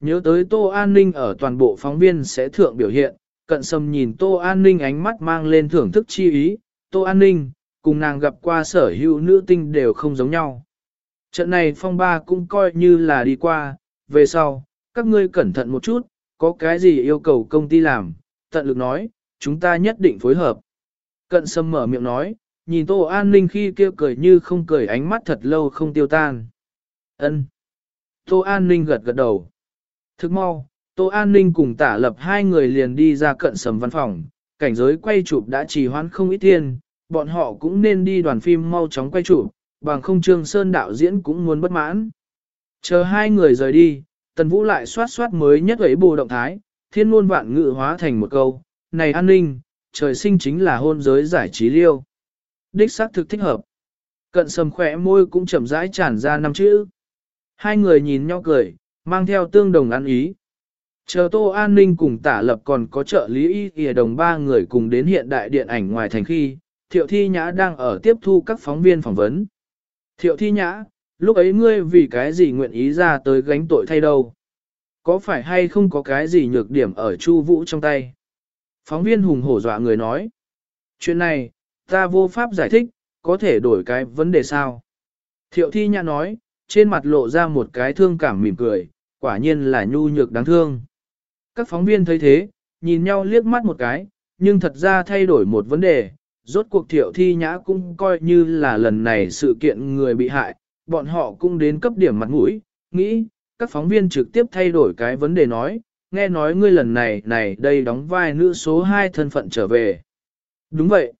Nhớ tới Tô An Ninh ở toàn bộ phóng viên sẽ thượng biểu hiện, cận sâm nhìn Tô An Ninh ánh mắt mang lên thưởng thức chi ý, Tô An Ninh, cùng nàng gặp qua sở hữu nữ tinh đều không giống nhau. Trận này phong ba cũng coi như là đi qua, về sau, các ngươi cẩn thận một chút, có cái gì yêu cầu công ty làm, tận lực nói, chúng ta nhất định phối hợp. Cận sâm mở miệng nói, nhìn Tô An Ninh khi kêu cười như không cười ánh mắt thật lâu không tiêu tan. ân Tô An Ninh gật gật đầu. Thức mau, Tô An Ninh cùng tả lập hai người liền đi ra cận sầm văn phòng, cảnh giới quay chụp đã trì hoãn không ít thiên, bọn họ cũng nên đi đoàn phim mau chóng quay chụp, bằng không Trương Sơn đạo diễn cũng muốn bất mãn. Chờ hai người rời đi, Tần Vũ lại soát soát mới nhất ấy bù động thái, thiên ngôn vạn ngự hóa thành một câu, này an ninh, trời sinh chính là hôn giới giải trí liêu. Đích xác thực thích hợp. Cận sầm khỏe môi cũng chậm rãi tràn ra năm chữ. Hai người nhìn nhau cười, mang theo tương đồng ăn ý. Chờ Tô An Ninh cùng tả lập còn có trợ lý y kìa đồng ba người cùng đến hiện đại điện ảnh ngoài thành khi, Thiệu Thi Nhã đang ở tiếp thu các phóng viên phỏng vấn. Thiệu Thi Nhã, lúc ấy ngươi vì cái gì nguyện ý ra tới gánh tội thay đâu? Có phải hay không có cái gì nhược điểm ở Chu Vũ trong tay? Phóng viên hùng hổ dọa người nói. Chuyện này, ta vô pháp giải thích, có thể đổi cái vấn đề sao? Thiệu Thi Nhã nói, trên mặt lộ ra một cái thương cảm mỉm cười, quả nhiên là nhu nhược đáng thương. Các phóng viên thấy thế, nhìn nhau liếc mắt một cái, nhưng thật ra thay đổi một vấn đề, rốt cuộc thiệu thi nhã cũng coi như là lần này sự kiện người bị hại, bọn họ cũng đến cấp điểm mặt mũi, nghĩ, các phóng viên trực tiếp thay đổi cái vấn đề nói, nghe nói ngươi lần này này đây đóng vai nữ số 2 thân phận trở về. Đúng vậy.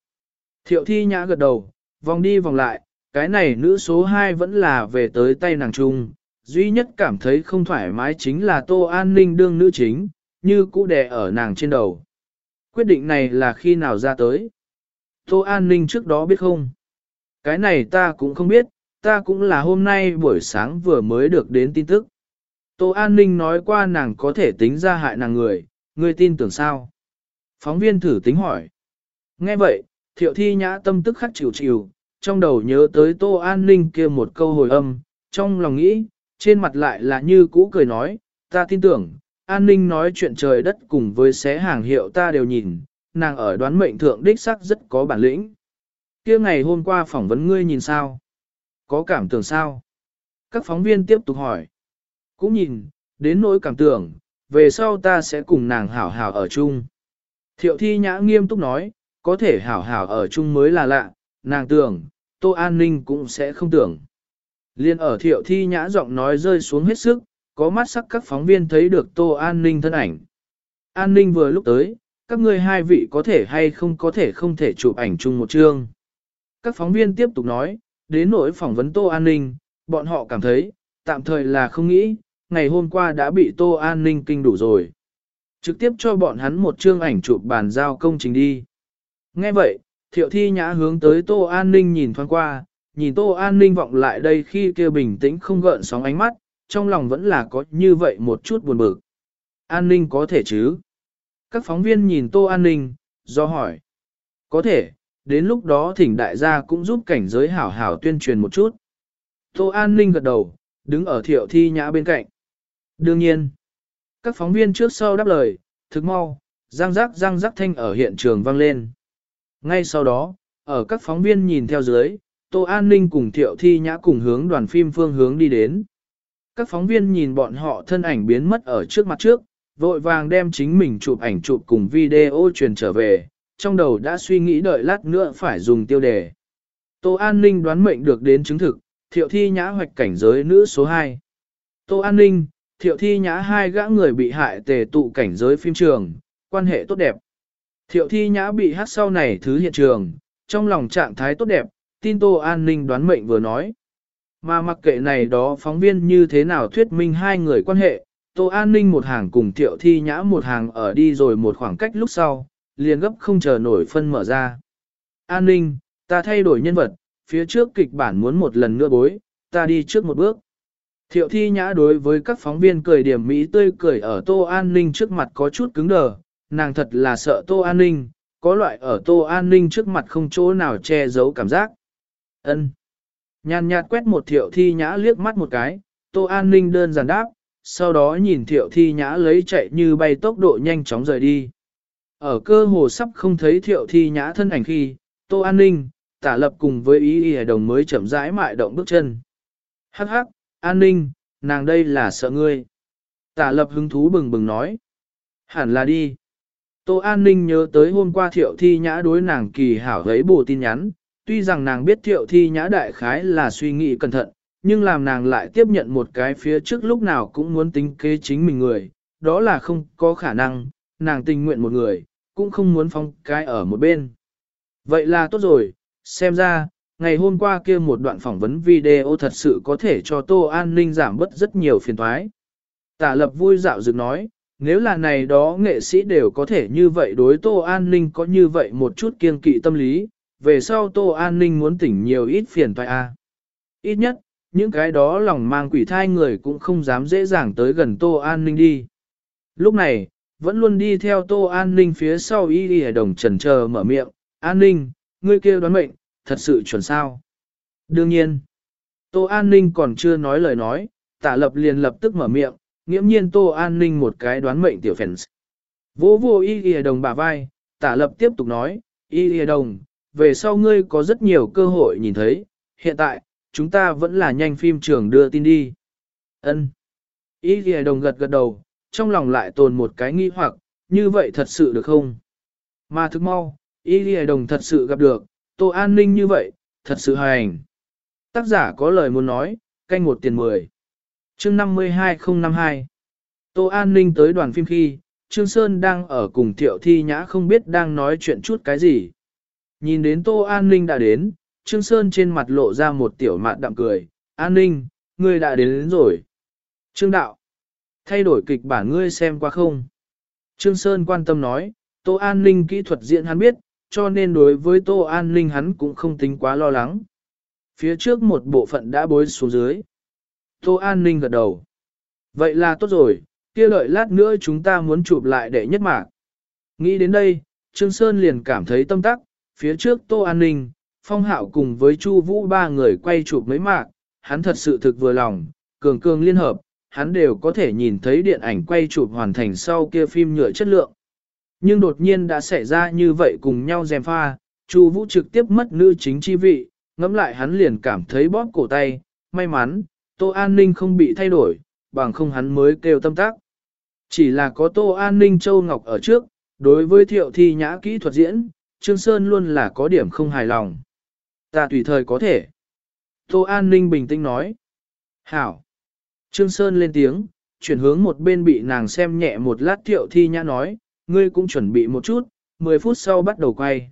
Thiệu thi nhã gật đầu, vòng đi vòng lại, cái này nữ số 2 vẫn là về tới tay nàng trung, duy nhất cảm thấy không thoải mái chính là Tô An Ninh đương nữ chính, như cũ đè ở nàng trên đầu. Quyết định này là khi nào ra tới? Tô An Ninh trước đó biết không? Cái này ta cũng không biết, ta cũng là hôm nay buổi sáng vừa mới được đến tin tức. Tô An Ninh nói qua nàng có thể tính ra hại nàng người, ngươi tin tưởng sao? Phóng viên thử tính hỏi. Nghe vậy, thiệu thi nhã tâm tức khắc chịu chịu, trong đầu nhớ tới Tô An Ninh kia một câu hồi âm, trong lòng nghĩ, trên mặt lại là như cũ cười nói, ta tin tưởng, An Ninh nói chuyện trời đất cùng với xé hàng hiệu ta đều nhìn, nàng ở đoán mệnh thượng đích sắc rất có bản lĩnh. kia ngày hôm qua phỏng vấn ngươi nhìn sao? Có cảm tưởng sao? Các phóng viên tiếp tục hỏi. Cũng nhìn, đến nỗi cảm tưởng, về sau ta sẽ cùng nàng hảo hảo ở chung. Thiệu thi nhã nghiêm túc nói, có thể hảo hảo ở chung mới là lạ, nàng tưởng, Tô An Ninh cũng sẽ không tưởng. Liên ở thiệu thi nhã giọng nói rơi xuống hết sức, có mắt sắc các phóng viên thấy được Tô An Ninh thân ảnh. An Ninh vừa lúc tới, các ngươi hai vị có thể hay không có thể không thể chụp ảnh chung một chương. Các phóng viên tiếp tục nói, đến nỗi phỏng vấn Tô An Ninh, bọn họ cảm thấy, tạm thời là không nghĩ, ngày hôm qua đã bị Tô An Ninh kinh đủ rồi. Trực tiếp cho bọn hắn một chương ảnh chụp bàn giao công trình đi. Nghe vậy, thiệu thi nhã hướng tới Tô An Ninh nhìn thoáng qua, nhìn Tô An Ninh vọng lại đây khi kia bình tĩnh không gợn sóng ánh mắt, trong lòng vẫn là có như vậy một chút buồn bực. An Ninh có thể chứ? Các phóng viên nhìn Tô An Ninh, do hỏi. Có thể, đến lúc đó thỉnh đại gia cũng giúp cảnh giới hảo hảo tuyên truyền một chút. Tô An Ninh gật đầu, đứng ở thiệu thi nhã bên cạnh. Đương nhiên, các phóng viên trước sau đáp lời, thực mau, răng rắc răng rắc thanh ở hiện trường vang lên. Ngay sau đó, ở các phóng viên nhìn theo dưới, Tô An Ninh cùng thiệu thi nhã cùng hướng đoàn phim phương hướng đi đến. Các phóng viên nhìn bọn họ thân ảnh biến mất ở trước mặt trước, vội vàng đem chính mình chụp ảnh chụp cùng video truyền trở về, trong đầu đã suy nghĩ đợi lát nữa phải dùng tiêu đề. Tô An Ninh đoán mệnh được đến chứng thực, thiệu thi nhã hoạch cảnh giới nữ số 2. Tô An Ninh, thiệu thi nhã hai gã người bị hại tề tụ cảnh giới phim trường, quan hệ tốt đẹp. Thiệu thi nhã bị hát sau này thứ hiện trường, trong lòng trạng thái tốt đẹp, tin Tô An Ninh đoán mệnh vừa nói. Mà mặc kệ này đó phóng viên như thế nào thuyết minh hai người quan hệ, Tô An Ninh một hàng cùng Thiệu Thi Nhã một hàng ở đi rồi một khoảng cách lúc sau, liền gấp không chờ nổi phân mở ra. An Ninh, ta thay đổi nhân vật, phía trước kịch bản muốn một lần nữa bối, ta đi trước một bước. Thiệu Thi Nhã đối với các phóng viên cười điểm Mỹ tươi cười ở Tô An Ninh trước mặt có chút cứng đờ, nàng thật là sợ Tô An Ninh, có loại ở Tô An Ninh trước mặt không chỗ nào che giấu cảm giác ân Nhàn nhạt quét một thiệu thi nhã liếc mắt một cái, Tô An Ninh đơn giản đáp, sau đó nhìn thiệu thi nhã lấy chạy như bay tốc độ nhanh chóng rời đi. Ở cơ hồ sắp không thấy thiệu thi nhã thân ảnh khi, Tô An Ninh, tả lập cùng với ý ý đồng mới chậm rãi mại động bước chân. Hắc hắc, An Ninh, nàng đây là sợ ngươi. Tả lập hứng thú bừng bừng nói. Hẳn là đi. Tô An Ninh nhớ tới hôm qua thiệu thi nhã đối nàng kỳ hảo thấy bù tin nhắn, tuy rằng nàng biết thiệu thi nhã đại khái là suy nghĩ cẩn thận, nhưng làm nàng lại tiếp nhận một cái phía trước lúc nào cũng muốn tính kế chính mình người, đó là không có khả năng, nàng tình nguyện một người, cũng không muốn phong cái ở một bên. Vậy là tốt rồi, xem ra, ngày hôm qua kia một đoạn phỏng vấn video thật sự có thể cho Tô An Ninh giảm bớt rất nhiều phiền thoái. Tả lập vui dạo dựng nói, nếu là này đó nghệ sĩ đều có thể như vậy đối Tô An Ninh có như vậy một chút kiên kỵ tâm lý, về sau Tô An Ninh muốn tỉnh nhiều ít phiền toại a Ít nhất, những cái đó lòng mang quỷ thai người cũng không dám dễ dàng tới gần Tô An Ninh đi. Lúc này, vẫn luôn đi theo Tô An Ninh phía sau y y đồng trần chờ mở miệng, An Ninh, ngươi kia đoán mệnh, thật sự chuẩn sao. Đương nhiên, Tô An Ninh còn chưa nói lời nói, tả lập liền lập tức mở miệng, nghiễm nhiên Tô An Ninh một cái đoán mệnh tiểu phèn. Vô vô y y đồng bả vai, tả lập tiếp tục nói, y y đồng, về sau ngươi có rất nhiều cơ hội nhìn thấy, hiện tại, chúng ta vẫn là nhanh phim trường đưa tin đi. Ân. Y ghi đồng gật gật đầu, trong lòng lại tồn một cái nghi hoặc, như vậy thật sự được không? Mà thức mau, y ghi đồng thật sự gặp được, Tô An Ninh như vậy, thật sự hành. Tác giả có lời muốn nói, canh một tiền mười chương 52052 Tô An Ninh tới đoàn phim khi, Trương Sơn đang ở cùng Thiệu Thi Nhã không biết đang nói chuyện chút cái gì. Nhìn đến Tô An Ninh đã đến, Trương Sơn trên mặt lộ ra một tiểu mạn đạm cười. An Ninh, ngươi đã đến, đến rồi. Trương Đạo, thay đổi kịch bản ngươi xem qua không? Trương Sơn quan tâm nói, Tô An Ninh kỹ thuật diễn hắn biết, cho nên đối với Tô An Ninh hắn cũng không tính quá lo lắng. Phía trước một bộ phận đã bối xuống dưới. Tô An Ninh gật đầu. Vậy là tốt rồi, kia lợi lát nữa chúng ta muốn chụp lại để nhất mạc. Nghĩ đến đây, Trương Sơn liền cảm thấy tâm tắc, phía trước Tô An Ninh, Phong Hạo cùng với Chu Vũ ba người quay chụp mấy mạc, hắn thật sự thực vừa lòng, cường cường liên hợp, hắn đều có thể nhìn thấy điện ảnh quay chụp hoàn thành sau kia phim nhựa chất lượng. Nhưng đột nhiên đã xảy ra như vậy cùng nhau dèm pha, Chu Vũ trực tiếp mất nữ chính chi vị, ngẫm lại hắn liền cảm thấy bóp cổ tay, may mắn, Tô An Ninh không bị thay đổi, bằng không hắn mới kêu tâm tác. Chỉ là có Tô An Ninh Châu Ngọc ở trước, đối với thiệu thi nhã kỹ thuật diễn, Trương Sơn luôn là có điểm không hài lòng. Ta tùy thời có thể. Tô An Ninh bình tĩnh nói. Hảo. Trương Sơn lên tiếng, chuyển hướng một bên bị nàng xem nhẹ một lát thiệu thi nhã nói, ngươi cũng chuẩn bị một chút, 10 phút sau bắt đầu quay.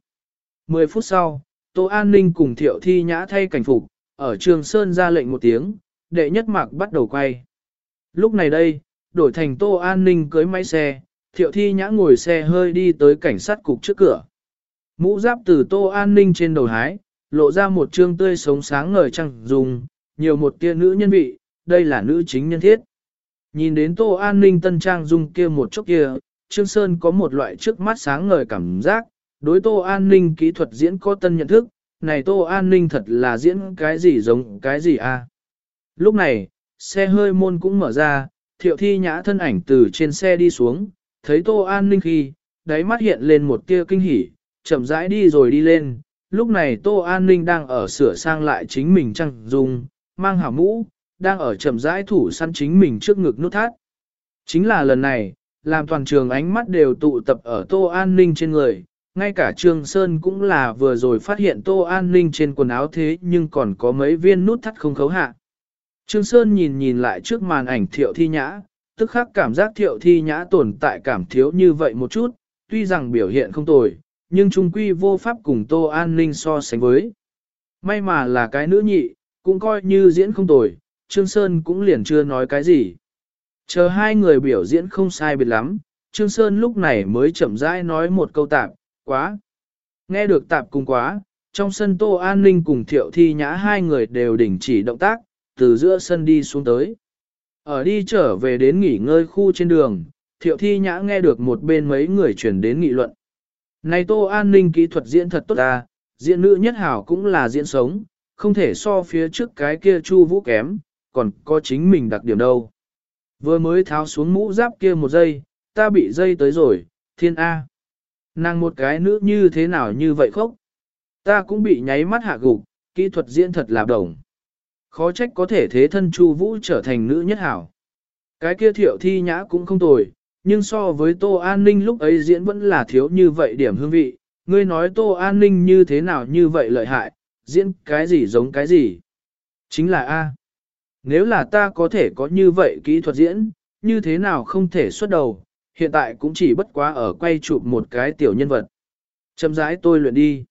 10 phút sau, Tô An Ninh cùng thiệu thi nhã thay cảnh phục, ở Trương Sơn ra lệnh một tiếng, đệ nhất mạc bắt đầu quay. Lúc này đây, đổi thành tô an ninh cưới máy xe, thiệu thi nhã ngồi xe hơi đi tới cảnh sát cục trước cửa. Mũ giáp từ tô an ninh trên đầu hái, lộ ra một trương tươi sống sáng ngời trăng dùng, nhiều một tia nữ nhân vị, đây là nữ chính nhân thiết. Nhìn đến tô an ninh tân trang dung kia một chút kia, Trương Sơn có một loại trước mắt sáng ngời cảm giác, đối tô an ninh kỹ thuật diễn có tân nhận thức, này tô an ninh thật là diễn cái gì giống cái gì a à? Lúc này, xe hơi môn cũng mở ra, thiệu thi nhã thân ảnh từ trên xe đi xuống, thấy tô an ninh khi, đáy mắt hiện lên một tia kinh hỉ, chậm rãi đi rồi đi lên. Lúc này tô an ninh đang ở sửa sang lại chính mình trăng dùng, mang hảo mũ, đang ở chậm rãi thủ săn chính mình trước ngực nút thắt. Chính là lần này, làm toàn trường ánh mắt đều tụ tập ở tô an ninh trên người, ngay cả Trương Sơn cũng là vừa rồi phát hiện tô an ninh trên quần áo thế nhưng còn có mấy viên nút thắt không khấu hạ. Trương Sơn nhìn nhìn lại trước màn ảnh thiệu thi nhã, tức khắc cảm giác thiệu thi nhã tồn tại cảm thiếu như vậy một chút, tuy rằng biểu hiện không tồi, nhưng trung quy vô pháp cùng Tô An Ninh so sánh với. May mà là cái nữ nhị, cũng coi như diễn không tồi, Trương Sơn cũng liền chưa nói cái gì. Chờ hai người biểu diễn không sai biệt lắm, Trương Sơn lúc này mới chậm rãi nói một câu tạp, quá. Nghe được tạp cùng quá, trong sân Tô An Ninh cùng Thiệu Thi Nhã hai người đều đình chỉ động tác, từ giữa sân đi xuống tới. Ở đi trở về đến nghỉ ngơi khu trên đường, thiệu thi nhã nghe được một bên mấy người chuyển đến nghị luận. Này tô an ninh kỹ thuật diễn thật tốt ta, diễn nữ nhất hảo cũng là diễn sống, không thể so phía trước cái kia chu vũ kém, còn có chính mình đặc điểm đâu. Vừa mới tháo xuống mũ giáp kia một giây, ta bị dây tới rồi, thiên A. Nàng một cái nữ như thế nào như vậy khóc. Ta cũng bị nháy mắt hạ gục, kỹ thuật diễn thật là đồng. Khó trách có thể thế thân Chu Vũ trở thành nữ nhất hảo. Cái kia thiệu thi nhã cũng không tồi, nhưng so với Tô An Ninh lúc ấy diễn vẫn là thiếu như vậy điểm hương vị. Ngươi nói Tô An Ninh như thế nào như vậy lợi hại, diễn cái gì giống cái gì. Chính là A. Nếu là ta có thể có như vậy kỹ thuật diễn, như thế nào không thể xuất đầu, hiện tại cũng chỉ bất quá ở quay chụp một cái tiểu nhân vật. Châm rãi tôi luyện đi.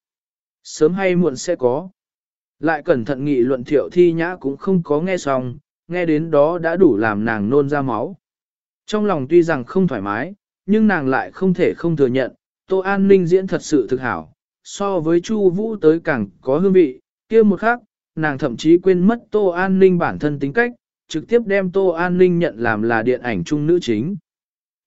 Sớm hay muộn sẽ có. Lại cẩn thận nghị luận thiệu thi nhã cũng không có nghe xong, nghe đến đó đã đủ làm nàng nôn ra máu. Trong lòng tuy rằng không thoải mái, nhưng nàng lại không thể không thừa nhận, Tô An Ninh diễn thật sự thực hảo, so với Chu Vũ tới càng có hương vị, kia một khắc, nàng thậm chí quên mất Tô An Ninh bản thân tính cách, trực tiếp đem Tô An Ninh nhận làm là điện ảnh trung nữ chính.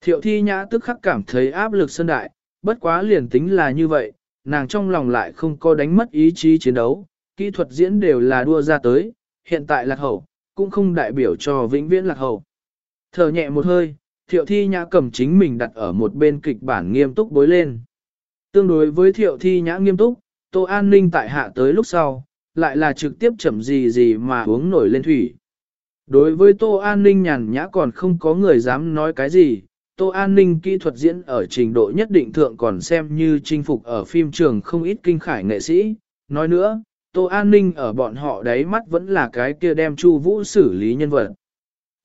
Thiệu thi nhã tức khắc cảm thấy áp lực sân đại, bất quá liền tính là như vậy, nàng trong lòng lại không có đánh mất ý chí chiến đấu, kỹ thuật diễn đều là đua ra tới, hiện tại lạc hậu, cũng không đại biểu cho vĩnh viễn lạc hậu. Thở nhẹ một hơi, thiệu thi nhã cầm chính mình đặt ở một bên kịch bản nghiêm túc bối lên. Tương đối với thiệu thi nhã nghiêm túc, tô an ninh tại hạ tới lúc sau, lại là trực tiếp chậm gì gì mà uống nổi lên thủy. Đối với tô an ninh nhàn nhã còn không có người dám nói cái gì, tô an ninh kỹ thuật diễn ở trình độ nhất định thượng còn xem như chinh phục ở phim trường không ít kinh khải nghệ sĩ. Nói nữa, Tô An Ninh ở bọn họ đáy mắt vẫn là cái kia đem Chu Vũ xử lý nhân vật.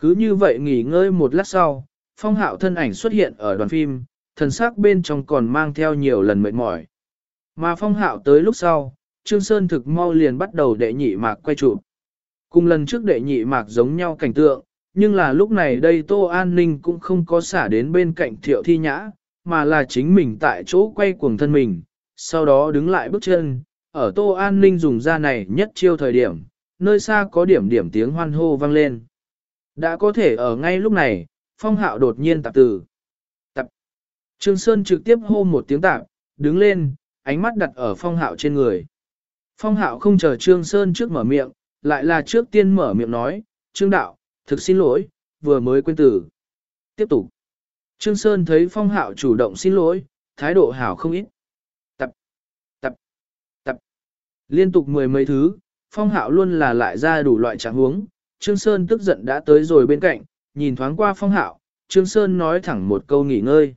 Cứ như vậy nghỉ ngơi một lát sau, phong hạo thân ảnh xuất hiện ở đoàn phim, thần sắc bên trong còn mang theo nhiều lần mệt mỏi. Mà phong hạo tới lúc sau, Trương Sơn thực mau liền bắt đầu đệ nhị mạc quay chụp. Cùng lần trước đệ nhị mạc giống nhau cảnh tượng, nhưng là lúc này đây Tô An Ninh cũng không có xả đến bên cạnh thiệu thi nhã, mà là chính mình tại chỗ quay cuồng thân mình, sau đó đứng lại bước chân, ở Tô An Ninh dùng ra này nhất chiêu thời điểm, nơi xa có điểm điểm tiếng hoan hô vang lên. Đã có thể ở ngay lúc này, phong hạo đột nhiên tạp từ. Tạp. Trương Sơn trực tiếp hô một tiếng tạp, đứng lên, ánh mắt đặt ở phong hạo trên người. Phong hạo không chờ Trương Sơn trước mở miệng, lại là trước tiên mở miệng nói, Trương Đạo, thực xin lỗi, vừa mới quên tử. Tiếp tục. Trương Sơn thấy phong hạo chủ động xin lỗi, thái độ hảo không ít. tập, tập, tập, Liên tục mười mấy thứ, phong hạo luôn là lại ra đủ loại trạng huống. Trương Sơn tức giận đã tới rồi bên cạnh, nhìn thoáng qua phong hạo, Trương Sơn nói thẳng một câu nghỉ ngơi.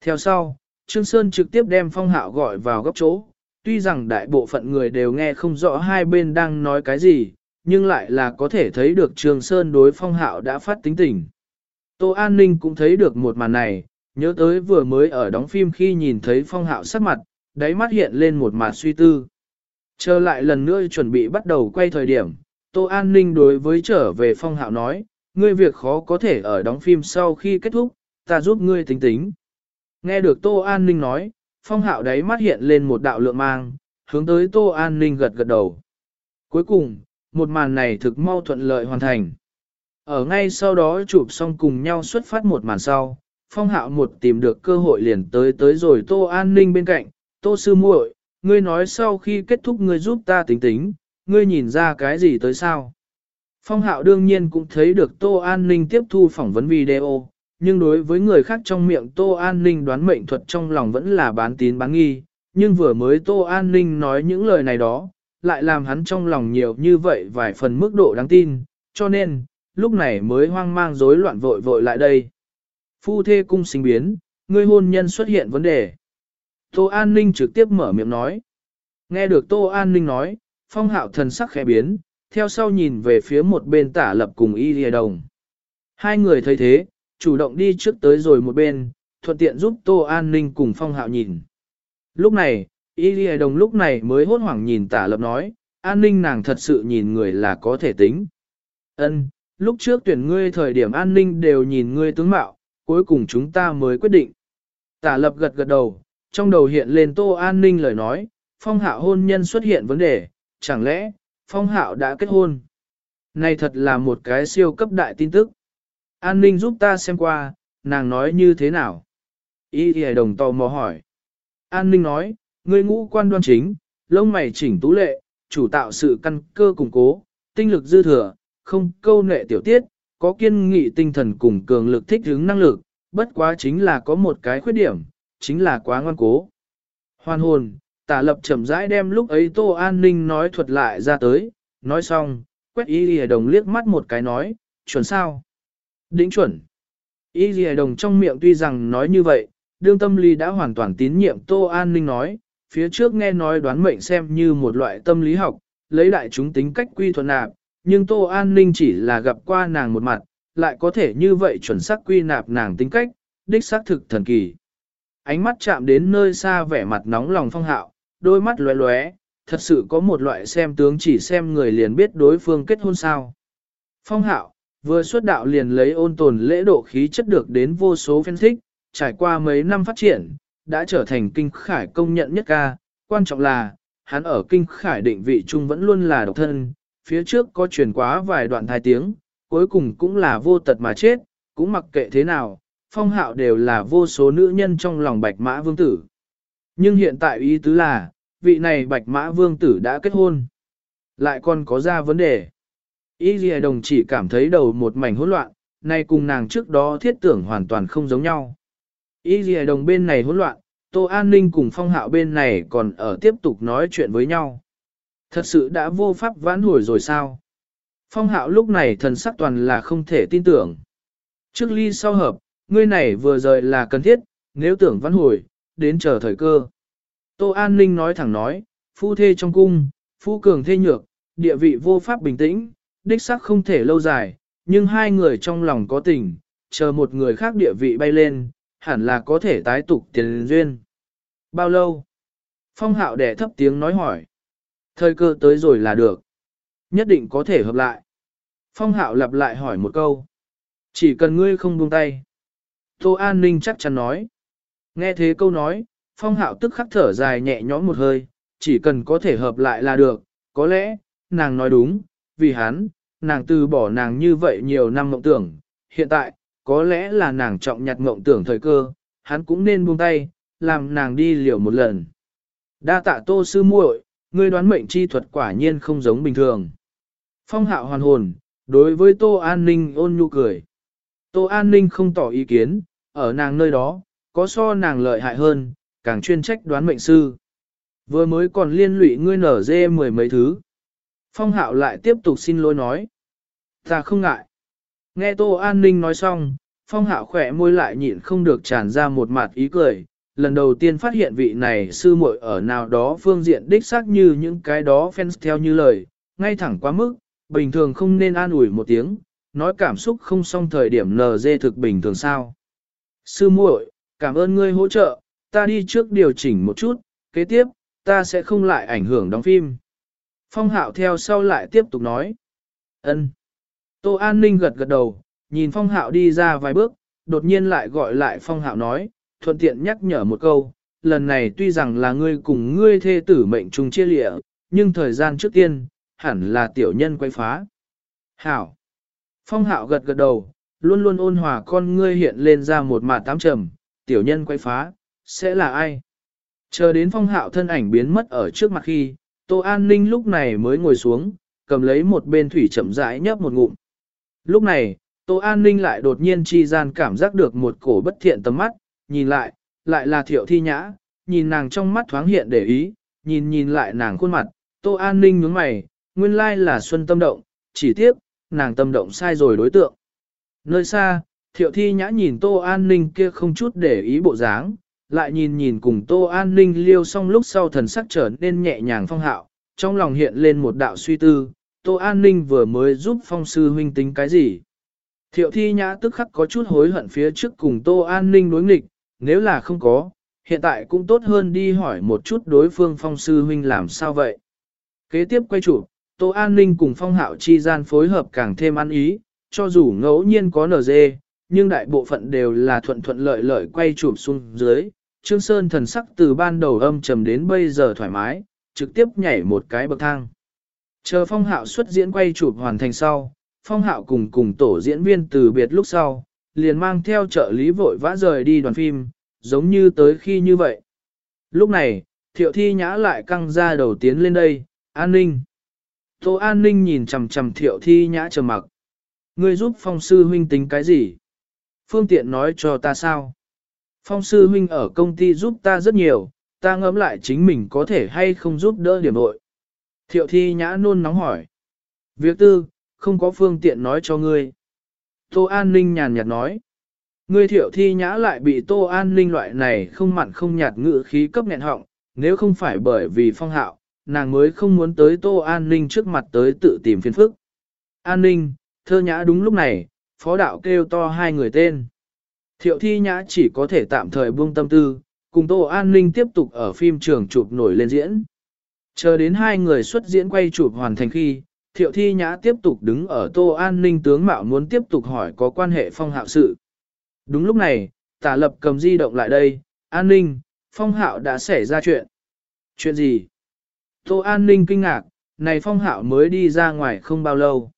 Theo sau, Trương Sơn trực tiếp đem phong hạo gọi vào góc chỗ, tuy rằng đại bộ phận người đều nghe không rõ hai bên đang nói cái gì, nhưng lại là có thể thấy được Trương Sơn đối phong hạo đã phát tính tình. Tô An Ninh cũng thấy được một màn này, nhớ tới vừa mới ở đóng phim khi nhìn thấy phong hạo sắc mặt, đáy mắt hiện lên một màn suy tư. Trở lại lần nữa chuẩn bị bắt đầu quay thời điểm, Tô An Ninh đối với trở về phong hạo nói, ngươi việc khó có thể ở đóng phim sau khi kết thúc, ta giúp ngươi tính tính. Nghe được Tô An Ninh nói, phong hạo đáy mắt hiện lên một đạo lượng mang, hướng tới Tô An Ninh gật gật đầu. Cuối cùng, một màn này thực mau thuận lợi hoàn thành. Ở ngay sau đó chụp xong cùng nhau xuất phát một màn sau, phong hạo một tìm được cơ hội liền tới tới rồi Tô An Ninh bên cạnh, Tô Sư muội ngươi nói sau khi kết thúc ngươi giúp ta tính tính, ngươi nhìn ra cái gì tới sao? Phong hạo đương nhiên cũng thấy được Tô An Ninh tiếp thu phỏng vấn video, nhưng đối với người khác trong miệng Tô An Ninh đoán mệnh thuật trong lòng vẫn là bán tín bán nghi, nhưng vừa mới Tô An Ninh nói những lời này đó, lại làm hắn trong lòng nhiều như vậy vài phần mức độ đáng tin, cho nên, lúc này mới hoang mang rối loạn vội vội lại đây. Phu thê cung sinh biến, người hôn nhân xuất hiện vấn đề. Tô An Ninh trực tiếp mở miệng nói. Nghe được Tô An Ninh nói, phong hạo thần sắc khẽ biến, theo sau nhìn về phía một bên tả lập cùng y lìa đồng. Hai người thấy thế, chủ động đi trước tới rồi một bên, thuận tiện giúp Tô An Ninh cùng phong hạo nhìn. Lúc này, y lìa đồng lúc này mới hốt hoảng nhìn tả lập nói, an ninh nàng thật sự nhìn người là có thể tính. ân lúc trước tuyển ngươi thời điểm an ninh đều nhìn ngươi tướng mạo, cuối cùng chúng ta mới quyết định. Tả lập gật gật đầu, trong đầu hiện lên Tô An Ninh lời nói, phong hạo hôn nhân xuất hiện vấn đề, chẳng lẽ, phong hạo đã kết hôn? Này thật là một cái siêu cấp đại tin tức. An ninh giúp ta xem qua, nàng nói như thế nào? Y thì đồng tò mò hỏi. An ninh nói, người ngũ quan đoan chính, lông mày chỉnh tú lệ, chủ tạo sự căn cơ củng cố, tinh lực dư thừa, không câu nệ tiểu tiết, có kiên nghị tinh thần cùng cường lực thích ứng năng lực, bất quá chính là có một cái khuyết điểm, chính là quá ngoan cố. Hoàn hồn, tả lập chậm rãi đem lúc ấy Tô An Ninh nói thuật lại ra tới, nói xong, quét y lìa đồng liếc mắt một cái nói, chuẩn sao? Đính chuẩn. Y lìa đồng trong miệng tuy rằng nói như vậy, đương tâm lý đã hoàn toàn tín nhiệm Tô An Ninh nói, phía trước nghe nói đoán mệnh xem như một loại tâm lý học, lấy đại chúng tính cách quy thuận nạp, nhưng Tô An Ninh chỉ là gặp qua nàng một mặt, lại có thể như vậy chuẩn xác quy nạp nàng tính cách, đích xác thực thần kỳ. Ánh mắt chạm đến nơi xa vẻ mặt nóng lòng phong hạo, đôi mắt lóe lóe, thật sự có một loại xem tướng chỉ xem người liền biết đối phương kết hôn sao. Phong hạo, vừa xuất đạo liền lấy ôn tồn lễ độ khí chất được đến vô số phân thích, trải qua mấy năm phát triển, đã trở thành kinh khải công nhận nhất ca, quan trọng là, hắn ở kinh khải định vị trung vẫn luôn là độc thân, phía trước có truyền quá vài đoạn thai tiếng, cuối cùng cũng là vô tật mà chết, cũng mặc kệ thế nào, phong hạo đều là vô số nữ nhân trong lòng bạch mã vương tử. Nhưng hiện tại ý tứ là, vị này bạch mã vương tử đã kết hôn. Lại còn có ra vấn đề. Ý gì đồng chỉ cảm thấy đầu một mảnh hỗn loạn, nay cùng nàng trước đó thiết tưởng hoàn toàn không giống nhau. Ý gì đồng bên này hỗn loạn, Tô An Ninh cùng phong hạo bên này còn ở tiếp tục nói chuyện với nhau. Thật sự đã vô pháp vãn hồi rồi sao? Phong hạo lúc này thần sắc toàn là không thể tin tưởng. Trước ly sau hợp, ngươi này vừa rời là cần thiết, nếu tưởng vãn hồi, đến chờ thời cơ. Tô An Ninh nói thẳng nói, phu thê trong cung, phu cường thê nhược, địa vị vô pháp bình tĩnh, đích sắc không thể lâu dài, nhưng hai người trong lòng có tình, chờ một người khác địa vị bay lên, hẳn là có thể tái tục tiền duyên. Bao lâu? Phong hạo đẻ thấp tiếng nói hỏi. Thời cơ tới rồi là được. Nhất định có thể hợp lại. Phong hạo lặp lại hỏi một câu. Chỉ cần ngươi không buông tay. Tô An Ninh chắc chắn nói. Nghe thế câu nói, phong hạo tức khắc thở dài nhẹ nhõm một hơi, chỉ cần có thể hợp lại là được, có lẽ, nàng nói đúng, vì hắn, nàng từ bỏ nàng như vậy nhiều năm mộng tưởng, hiện tại, có lẽ là nàng trọng nhặt mộng tưởng thời cơ, hắn cũng nên buông tay, làm nàng đi liều một lần. Đa tạ tô sư muội, ngươi đoán mệnh chi thuật quả nhiên không giống bình thường. Phong hạo hoàn hồn, đối với tô an ninh ôn nhu cười. Tô an ninh không tỏ ý kiến, ở nàng nơi đó, có so nàng lợi hại hơn, càng chuyên trách đoán mệnh sư. Vừa mới còn liên lụy ngươi nở dê mười mấy thứ. Phong hạo lại tiếp tục xin lỗi nói. Ta không ngại. Nghe Tô An Ninh nói xong, Phong hạo khỏe môi lại nhịn không được tràn ra một mặt ý cười. Lần đầu tiên phát hiện vị này sư muội ở nào đó phương diện đích xác như những cái đó fans theo như lời, ngay thẳng quá mức, bình thường không nên an ủi một tiếng, nói cảm xúc không xong thời điểm nờ dê thực bình thường sao. Sư muội, cảm ơn ngươi hỗ trợ, ta đi trước điều chỉnh một chút, kế tiếp, ta sẽ không lại ảnh hưởng đóng phim. Phong hạo theo sau lại tiếp tục nói. ân. Tô An Ninh gật gật đầu, nhìn phong hạo đi ra vài bước, đột nhiên lại gọi lại phong hạo nói, thuận tiện nhắc nhở một câu, lần này tuy rằng là ngươi cùng ngươi thê tử mệnh trùng chia lịa, nhưng thời gian trước tiên, hẳn là tiểu nhân quay phá. Hảo. Phong hạo gật gật đầu, luôn luôn ôn hòa con ngươi hiện lên ra một mặt tám trầm, tiểu nhân quay phá, sẽ là ai? Chờ đến phong hạo thân ảnh biến mất ở trước mặt khi, Tô An Ninh lúc này mới ngồi xuống, cầm lấy một bên thủy chậm rãi nhấp một ngụm. Lúc này, Tô An Ninh lại đột nhiên chi gian cảm giác được một cổ bất thiện tầm mắt, nhìn lại, lại là thiệu thi nhã, nhìn nàng trong mắt thoáng hiện để ý, nhìn nhìn lại nàng khuôn mặt, Tô An Ninh nhướng mày, nguyên lai là xuân tâm động, chỉ tiếc, nàng tâm động sai rồi đối tượng. Nơi xa, thiệu thi nhã nhìn Tô An Ninh kia không chút để ý bộ dáng, lại nhìn nhìn cùng Tô An Ninh liêu xong lúc sau thần sắc trở nên nhẹ nhàng phong hạo, trong lòng hiện lên một đạo suy tư, Tô An Ninh vừa mới giúp phong sư huynh tính cái gì. Thiệu thi nhã tức khắc có chút hối hận phía trước cùng Tô An Ninh đối nghịch, nếu là không có, hiện tại cũng tốt hơn đi hỏi một chút đối phương phong sư huynh làm sao vậy. Kế tiếp quay chủ, Tô An Ninh cùng phong hạo chi gian phối hợp càng thêm ăn ý, cho dù ngẫu nhiên có NG, nhưng đại bộ phận đều là thuận thuận lợi lợi quay chụp xuống dưới. Trương Sơn thần sắc từ ban đầu âm trầm đến bây giờ thoải mái, trực tiếp nhảy một cái bậc thang. Chờ phong hạo xuất diễn quay chụp hoàn thành sau, phong hạo cùng cùng tổ diễn viên từ biệt lúc sau, liền mang theo trợ lý vội vã rời đi đoàn phim, giống như tới khi như vậy. Lúc này, thiệu thi nhã lại căng ra đầu tiến lên đây, an ninh. Tô an ninh nhìn chầm chầm thiệu thi nhã trầm mặc. ngươi giúp phong sư huynh tính cái gì? Phương tiện nói cho ta sao? Phong sư huynh ở công ty giúp ta rất nhiều, ta ngẫm lại chính mình có thể hay không giúp đỡ điểm nội. Thiệu thi nhã nôn nóng hỏi. Việc tư, không có phương tiện nói cho ngươi. Tô An Ninh nhàn nhạt nói. Ngươi thiệu thi nhã lại bị Tô An Ninh loại này không mặn không nhạt ngự khí cấp nghẹn họng, nếu không phải bởi vì phong hạo, nàng mới không muốn tới Tô An Ninh trước mặt tới tự tìm phiền phức. An Ninh, thơ nhã đúng lúc này, phó đạo kêu to hai người tên. Thiệu thi nhã chỉ có thể tạm thời buông tâm tư, cùng Tô An Ninh tiếp tục ở phim trường chụp nổi lên diễn. Chờ đến hai người xuất diễn quay chụp hoàn thành khi, Thiệu Thi Nhã tiếp tục đứng ở Tô An Ninh tướng mạo muốn tiếp tục hỏi có quan hệ phong hạo sự. Đúng lúc này, tả lập cầm di động lại đây, An Ninh, phong hạo đã xảy ra chuyện. Chuyện gì? Tô An Ninh kinh ngạc, này phong hạo mới đi ra ngoài không bao lâu.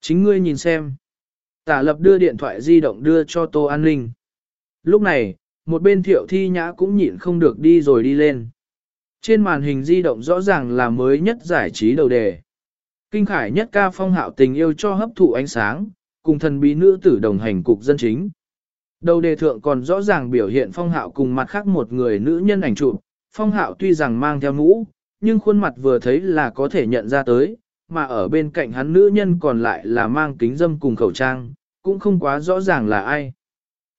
Chính ngươi nhìn xem. Tả lập đưa điện thoại di động đưa cho Tô An Ninh. Lúc này, một bên thiệu thi nhã cũng nhịn không được đi rồi đi lên. Trên màn hình di động rõ ràng là mới nhất giải trí đầu đề. Kinh khải nhất ca phong hạo tình yêu cho hấp thụ ánh sáng, cùng thần bí nữ tử đồng hành cục dân chính. Đầu đề thượng còn rõ ràng biểu hiện phong hạo cùng mặt khác một người nữ nhân ảnh chụp. Phong hạo tuy rằng mang theo mũ, nhưng khuôn mặt vừa thấy là có thể nhận ra tới, mà ở bên cạnh hắn nữ nhân còn lại là mang kính dâm cùng khẩu trang, cũng không quá rõ ràng là ai.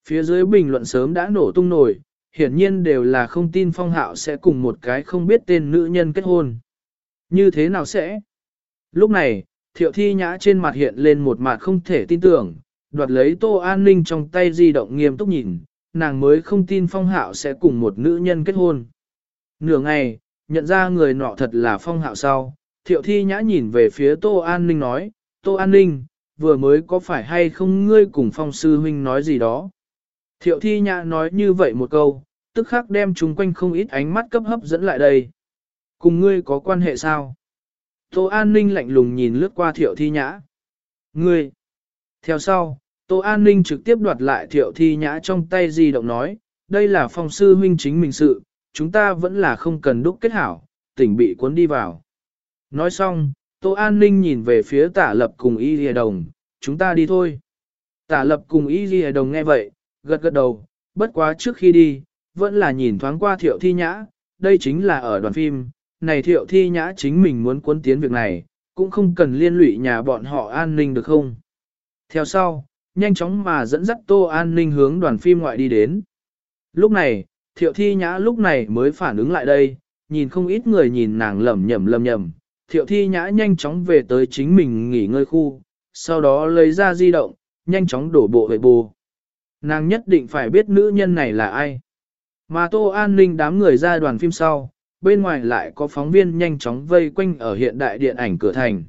Phía dưới bình luận sớm đã nổ tung nổi, hiển nhiên đều là không tin phong hạo sẽ cùng một cái không biết tên nữ nhân kết hôn. Như thế nào sẽ? Lúc này, thiệu thi nhã trên mặt hiện lên một mặt không thể tin tưởng, đoạt lấy tô an ninh trong tay di động nghiêm túc nhìn, nàng mới không tin phong hạo sẽ cùng một nữ nhân kết hôn. Nửa ngày, nhận ra người nọ thật là phong hạo sau, thiệu thi nhã nhìn về phía tô an ninh nói, tô an ninh, vừa mới có phải hay không ngươi cùng phong sư huynh nói gì đó. Thiệu thi nhã nói như vậy một câu, tức khắc đem chúng quanh không ít ánh mắt cấp hấp dẫn lại đây. Cùng ngươi có quan hệ sao? Tô An Ninh lạnh lùng nhìn lướt qua thiệu thi nhã. Ngươi! Theo sau, Tô An Ninh trực tiếp đoạt lại thiệu thi nhã trong tay di động nói, đây là phong sư huynh chính mình sự, chúng ta vẫn là không cần đúc kết hảo, tỉnh bị cuốn đi vào. Nói xong, Tô An Ninh nhìn về phía tả lập cùng y lìa đồng, chúng ta đi thôi. Tả lập cùng y lìa đồng nghe vậy, gật gật đầu, bất quá trước khi đi, vẫn là nhìn thoáng qua thiệu thi nhã, đây chính là ở đoàn phim, này thiệu thi nhã chính mình muốn cuốn tiến việc này, cũng không cần liên lụy nhà bọn họ an ninh được không. Theo sau, nhanh chóng mà dẫn dắt tô an ninh hướng đoàn phim ngoại đi đến. Lúc này, thiệu thi nhã lúc này mới phản ứng lại đây, nhìn không ít người nhìn nàng lầm nhầm lầm nhầm, thiệu thi nhã nhanh chóng về tới chính mình nghỉ ngơi khu, sau đó lấy ra di động, nhanh chóng đổ bộ về bù. Nàng nhất định phải biết nữ nhân này là ai. Mà Tô An ninh đám người ra đoàn phim sau, bên ngoài lại có phóng viên nhanh chóng vây quanh ở hiện đại điện ảnh cửa thành.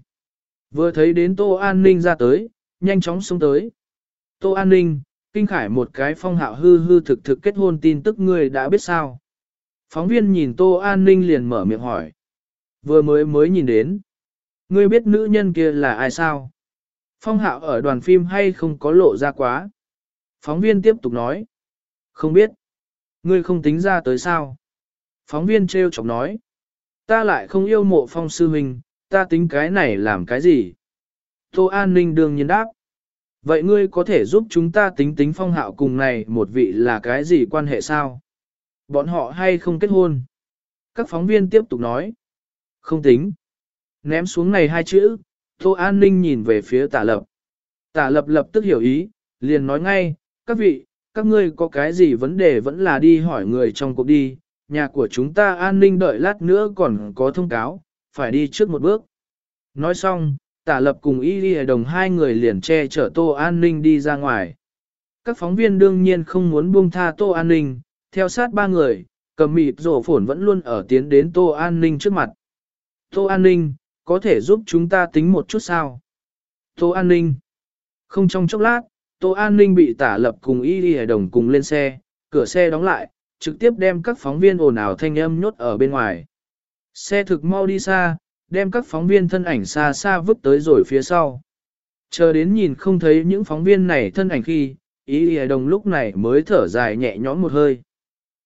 Vừa thấy đến Tô An ninh ra tới, nhanh chóng xuống tới. Tô An ninh, kinh khải một cái phong hạo hư hư thực thực kết hôn tin tức người đã biết sao. Phóng viên nhìn Tô An ninh liền mở miệng hỏi. Vừa mới mới nhìn đến. Ngươi biết nữ nhân kia là ai sao? Phong hạo ở đoàn phim hay không có lộ ra quá? Phóng viên tiếp tục nói. Không biết. Ngươi không tính ra tới sao? Phóng viên treo chọc nói. Ta lại không yêu mộ phong sư huynh, ta tính cái này làm cái gì? Tô An ninh đương nhiên đáp. Vậy ngươi có thể giúp chúng ta tính tính phong hạo cùng này một vị là cái gì quan hệ sao? Bọn họ hay không kết hôn? Các phóng viên tiếp tục nói. Không tính. Ném xuống này hai chữ, Tô An ninh nhìn về phía tả lập. Tả lập lập tức hiểu ý, liền nói ngay, các vị, các ngươi có cái gì vấn đề vẫn là đi hỏi người trong cuộc đi, nhà của chúng ta an ninh đợi lát nữa còn có thông cáo, phải đi trước một bước. Nói xong, tả lập cùng y đi đồng hai người liền che chở tô an ninh đi ra ngoài. Các phóng viên đương nhiên không muốn buông tha tô an ninh, theo sát ba người, cầm mịt rổ phổn vẫn luôn ở tiến đến tô an ninh trước mặt. Tô an ninh, có thể giúp chúng ta tính một chút sao? Tô an ninh. Không trong chốc lát, Tô An Ninh bị tả lập cùng y đi đồng cùng lên xe, cửa xe đóng lại, trực tiếp đem các phóng viên ồn ào thanh âm nhốt ở bên ngoài. Xe thực mau đi xa, đem các phóng viên thân ảnh xa xa vứt tới rồi phía sau. Chờ đến nhìn không thấy những phóng viên này thân ảnh khi, ý đi đồng lúc này mới thở dài nhẹ nhõm một hơi.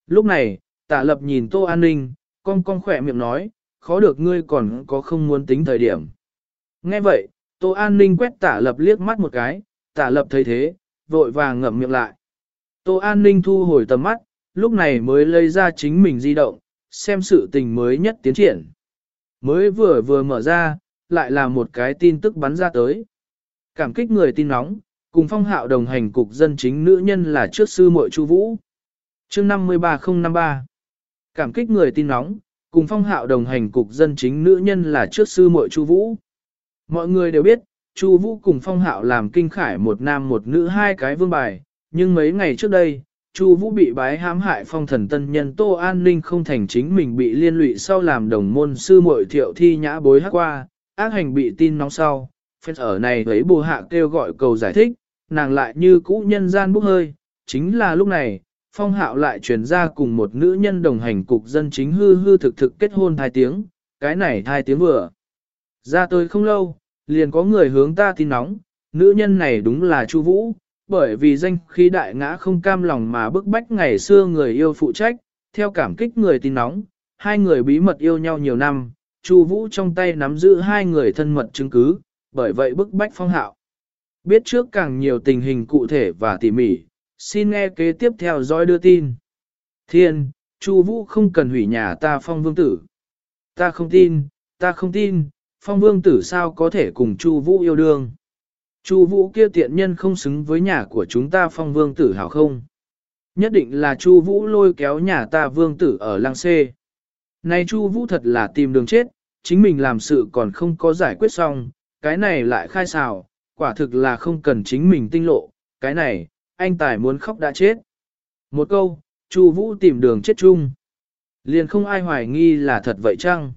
Lúc này, tả lập nhìn Tô An Ninh, con con khỏe miệng nói, khó được ngươi còn có không muốn tính thời điểm. Nghe vậy, Tô An Ninh quét tả lập liếc mắt một cái, tả lập thấy thế, vội vàng ngậm miệng lại. Tô An Ninh thu hồi tầm mắt, lúc này mới lấy ra chính mình di động, xem sự tình mới nhất tiến triển. Mới vừa vừa mở ra, lại là một cái tin tức bắn ra tới. Cảm kích người tin nóng, cùng phong hạo đồng hành cục dân chính nữ nhân là trước sư muội Chu Vũ. Chương 53053. Cảm kích người tin nóng, cùng phong hạo đồng hành cục dân chính nữ nhân là trước sư muội Chu Vũ. Mọi người đều biết, Chu Vũ cùng phong hạo làm kinh khải một nam một nữ hai cái vương bài, nhưng mấy ngày trước đây, Chu Vũ bị bái hãm hại phong thần tân nhân Tô An Ninh không thành chính mình bị liên lụy sau làm đồng môn sư muội thiệu thi nhã bối hát qua, ác hành bị tin nóng sau, phết ở này thấy bù hạ kêu gọi cầu giải thích, nàng lại như cũ nhân gian bốc hơi, chính là lúc này, phong hạo lại truyền ra cùng một nữ nhân đồng hành cục dân chính hư hư thực thực kết hôn hai tiếng, cái này hai tiếng vừa. Ra tôi không lâu, liền có người hướng ta tin nóng, nữ nhân này đúng là Chu Vũ, bởi vì danh khí đại ngã không cam lòng mà bức bách ngày xưa người yêu phụ trách, theo cảm kích người tin nóng, hai người bí mật yêu nhau nhiều năm, Chu Vũ trong tay nắm giữ hai người thân mật chứng cứ, bởi vậy bức bách phong hạo. Biết trước càng nhiều tình hình cụ thể và tỉ mỉ, xin nghe kế tiếp theo dõi đưa tin. Thiên, Chu Vũ không cần hủy nhà ta phong vương tử. Ta không tin, ta không tin, phong vương tử sao có thể cùng Chu Vũ yêu đương. Chu Vũ kia tiện nhân không xứng với nhà của chúng ta phong vương tử hảo không? Nhất định là Chu Vũ lôi kéo nhà ta vương tử ở lăng xê. Này Chu Vũ thật là tìm đường chết, chính mình làm sự còn không có giải quyết xong, cái này lại khai xào, quả thực là không cần chính mình tinh lộ, cái này, anh tài muốn khóc đã chết. Một câu, Chu Vũ tìm đường chết chung. Liền không ai hoài nghi là thật vậy chăng?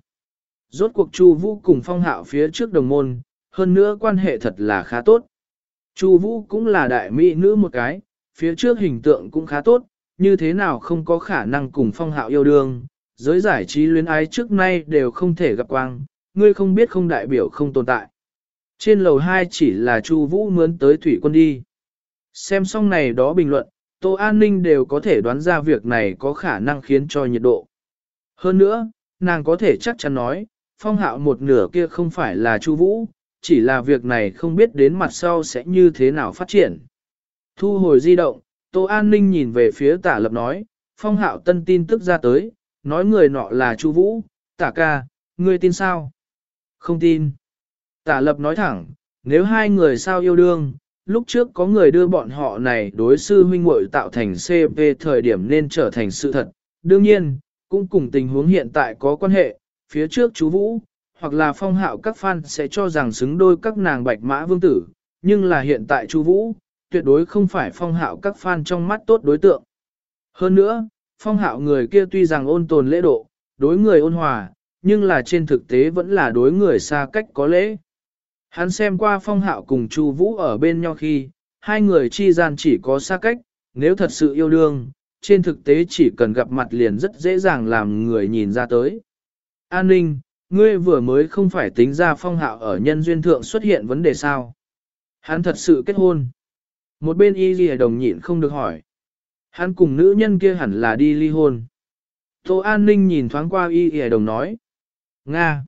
Rốt cuộc Chu Vũ cùng Phong Hạo phía trước đồng môn, hơn nữa quan hệ thật là khá tốt. Chu Vũ cũng là đại mỹ nữ một cái, phía trước hình tượng cũng khá tốt, như thế nào không có khả năng cùng Phong Hạo yêu đương, giới giải trí luyến ái trước nay đều không thể gặp quang, ngươi không biết không đại biểu không tồn tại. Trên lầu 2 chỉ là Chu Vũ mướn tới thủy quân đi. Xem xong này đó bình luận, Tô An Ninh đều có thể đoán ra việc này có khả năng khiến cho nhiệt độ. Hơn nữa, nàng có thể chắc chắn nói, phong hạo một nửa kia không phải là Chu Vũ, chỉ là việc này không biết đến mặt sau sẽ như thế nào phát triển. Thu hồi di động, Tô An Ninh nhìn về phía tả lập nói, phong hạo tân tin tức ra tới, nói người nọ là Chu Vũ, tả ca, ngươi tin sao? Không tin. Tả lập nói thẳng, nếu hai người sao yêu đương, lúc trước có người đưa bọn họ này đối sư huynh muội tạo thành CP thời điểm nên trở thành sự thật. Đương nhiên, cũng cùng tình huống hiện tại có quan hệ, phía trước chú Vũ, hoặc là phong hạo các fan sẽ cho rằng xứng đôi các nàng bạch mã vương tử, nhưng là hiện tại chú Vũ, tuyệt đối không phải phong hạo các fan trong mắt tốt đối tượng. Hơn nữa, phong hạo người kia tuy rằng ôn tồn lễ độ, đối người ôn hòa, nhưng là trên thực tế vẫn là đối người xa cách có lễ. Hắn xem qua phong hạo cùng Chu Vũ ở bên nhau khi, hai người chi gian chỉ có xa cách, nếu thật sự yêu đương, trên thực tế chỉ cần gặp mặt liền rất dễ dàng làm người nhìn ra tới. An ninh, ngươi vừa mới không phải tính ra phong hạo ở nhân duyên thượng xuất hiện vấn đề sao? Hắn thật sự kết hôn. Một bên y ghi đồng nhịn không được hỏi. Hắn cùng nữ nhân kia hẳn là đi ly hôn. Tô An ninh nhìn thoáng qua y ghi đồng nói. Nga.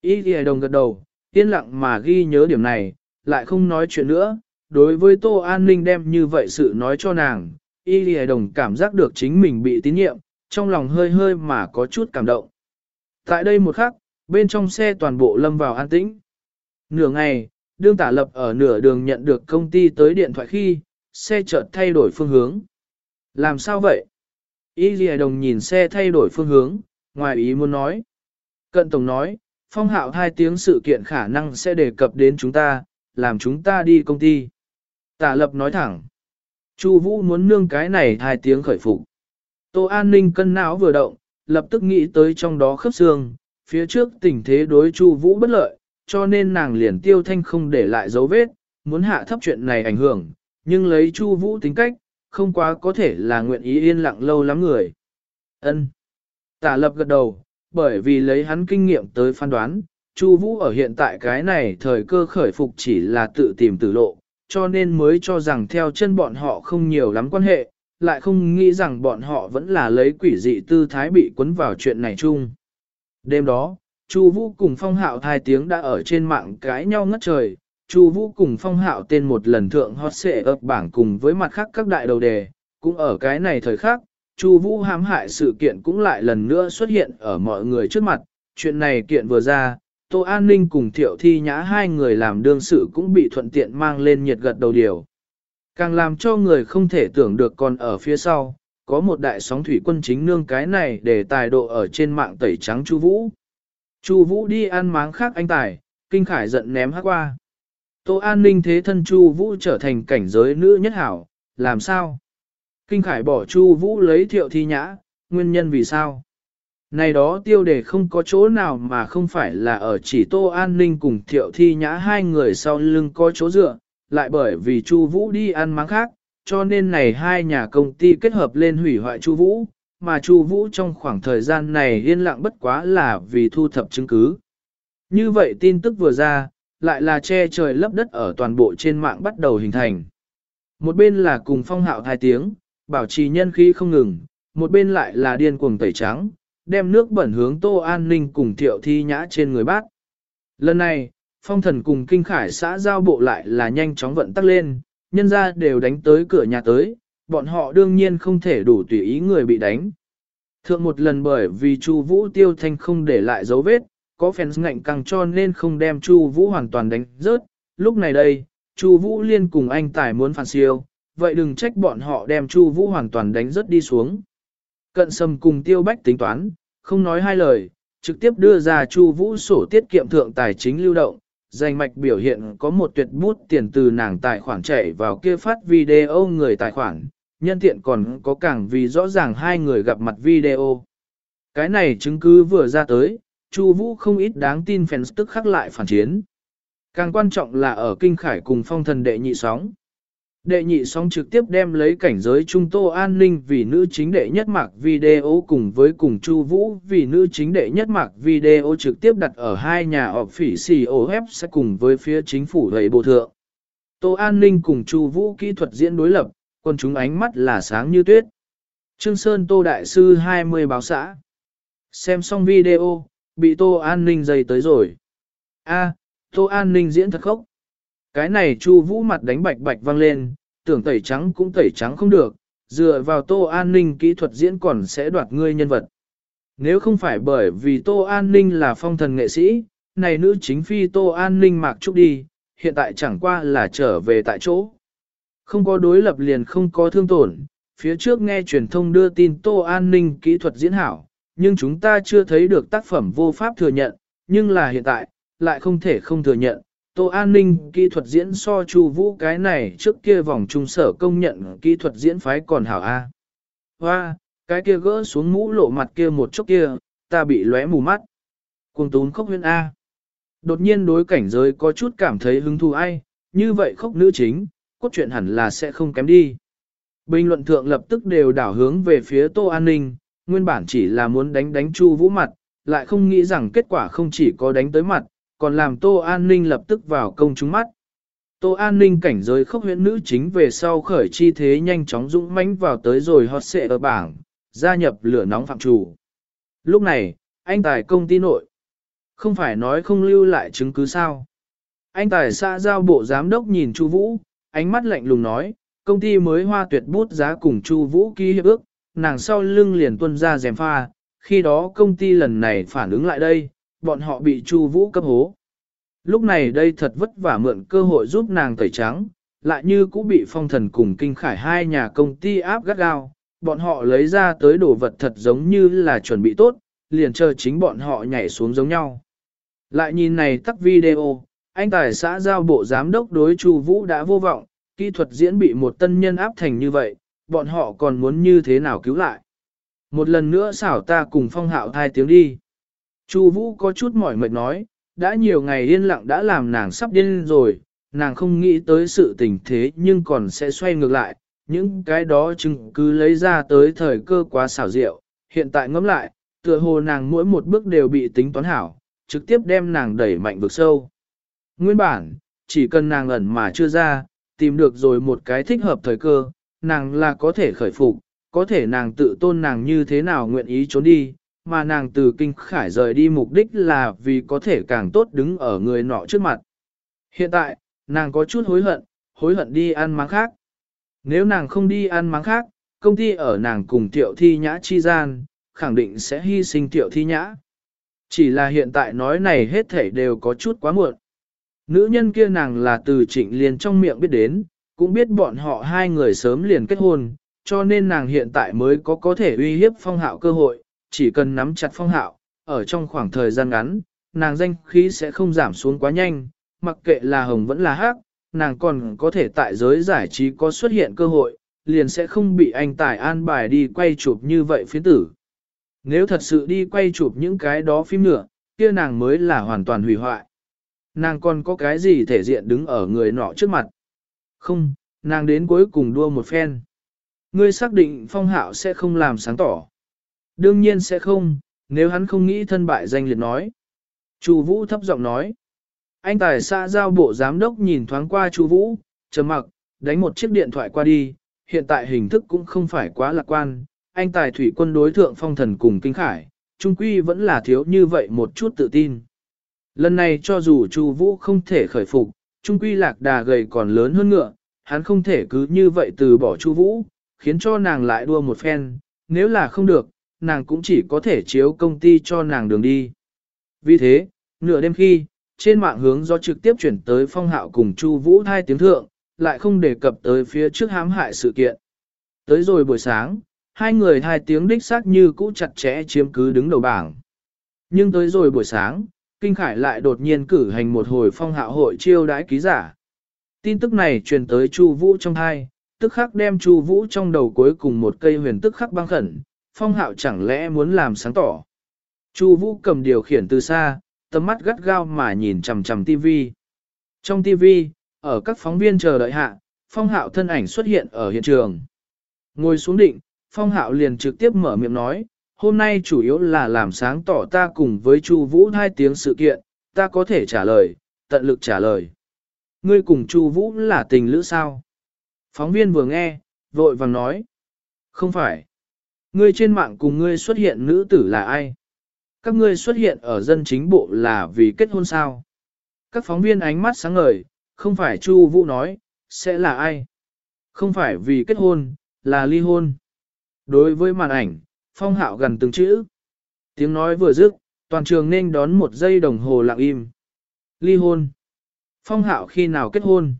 Y ghi đồng gật đầu, yên lặng mà ghi nhớ điểm này, lại không nói chuyện nữa. Đối với Tô An Ninh đem như vậy sự nói cho nàng, Y Lì Đồng cảm giác được chính mình bị tín nhiệm, trong lòng hơi hơi mà có chút cảm động. Tại đây một khắc, bên trong xe toàn bộ lâm vào an tĩnh. Nửa ngày, đương tả lập ở nửa đường nhận được công ty tới điện thoại khi, xe chợt thay đổi phương hướng. Làm sao vậy? Y Lì Đồng nhìn xe thay đổi phương hướng, ngoài ý muốn nói. Cận Tổng nói, phong hạo hai tiếng sự kiện khả năng sẽ đề cập đến chúng ta, làm chúng ta đi công ty. Tả lập nói thẳng. Chu Vũ muốn nương cái này hai tiếng khởi phục. Tô An Ninh cân não vừa động, lập tức nghĩ tới trong đó khớp xương, phía trước tình thế đối Chu Vũ bất lợi, cho nên nàng liền tiêu thanh không để lại dấu vết, muốn hạ thấp chuyện này ảnh hưởng, nhưng lấy Chu Vũ tính cách, không quá có thể là nguyện ý yên lặng lâu lắm người. Ân. Tả lập gật đầu, bởi vì lấy hắn kinh nghiệm tới phán đoán, Chu Vũ ở hiện tại cái này thời cơ khởi phục chỉ là tự tìm tử lộ, cho nên mới cho rằng theo chân bọn họ không nhiều lắm quan hệ, lại không nghĩ rằng bọn họ vẫn là lấy quỷ dị tư thái bị cuốn vào chuyện này chung. Đêm đó, Chu Vũ cùng Phong Hạo hai tiếng đã ở trên mạng cãi nhau ngất trời. Chu Vũ cùng Phong Hạo tên một lần thượng hot sẽ ập bảng cùng với mặt khác các đại đầu đề, cũng ở cái này thời khắc, Chu Vũ hãm hại sự kiện cũng lại lần nữa xuất hiện ở mọi người trước mặt. Chuyện này kiện vừa ra, Tô An Ninh cùng Thiệu Thi Nhã hai người làm đương sự cũng bị thuận tiện mang lên nhiệt gật đầu điều. Càng làm cho người không thể tưởng được còn ở phía sau, có một đại sóng thủy quân chính nương cái này để tài độ ở trên mạng tẩy trắng Chu Vũ. Chu Vũ đi ăn máng khác anh tài, kinh khải giận ném hát qua. Tô An Ninh thế thân Chu Vũ trở thành cảnh giới nữ nhất hảo, làm sao? Kinh khải bỏ Chu Vũ lấy thiệu thi nhã, nguyên nhân vì sao? Này đó tiêu đề không có chỗ nào mà không phải là ở chỉ Tô An Ninh cùng thiệu thi nhã hai người sau lưng có chỗ dựa, lại bởi vì Chu Vũ đi ăn máng khác, cho nên này hai nhà công ty kết hợp lên hủy hoại Chu Vũ, mà Chu Vũ trong khoảng thời gian này yên lặng bất quá là vì thu thập chứng cứ. Như vậy tin tức vừa ra, lại là che trời lấp đất ở toàn bộ trên mạng bắt đầu hình thành. Một bên là cùng phong hạo hai tiếng, bảo trì nhân khí không ngừng, một bên lại là điên cuồng tẩy trắng, đem nước bẩn hướng Tô An Ninh cùng Thiệu Thi Nhã trên người bác. Lần này, phong thần cùng kinh khải xã giao bộ lại là nhanh chóng vận tắc lên, nhân ra đều đánh tới cửa nhà tới, bọn họ đương nhiên không thể đủ tùy ý người bị đánh. Thượng một lần bởi vì Chu Vũ tiêu thanh không để lại dấu vết, có fans ngạnh căng cho nên không đem Chu Vũ hoàn toàn đánh rớt, lúc này đây, Chu Vũ liên cùng anh tài muốn phản siêu, vậy đừng trách bọn họ đem Chu Vũ hoàn toàn đánh rất đi xuống. Cận Sâm cùng Tiêu Bách tính toán, không nói hai lời, trực tiếp đưa ra Chu Vũ sổ tiết kiệm thượng tài chính lưu động, danh mạch biểu hiện có một tuyệt bút tiền từ nàng tài khoản chạy vào kia phát video người tài khoản, nhân tiện còn có càng vì rõ ràng hai người gặp mặt video. Cái này chứng cứ vừa ra tới, Chu Vũ không ít đáng tin fans tức khắc lại phản chiến. Càng quan trọng là ở kinh khải cùng phong thần đệ nhị sóng. Đệ nhị sóng trực tiếp đem lấy cảnh giới trung tô an ninh vì nữ chính đệ nhất mạc video cùng với cùng Chu Vũ vì nữ chính đệ nhất mạc video trực tiếp đặt ở hai nhà họp phỉ COF sẽ cùng với phía chính phủ gầy bộ thượng. Tô An ninh cùng Chu Vũ kỹ thuật diễn đối lập, còn chúng ánh mắt là sáng như tuyết. Trương Sơn Tô Đại Sư 20 báo xã. Xem xong video, bị Tô An ninh dày tới rồi. A, Tô An ninh diễn thật khốc. Cái này Chu Vũ mặt đánh bạch bạch vang lên, tưởng tẩy trắng cũng tẩy trắng không được, dựa vào Tô An Ninh kỹ thuật diễn còn sẽ đoạt ngươi nhân vật. Nếu không phải bởi vì Tô An Ninh là phong thần nghệ sĩ, này nữ chính phi Tô An Ninh mặc trúc đi, hiện tại chẳng qua là trở về tại chỗ. Không có đối lập liền không có thương tổn, phía trước nghe truyền thông đưa tin Tô An Ninh kỹ thuật diễn hảo, nhưng chúng ta chưa thấy được tác phẩm vô pháp thừa nhận, nhưng là hiện tại, lại không thể không thừa nhận, Tô An Ninh kỹ thuật diễn so Chu Vũ cái này trước kia vòng trung sở công nhận kỹ thuật diễn phái còn hảo A. Hoa, cái kia gỡ xuống mũ lộ mặt kia một chút kia, ta bị lóe mù mắt. Cuồng tún khóc huyên A. Đột nhiên đối cảnh giới có chút cảm thấy hứng thú ai, như vậy khóc nữ chính, cốt truyện hẳn là sẽ không kém đi. Bình luận thượng lập tức đều đảo hướng về phía Tô An Ninh, nguyên bản chỉ là muốn đánh đánh Chu Vũ mặt, lại không nghĩ rằng kết quả không chỉ có đánh tới mặt, còn làm Tô An Ninh lập tức vào công chúng mắt. Tô An Ninh cảnh giới khốc huyện nữ chính về sau khởi chi thế nhanh chóng dũng mãnh vào tới rồi hot xệ ở bảng, gia nhập lửa nóng phạm chủ. Lúc này, anh Tài công ty nội. Không phải nói không lưu lại chứng cứ sao. Anh Tài xã giao bộ giám đốc nhìn Chu Vũ, ánh mắt lạnh lùng nói, công ty mới hoa tuyệt bút giá cùng Chu Vũ ký hiệp ước, nàng sau lưng liền tuân ra dèm pha, khi đó công ty lần này phản ứng lại đây, bọn họ bị Chu Vũ cấp hố. Lúc này đây thật vất vả mượn cơ hội giúp nàng tẩy trắng, lại như cũng bị phong thần cùng kinh khải hai nhà công ty áp gắt gao, bọn họ lấy ra tới đồ vật thật giống như là chuẩn bị tốt, liền chờ chính bọn họ nhảy xuống giống nhau. Lại nhìn này tắc video, anh tài xã giao bộ giám đốc đối Chu Vũ đã vô vọng, kỹ thuật diễn bị một tân nhân áp thành như vậy, bọn họ còn muốn như thế nào cứu lại. Một lần nữa xảo ta cùng phong hạo thai tiếng đi. Chu Vũ có chút mỏi mệt nói, đã nhiều ngày yên lặng đã làm nàng sắp điên rồi, nàng không nghĩ tới sự tình thế nhưng còn sẽ xoay ngược lại, những cái đó chứng cứ lấy ra tới thời cơ quá xảo diệu, hiện tại ngẫm lại, tựa hồ nàng mỗi một bước đều bị tính toán hảo, trực tiếp đem nàng đẩy mạnh vực sâu. Nguyên bản, chỉ cần nàng ẩn mà chưa ra, tìm được rồi một cái thích hợp thời cơ, nàng là có thể khởi phục, có thể nàng tự tôn nàng như thế nào nguyện ý trốn đi, mà nàng từ kinh khải rời đi mục đích là vì có thể càng tốt đứng ở người nọ trước mặt. Hiện tại, nàng có chút hối hận, hối hận đi ăn máng khác. Nếu nàng không đi ăn máng khác, công ty ở nàng cùng tiệu thi nhã chi gian, khẳng định sẽ hy sinh tiệu thi nhã. Chỉ là hiện tại nói này hết thể đều có chút quá muộn. Nữ nhân kia nàng là từ trịnh liền trong miệng biết đến, cũng biết bọn họ hai người sớm liền kết hôn, cho nên nàng hiện tại mới có có thể uy hiếp phong hạo cơ hội, chỉ cần nắm chặt phong hạo, ở trong khoảng thời gian ngắn, nàng danh khí sẽ không giảm xuống quá nhanh, mặc kệ là hồng vẫn là hắc, nàng còn có thể tại giới giải trí có xuất hiện cơ hội, liền sẽ không bị anh tài an bài đi quay chụp như vậy phiến tử. Nếu thật sự đi quay chụp những cái đó phim nữa, kia nàng mới là hoàn toàn hủy hoại. Nàng còn có cái gì thể diện đứng ở người nọ trước mặt. Không, nàng đến cuối cùng đua một phen. Ngươi xác định phong hạo sẽ không làm sáng tỏ. Đương nhiên sẽ không, nếu hắn không nghĩ thân bại danh liệt nói. Chu Vũ thấp giọng nói. Anh tài xã giao bộ giám đốc nhìn thoáng qua Chu Vũ, trầm mặc, đánh một chiếc điện thoại qua đi, hiện tại hình thức cũng không phải quá lạc quan, anh tài thủy quân đối thượng phong thần cùng kinh khải, trung quy vẫn là thiếu như vậy một chút tự tin. Lần này cho dù Chu Vũ không thể khởi phục, trung quy lạc đà gầy còn lớn hơn ngựa, hắn không thể cứ như vậy từ bỏ Chu Vũ, khiến cho nàng lại đua một phen, nếu là không được, nàng cũng chỉ có thể chiếu công ty cho nàng đường đi. Vì thế, nửa đêm khi, trên mạng hướng do trực tiếp chuyển tới phong hạo cùng Chu Vũ hai tiếng thượng, lại không đề cập tới phía trước hãm hại sự kiện. Tới rồi buổi sáng, hai người hai tiếng đích xác như cũ chặt chẽ chiếm cứ đứng đầu bảng. Nhưng tới rồi buổi sáng, Kinh Khải lại đột nhiên cử hành một hồi phong hạo hội chiêu đãi ký giả. Tin tức này truyền tới Chu Vũ trong hai, tức khắc đem Chu Vũ trong đầu cuối cùng một cây huyền tức khắc băng khẩn, phong hạo chẳng lẽ muốn làm sáng tỏ. Chu Vũ cầm điều khiển từ xa, tầm mắt gắt gao mà nhìn chằm chằm tivi. Trong tivi, ở các phóng viên chờ đợi hạ, phong hạo thân ảnh xuất hiện ở hiện trường. Ngồi xuống định, phong hạo liền trực tiếp mở miệng nói, hôm nay chủ yếu là làm sáng tỏ ta cùng với Chu Vũ hai tiếng sự kiện, ta có thể trả lời, tận lực trả lời. Ngươi cùng Chu Vũ là tình lữ sao? Phóng viên vừa nghe, vội vàng nói. Không phải. Ngươi trên mạng cùng ngươi xuất hiện nữ tử là ai? Các ngươi xuất hiện ở dân chính bộ là vì kết hôn sao? Các phóng viên ánh mắt sáng ngời, không phải Chu Vũ nói, sẽ là ai? Không phải vì kết hôn, là ly hôn. Đối với màn ảnh, phong hạo gần từng chữ. Tiếng nói vừa dứt, toàn trường nên đón một giây đồng hồ lặng im. Ly hôn. Phong hạo khi nào kết hôn?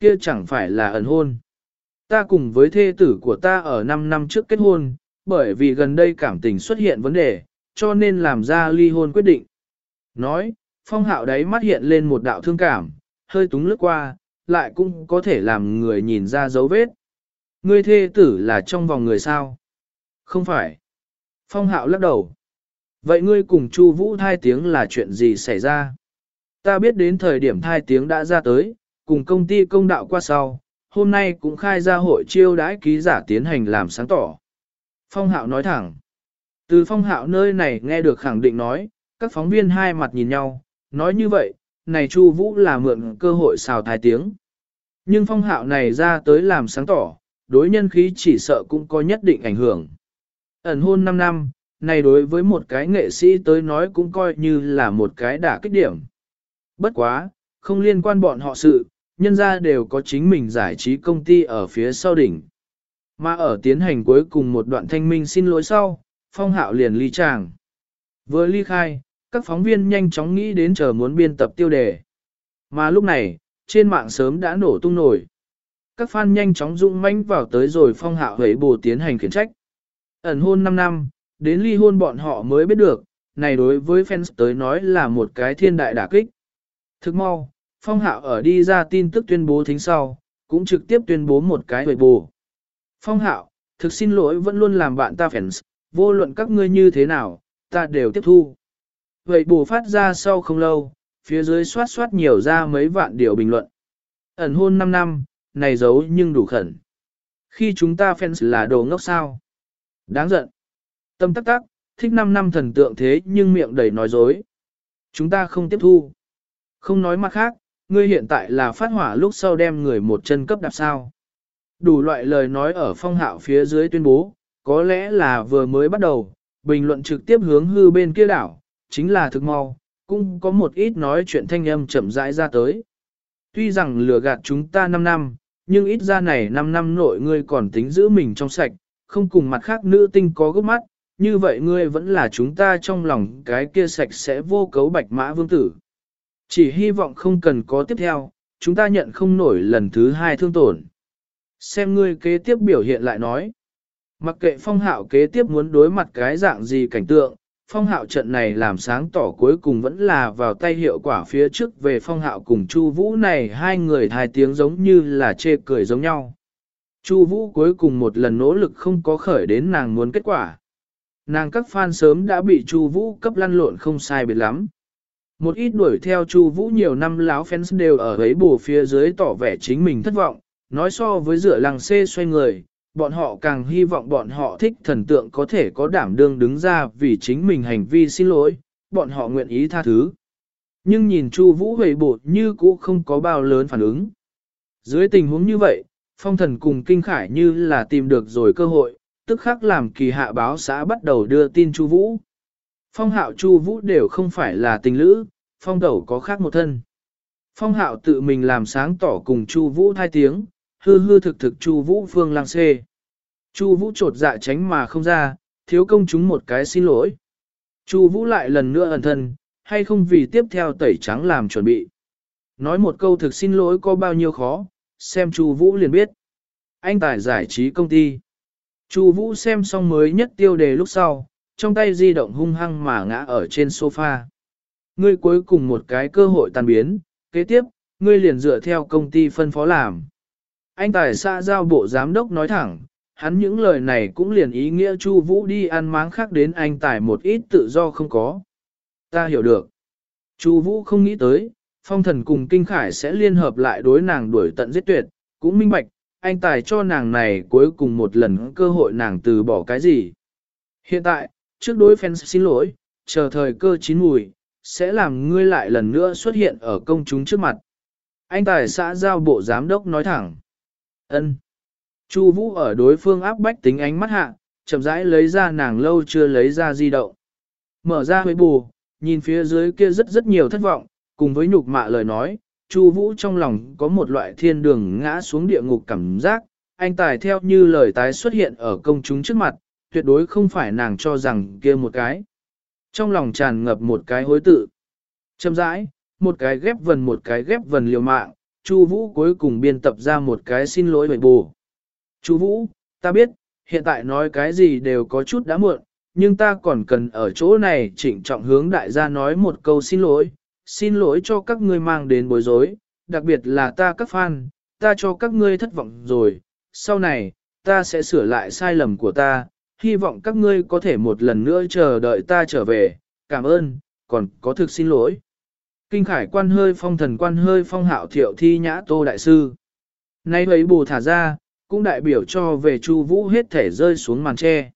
Kia chẳng phải là ẩn hôn. Ta cùng với thê tử của ta ở 5 năm trước kết hôn, bởi vì gần đây cảm tình xuất hiện vấn đề, cho nên làm ra ly hôn quyết định. Nói, phong hạo đấy mắt hiện lên một đạo thương cảm, hơi túng lướt qua, lại cũng có thể làm người nhìn ra dấu vết. Ngươi thê tử là trong vòng người sao? Không phải. Phong hạo lắc đầu. Vậy ngươi cùng Chu Vũ thai tiếng là chuyện gì xảy ra? Ta biết đến thời điểm thai tiếng đã ra tới, cùng công ty công đạo qua sau, hôm nay cũng khai ra hội chiêu đãi ký giả tiến hành làm sáng tỏ. Phong hạo nói thẳng. Từ phong hạo nơi này nghe được khẳng định nói, các phóng viên hai mặt nhìn nhau, nói như vậy, này Chu Vũ là mượn cơ hội xào thái tiếng. Nhưng phong hạo này ra tới làm sáng tỏ, đối nhân khí chỉ sợ cũng có nhất định ảnh hưởng. Ẩn hôn 5 năm, này đối với một cái nghệ sĩ tới nói cũng coi như là một cái đả kích điểm. Bất quá, không liên quan bọn họ sự, nhân ra đều có chính mình giải trí công ty ở phía sau đỉnh. Mà ở tiến hành cuối cùng một đoạn thanh minh xin lỗi sau, phong hạo liền ly tràng. Vừa ly khai, các phóng viên nhanh chóng nghĩ đến chờ muốn biên tập tiêu đề. Mà lúc này, trên mạng sớm đã nổ tung nổi. Các fan nhanh chóng dũng mãnh vào tới rồi phong hạo hấy bù tiến hành khiển trách. Ẩn hôn 5 năm, đến ly hôn bọn họ mới biết được, này đối với fans tới nói là một cái thiên đại đả kích. Thức mau, phong hạo ở đi ra tin tức tuyên bố thính sau, cũng trực tiếp tuyên bố một cái hấy bù. Phong hạo, thực xin lỗi vẫn luôn làm bạn ta fans, vô luận các ngươi như thế nào, ta đều tiếp thu. Vậy bù phát ra sau không lâu, phía dưới soát soát nhiều ra mấy vạn điều bình luận. Ẩn hôn 5 năm, này giấu nhưng đủ khẩn. Khi chúng ta fans là đồ ngốc sao? Đáng giận. Tâm tắc tắc, thích 5 năm thần tượng thế nhưng miệng đầy nói dối. Chúng ta không tiếp thu. Không nói mặt khác, ngươi hiện tại là phát hỏa lúc sau đem người một chân cấp đạp sao. Đủ loại lời nói ở phong hạo phía dưới tuyên bố, có lẽ là vừa mới bắt đầu, bình luận trực tiếp hướng hư bên kia đảo, chính là thực mau, cũng có một ít nói chuyện thanh âm chậm rãi ra tới. Tuy rằng lừa gạt chúng ta 5 năm, nhưng ít ra này 5 năm nội ngươi còn tính giữ mình trong sạch, không cùng mặt khác nữ tinh có gốc mắt, như vậy ngươi vẫn là chúng ta trong lòng cái kia sạch sẽ vô cấu bạch mã vương tử. Chỉ hy vọng không cần có tiếp theo, chúng ta nhận không nổi lần thứ hai thương tổn. Xem ngươi kế tiếp biểu hiện lại nói. Mặc kệ phong hạo kế tiếp muốn đối mặt cái dạng gì cảnh tượng, phong hạo trận này làm sáng tỏ cuối cùng vẫn là vào tay hiệu quả phía trước về phong hạo cùng Chu Vũ này hai người hai tiếng giống như là chê cười giống nhau. Chu Vũ cuối cùng một lần nỗ lực không có khởi đến nàng muốn kết quả. Nàng các fan sớm đã bị Chu Vũ cấp lăn lộn không sai biệt lắm. Một ít đuổi theo Chu Vũ nhiều năm láo fans đều ở ấy bù phía dưới tỏ vẻ chính mình thất vọng, nói so với rửa làng xê xoay người, bọn họ càng hy vọng bọn họ thích thần tượng có thể có đảm đương đứng ra vì chính mình hành vi xin lỗi, bọn họ nguyện ý tha thứ. Nhưng nhìn Chu Vũ hề bột như cũ không có bao lớn phản ứng. Dưới tình huống như vậy, phong thần cùng kinh khải như là tìm được rồi cơ hội, tức khắc làm kỳ hạ báo xã bắt đầu đưa tin Chu Vũ. Phong hạo Chu Vũ đều không phải là tình lữ, phong đầu có khác một thân. Phong hạo tự mình làm sáng tỏ cùng Chu Vũ thai tiếng, hư hư thực thực Chu Vũ phương lang xê. Chu Vũ trột dạ tránh mà không ra, thiếu công chúng một cái xin lỗi. Chu Vũ lại lần nữa ẩn thân, hay không vì tiếp theo tẩy trắng làm chuẩn bị. Nói một câu thực xin lỗi có bao nhiêu khó, xem Chu Vũ liền biết. Anh tài giải trí công ty. Chu Vũ xem xong mới nhất tiêu đề lúc sau, trong tay di động hung hăng mà ngã ở trên sofa. Ngươi cuối cùng một cái cơ hội tan biến, kế tiếp, ngươi liền dựa theo công ty phân phó làm. Anh tài xã giao bộ giám đốc nói thẳng, hắn những lời này cũng liền ý nghĩa Chu Vũ đi ăn máng khác đến anh tài một ít tự do không có. Ta hiểu được. Chu Vũ không nghĩ tới, phong thần cùng kinh khải sẽ liên hợp lại đối nàng đuổi tận giết tuyệt, cũng minh bạch, anh tài cho nàng này cuối cùng một lần cơ hội nàng từ bỏ cái gì. Hiện tại, trước đối fans xin lỗi, chờ thời cơ chín mùi, sẽ làm ngươi lại lần nữa xuất hiện ở công chúng trước mặt. Anh tài xã giao bộ giám đốc nói thẳng ân. Chu Vũ ở đối phương áp bách tính ánh mắt hạ, chậm rãi lấy ra nàng lâu chưa lấy ra di động. Mở ra huế bù, nhìn phía dưới kia rất rất nhiều thất vọng, cùng với nhục mạ lời nói, Chu Vũ trong lòng có một loại thiên đường ngã xuống địa ngục cảm giác, anh tài theo như lời tái xuất hiện ở công chúng trước mặt, tuyệt đối không phải nàng cho rằng kia một cái. Trong lòng tràn ngập một cái hối tự. Chậm rãi, một cái ghép vần một cái ghép vần liều mạng, Chu Vũ cuối cùng biên tập ra một cái xin lỗi bậy bù. Chu Vũ, ta biết, hiện tại nói cái gì đều có chút đã muộn, nhưng ta còn cần ở chỗ này chỉnh trọng hướng đại gia nói một câu xin lỗi, xin lỗi cho các ngươi mang đến bối rối, đặc biệt là ta các fan, ta cho các ngươi thất vọng rồi, sau này, ta sẽ sửa lại sai lầm của ta, hy vọng các ngươi có thể một lần nữa chờ đợi ta trở về, cảm ơn, còn có thực xin lỗi. Kinh khải quan hơi phong thần quan hơi phong hạo thiệu thi nhã tô đại sư. Nay ấy bù thả ra, cũng đại biểu cho về Chu Vũ hết thể rơi xuống màn tre.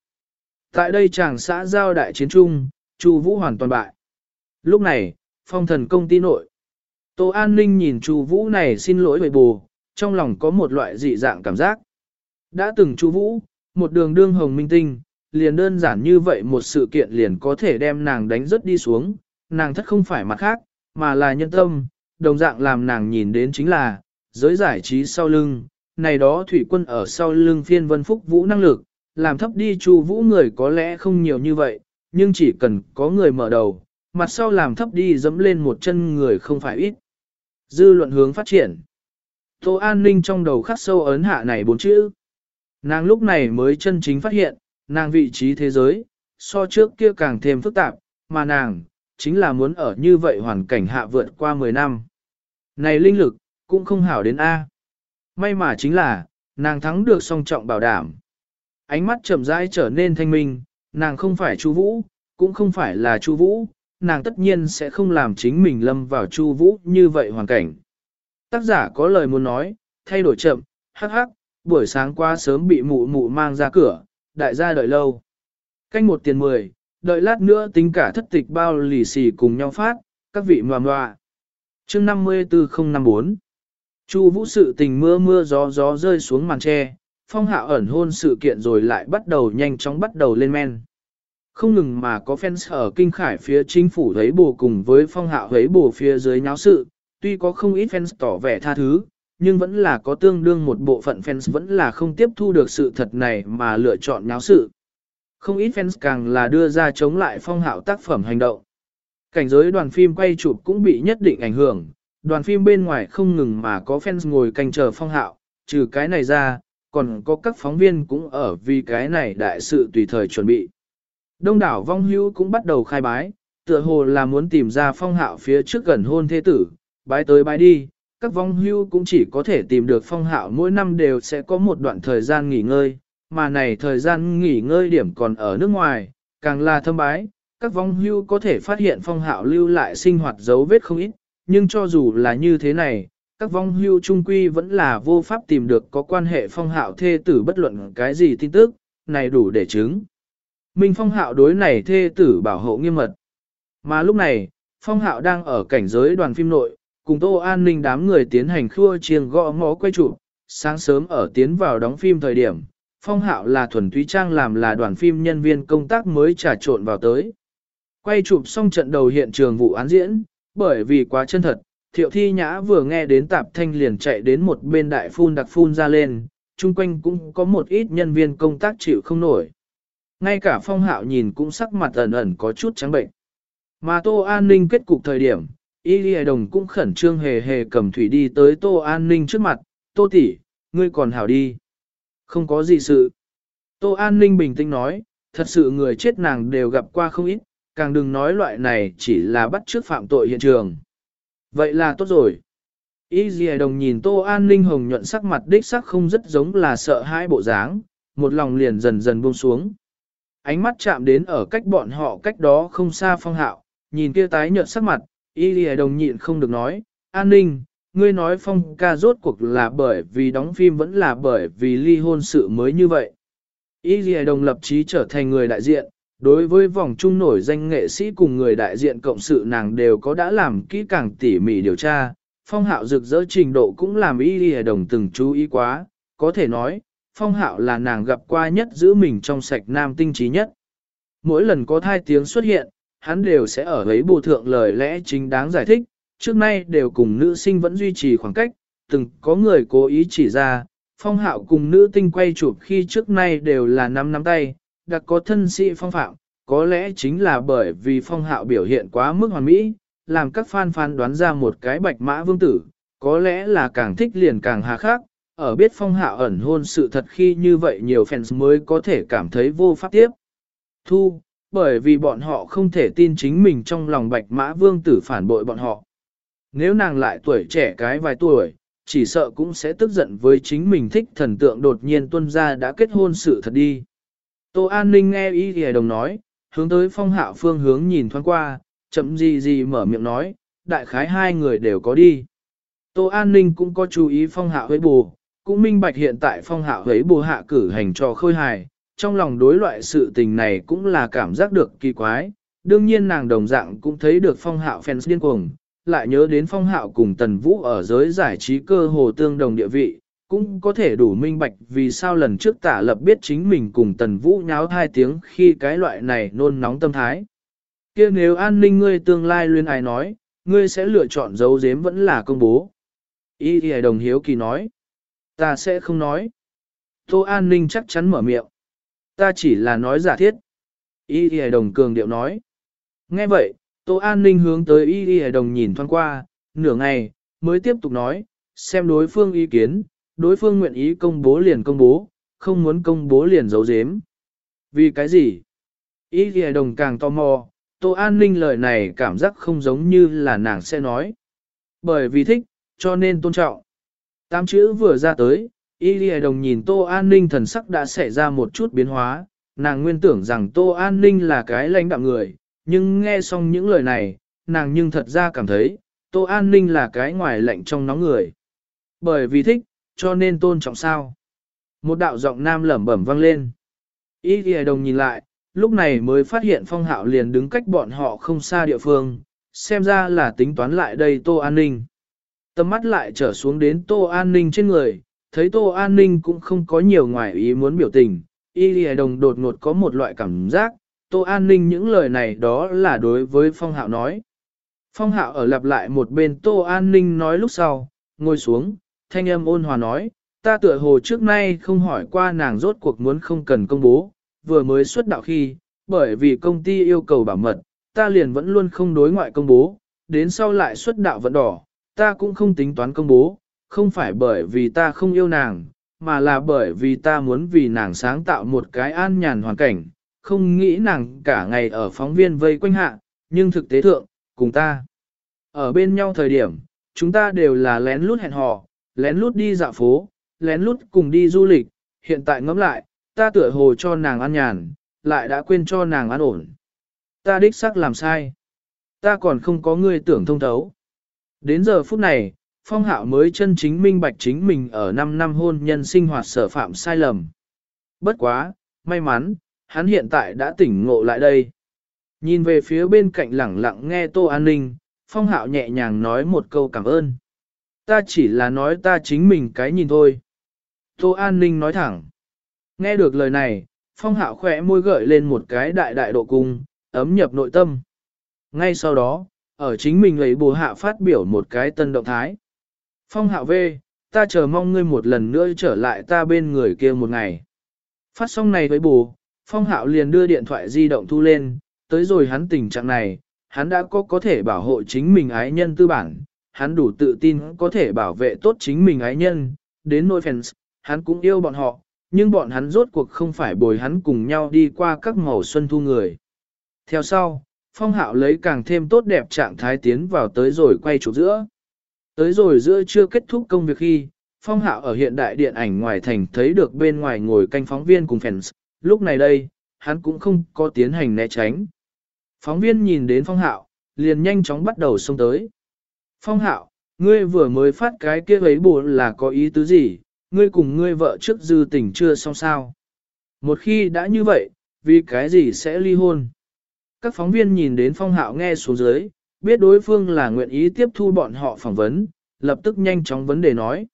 Tại đây chàng xã giao đại chiến trung, Chu Vũ hoàn toàn bại. Lúc này, phong thần công ty nội. Tô An Ninh nhìn Chu Vũ này xin lỗi bệ bù, trong lòng có một loại dị dạng cảm giác. Đã từng Chu Vũ, một đường đương hồng minh tinh, liền đơn giản như vậy một sự kiện liền có thể đem nàng đánh rất đi xuống, nàng thất không phải mặt khác, mà là nhân tâm, đồng dạng làm nàng nhìn đến chính là, giới giải trí sau lưng, này đó thủy quân ở sau lưng phiên vân phúc vũ năng lực, làm thấp đi chu vũ người có lẽ không nhiều như vậy, nhưng chỉ cần có người mở đầu, mặt sau làm thấp đi dẫm lên một chân người không phải ít. Dư luận hướng phát triển. Tô An Ninh trong đầu khắc sâu ấn hạ này bốn chữ. Nàng lúc này mới chân chính phát hiện, nàng vị trí thế giới, so trước kia càng thêm phức tạp, mà nàng, chính là muốn ở như vậy hoàn cảnh hạ vượt qua 10 năm. Này linh lực, cũng không hảo đến A. May mà chính là, nàng thắng được song trọng bảo đảm. Ánh mắt chậm rãi trở nên thanh minh, nàng không phải Chu Vũ, cũng không phải là Chu Vũ, nàng tất nhiên sẽ không làm chính mình lâm vào Chu Vũ như vậy hoàn cảnh. Tác giả có lời muốn nói, thay đổi chậm, hắc hắc, buổi sáng qua sớm bị mụ mụ mang ra cửa, đại gia đợi lâu. Canh một tiền mười, đợi lát nữa tính cả thất tịch bao lì xì cùng nhau phát, các vị mòa mòa. chương 54054 Chu vũ sự tình mưa mưa gió gió rơi xuống màn tre, phong hạ ẩn hôn sự kiện rồi lại bắt đầu nhanh chóng bắt đầu lên men. Không ngừng mà có fans ở kinh khải phía chính phủ thấy bồ cùng với phong hạ thấy bồ phía dưới nháo sự, tuy có không ít fans tỏ vẻ tha thứ, nhưng vẫn là có tương đương một bộ phận fans vẫn là không tiếp thu được sự thật này mà lựa chọn nháo sự. Không ít fans càng là đưa ra chống lại phong hạo tác phẩm hành động. Cảnh giới đoàn phim quay chụp cũng bị nhất định ảnh hưởng, đoàn phim bên ngoài không ngừng mà có fans ngồi canh chờ phong hạo, trừ cái này ra, còn có các phóng viên cũng ở vì cái này đại sự tùy thời chuẩn bị. Đông đảo vong hưu cũng bắt đầu khai bái, tựa hồ là muốn tìm ra phong hạo phía trước gần hôn thế tử, bái tới bái đi, các vong hưu cũng chỉ có thể tìm được phong hạo mỗi năm đều sẽ có một đoạn thời gian nghỉ ngơi, mà này thời gian nghỉ ngơi điểm còn ở nước ngoài, càng là thâm bái, các vong hưu có thể phát hiện phong hạo lưu lại sinh hoạt dấu vết không ít, nhưng cho dù là như thế này, các vong hưu trung quy vẫn là vô pháp tìm được có quan hệ phong hạo thê tử bất luận cái gì tin tức, này đủ để chứng. Minh phong hạo đối này thê tử bảo hộ nghiêm mật. Mà lúc này, phong hạo đang ở cảnh giới đoàn phim nội, cùng tô an ninh đám người tiến hành khua chiêng gõ ngó quay trụ sáng sớm ở tiến vào đóng phim thời điểm. Phong hạo là thuần túy trang làm là đoàn phim nhân viên công tác mới trà trộn vào tới. Quay chụp xong trận đầu hiện trường vụ án diễn, bởi vì quá chân thật, thiệu thi nhã vừa nghe đến tạp thanh liền chạy đến một bên đại phun đặc phun ra lên, chung quanh cũng có một ít nhân viên công tác chịu không nổi. Ngay cả phong hạo nhìn cũng sắc mặt ẩn ẩn có chút trắng bệnh. Mà tô an ninh kết cục thời điểm, y lì đồng cũng khẩn trương hề hề cầm thủy đi tới tô an ninh trước mặt, tô tỷ, ngươi còn hảo đi. Không có gì sự. Tô an ninh bình tĩnh nói, thật sự người chết nàng đều gặp qua không ít, càng đừng nói loại này chỉ là bắt trước phạm tội hiện trường. Vậy là tốt rồi. Ý dì đồng nhìn Tô An Ninh hồng nhuận sắc mặt đích sắc không rất giống là sợ hãi bộ dáng, một lòng liền dần dần buông xuống. Ánh mắt chạm đến ở cách bọn họ cách đó không xa phong hạo, nhìn kia tái nhợt sắc mặt, Ý dì đồng nhịn không được nói, An Ninh, ngươi nói phong ca rốt cuộc là bởi vì đóng phim vẫn là bởi vì ly hôn sự mới như vậy. Y dì đồng lập chí trở thành người đại diện, Đối với vòng trung nổi danh nghệ sĩ cùng người đại diện cộng sự nàng đều có đã làm kỹ càng tỉ mỉ điều tra, phong hạo rực rỡ trình độ cũng làm y đi đồng từng chú ý quá, có thể nói, phong hạo là nàng gặp qua nhất giữ mình trong sạch nam tinh trí nhất. Mỗi lần có thai tiếng xuất hiện, hắn đều sẽ ở ấy bù thượng lời lẽ chính đáng giải thích, trước nay đều cùng nữ sinh vẫn duy trì khoảng cách, từng có người cố ý chỉ ra, phong hạo cùng nữ tinh quay chụp khi trước nay đều là năm nắm tay, đặc có thân sĩ phong phạm, có lẽ chính là bởi vì phong hạo biểu hiện quá mức hoàn mỹ, làm các fan phán đoán ra một cái bạch mã vương tử, có lẽ là càng thích liền càng hà khắc, ở biết phong hạo ẩn hôn sự thật khi như vậy nhiều fans mới có thể cảm thấy vô pháp tiếp. Thu, bởi vì bọn họ không thể tin chính mình trong lòng bạch mã vương tử phản bội bọn họ. Nếu nàng lại tuổi trẻ cái vài tuổi, chỉ sợ cũng sẽ tức giận với chính mình thích thần tượng đột nhiên tuân ra đã kết hôn sự thật đi. Tô An Ninh nghe ý thì đồng nói, hướng tới phong hạo phương hướng nhìn thoáng qua, chậm gì gì mở miệng nói, đại khái hai người đều có đi. Tô An Ninh cũng có chú ý phong hạo với bù, cũng minh bạch hiện tại phong hạo với bù hạ cử hành cho khôi hài, trong lòng đối loại sự tình này cũng là cảm giác được kỳ quái, đương nhiên nàng đồng dạng cũng thấy được phong hạo fans điên cuồng, lại nhớ đến phong hạo cùng tần vũ ở giới giải trí cơ hồ tương đồng địa vị, cũng có thể đủ minh bạch vì sao lần trước tả lập biết chính mình cùng tần vũ nháo hai tiếng khi cái loại này nôn nóng tâm thái. kia nếu an ninh ngươi tương lai luyên ai nói, ngươi sẽ lựa chọn giấu giếm vẫn là công bố. Y thì đồng hiếu kỳ nói, ta sẽ không nói. Tô an ninh chắc chắn mở miệng. Ta chỉ là nói giả thiết. Y thì đồng cường điệu nói. Nghe vậy, Tô an ninh hướng tới Y thì đồng nhìn thoáng qua, nửa ngày, mới tiếp tục nói, xem đối phương ý kiến, đối phương nguyện ý công bố liền công bố, không muốn công bố liền giấu giếm. Vì cái gì? Ý ghi đồng càng tò mò, Tô An Ninh lời này cảm giác không giống như là nàng sẽ nói. Bởi vì thích, cho nên tôn trọng. Tám chữ vừa ra tới, Y ghi đồng nhìn Tô An Ninh thần sắc đã xảy ra một chút biến hóa, nàng nguyên tưởng rằng Tô An Ninh là cái lãnh đạm người, nhưng nghe xong những lời này, nàng nhưng thật ra cảm thấy, Tô An Ninh là cái ngoài lạnh trong nóng người. Bởi vì thích, cho nên tôn trọng sao. Một đạo giọng nam lẩm bẩm vang lên. Y ghi đồng nhìn lại, lúc này mới phát hiện phong hạo liền đứng cách bọn họ không xa địa phương, xem ra là tính toán lại đây tô an ninh. Tầm mắt lại trở xuống đến tô an ninh trên người, thấy tô an ninh cũng không có nhiều ngoài ý muốn biểu tình, y ghi đồng đột ngột có một loại cảm giác, Tô An Ninh những lời này đó là đối với Phong Hạo nói. Phong Hạo ở lặp lại một bên Tô An Ninh nói lúc sau, ngồi xuống, thanh âm ôn hòa nói, ta tựa hồ trước nay không hỏi qua nàng rốt cuộc muốn không cần công bố, vừa mới xuất đạo khi, bởi vì công ty yêu cầu bảo mật, ta liền vẫn luôn không đối ngoại công bố, đến sau lại xuất đạo vẫn đỏ, ta cũng không tính toán công bố, không phải bởi vì ta không yêu nàng, mà là bởi vì ta muốn vì nàng sáng tạo một cái an nhàn hoàn cảnh, không nghĩ nàng cả ngày ở phóng viên vây quanh hạ, nhưng thực tế thượng, cùng ta. Ở bên nhau thời điểm, chúng ta đều là lén lút hẹn hò, lén lút đi dạo phố, lén lút cùng đi du lịch, hiện tại ngẫm lại, ta tựa hồ cho nàng ăn nhàn, lại đã quên cho nàng ăn ổn. Ta đích xác làm sai. Ta còn không có người tưởng thông thấu. Đến giờ phút này, Phong Hạo mới chân chính minh bạch chính mình ở 5 năm hôn nhân sinh hoạt sở phạm sai lầm. Bất quá, may mắn, hắn hiện tại đã tỉnh ngộ lại đây. Nhìn về phía bên cạnh lẳng lặng nghe Tô An Ninh, Phong Hạo nhẹ nhàng nói một câu cảm ơn. Ta chỉ là nói ta chính mình cái nhìn thôi. Tô An Ninh nói thẳng. Nghe được lời này, Phong Hạo khỏe môi gợi lên một cái đại đại độ cung, ấm nhập nội tâm. Ngay sau đó, ở chính mình lấy bù hạ phát biểu một cái tân động thái. Phong Hạo V, ta chờ mong ngươi một lần nữa trở lại ta bên người kia một ngày. Phát xong này với bù, Phong Hạo liền đưa điện thoại di động thu lên, tới rồi hắn tình trạng này, hắn đã có có thể bảo hộ chính mình ái nhân tư bản, hắn đủ tự tin có thể bảo vệ tốt chính mình ái nhân, đến nỗi fans, hắn cũng yêu bọn họ, nhưng bọn hắn rốt cuộc không phải bồi hắn cùng nhau đi qua các màu xuân thu người. Theo sau, Phong Hạo lấy càng thêm tốt đẹp trạng thái tiến vào tới rồi quay chụp giữa. Tới rồi giữa chưa kết thúc công việc khi, Phong Hạo ở hiện đại điện ảnh ngoài thành thấy được bên ngoài ngồi canh phóng viên cùng fans, lúc này đây, hắn cũng không có tiến hành né tránh. Phóng viên nhìn đến Phong Hạo, liền nhanh chóng bắt đầu xông tới. Phong Hạo, ngươi vừa mới phát cái kia ấy bù là có ý tứ gì, ngươi cùng ngươi vợ trước dư tình chưa xong sao. Một khi đã như vậy, vì cái gì sẽ ly hôn? Các phóng viên nhìn đến Phong Hạo nghe xuống dưới, biết đối phương là nguyện ý tiếp thu bọn họ phỏng vấn, lập tức nhanh chóng vấn đề nói.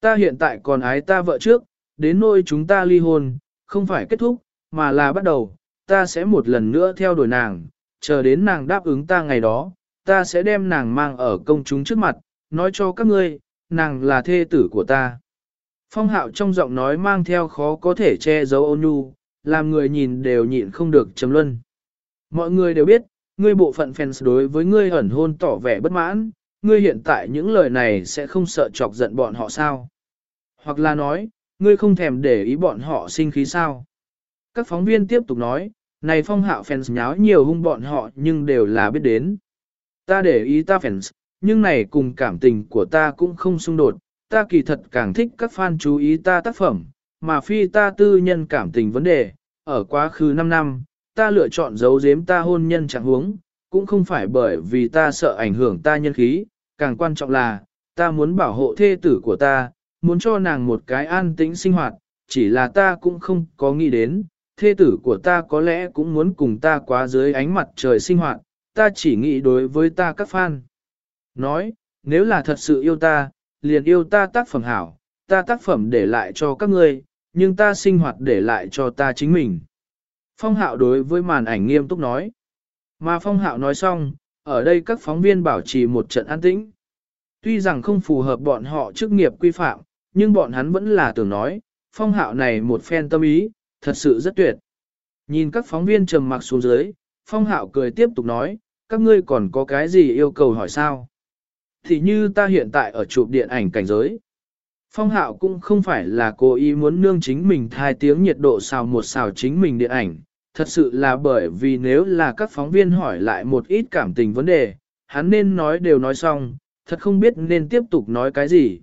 Ta hiện tại còn ái ta vợ trước, đến nỗi chúng ta ly hôn, không phải kết thúc, mà là bắt đầu, ta sẽ một lần nữa theo đuổi nàng, chờ đến nàng đáp ứng ta ngày đó, ta sẽ đem nàng mang ở công chúng trước mặt, nói cho các ngươi, nàng là thê tử của ta. Phong hạo trong giọng nói mang theo khó có thể che giấu ôn nhu, làm người nhìn đều nhịn không được chấm luân. Mọi người đều biết, ngươi bộ phận fans đối với ngươi ẩn hôn tỏ vẻ bất mãn, ngươi hiện tại những lời này sẽ không sợ chọc giận bọn họ sao? Hoặc là nói, ngươi không thèm để ý bọn họ sinh khí sao? Các phóng viên tiếp tục nói, này phong hạo fans nháo nhiều hung bọn họ nhưng đều là biết đến. Ta để ý ta fans, nhưng này cùng cảm tình của ta cũng không xung đột, ta kỳ thật càng thích các fan chú ý ta tác phẩm, mà phi ta tư nhân cảm tình vấn đề, ở quá khứ 5 năm, ta lựa chọn giấu giếm ta hôn nhân chẳng huống, cũng không phải bởi vì ta sợ ảnh hưởng ta nhân khí, càng quan trọng là, ta muốn bảo hộ thê tử của ta, muốn cho nàng một cái an tĩnh sinh hoạt, chỉ là ta cũng không có nghĩ đến, thê tử của ta có lẽ cũng muốn cùng ta quá dưới ánh mặt trời sinh hoạt, ta chỉ nghĩ đối với ta các fan. Nói, nếu là thật sự yêu ta, liền yêu ta tác phẩm hảo, ta tác phẩm để lại cho các ngươi, nhưng ta sinh hoạt để lại cho ta chính mình. Phong hạo đối với màn ảnh nghiêm túc nói. Mà phong hạo nói xong, ở đây các phóng viên bảo trì một trận an tĩnh. Tuy rằng không phù hợp bọn họ chức nghiệp quy phạm, nhưng bọn hắn vẫn là tưởng nói, phong hạo này một phen tâm ý, thật sự rất tuyệt. Nhìn các phóng viên trầm mặc xuống dưới, phong hạo cười tiếp tục nói, các ngươi còn có cái gì yêu cầu hỏi sao? Thì như ta hiện tại ở chụp điện ảnh cảnh giới. Phong hạo cũng không phải là cố ý muốn nương chính mình thai tiếng nhiệt độ xào một xào chính mình điện ảnh, thật sự là bởi vì nếu là các phóng viên hỏi lại một ít cảm tình vấn đề, hắn nên nói đều nói xong, thật không biết nên tiếp tục nói cái gì.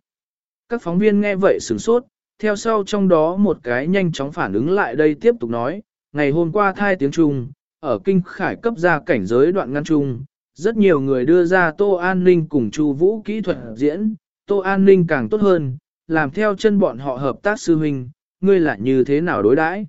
Các phóng viên nghe vậy sửng sốt, theo sau trong đó một cái nhanh chóng phản ứng lại đây tiếp tục nói, ngày hôm qua thai tiếng Trung, ở kinh khải cấp ra cảnh giới đoạn ngăn Trung, rất nhiều người đưa ra Tô An Ninh cùng Chu Vũ kỹ thuật diễn, Tô An Ninh càng tốt hơn, làm theo chân bọn họ hợp tác sư huynh, ngươi là như thế nào đối đãi?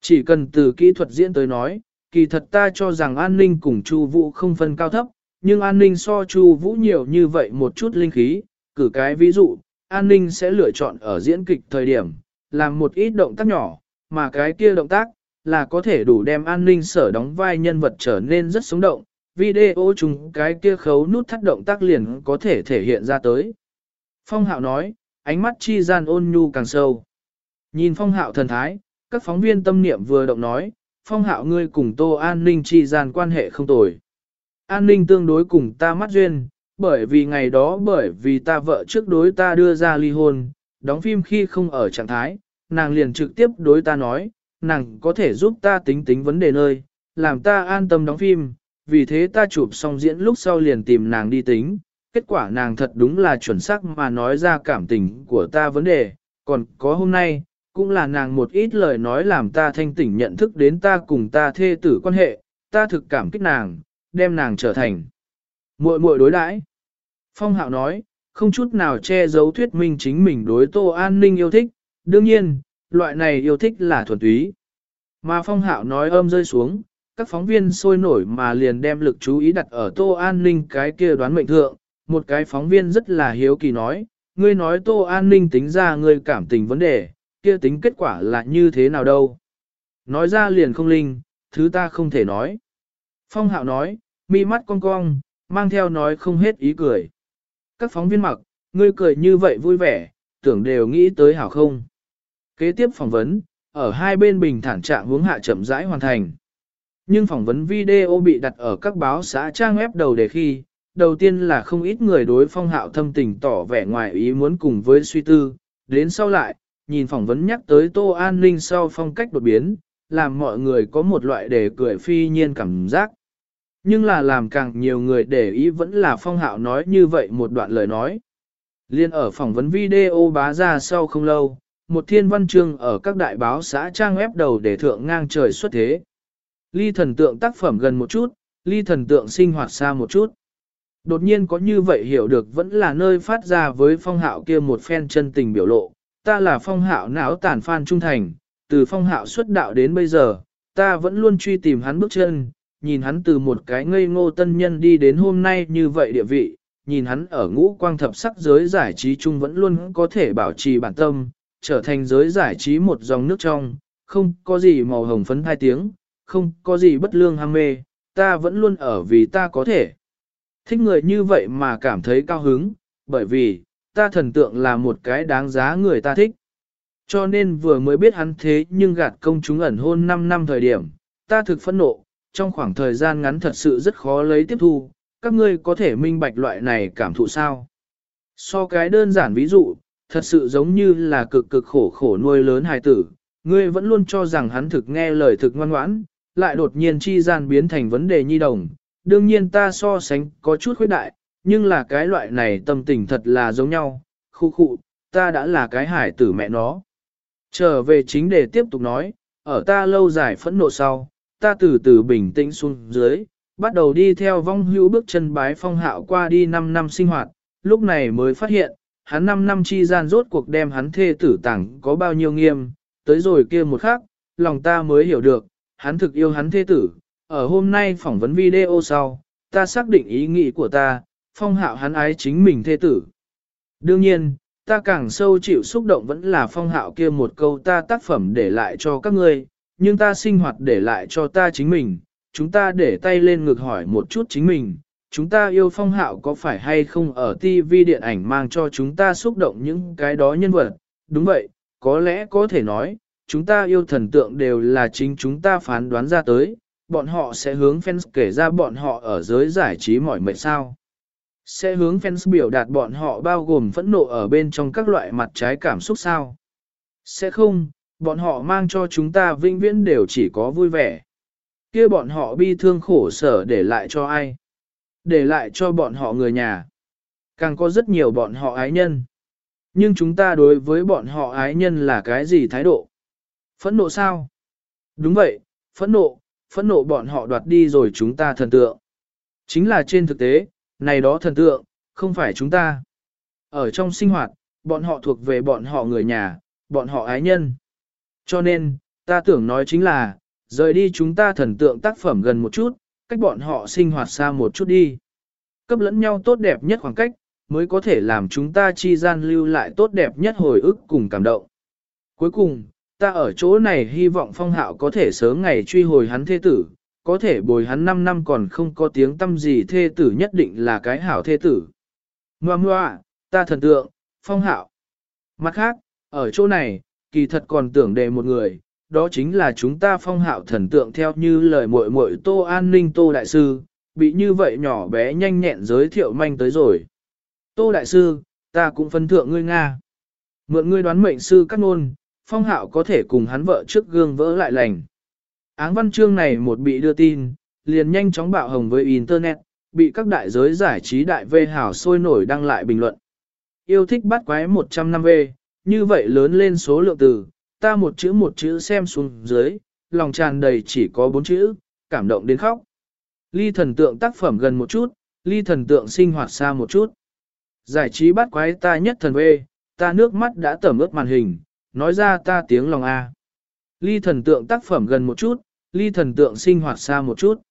Chỉ cần từ kỹ thuật diễn tới nói, kỳ thật ta cho rằng an ninh cùng Chu Vũ không phân cao thấp, nhưng an ninh so Chu Vũ nhiều như vậy một chút linh khí, cử cái ví dụ, an ninh sẽ lựa chọn ở diễn kịch thời điểm, làm một ít động tác nhỏ, mà cái kia động tác, là có thể đủ đem an ninh sở đóng vai nhân vật trở nên rất sống động, video chúng cái kia khấu nút thắt động tác liền có thể thể hiện ra tới. Phong hạo nói, ánh mắt chi gian ôn nhu càng sâu. Nhìn phong hạo thần thái, các phóng viên tâm niệm vừa động nói, phong hạo ngươi cùng tô an ninh chi gian quan hệ không tồi. An ninh tương đối cùng ta mắt duyên, bởi vì ngày đó bởi vì ta vợ trước đối ta đưa ra ly hôn, đóng phim khi không ở trạng thái, nàng liền trực tiếp đối ta nói, nàng có thể giúp ta tính tính vấn đề nơi, làm ta an tâm đóng phim, vì thế ta chụp xong diễn lúc sau liền tìm nàng đi tính, kết quả nàng thật đúng là chuẩn xác mà nói ra cảm tình của ta vấn đề, còn có hôm nay, cũng là nàng một ít lời nói làm ta thanh tỉnh nhận thức đến ta cùng ta thê tử quan hệ, ta thực cảm kích nàng, đem nàng trở thành muội muội đối đãi. Phong Hạo nói, không chút nào che giấu thuyết minh chính mình đối Tô An Ninh yêu thích, đương nhiên, loại này yêu thích là thuần túy. Mà Phong Hạo nói âm rơi xuống, các phóng viên sôi nổi mà liền đem lực chú ý đặt ở Tô An Ninh cái kia đoán mệnh thượng, một cái phóng viên rất là hiếu kỳ nói, ngươi nói Tô An Ninh tính ra ngươi cảm tình vấn đề, kia tính kết quả là như thế nào đâu. Nói ra liền không linh, thứ ta không thể nói. Phong Hạo nói, mi mắt cong cong, mang theo nói không hết ý cười. Các phóng viên mặc, ngươi cười như vậy vui vẻ, tưởng đều nghĩ tới hảo không. Kế tiếp phỏng vấn, ở hai bên bình thản trạng hướng hạ chậm rãi hoàn thành. Nhưng phỏng vấn video bị đặt ở các báo xã trang web đầu đề khi, đầu tiên là không ít người đối phong hạo thâm tình tỏ vẻ ngoài ý muốn cùng với suy tư, đến sau lại, nhìn phỏng vấn nhắc tới Tô An Ninh sau phong cách đột biến, làm mọi người có một loại để cười phi nhiên cảm giác. Nhưng là làm càng nhiều người để ý vẫn là phong hạo nói như vậy một đoạn lời nói. Liên ở phỏng vấn video bá ra sau không lâu, một thiên văn chương ở các đại báo xã trang web đầu để thượng ngang trời xuất thế. Ly thần tượng tác phẩm gần một chút, ly thần tượng sinh hoạt xa một chút. Đột nhiên có như vậy hiểu được vẫn là nơi phát ra với phong hạo kia một phen chân tình biểu lộ. Ta là phong hạo não tàn phan trung thành, từ phong hạo xuất đạo đến bây giờ, ta vẫn luôn truy tìm hắn bước chân, nhìn hắn từ một cái ngây ngô tân nhân đi đến hôm nay như vậy địa vị, nhìn hắn ở ngũ quang thập sắc giới giải trí chung vẫn luôn có thể bảo trì bản tâm, trở thành giới giải trí một dòng nước trong, không có gì màu hồng phấn hai tiếng, không có gì bất lương ham mê, ta vẫn luôn ở vì ta có thể. Thích người như vậy mà cảm thấy cao hứng, bởi vì, ta thần tượng là một cái đáng giá người ta thích. Cho nên vừa mới biết hắn thế nhưng gạt công chúng ẩn hôn 5 năm thời điểm, ta thực phẫn nộ, trong khoảng thời gian ngắn thật sự rất khó lấy tiếp thu, các ngươi có thể minh bạch loại này cảm thụ sao. So cái đơn giản ví dụ, thật sự giống như là cực cực khổ khổ nuôi lớn hài tử, ngươi vẫn luôn cho rằng hắn thực nghe lời thực ngoan ngoãn, lại đột nhiên chi gian biến thành vấn đề nhi đồng. Đương nhiên ta so sánh có chút khuyết đại, nhưng là cái loại này tâm tình thật là giống nhau, khu khu, ta đã là cái hải tử mẹ nó. Trở về chính để tiếp tục nói, ở ta lâu dài phẫn nộ sau, ta từ từ bình tĩnh xuống dưới, bắt đầu đi theo vong hữu bước chân bái phong hạo qua đi 5 năm sinh hoạt, lúc này mới phát hiện, hắn 5 năm chi gian rốt cuộc đem hắn thê tử tặng có bao nhiêu nghiêm, tới rồi kia một khắc, lòng ta mới hiểu được, hắn thực yêu hắn thê tử, ở hôm nay phỏng vấn video sau, ta xác định ý nghĩ của ta, phong hạo hắn ái chính mình thê tử. Đương nhiên, ta càng sâu chịu xúc động vẫn là phong hạo kia một câu ta tác phẩm để lại cho các ngươi, nhưng ta sinh hoạt để lại cho ta chính mình, chúng ta để tay lên ngực hỏi một chút chính mình, chúng ta yêu phong hạo có phải hay không ở TV điện ảnh mang cho chúng ta xúc động những cái đó nhân vật, đúng vậy, có lẽ có thể nói, chúng ta yêu thần tượng đều là chính chúng ta phán đoán ra tới, bọn họ sẽ hướng fans kể ra bọn họ ở giới giải trí mỏi mệt sao. Sẽ hướng fans biểu đạt bọn họ bao gồm phẫn nộ ở bên trong các loại mặt trái cảm xúc sao. Sẽ không, bọn họ mang cho chúng ta vinh viễn đều chỉ có vui vẻ. kia bọn họ bi thương khổ sở để lại cho ai? Để lại cho bọn họ người nhà. Càng có rất nhiều bọn họ ái nhân. Nhưng chúng ta đối với bọn họ ái nhân là cái gì thái độ? Phẫn nộ sao? Đúng vậy, phẫn nộ, phẫn nộ bọn họ đoạt đi rồi chúng ta thần tượng. Chính là trên thực tế, này đó thần tượng, không phải chúng ta. Ở trong sinh hoạt, bọn họ thuộc về bọn họ người nhà, bọn họ ái nhân. Cho nên, ta tưởng nói chính là, rời đi chúng ta thần tượng tác phẩm gần một chút, cách bọn họ sinh hoạt xa một chút đi. Cấp lẫn nhau tốt đẹp nhất khoảng cách, mới có thể làm chúng ta chi gian lưu lại tốt đẹp nhất hồi ức cùng cảm động. Cuối cùng, ta ở chỗ này hy vọng phong hạo có thể sớm ngày truy hồi hắn thê tử, có thể bồi hắn 5 năm còn không có tiếng tâm gì thê tử nhất định là cái hảo thê tử. Ngoà ngoà, ta thần tượng, phong hạo. Mặt khác, ở chỗ này, kỳ thật còn tưởng đề một người, đó chính là chúng ta phong hạo thần tượng theo như lời muội muội Tô An Ninh Tô Đại Sư, bị như vậy nhỏ bé nhanh nhẹn giới thiệu manh tới rồi. Tô Đại Sư, ta cũng phân thượng ngươi Nga. Mượn ngươi đoán mệnh sư cắt nôn, phong hạo có thể cùng hắn vợ trước gương vỡ lại lành. Áng văn chương này một bị đưa tin, liền nhanh chóng bạo hồng với Internet, bị các đại giới giải trí đại vê hảo sôi nổi đăng lại bình luận. Yêu thích bắt quái 105V, như vậy lớn lên số lượng từ, ta một chữ một chữ xem xuống dưới, lòng tràn đầy chỉ có bốn chữ, cảm động đến khóc. Ly thần tượng tác phẩm gần một chút, ly thần tượng sinh hoạt xa một chút. Giải trí bắt quái ta nhất thần vê, ta nước mắt đã tẩm ướt màn hình, nói ra ta tiếng lòng A. Ly thần tượng tác phẩm gần một chút, ly thần tượng sinh hoạt xa một chút.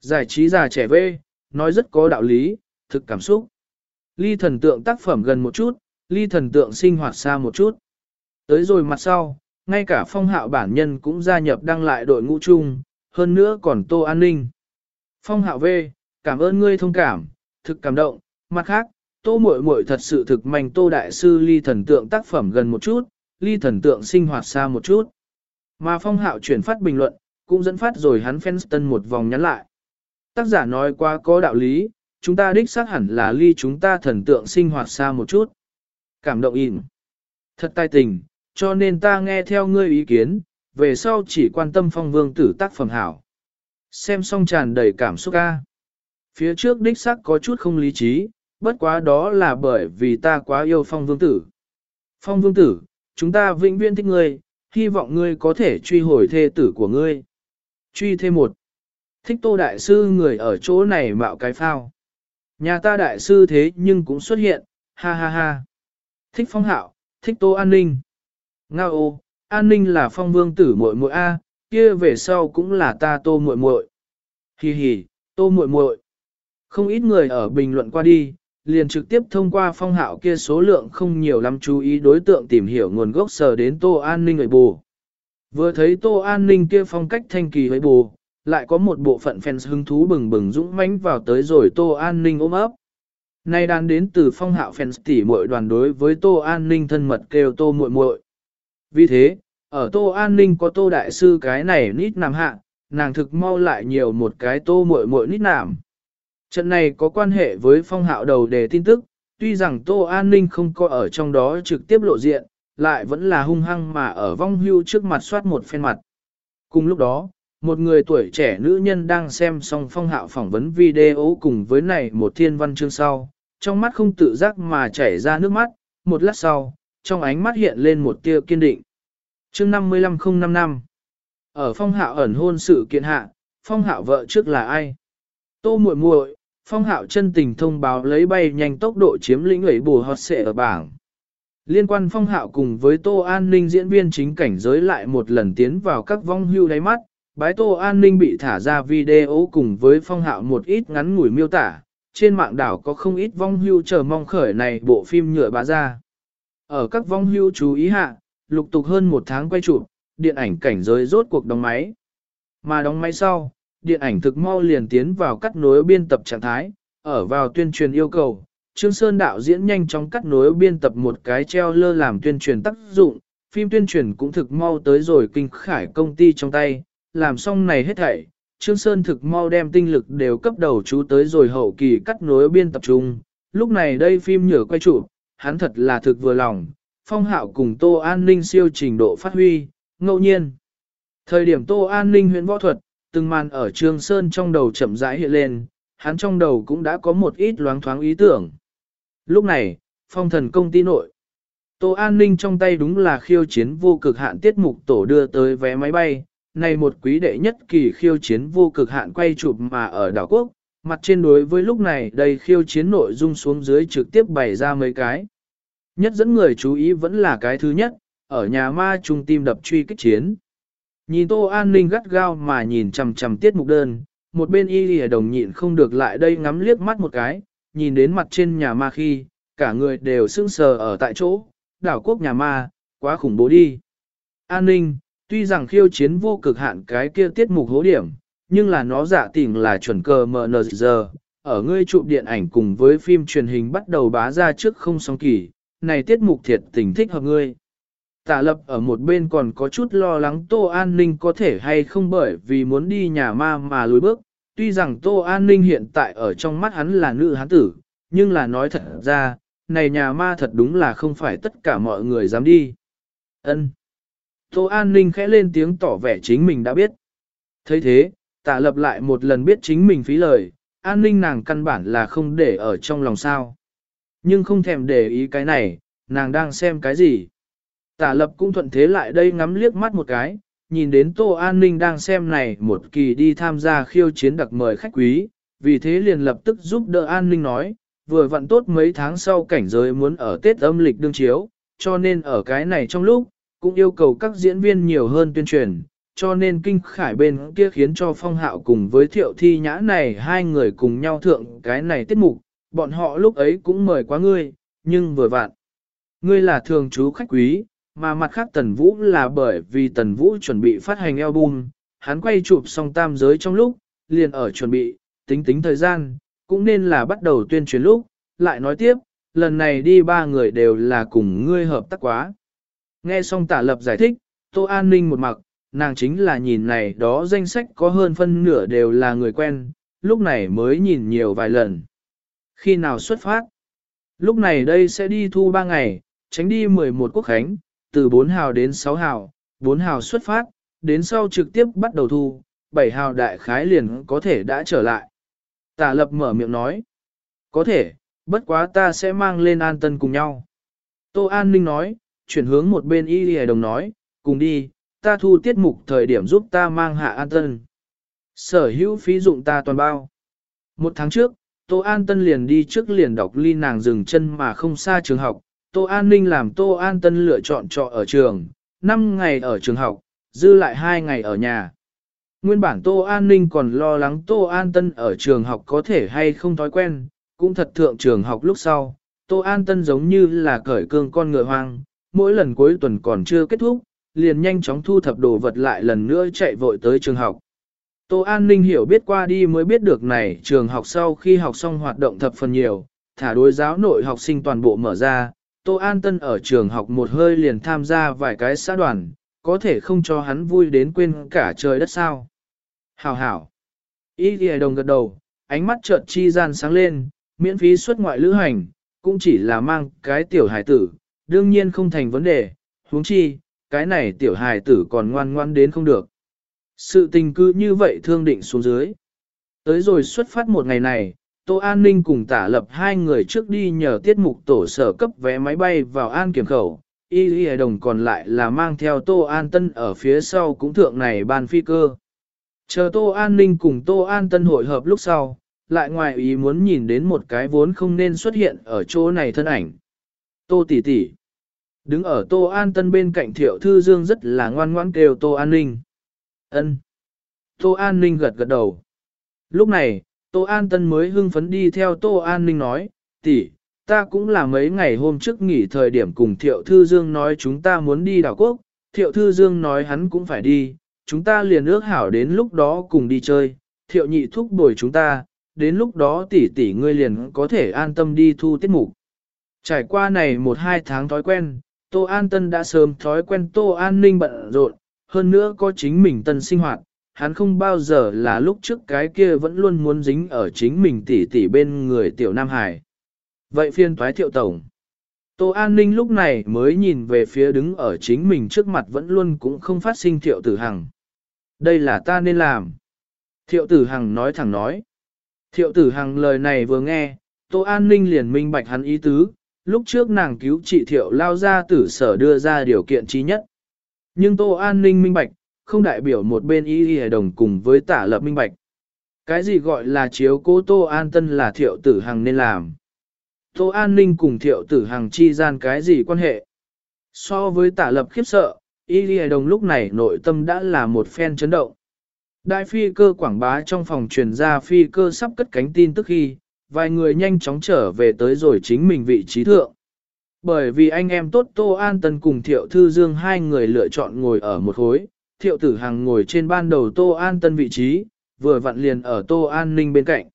Giải trí già trẻ vê, nói rất có đạo lý, thực cảm xúc. Ly thần tượng tác phẩm gần một chút, ly thần tượng sinh hoạt xa một chút. Tới rồi mặt sau, ngay cả phong hạo bản nhân cũng gia nhập đăng lại đội ngũ chung, hơn nữa còn tô an ninh. Phong hạo V, cảm ơn ngươi thông cảm, thực cảm động, mặt khác, tô muội muội thật sự thực mạnh tô đại sư ly thần tượng tác phẩm gần một chút, ly thần tượng sinh hoạt xa một chút. Mà phong hạo chuyển phát bình luận, cũng dẫn phát rồi hắn Fenston một vòng nhắn lại. Tác giả nói quá có đạo lý, chúng ta đích xác hẳn là ly chúng ta thần tượng sinh hoạt xa một chút. Cảm động in. Thật tai tình, cho nên ta nghe theo ngươi ý kiến, về sau chỉ quan tâm phong vương tử tác phẩm hảo. Xem xong tràn đầy cảm xúc ca. Phía trước đích xác có chút không lý trí, bất quá đó là bởi vì ta quá yêu phong vương tử. Phong vương tử, chúng ta vĩnh viễn thích ngươi, hy vọng ngươi có thể truy hồi thê tử của ngươi. Truy thêm một. Thích tô đại sư người ở chỗ này mạo cái phao. Nhà ta đại sư thế nhưng cũng xuất hiện, ha ha ha. Thích phong hạo, thích tô an ninh. Nga ô, an ninh là phong vương tử muội muội A, kia về sau cũng là ta tô muội muội. Hi hi, tô muội muội. Không ít người ở bình luận qua đi, liền trực tiếp thông qua phong hạo kia số lượng không nhiều lắm chú ý đối tượng tìm hiểu nguồn gốc sở đến tô an ninh người bù. Vừa thấy tô an ninh kia phong cách thanh kỳ với bù, lại có một bộ phận fans hứng thú bừng bừng dũng mãnh vào tới rồi tô an ninh ôm ấp. Nay đang đến từ phong hạo phèn tỉ muội đoàn đối với tô an ninh thân mật kêu tô muội muội. Vì thế, ở tô an ninh có tô đại sư cái này nít nằm hạ, nàng thực mau lại nhiều một cái tô muội muội nít nằm. Trận này có quan hệ với phong hạo đầu đề tin tức, tuy rằng tô an ninh không có ở trong đó trực tiếp lộ diện, lại vẫn là hung hăng mà ở vong hưu trước mặt soát một phen mặt. Cùng lúc đó, một người tuổi trẻ nữ nhân đang xem xong phong hạo phỏng vấn video cùng với này một thiên văn chương sau, trong mắt không tự giác mà chảy ra nước mắt, một lát sau, trong ánh mắt hiện lên một tia kiên định. Chương 55055 Ở phong hạo ẩn hôn sự kiện hạ, phong hạo vợ trước là ai? Tô muội muội, phong hạo chân tình thông báo lấy bay nhanh tốc độ chiếm lĩnh ủy bù hot xệ ở bảng. Liên quan phong hạo cùng với Tô An Ninh diễn viên chính cảnh giới lại một lần tiến vào các vong hưu đáy mắt, bái Tô An Ninh bị thả ra video cùng với phong hạo một ít ngắn ngủi miêu tả, trên mạng đảo có không ít vong hưu chờ mong khởi này bộ phim nhựa bá ra. Ở các vong hưu chú ý hạ, lục tục hơn một tháng quay chụp, điện ảnh cảnh giới rốt cuộc đóng máy. Mà đóng máy sau, điện ảnh thực mau liền tiến vào cắt nối biên tập trạng thái, ở vào tuyên truyền yêu cầu. Trương Sơn đạo diễn nhanh chóng cắt nối biên tập một cái treo lơ làm tuyên truyền tác dụng, phim tuyên truyền cũng thực mau tới rồi kinh khải công ty trong tay, làm xong này hết thảy. Trương Sơn thực mau đem tinh lực đều cấp đầu chú tới rồi hậu kỳ cắt nối biên tập trung. Lúc này đây phim nhở quay chụp, hắn thật là thực vừa lòng, phong hạo cùng Tô An Ninh siêu trình độ phát huy, ngẫu nhiên. Thời điểm Tô An Ninh huyện võ thuật, từng màn ở Trương Sơn trong đầu chậm rãi hiện lên, hắn trong đầu cũng đã có một ít loáng thoáng ý tưởng. Lúc này, phong thần công ty nội. Tô An Ninh trong tay đúng là khiêu chiến vô cực hạn tiết mục tổ đưa tới vé máy bay, này một quý đệ nhất kỳ khiêu chiến vô cực hạn quay chụp mà ở đảo quốc, mặt trên đối với lúc này đây khiêu chiến nội dung xuống dưới trực tiếp bày ra mấy cái. Nhất dẫn người chú ý vẫn là cái thứ nhất, ở nhà ma trung tim đập truy kích chiến. Nhìn Tô An Ninh gắt gao mà nhìn chầm chầm tiết mục đơn, một bên y lìa đồng nhịn không được lại đây ngắm liếc mắt một cái, nhìn đến mặt trên nhà ma khi, cả người đều sững sờ ở tại chỗ, đảo quốc nhà ma, quá khủng bố đi. An ninh, tuy rằng khiêu chiến vô cực hạn cái kia tiết mục hố điểm, nhưng là nó dạ giả tình là chuẩn cờ MNZ, ở ngươi chụp điện ảnh cùng với phim truyền hình bắt đầu bá ra trước không song kỳ, này tiết mục thiệt tình thích hợp ngươi. Tả lập ở một bên còn có chút lo lắng Tô An Ninh có thể hay không bởi vì muốn đi nhà ma mà lùi bước, tuy rằng Tô An Ninh hiện tại ở trong mắt hắn là nữ hán tử, nhưng là nói thật ra, này nhà ma thật đúng là không phải tất cả mọi người dám đi. ân Tô An Ninh khẽ lên tiếng tỏ vẻ chính mình đã biết. thấy thế, Tạ lập lại một lần biết chính mình phí lời, an ninh nàng căn bản là không để ở trong lòng sao. Nhưng không thèm để ý cái này, nàng đang xem cái gì. Tả lập cũng thuận thế lại đây ngắm liếc mắt một cái, nhìn đến Tô An Ninh đang xem này một kỳ đi tham gia khiêu chiến đặc mời khách quý, vì thế liền lập tức giúp đỡ An Ninh nói, vừa vặn tốt mấy tháng sau cảnh giới muốn ở Tết âm lịch đương chiếu, cho nên ở cái này trong lúc, cũng yêu cầu các diễn viên nhiều hơn tuyên truyền, cho nên kinh khải bên kia khiến cho phong hạo cùng với thiệu thi nhã này hai người cùng nhau thượng cái này tiết mục, bọn họ lúc ấy cũng mời quá ngươi, nhưng vừa vặn. Ngươi là thường chú khách quý, mà mặt khác Tần Vũ là bởi vì Tần Vũ chuẩn bị phát hành album, hắn quay chụp xong tam giới trong lúc, liền ở chuẩn bị, tính tính thời gian, cũng nên là bắt đầu tuyên truyền lúc, lại nói tiếp, lần này đi ba người đều là cùng ngươi hợp tác quá. Nghe xong tả lập giải thích, Tô An Ninh một mặc, nàng chính là nhìn này đó danh sách có hơn phân nửa đều là người quen, lúc này mới nhìn nhiều vài lần. Khi nào xuất phát? Lúc này đây sẽ đi thu 3 ngày, tránh đi 11 quốc khánh, từ 4 hào đến 6 hào, 4 hào xuất phát, đến sau trực tiếp bắt đầu thu, 7 hào đại khái liền có thể đã trở lại. Tả lập mở miệng nói, có thể, bất quá ta sẽ mang lên an tân cùng nhau. Tô An Ninh nói, chuyển hướng một bên y hề đồng nói, cùng đi, ta thu tiết mục thời điểm giúp ta mang hạ an tân. Sở hữu phí dụng ta toàn bao. Một tháng trước, Tô An Tân liền đi trước liền đọc ly nàng dừng chân mà không xa trường học. Tô An Ninh làm Tô An Tân lựa chọn trọ ở trường, 5 ngày ở trường học, dư lại 2 ngày ở nhà. Nguyên bản Tô An Ninh còn lo lắng Tô An Tân ở trường học có thể hay không thói quen, cũng thật thượng trường học lúc sau. Tô An Tân giống như là cởi cương con ngựa hoang, mỗi lần cuối tuần còn chưa kết thúc, liền nhanh chóng thu thập đồ vật lại lần nữa chạy vội tới trường học. Tô An Ninh hiểu biết qua đi mới biết được này trường học sau khi học xong hoạt động thập phần nhiều, thả đối giáo nội học sinh toàn bộ mở ra, Tô An Tân ở trường học một hơi liền tham gia vài cái xã đoàn, có thể không cho hắn vui đến quên cả trời đất sao. Hảo hảo. Ý ghi đồng gật đầu, ánh mắt chợt chi gian sáng lên, miễn phí xuất ngoại lữ hành, cũng chỉ là mang cái tiểu hải tử, đương nhiên không thành vấn đề, huống chi, cái này tiểu hài tử còn ngoan ngoan đến không được. Sự tình cứ như vậy thương định xuống dưới. Tới rồi xuất phát một ngày này, Tô An Ninh cùng tả lập hai người trước đi nhờ tiết mục tổ sở cấp vé máy bay vào An Kiểm Khẩu. Y Y đồng còn lại là mang theo Tô An Tân ở phía sau cũng thượng này ban phi cơ. Chờ Tô An Ninh cùng Tô An Tân hội hợp lúc sau, lại ngoài ý muốn nhìn đến một cái vốn không nên xuất hiện ở chỗ này thân ảnh. Tô tỷ tỷ. Đứng ở Tô An Tân bên cạnh Thiệu Thư Dương rất là ngoan ngoãn kêu Tô An Ninh. ân Tô An Ninh gật gật đầu. Lúc này, Tô An Tân mới hưng phấn đi theo Tô An Ninh nói, tỷ, ta cũng là mấy ngày hôm trước nghỉ thời điểm cùng Thiệu Thư Dương nói chúng ta muốn đi đảo quốc, Thiệu Thư Dương nói hắn cũng phải đi, chúng ta liền ước hảo đến lúc đó cùng đi chơi, Thiệu nhị thúc bồi chúng ta, đến lúc đó tỷ tỷ ngươi liền có thể an tâm đi thu tiết mục. Trải qua này một hai tháng thói quen, Tô An Tân đã sớm thói quen Tô An Ninh bận rộn, hơn nữa có chính mình tân sinh hoạt, hắn không bao giờ là lúc trước cái kia vẫn luôn muốn dính ở chính mình tỉ tỉ bên người tiểu Nam Hải. Vậy phiên thoái thiệu tổng. Tô An Ninh lúc này mới nhìn về phía đứng ở chính mình trước mặt vẫn luôn cũng không phát sinh thiệu tử hằng. Đây là ta nên làm. Thiệu tử hằng nói thẳng nói. Thiệu tử hằng lời này vừa nghe, Tô An Ninh liền minh bạch hắn ý tứ, lúc trước nàng cứu trị thiệu lao ra tử sở đưa ra điều kiện trí nhất. Nhưng Tô An ninh minh bạch, không đại biểu một bên y y đồng cùng với tả lập minh bạch. Cái gì gọi là chiếu cố Tô An Tân là thiệu tử hằng nên làm. Tô An ninh cùng thiệu tử hằng chi gian cái gì quan hệ. So với tả lập khiếp sợ, y y đồng lúc này nội tâm đã là một phen chấn động. Đại phi cơ quảng bá trong phòng truyền ra phi cơ sắp cất cánh tin tức khi, vài người nhanh chóng trở về tới rồi chính mình vị trí thượng. Bởi vì anh em tốt Tô An Tân cùng Thiệu Thư Dương hai người lựa chọn ngồi ở một khối, Thiệu Tử Hằng ngồi trên ban đầu Tô An Tân vị trí, vừa vặn liền ở Tô An Ninh bên cạnh.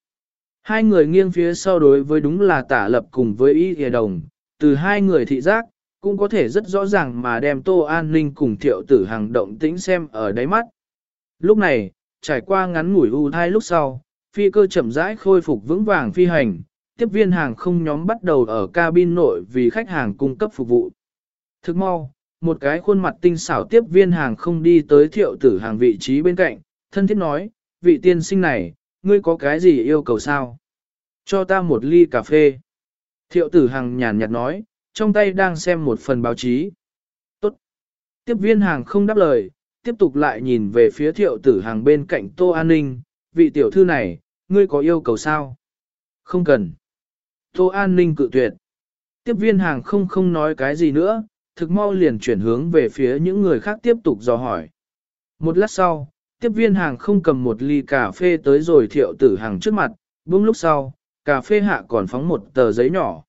Hai người nghiêng phía sau đối với đúng là tả lập cùng với ý Hề Đồng, từ hai người thị giác, cũng có thể rất rõ ràng mà đem Tô An Ninh cùng Thiệu Tử Hằng động tĩnh xem ở đáy mắt. Lúc này, trải qua ngắn ngủi u thai lúc sau, phi cơ chậm rãi khôi phục vững vàng phi hành, tiếp viên hàng không nhóm bắt đầu ở cabin nội vì khách hàng cung cấp phục vụ. Thức mau, một cái khuôn mặt tinh xảo tiếp viên hàng không đi tới thiệu tử hàng vị trí bên cạnh, thân thiết nói, vị tiên sinh này, ngươi có cái gì yêu cầu sao? Cho ta một ly cà phê. Thiệu tử hàng nhàn nhạt nói, trong tay đang xem một phần báo chí. Tốt. Tiếp viên hàng không đáp lời, tiếp tục lại nhìn về phía thiệu tử hàng bên cạnh Tô An Ninh, vị tiểu thư này, ngươi có yêu cầu sao? Không cần. Tô An Ninh cự tuyệt. Tiếp viên hàng không không nói cái gì nữa, thực mau liền chuyển hướng về phía những người khác tiếp tục dò hỏi. Một lát sau, tiếp viên hàng không cầm một ly cà phê tới rồi thiệu tử hàng trước mặt, buông lúc sau, cà phê hạ còn phóng một tờ giấy nhỏ.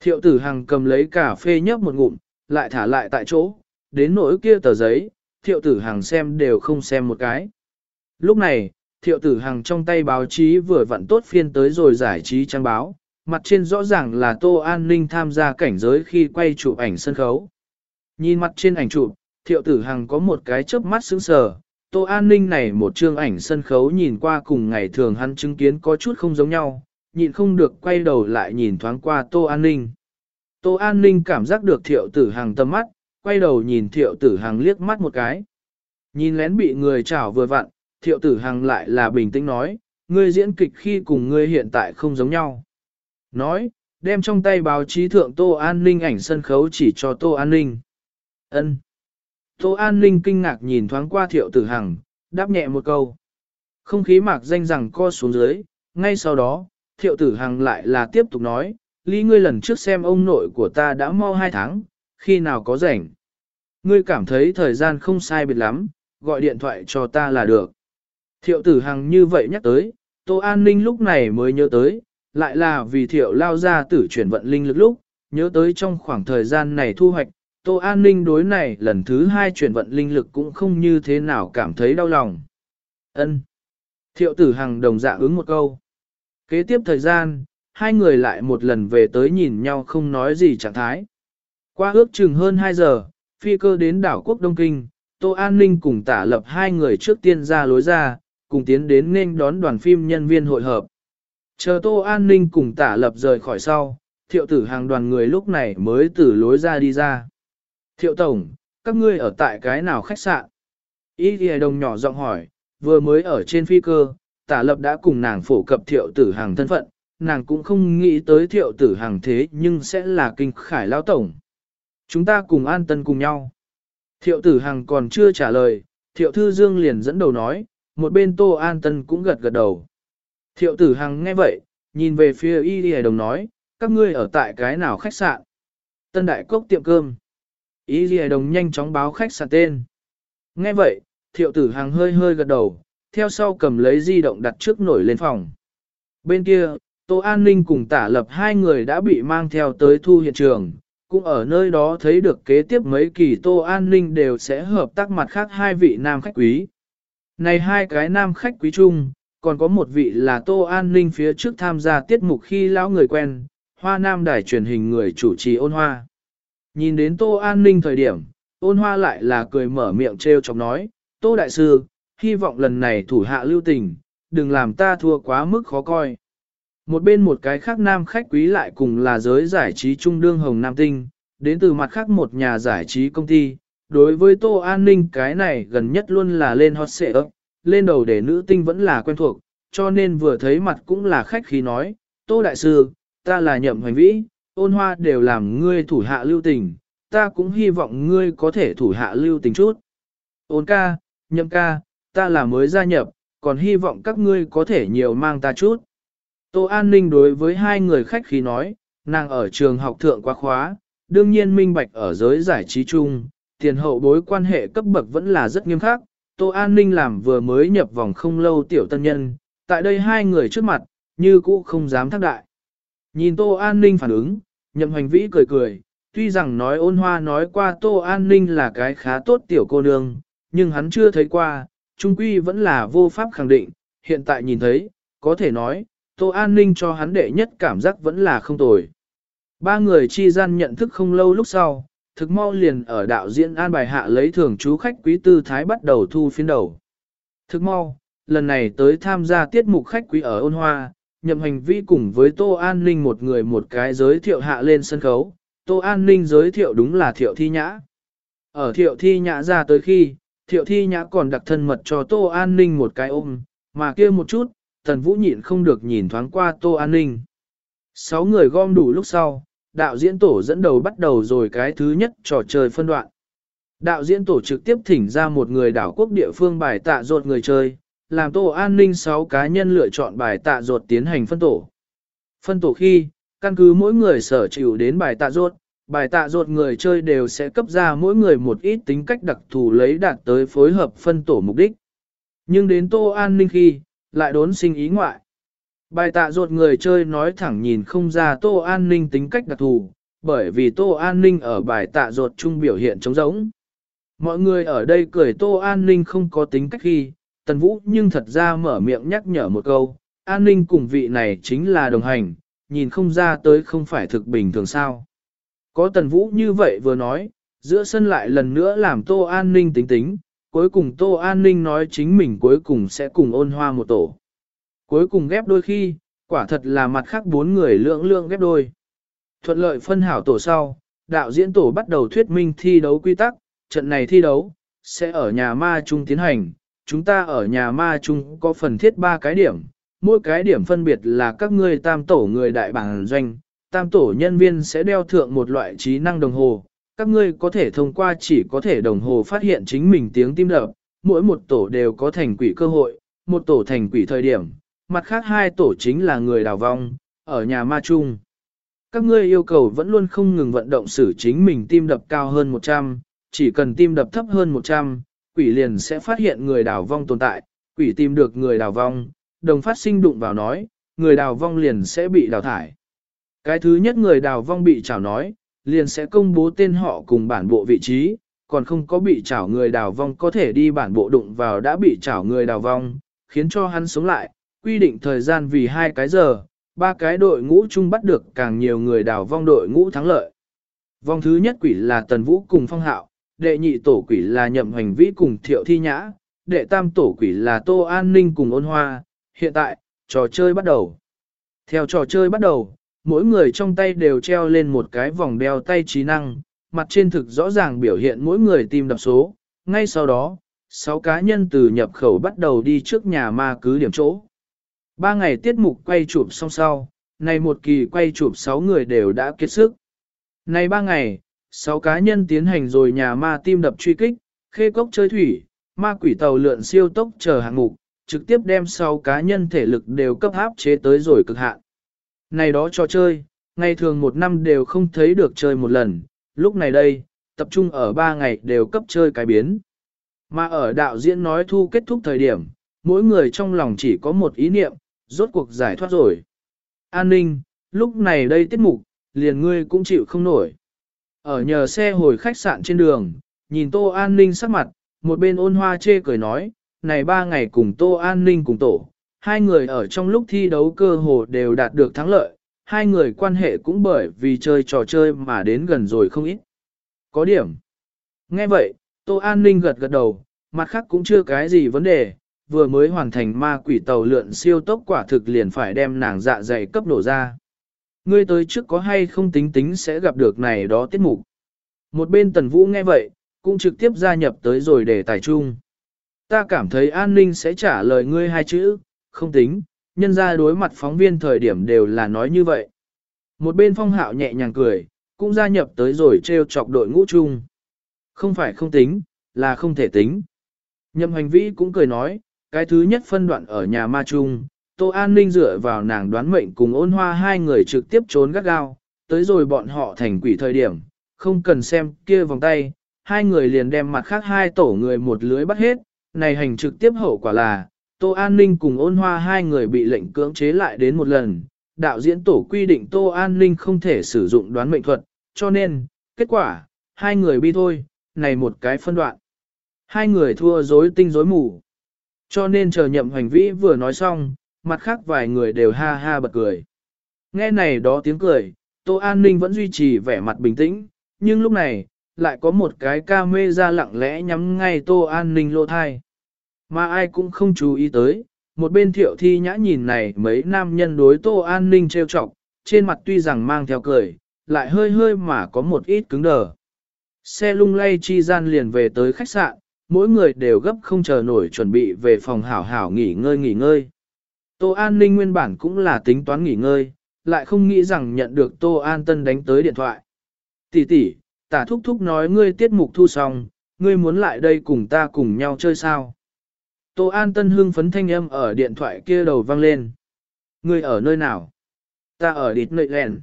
Thiệu tử hàng cầm lấy cà phê nhấp một ngụm, lại thả lại tại chỗ, đến nỗi kia tờ giấy, thiệu tử hàng xem đều không xem một cái. Lúc này, thiệu tử hàng trong tay báo chí vừa vặn tốt phiên tới rồi giải trí trang báo, mặt trên rõ ràng là Tô An Ninh tham gia cảnh giới khi quay chụp ảnh sân khấu. Nhìn mặt trên ảnh chụp, thiệu tử hằng có một cái chớp mắt sững sờ. Tô An Ninh này một chương ảnh sân khấu nhìn qua cùng ngày thường hắn chứng kiến có chút không giống nhau, nhịn không được quay đầu lại nhìn thoáng qua Tô An Ninh. Tô An Ninh cảm giác được thiệu tử hằng tâm mắt, quay đầu nhìn thiệu tử hằng liếc mắt một cái. Nhìn lén bị người chảo vừa vặn, thiệu tử hằng lại là bình tĩnh nói, ngươi diễn kịch khi cùng ngươi hiện tại không giống nhau. Nói, đem trong tay báo chí thượng Tô An Ninh ảnh sân khấu chỉ cho Tô An Ninh. ân Tô An Ninh kinh ngạc nhìn thoáng qua thiệu tử hằng, đáp nhẹ một câu. Không khí mạc danh rằng co xuống dưới, ngay sau đó, thiệu tử hằng lại là tiếp tục nói, lý ngươi lần trước xem ông nội của ta đã mau hai tháng, khi nào có rảnh. Ngươi cảm thấy thời gian không sai biệt lắm, gọi điện thoại cho ta là được. Thiệu tử hằng như vậy nhắc tới, Tô An Ninh lúc này mới nhớ tới, lại là vì thiệu lao ra tử chuyển vận linh lực lúc, nhớ tới trong khoảng thời gian này thu hoạch, Tô An Ninh đối này lần thứ hai chuyển vận linh lực cũng không như thế nào cảm thấy đau lòng. ân Thiệu tử hằng đồng dạ ứng một câu. Kế tiếp thời gian, hai người lại một lần về tới nhìn nhau không nói gì trạng thái. Qua ước chừng hơn 2 giờ, phi cơ đến đảo quốc Đông Kinh, Tô An Ninh cùng tả lập hai người trước tiên ra lối ra, cùng tiến đến nên đón đoàn phim nhân viên hội hợp. Chờ Tô An Ninh cùng tả lập rời khỏi sau, thiệu tử hàng đoàn người lúc này mới từ lối ra đi ra. Thiệu Tổng, các ngươi ở tại cái nào khách sạn? Ý ghi đồng nhỏ giọng hỏi, vừa mới ở trên phi cơ, tả lập đã cùng nàng phổ cập thiệu tử hàng thân phận, nàng cũng không nghĩ tới thiệu tử hàng thế nhưng sẽ là kinh khải lao tổng. Chúng ta cùng an tân cùng nhau. Thiệu tử hàng còn chưa trả lời, thiệu thư dương liền dẫn đầu nói, một bên tô an tân cũng gật gật đầu. Thiệu tử hằng nghe vậy, nhìn về phía y đi đồng nói, các ngươi ở tại cái nào khách sạn? Tân Đại Cốc tiệm cơm. Y đi đồng nhanh chóng báo khách sạn tên. Nghe vậy, thiệu tử hằng hơi hơi gật đầu, theo sau cầm lấy di động đặt trước nổi lên phòng. Bên kia, Tô An Ninh cùng tả lập hai người đã bị mang theo tới thu hiện trường, cũng ở nơi đó thấy được kế tiếp mấy kỳ Tô An Ninh đều sẽ hợp tác mặt khác hai vị nam khách quý. Này hai cái nam khách quý chung, còn có một vị là Tô An Ninh phía trước tham gia tiết mục khi lão người quen, hoa nam đài truyền hình người chủ trì ôn hoa. Nhìn đến Tô An Ninh thời điểm, ôn hoa lại là cười mở miệng trêu chọc nói, Tô Đại Sư, hy vọng lần này thủ hạ lưu tình, đừng làm ta thua quá mức khó coi. Một bên một cái khác nam khách quý lại cùng là giới giải trí trung đương hồng nam tinh, đến từ mặt khác một nhà giải trí công ty. Đối với Tô An Ninh cái này gần nhất luôn là lên hot xệ ấp, lên đầu để nữ tinh vẫn là quen thuộc, cho nên vừa thấy mặt cũng là khách khí nói, Tô Đại Sư, ta là nhậm hoành vĩ, ôn hoa đều làm ngươi thủ hạ lưu tình, ta cũng hy vọng ngươi có thể thủ hạ lưu tình chút. Ôn ca, nhậm ca, ta là mới gia nhập, còn hy vọng các ngươi có thể nhiều mang ta chút. Tô An Ninh đối với hai người khách khí nói, nàng ở trường học thượng quá khóa, đương nhiên minh bạch ở giới giải trí chung, tiền hậu bối quan hệ cấp bậc vẫn là rất nghiêm khắc, Tô An Ninh làm vừa mới nhập vòng không lâu tiểu tân nhân, tại đây hai người trước mặt, như cũ không dám thác đại. Nhìn Tô An Ninh phản ứng, nhậm hành vĩ cười cười, Tuy rằng nói ôn hoa nói qua Tô An Ninh là cái khá tốt tiểu cô nương, nhưng hắn chưa thấy qua, trung quy vẫn là vô pháp khẳng định, hiện tại nhìn thấy, có thể nói, Tô An Ninh cho hắn đệ nhất cảm giác vẫn là không tồi. Ba người chi gian nhận thức không lâu lúc sau, thực mau liền ở đạo diễn an bài hạ lấy thưởng chú khách quý tư thái bắt đầu thu phiên đầu. Thực mau, lần này tới tham gia tiết mục khách quý ở ôn hoa, nhậm hành vi cùng với Tô An Ninh một người một cái giới thiệu hạ lên sân khấu, Tô An Ninh giới thiệu đúng là thiệu thi nhã. Ở thiệu thi nhã ra tới khi, thiệu thi nhã còn đặc thân mật cho Tô An Ninh một cái ôm, mà kia một chút, tần vũ nhịn không được nhìn thoáng qua Tô An Ninh. Sáu người gom đủ lúc sau, đạo diễn tổ dẫn đầu bắt đầu rồi cái thứ nhất trò chơi phân đoạn. Đạo diễn tổ trực tiếp thỉnh ra một người đảo quốc địa phương bài tạ ruột người chơi, làm tổ an ninh 6 cá nhân lựa chọn bài tạ ruột tiến hành phân tổ. Phân tổ khi, căn cứ mỗi người sở chịu đến bài tạ ruột, bài tạ ruột người chơi đều sẽ cấp ra mỗi người một ít tính cách đặc thù lấy đạt tới phối hợp phân tổ mục đích. Nhưng đến tô an ninh khi, lại đốn sinh ý ngoại. Bài tạ ruột người chơi nói thẳng nhìn không ra tô an ninh tính cách đặc thù, bởi vì tô an ninh ở bài tạ ruột chung biểu hiện trống rỗng. Mọi người ở đây cười tô an ninh không có tính cách khi, tần vũ nhưng thật ra mở miệng nhắc nhở một câu, an ninh cùng vị này chính là đồng hành, nhìn không ra tới không phải thực bình thường sao. Có tần vũ như vậy vừa nói, giữa sân lại lần nữa làm tô an ninh tính tính, cuối cùng tô an ninh nói chính mình cuối cùng sẽ cùng ôn hoa một tổ. Cuối cùng ghép đôi khi, quả thật là mặt khác bốn người lượng lượng ghép đôi. Thuận lợi phân hảo tổ sau, đạo diễn tổ bắt đầu thuyết minh thi đấu quy tắc, trận này thi đấu, sẽ ở nhà ma chung tiến hành. Chúng ta ở nhà ma chung có phần thiết ba cái điểm, mỗi cái điểm phân biệt là các ngươi tam tổ người đại bản doanh, tam tổ nhân viên sẽ đeo thượng một loại trí năng đồng hồ. Các ngươi có thể thông qua chỉ có thể đồng hồ phát hiện chính mình tiếng tim đập, mỗi một tổ đều có thành quỷ cơ hội, một tổ thành quỷ thời điểm, mặt khác hai tổ chính là người đào vong, ở nhà ma chung. Các ngươi yêu cầu vẫn luôn không ngừng vận động xử chính mình tim đập cao hơn 100, chỉ cần tim đập thấp hơn 100, quỷ liền sẽ phát hiện người đào vong tồn tại, quỷ tìm được người đào vong, đồng phát sinh đụng vào nói, người đào vong liền sẽ bị đào thải. Cái thứ nhất người đào vong bị chảo nói, liền sẽ công bố tên họ cùng bản bộ vị trí, còn không có bị chảo người đào vong có thể đi bản bộ đụng vào đã bị chảo người đào vong, khiến cho hắn sống lại, quy định thời gian vì hai cái giờ, ba cái đội ngũ chung bắt được càng nhiều người đào vong đội ngũ thắng lợi. Vòng thứ nhất quỷ là Tần Vũ cùng Phong Hạo, đệ nhị tổ quỷ là Nhậm Hành Vĩ cùng Thiệu Thi Nhã, đệ tam tổ quỷ là Tô An Ninh cùng Ôn Hoa. Hiện tại, trò chơi bắt đầu. Theo trò chơi bắt đầu, mỗi người trong tay đều treo lên một cái vòng đeo tay trí năng, mặt trên thực rõ ràng biểu hiện mỗi người tìm đập số. Ngay sau đó, 6 cá nhân từ nhập khẩu bắt đầu đi trước nhà ma cứ điểm chỗ. Ba ngày tiết mục quay chụp xong sau, này một kỳ quay chụp 6 người đều đã kết sức. Này ba ngày, 6 cá nhân tiến hành rồi nhà ma tim đập truy kích, khê cốc chơi thủy, ma quỷ tàu lượn siêu tốc chờ hạng mục, trực tiếp đem 6 cá nhân thể lực đều cấp áp chế tới rồi cực hạn. Này đó cho chơi, ngày thường một năm đều không thấy được chơi một lần, lúc này đây, tập trung ở 3 ngày đều cấp chơi cái biến. Mà ở đạo diễn nói thu kết thúc thời điểm, mỗi người trong lòng chỉ có một ý niệm, rốt cuộc giải thoát rồi. An ninh, lúc này đây tiết mục, liền ngươi cũng chịu không nổi. Ở nhờ xe hồi khách sạn trên đường, nhìn Tô An ninh sắc mặt, một bên ôn hoa chê cười nói, này ba ngày cùng Tô An ninh cùng tổ, hai người ở trong lúc thi đấu cơ hồ đều đạt được thắng lợi, hai người quan hệ cũng bởi vì chơi trò chơi mà đến gần rồi không ít. Có điểm. Nghe vậy, Tô An ninh gật gật đầu, mặt khác cũng chưa cái gì vấn đề, vừa mới hoàn thành ma quỷ tàu lượn siêu tốc quả thực liền phải đem nàng dạ dày cấp nổ ra. Ngươi tới trước có hay không tính tính sẽ gặp được này đó tiết mục. Một bên tần vũ nghe vậy, cũng trực tiếp gia nhập tới rồi để tài chung. Ta cảm thấy an ninh sẽ trả lời ngươi hai chữ, không tính, nhân ra đối mặt phóng viên thời điểm đều là nói như vậy. Một bên phong hạo nhẹ nhàng cười, cũng gia nhập tới rồi treo chọc đội ngũ chung. Không phải không tính, là không thể tính. Nhậm hành vĩ cũng cười nói, cái thứ nhất phân đoạn ở nhà ma trung, Tô An Ninh dựa vào nàng đoán mệnh cùng ôn hoa hai người trực tiếp trốn gắt gao, tới rồi bọn họ thành quỷ thời điểm, không cần xem kia vòng tay, hai người liền đem mặt khác hai tổ người một lưới bắt hết, này hành trực tiếp hậu quả là, Tô An Ninh cùng ôn hoa hai người bị lệnh cưỡng chế lại đến một lần, đạo diễn tổ quy định Tô An Ninh không thể sử dụng đoán mệnh thuật, cho nên, kết quả, hai người bi thôi, này một cái phân đoạn. Hai người thua dối tinh dối mù. Cho nên chờ nhậm hành vĩ vừa nói xong, mặt khác vài người đều ha ha bật cười. Nghe này đó tiếng cười, Tô An Ninh vẫn duy trì vẻ mặt bình tĩnh, nhưng lúc này, lại có một cái ca mê ra lặng lẽ nhắm ngay Tô An Ninh lô thai. Mà ai cũng không chú ý tới, một bên thiệu thi nhã nhìn này mấy nam nhân đối Tô An Ninh trêu chọc, trên mặt tuy rằng mang theo cười, lại hơi hơi mà có một ít cứng đờ. Xe lung lay chi gian liền về tới khách sạn, mỗi người đều gấp không chờ nổi chuẩn bị về phòng hảo hảo nghỉ ngơi nghỉ ngơi. Tô An Ninh nguyên bản cũng là tính toán nghỉ ngơi, lại không nghĩ rằng nhận được Tô An Tân đánh tới điện thoại. Tỷ tỷ, tả thúc thúc nói ngươi tiết mục thu xong, ngươi muốn lại đây cùng ta cùng nhau chơi sao? Tô An Tân hưng phấn thanh âm ở điện thoại kia đầu vang lên. Ngươi ở nơi nào? Ta ở địt nợi lẹn.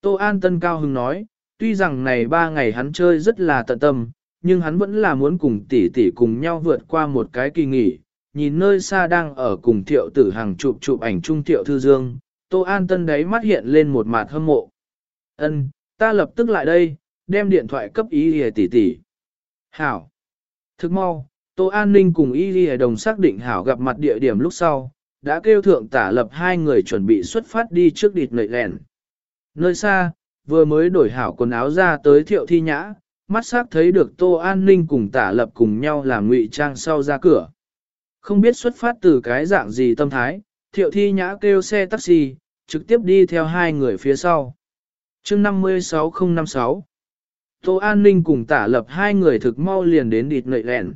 Tô An Tân cao hưng nói, tuy rằng này ba ngày hắn chơi rất là tận tâm, nhưng hắn vẫn là muốn cùng tỷ tỷ cùng nhau vượt qua một cái kỳ nghỉ. Nhìn nơi xa đang ở cùng thiệu tử hàng chụp chụp ảnh trung thiệu thư dương, Tô An Tân đấy mắt hiện lên một mặt hâm mộ. Ân, ta lập tức lại đây, đem điện thoại cấp ý lìa tỷ tỷ. Hảo. Thức mau, Tô An Ninh cùng y lìa đồng xác định Hảo gặp mặt địa điểm lúc sau, đã kêu thượng tả lập hai người chuẩn bị xuất phát đi trước địt nợi lẹn Nơi xa, vừa mới đổi Hảo quần áo ra tới thiệu thi nhã, mắt sắc thấy được Tô An Ninh cùng tả lập cùng nhau làm ngụy trang sau ra cửa. Không biết xuất phát từ cái dạng gì tâm thái, thiệu thi nhã kêu xe taxi, trực tiếp đi theo hai người phía sau. chương 56056 Tô An Ninh cùng tả lập hai người thực mau liền đến địt nợi lẹn.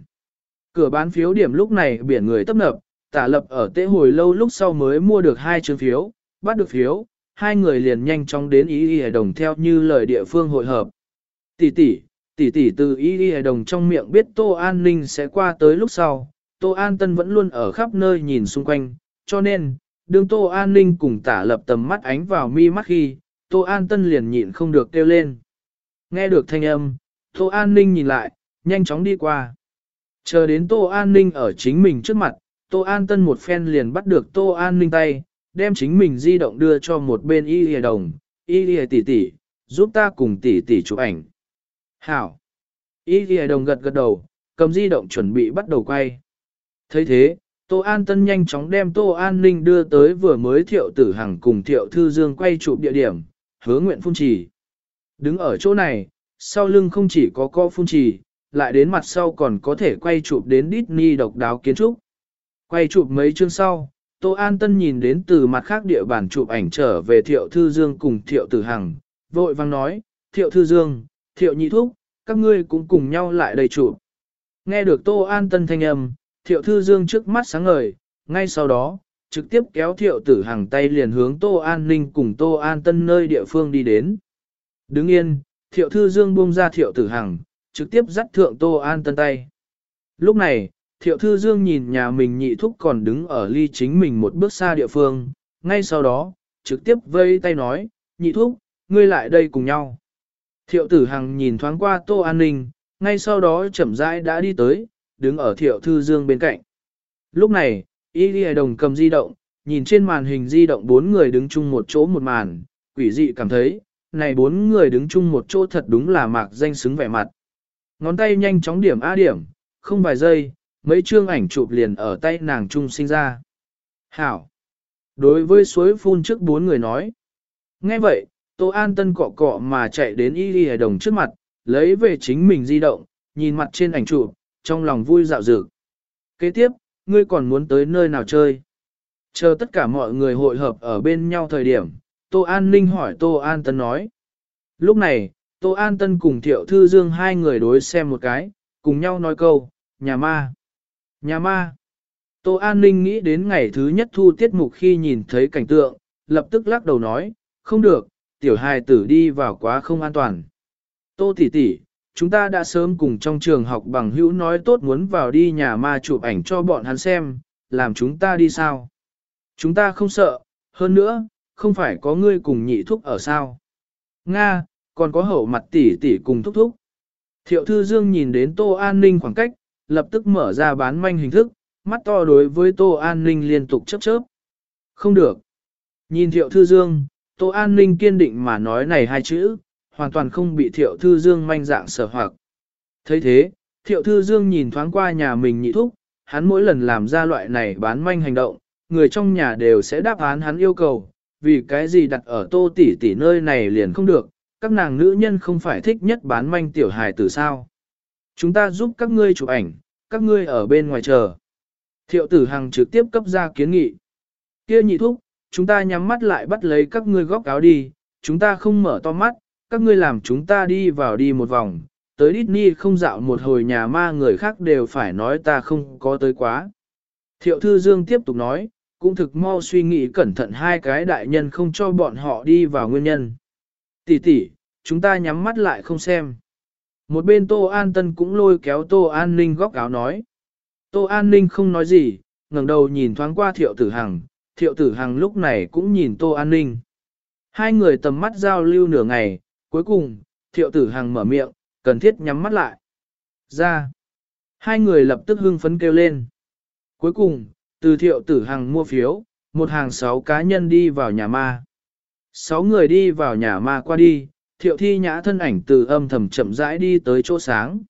Cửa bán phiếu điểm lúc này biển người tấp nập, tả lập ở tế hồi lâu lúc sau mới mua được hai chương phiếu, bắt được phiếu, hai người liền nhanh chóng đến ý ý đồng theo như lời địa phương hội hợp. Tỷ tỷ, tỷ tỷ từ ý y đồng trong miệng biết Tô An Ninh sẽ qua tới lúc sau, Tô An Tân vẫn luôn ở khắp nơi nhìn xung quanh, cho nên, đường Tô An Ninh cùng tả lập tầm mắt ánh vào mi mắt khi, Tô An Tân liền nhịn không được kêu lên. Nghe được thanh âm, Tô An Ninh nhìn lại, nhanh chóng đi qua. Chờ đến Tô An Ninh ở chính mình trước mặt, Tô An Tân một phen liền bắt được Tô An Ninh tay, đem chính mình di động đưa cho một bên y lìa đồng, y lìa tỷ tỷ, giúp ta cùng tỷ tỷ chụp ảnh. Hảo! Y ghi đồng gật gật đầu, cầm di động chuẩn bị bắt đầu quay. thấy thế, Tô An Tân nhanh chóng đem Tô An Ninh đưa tới vừa mới thiệu tử hằng cùng thiệu thư dương quay chụp địa điểm, hứa nguyện phun trì. Đứng ở chỗ này, sau lưng không chỉ có co phun trì, lại đến mặt sau còn có thể quay chụp đến Disney độc đáo kiến trúc. Quay chụp mấy chương sau, Tô An Tân nhìn đến từ mặt khác địa bàn chụp ảnh trở về Thiệu Thư Dương cùng Thiệu Tử Hằng, vội vang nói, Thiệu Thư Dương, Thiệu Nhị Thúc, các ngươi cũng cùng nhau lại đầy chủ. Nghe được Tô An Tân thanh âm, Thiệu Thư Dương trước mắt sáng ngời, ngay sau đó, trực tiếp kéo Thiệu Tử Hằng tay liền hướng Tô An Ninh cùng Tô An Tân nơi địa phương đi đến. Đứng yên, Thiệu Thư Dương buông ra Thiệu Tử Hằng, trực tiếp dắt thượng Tô An Tân tay. Lúc này, Thiệu Thư Dương nhìn nhà mình nhị thúc còn đứng ở ly chính mình một bước xa địa phương, ngay sau đó, trực tiếp vây tay nói, nhị thúc, ngươi lại đây cùng nhau. Thiệu Tử Hằng nhìn thoáng qua Tô An Ninh, ngay sau đó chậm rãi đã đi tới, đứng ở Thiệu Thư Dương bên cạnh. Lúc này, Y Ghi Đồng cầm di động, nhìn trên màn hình di động bốn người đứng chung một chỗ một màn, quỷ dị cảm thấy, này bốn người đứng chung một chỗ thật đúng là mạc danh xứng vẻ mặt. Ngón tay nhanh chóng điểm A điểm, không vài giây, mấy chương ảnh chụp liền ở tay nàng trung sinh ra. Hảo! Đối với suối phun trước bốn người nói. Nghe vậy, Tô An Tân cọ cọ mà chạy đến y ghi đồng trước mặt, lấy về chính mình di động, nhìn mặt trên ảnh chụp, trong lòng vui dạo dực. Kế tiếp, ngươi còn muốn tới nơi nào chơi? Chờ tất cả mọi người hội hợp ở bên nhau thời điểm, Tô An Ninh hỏi Tô An Tân nói. Lúc này, Tô An Tân cùng Thiệu Thư Dương hai người đối xem một cái, cùng nhau nói câu, nhà ma. Nhà ma. Tô An Ninh nghĩ đến ngày thứ nhất thu tiết mục khi nhìn thấy cảnh tượng, lập tức lắc đầu nói, không được, tiểu hài tử đi vào quá không an toàn. Tô tỷ tỷ, chúng ta đã sớm cùng trong trường học bằng hữu nói tốt muốn vào đi nhà ma chụp ảnh cho bọn hắn xem, làm chúng ta đi sao? Chúng ta không sợ, hơn nữa, không phải có ngươi cùng nhị thúc ở sao? Nga, còn có hậu mặt tỷ tỷ cùng thúc thúc. Thiệu Thư Dương nhìn đến Tô An Ninh khoảng cách, lập tức mở ra bán manh hình thức, mắt to đối với Tô An Ninh liên tục chớp chớp. Không được. Nhìn Thiệu Thư Dương, Tô An Ninh kiên định mà nói này hai chữ, hoàn toàn không bị thiệu thư dương manh dạng sở hoặc. thấy thế, thiệu thư dương nhìn thoáng qua nhà mình nhị thúc, hắn mỗi lần làm ra loại này bán manh hành động, người trong nhà đều sẽ đáp án hắn yêu cầu, vì cái gì đặt ở tô tỷ tỷ nơi này liền không được, các nàng nữ nhân không phải thích nhất bán manh tiểu hài tử sao. Chúng ta giúp các ngươi chụp ảnh, các ngươi ở bên ngoài chờ. Thiệu tử hằng trực tiếp cấp ra kiến nghị. Kia nhị thúc, chúng ta nhắm mắt lại bắt lấy các ngươi góc áo đi, chúng ta không mở to mắt, các ngươi làm chúng ta đi vào đi một vòng, tới Disney không dạo một hồi nhà ma người khác đều phải nói ta không có tới quá. Thiệu Thư Dương tiếp tục nói, cũng thực mau suy nghĩ cẩn thận hai cái đại nhân không cho bọn họ đi vào nguyên nhân. Tỷ tỷ, chúng ta nhắm mắt lại không xem. Một bên Tô An Tân cũng lôi kéo Tô An Ninh góc áo nói. Tô An Ninh không nói gì, ngẩng đầu nhìn thoáng qua Thiệu Tử Hằng, Thiệu Tử Hằng lúc này cũng nhìn Tô An Ninh. Hai người tầm mắt giao lưu nửa ngày, cuối cùng, Thiệu Tử Hằng mở miệng, cần thiết nhắm mắt lại. Ra. Hai người lập tức hưng phấn kêu lên. Cuối cùng, từ Thiệu Tử Hằng mua phiếu, một hàng sáu cá nhân đi vào nhà ma. Sáu người đi vào nhà ma qua đi, thiệu thi nhã thân ảnh từ âm thầm chậm rãi đi tới chỗ sáng.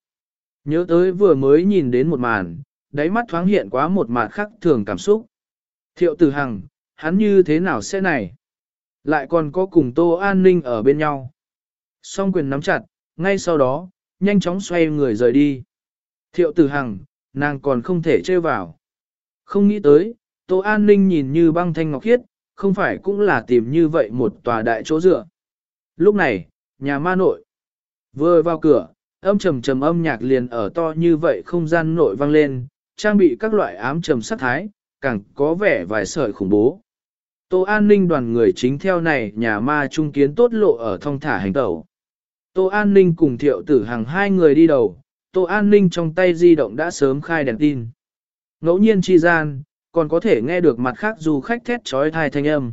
Nhớ tới vừa mới nhìn đến một màn, đáy mắt thoáng hiện quá một màn khác thường cảm xúc. Thiệu tử hằng, hắn như thế nào sẽ này? Lại còn có cùng tô an ninh ở bên nhau. Song quyền nắm chặt, ngay sau đó, nhanh chóng xoay người rời đi. Thiệu tử hằng, nàng còn không thể chơi vào. Không nghĩ tới, tô an ninh nhìn như băng thanh ngọc khiết, không phải cũng là tìm như vậy một tòa đại chỗ dựa. Lúc này, nhà ma nội. Vừa vào cửa, âm trầm trầm âm nhạc liền ở to như vậy không gian nội vang lên, trang bị các loại ám trầm sắc thái, càng có vẻ vài sợi khủng bố. Tô an ninh đoàn người chính theo này nhà ma trung kiến tốt lộ ở thông thả hành tẩu. Tô an ninh cùng thiệu tử hàng hai người đi đầu, Tô an ninh trong tay di động đã sớm khai đèn tin. Ngẫu nhiên chi gian, còn có thể nghe được mặt khác du khách thét trói thai thanh âm.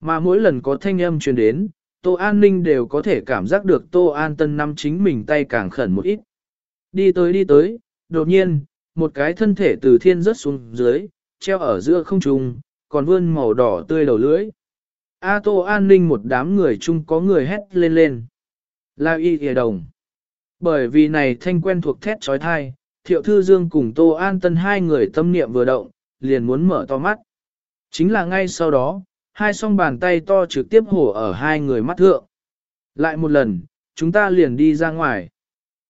Mà mỗi lần có thanh âm truyền đến, Tô An Ninh đều có thể cảm giác được Tô An Tân năm chính mình tay càng khẩn một ít. Đi tới đi tới, đột nhiên, một cái thân thể từ thiên rớt xuống dưới, treo ở giữa không trung, còn vươn màu đỏ tươi đầu lưỡi. A Tô An Ninh một đám người chung có người hét lên lên. La y kìa đồng. Bởi vì này thanh quen thuộc thét trói thai, Thiệu Thư Dương cùng Tô An Tân hai người tâm niệm vừa động, liền muốn mở to mắt. Chính là ngay sau đó, hai song bàn tay to trực tiếp hổ ở hai người mắt thượng. Lại một lần, chúng ta liền đi ra ngoài.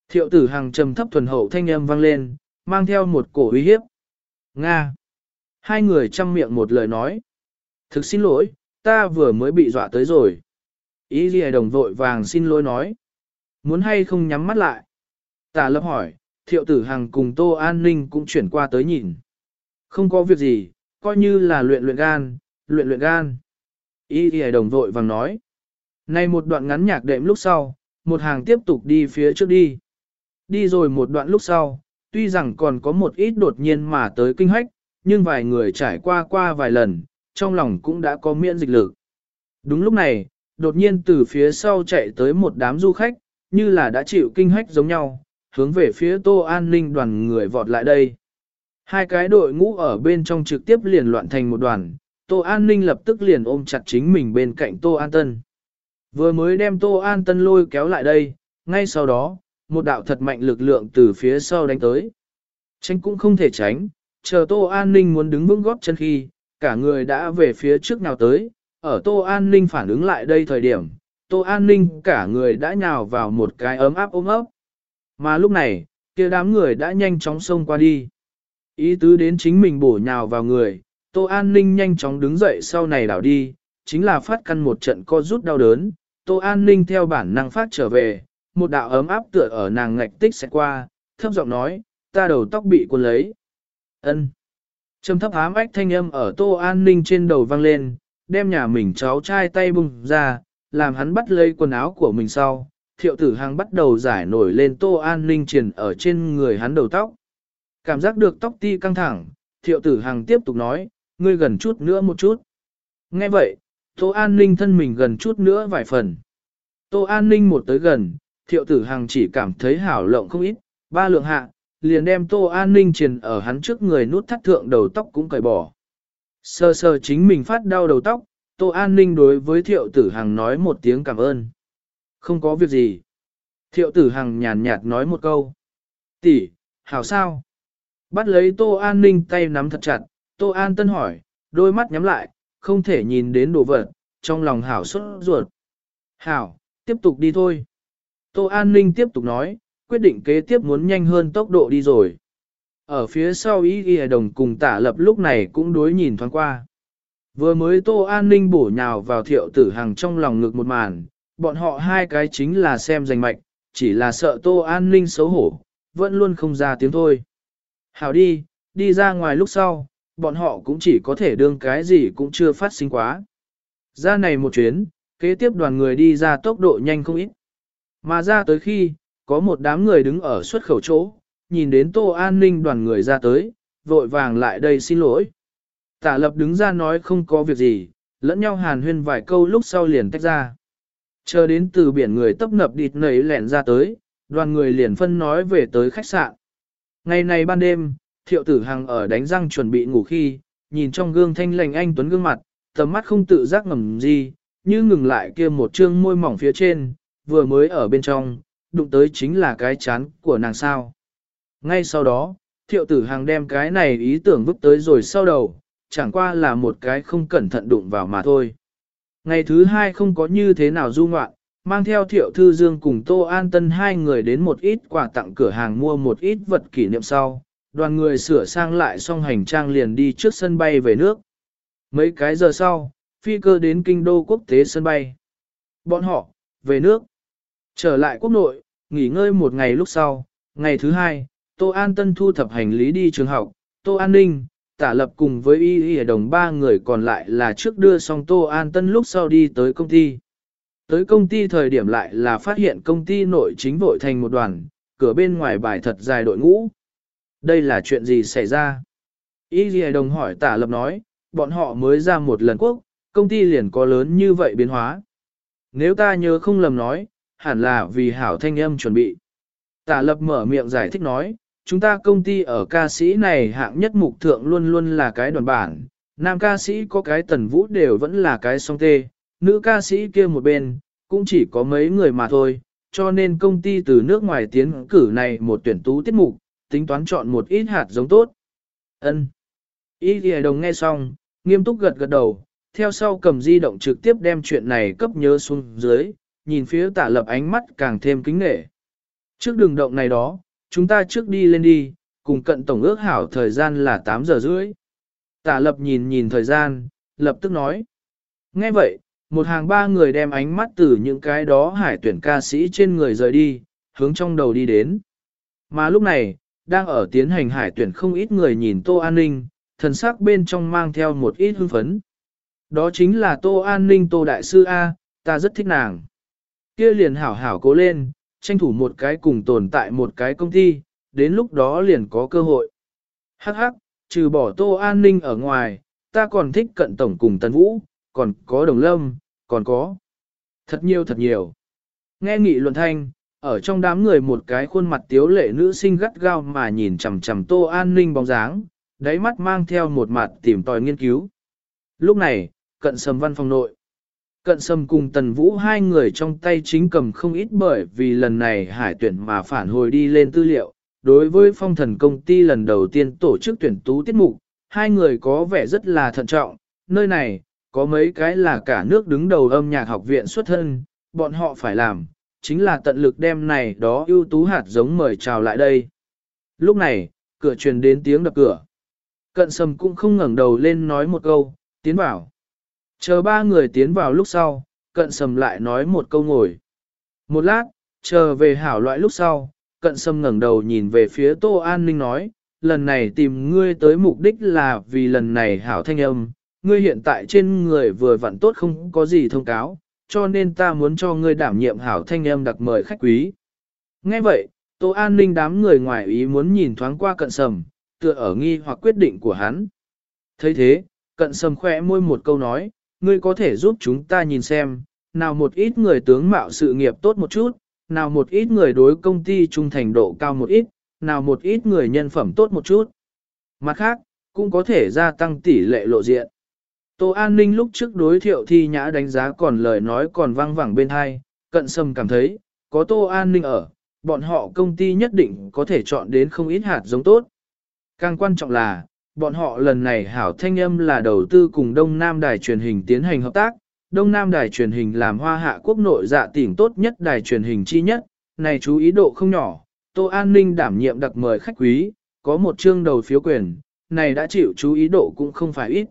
Thiệu tử hàng trầm thấp thuần hậu thanh âm vang lên, mang theo một cổ uy hiếp. Nga. Hai người chăm miệng một lời nói. Thực xin lỗi, ta vừa mới bị dọa tới rồi. Ý ghi đồng vội vàng xin lỗi nói. Muốn hay không nhắm mắt lại. Tả lập hỏi, thiệu tử hằng cùng tô an ninh cũng chuyển qua tới nhìn. Không có việc gì, coi như là luyện luyện gan, luyện luyện gan. Y Y đồng vội vàng nói. Nay một đoạn ngắn nhạc đệm lúc sau, một hàng tiếp tục đi phía trước đi. Đi rồi một đoạn lúc sau, tuy rằng còn có một ít đột nhiên mà tới kinh hách, nhưng vài người trải qua qua vài lần, trong lòng cũng đã có miễn dịch lực. Đúng lúc này, đột nhiên từ phía sau chạy tới một đám du khách, như là đã chịu kinh hách giống nhau, hướng về phía tô an ninh đoàn người vọt lại đây. Hai cái đội ngũ ở bên trong trực tiếp liền loạn thành một đoàn, Tô An Ninh lập tức liền ôm chặt chính mình bên cạnh Tô An Tân. Vừa mới đem Tô An Tân lôi kéo lại đây, ngay sau đó, một đạo thật mạnh lực lượng từ phía sau đánh tới. Tránh cũng không thể tránh, chờ Tô An Ninh muốn đứng vững góp chân khi, cả người đã về phía trước nào tới, ở Tô An Ninh phản ứng lại đây thời điểm, Tô An Ninh cả người đã nhào vào một cái ấm áp ôm ấp. Mà lúc này, kia đám người đã nhanh chóng xông qua đi. Ý tứ đến chính mình bổ nhào vào người, Tô An Ninh nhanh chóng đứng dậy sau này đảo đi, chính là phát căn một trận co rút đau đớn. Tô An Ninh theo bản năng phát trở về, một đạo ấm áp tựa ở nàng ngạch tích sẽ qua, thấp giọng nói, ta đầu tóc bị cuốn lấy ân Trầm thấp ám ách thanh âm ở Tô An Ninh trên đầu vang lên, đem nhà mình cháu trai tay bùng ra, làm hắn bắt lấy quần áo của mình sau. Thiệu tử hàng bắt đầu giải nổi lên Tô An Ninh triển ở trên người hắn đầu tóc. Cảm giác được tóc ti căng thẳng, thiệu tử hằng tiếp tục nói, ngươi gần chút nữa một chút. Nghe vậy, Tô An Ninh thân mình gần chút nữa vài phần. Tô An Ninh một tới gần, thiệu tử hằng chỉ cảm thấy hảo lộng không ít, ba lượng hạ, liền đem Tô An Ninh triền ở hắn trước người nút thắt thượng đầu tóc cũng cởi bỏ. sờ sờ chính mình phát đau đầu tóc, Tô An Ninh đối với thiệu tử hằng nói một tiếng cảm ơn. Không có việc gì. Thiệu tử hằng nhàn nhạt nói một câu. Tỷ, hảo sao? Bắt lấy Tô An Ninh tay nắm thật chặt, Tô An Tân hỏi, đôi mắt nhắm lại, không thể nhìn đến đồ vật, trong lòng hảo xuất ruột. Hảo, tiếp tục đi thôi. Tô An Ninh tiếp tục nói, quyết định kế tiếp muốn nhanh hơn tốc độ đi rồi. Ở phía sau ý ghi đồng cùng tả lập lúc này cũng đối nhìn thoáng qua. Vừa mới Tô An Ninh bổ nhào vào thiệu tử hằng trong lòng ngực một màn, bọn họ hai cái chính là xem giành mạch, chỉ là sợ Tô An Ninh xấu hổ, vẫn luôn không ra tiếng thôi. Hảo đi, đi ra ngoài lúc sau, bọn họ cũng chỉ có thể đương cái gì cũng chưa phát sinh quá. Ra này một chuyến, kế tiếp đoàn người đi ra tốc độ nhanh không ít. Mà ra tới khi, có một đám người đứng ở xuất khẩu chỗ, nhìn đến Tô An Ninh đoàn người ra tới, vội vàng lại đây xin lỗi. Tả lập đứng ra nói không có việc gì, lẫn nhau hàn huyên vài câu lúc sau liền tách ra. Chờ đến từ biển người tấp nập địt nảy lẹn ra tới, đoàn người liền phân nói về tới khách sạn. Ngày này ban đêm, thiệu tử hằng ở đánh răng chuẩn bị ngủ khi, nhìn trong gương thanh lành anh tuấn gương mặt, tầm mắt không tự giác ngầm gì, như ngừng lại kia một trương môi mỏng phía trên, vừa mới ở bên trong, đụng tới chính là cái chán của nàng sao. Ngay sau đó, thiệu tử Hàng đem cái này ý tưởng vứt tới rồi sau đầu, chẳng qua là một cái không cẩn thận đụng vào mà thôi. Ngày thứ hai không có như thế nào du ngoạn, mang theo thiệu thư dương cùng Tô An Tân hai người đến một ít quà tặng cửa hàng mua một ít vật kỷ niệm sau, đoàn người sửa sang lại xong hành trang liền đi trước sân bay về nước. Mấy cái giờ sau, phi cơ đến kinh đô quốc tế sân bay. Bọn họ, về nước, trở lại quốc nội, nghỉ ngơi một ngày lúc sau, ngày thứ hai, Tô An Tân thu thập hành lý đi trường học, Tô An Ninh, tả lập cùng với y y đồng ba người còn lại là trước đưa xong Tô An Tân lúc sau đi tới công ty. Tới công ty thời điểm lại là phát hiện công ty nội chính vội thành một đoàn, cửa bên ngoài bài thật dài đội ngũ. Đây là chuyện gì xảy ra? Y y đồng hỏi tả lập nói, bọn họ mới ra một lần quốc, công ty liền có lớn như vậy biến hóa. Nếu ta nhớ không lầm nói, hẳn là vì hảo thanh âm chuẩn bị. Tả lập mở miệng giải thích nói, chúng ta công ty ở ca sĩ này hạng nhất mục thượng luôn luôn là cái đoàn bản, nam ca sĩ có cái tần vũ đều vẫn là cái song tê, nữ ca sĩ kia một bên, cũng chỉ có mấy người mà thôi, cho nên công ty từ nước ngoài tiến cử này một tuyển tú tiết mục, tính toán chọn một ít hạt giống tốt. Ân. Ý thì đồng nghe xong, nghiêm túc gật gật đầu, theo sau cầm di động trực tiếp đem chuyện này cấp nhớ xuống dưới, nhìn phía tả lập ánh mắt càng thêm kính nghệ. Trước đường động này đó, chúng ta trước đi lên đi, cùng cận tổng ước hảo thời gian là 8 giờ rưỡi. Tả lập nhìn nhìn thời gian, lập tức nói. Nghe vậy, một hàng ba người đem ánh mắt từ những cái đó hải tuyển ca sĩ trên người rời đi, hướng trong đầu đi đến. Mà lúc này, đang ở tiến hành hải tuyển không ít người nhìn Tô An Ninh, thần sắc bên trong mang theo một ít hưng phấn. Đó chính là Tô An Ninh Tô Đại Sư A, ta rất thích nàng. Kia liền hảo hảo cố lên, tranh thủ một cái cùng tồn tại một cái công ty, đến lúc đó liền có cơ hội. Hắc hắc, trừ bỏ tô an ninh ở ngoài, ta còn thích cận tổng cùng tần vũ, còn có đồng lâm, còn có. Thật nhiều thật nhiều. Nghe nghị luận thanh, ở trong đám người một cái khuôn mặt tiếu lệ nữ sinh gắt gao mà nhìn chằm chằm tô an ninh bóng dáng, đáy mắt mang theo một mặt tìm tòi nghiên cứu. Lúc này, cận sầm văn phòng nội. Cận sâm cùng tần vũ hai người trong tay chính cầm không ít bởi vì lần này hải tuyển mà phản hồi đi lên tư liệu. Đối với phong thần công ty lần đầu tiên tổ chức tuyển tú tiết mục, hai người có vẻ rất là thận trọng. Nơi này, có mấy cái là cả nước đứng đầu âm nhạc học viện xuất thân, bọn họ phải làm, chính là tận lực đem này đó ưu tú hạt giống mời chào lại đây. Lúc này, cửa truyền đến tiếng đập cửa. Cận sâm cũng không ngẩng đầu lên nói một câu, tiến vào. Chờ ba người tiến vào lúc sau, cận sầm lại nói một câu ngồi. Một lát, chờ về hảo loại lúc sau, cận sầm ngẩng đầu nhìn về phía Tô An Ninh nói, lần này tìm ngươi tới mục đích là vì lần này hảo thanh âm, ngươi hiện tại trên người vừa vặn tốt không có gì thông cáo, cho nên ta muốn cho ngươi đảm nhiệm hảo thanh âm đặc mời khách quý. Nghe vậy, Tô An Ninh đám người ngoài ý muốn nhìn thoáng qua cận sầm, tựa ở nghi hoặc quyết định của hắn. thấy thế, cận sầm khỏe môi một câu nói, ngươi có thể giúp chúng ta nhìn xem, nào một ít người tướng mạo sự nghiệp tốt một chút, nào một ít người đối công ty trung thành độ cao một ít, nào một ít người nhân phẩm tốt một chút. Mặt khác, cũng có thể gia tăng tỷ lệ lộ diện. Tô An Ninh lúc trước đối thiệu thi nhã đánh giá còn lời nói còn vang vẳng bên hai, cận sâm cảm thấy, có tô an ninh ở, bọn họ công ty nhất định có thể chọn đến không ít hạt giống tốt. Càng quan trọng là, bọn họ lần này hảo thanh âm là đầu tư cùng Đông Nam Đài truyền hình tiến hành hợp tác. Đông Nam Đài truyền hình làm hoa hạ quốc nội dạ tỉnh tốt nhất đài truyền hình chi nhất, này chú ý độ không nhỏ, Tô An Ninh đảm nhiệm đặc mời khách quý, có một chương đầu phiếu quyền, này đã chịu chú ý độ cũng không phải ít.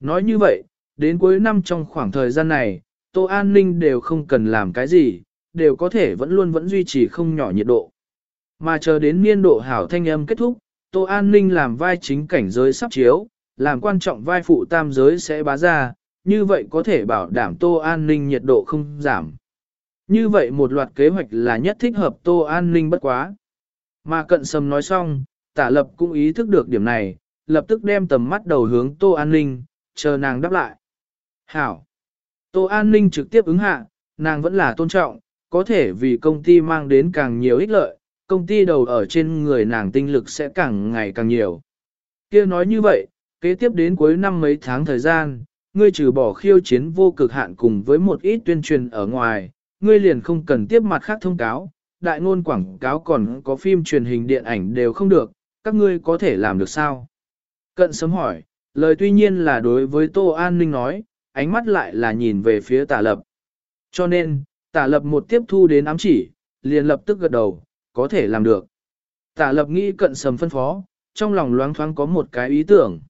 Nói như vậy, đến cuối năm trong khoảng thời gian này, Tô An Ninh đều không cần làm cái gì, đều có thể vẫn luôn vẫn duy trì không nhỏ nhiệt độ. Mà chờ đến niên độ hảo thanh âm kết thúc, Tô An Ninh làm vai chính cảnh giới sắp chiếu, làm quan trọng vai phụ tam giới sẽ bá ra, như vậy có thể bảo đảm Tô An Ninh nhiệt độ không giảm. Như vậy một loạt kế hoạch là nhất thích hợp Tô An Ninh bất quá. Mà cận sầm nói xong, tả lập cũng ý thức được điểm này, lập tức đem tầm mắt đầu hướng Tô An Ninh, chờ nàng đáp lại. Hảo! Tô An Ninh trực tiếp ứng hạ, nàng vẫn là tôn trọng, có thể vì công ty mang đến càng nhiều ích lợi, công ty đầu ở trên người nàng tinh lực sẽ càng ngày càng nhiều. kia nói như vậy, kế tiếp đến cuối năm mấy tháng thời gian, ngươi trừ bỏ khiêu chiến vô cực hạn cùng với một ít tuyên truyền ở ngoài, ngươi liền không cần tiếp mặt khác thông cáo, đại ngôn quảng cáo còn có phim truyền hình điện ảnh đều không được, các ngươi có thể làm được sao? Cận sớm hỏi, lời tuy nhiên là đối với Tô An Ninh nói, ánh mắt lại là nhìn về phía tả lập. Cho nên, tả lập một tiếp thu đến ám chỉ, liền lập tức gật đầu, có thể làm được. Tả lập nghĩ cận sầm phân phó, trong lòng loáng thoáng có một cái ý tưởng.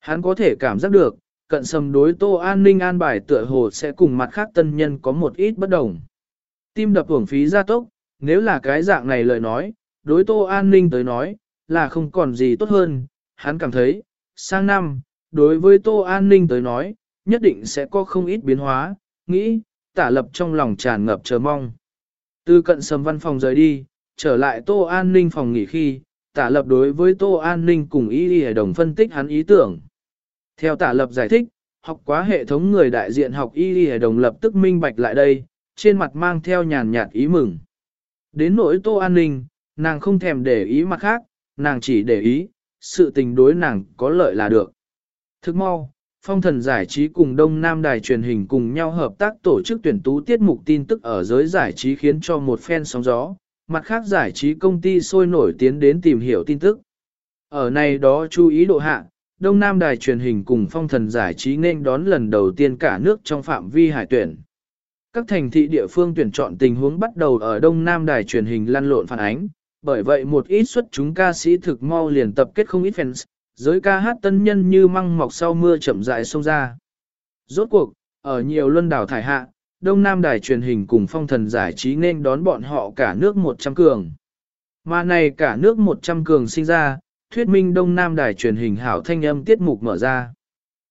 Hắn có thể cảm giác được, cận sầm đối tô an ninh an bài tựa hồ sẽ cùng mặt khác tân nhân có một ít bất đồng. Tim đập hưởng phí gia tốc, nếu là cái dạng này lời nói, đối tô an ninh tới nói, là không còn gì tốt hơn. Hắn cảm thấy, sang năm, đối với tô an ninh tới nói, nhất định sẽ có không ít biến hóa, nghĩ, tả lập trong lòng tràn ngập chờ mong. Từ cận sầm văn phòng rời đi, trở lại Tô An Ninh phòng nghỉ khi, tả lập đối với Tô An Ninh cùng ý đi đồng phân tích hắn ý tưởng. Theo tả lập giải thích, học quá hệ thống người đại diện học y đi đồng lập tức minh bạch lại đây, trên mặt mang theo nhàn nhạt ý mừng. Đến nỗi Tô An Ninh, nàng không thèm để ý mặt khác, nàng chỉ để ý, sự tình đối nàng có lợi là được. Thức mau, phong thần giải trí cùng Đông Nam Đài truyền hình cùng nhau hợp tác tổ chức tuyển tú tiết mục tin tức ở giới giải trí khiến cho một phen sóng gió, mặt khác giải trí công ty sôi nổi tiến đến tìm hiểu tin tức. Ở này đó chú ý độ hạ, Đông Nam Đài truyền hình cùng phong thần giải trí nên đón lần đầu tiên cả nước trong phạm vi hải tuyển. Các thành thị địa phương tuyển chọn tình huống bắt đầu ở Đông Nam Đài truyền hình lăn lộn phản ánh, bởi vậy một ít xuất chúng ca sĩ thực mau liền tập kết không ít fans, giới ca hát tân nhân như măng mọc sau mưa chậm rãi xông ra. Rốt cuộc, ở nhiều luân đảo thải hạ, Đông Nam Đài truyền hình cùng phong thần giải trí nên đón bọn họ cả nước 100 cường. Mà này cả nước 100 cường sinh ra, thuyết minh Đông Nam Đài truyền hình hảo thanh âm tiết mục mở ra.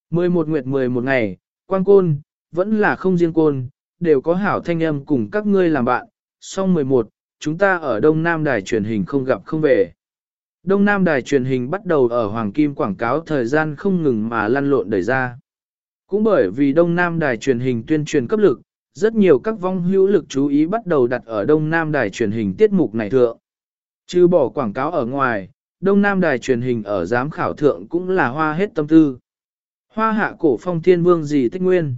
11 nguyệt 11 ngày, quan côn, vẫn là không riêng côn, đều có hảo thanh âm cùng các ngươi làm bạn. Song 11, chúng ta ở Đông Nam Đài truyền hình không gặp không về. Đông Nam Đài truyền hình bắt đầu ở Hoàng Kim quảng cáo thời gian không ngừng mà lăn lộn đẩy ra. Cũng bởi vì Đông Nam Đài truyền hình tuyên truyền cấp lực, rất nhiều các vong hữu lực chú ý bắt đầu đặt ở Đông Nam Đài truyền hình tiết mục này thượng. Trừ bỏ quảng cáo ở ngoài, Đông Nam Đài truyền hình ở giám khảo thượng cũng là hoa hết tâm tư. Hoa hạ cổ phong thiên vương gì tích nguyên.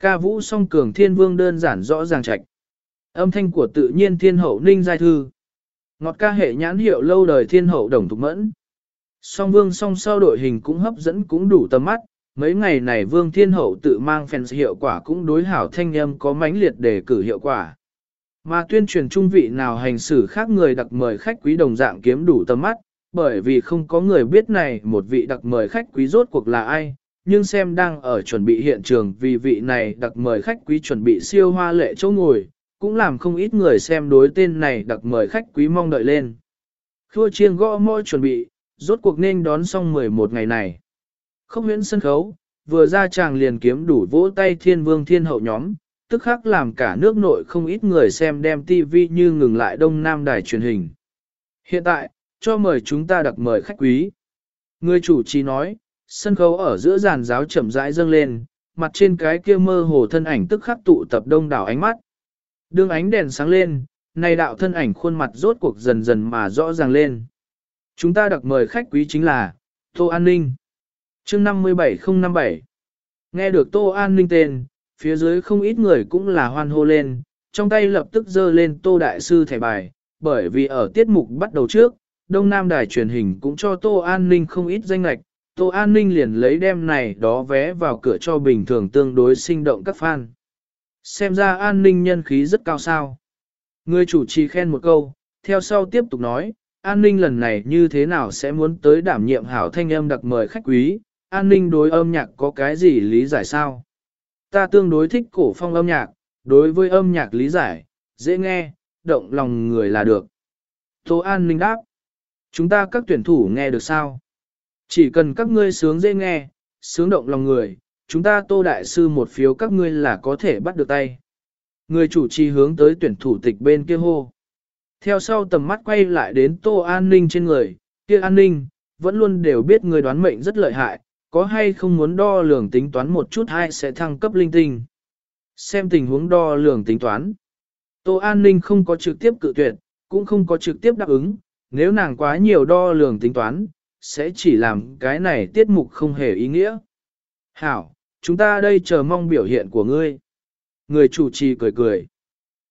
Ca vũ song cường thiên vương đơn giản rõ ràng trạch. Âm thanh của tự nhiên thiên hậu ninh giai thư. Ngọt ca hệ nhãn hiệu lâu đời thiên hậu đồng thục mẫn. Song vương song sau đội hình cũng hấp dẫn cũng đủ tầm mắt, mấy ngày này vương thiên hậu tự mang fans hiệu quả cũng đối hảo thanh âm có mãnh liệt để cử hiệu quả. Mà tuyên truyền trung vị nào hành xử khác người đặc mời khách quý đồng dạng kiếm đủ tầm mắt, bởi vì không có người biết này một vị đặc mời khách quý rốt cuộc là ai, nhưng xem đang ở chuẩn bị hiện trường vì vị này đặc mời khách quý chuẩn bị siêu hoa lệ chỗ ngồi, cũng làm không ít người xem đối tên này đặc mời khách quý mong đợi lên. Khua chiêng gõ môi chuẩn bị, rốt cuộc nên đón xong 11 ngày này. Không huyễn sân khấu, vừa ra chàng liền kiếm đủ vỗ tay thiên vương thiên hậu nhóm, tức khắc làm cả nước nội không ít người xem đem TV như ngừng lại đông nam đài truyền hình. Hiện tại, cho mời chúng ta đặc mời khách quý. Người chủ trì nói, sân khấu ở giữa giàn giáo chậm rãi dâng lên, mặt trên cái kia mơ hồ thân ảnh tức khắc tụ tập đông đảo ánh mắt. Đường ánh đèn sáng lên, này đạo thân ảnh khuôn mặt rốt cuộc dần dần mà rõ ràng lên. Chúng ta đặc mời khách quý chính là Tô An Ninh chương 57057 Nghe được Tô An Ninh tên, phía dưới không ít người cũng là hoan hô lên, trong tay lập tức dơ lên Tô Đại Sư thẻ bài, bởi vì ở tiết mục bắt đầu trước, Đông Nam Đài truyền hình cũng cho Tô An Ninh không ít danh lạch, Tô An Ninh liền lấy đem này đó vé vào cửa cho bình thường tương đối sinh động các fan. Xem ra an ninh nhân khí rất cao sao. Người chủ trì khen một câu, theo sau tiếp tục nói, an ninh lần này như thế nào sẽ muốn tới đảm nhiệm hảo thanh âm đặc mời khách quý, an ninh đối âm nhạc có cái gì lý giải sao? Ta tương đối thích cổ phong âm nhạc, đối với âm nhạc lý giải, dễ nghe, động lòng người là được. Tô an ninh đáp, chúng ta các tuyển thủ nghe được sao? Chỉ cần các ngươi sướng dễ nghe, sướng động lòng người, chúng ta tô đại sư một phiếu các ngươi là có thể bắt được tay. Người chủ trì hướng tới tuyển thủ tịch bên kia hô. Theo sau tầm mắt quay lại đến tô an ninh trên người, kia an ninh, vẫn luôn đều biết người đoán mệnh rất lợi hại, có hay không muốn đo lường tính toán một chút hay sẽ thăng cấp linh tinh. Xem tình huống đo lường tính toán. Tô an ninh không có trực tiếp cự tuyệt, cũng không có trực tiếp đáp ứng, nếu nàng quá nhiều đo lường tính toán, sẽ chỉ làm cái này tiết mục không hề ý nghĩa. Hảo, chúng ta đây chờ mong biểu hiện của ngươi. Người chủ trì cười cười.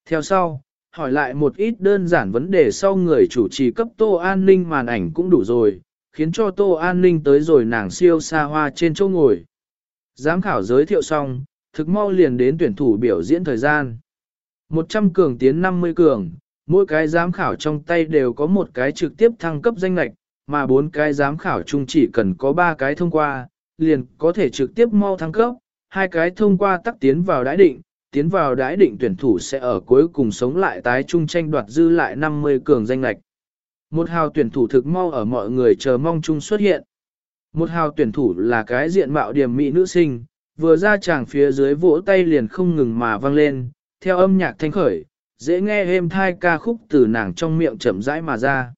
Theo sau, hỏi lại một ít đơn giản vấn đề sau người chủ trì cấp tô an ninh màn ảnh cũng đủ rồi, khiến cho tô an ninh tới rồi nàng siêu xa hoa trên chỗ ngồi. Giám khảo giới thiệu xong, thực mau liền đến tuyển thủ biểu diễn thời gian. 100 cường tiến 50 cường, mỗi cái giám khảo trong tay đều có một cái trực tiếp thăng cấp danh lạch, mà bốn cái giám khảo chung chỉ cần có ba cái thông qua, liền có thể trực tiếp mau thăng cấp, hai cái thông qua tắc tiến vào đãi định, tiến vào đãi định tuyển thủ sẽ ở cuối cùng sống lại tái chung tranh đoạt dư lại 50 cường danh lạch. Một hào tuyển thủ thực mau ở mọi người chờ mong chung xuất hiện. Một hào tuyển thủ là cái diện mạo điểm mỹ nữ sinh, vừa ra chàng phía dưới vỗ tay liền không ngừng mà vang lên, theo âm nhạc thanh khởi, dễ nghe êm thai ca khúc từ nàng trong miệng chậm rãi mà ra.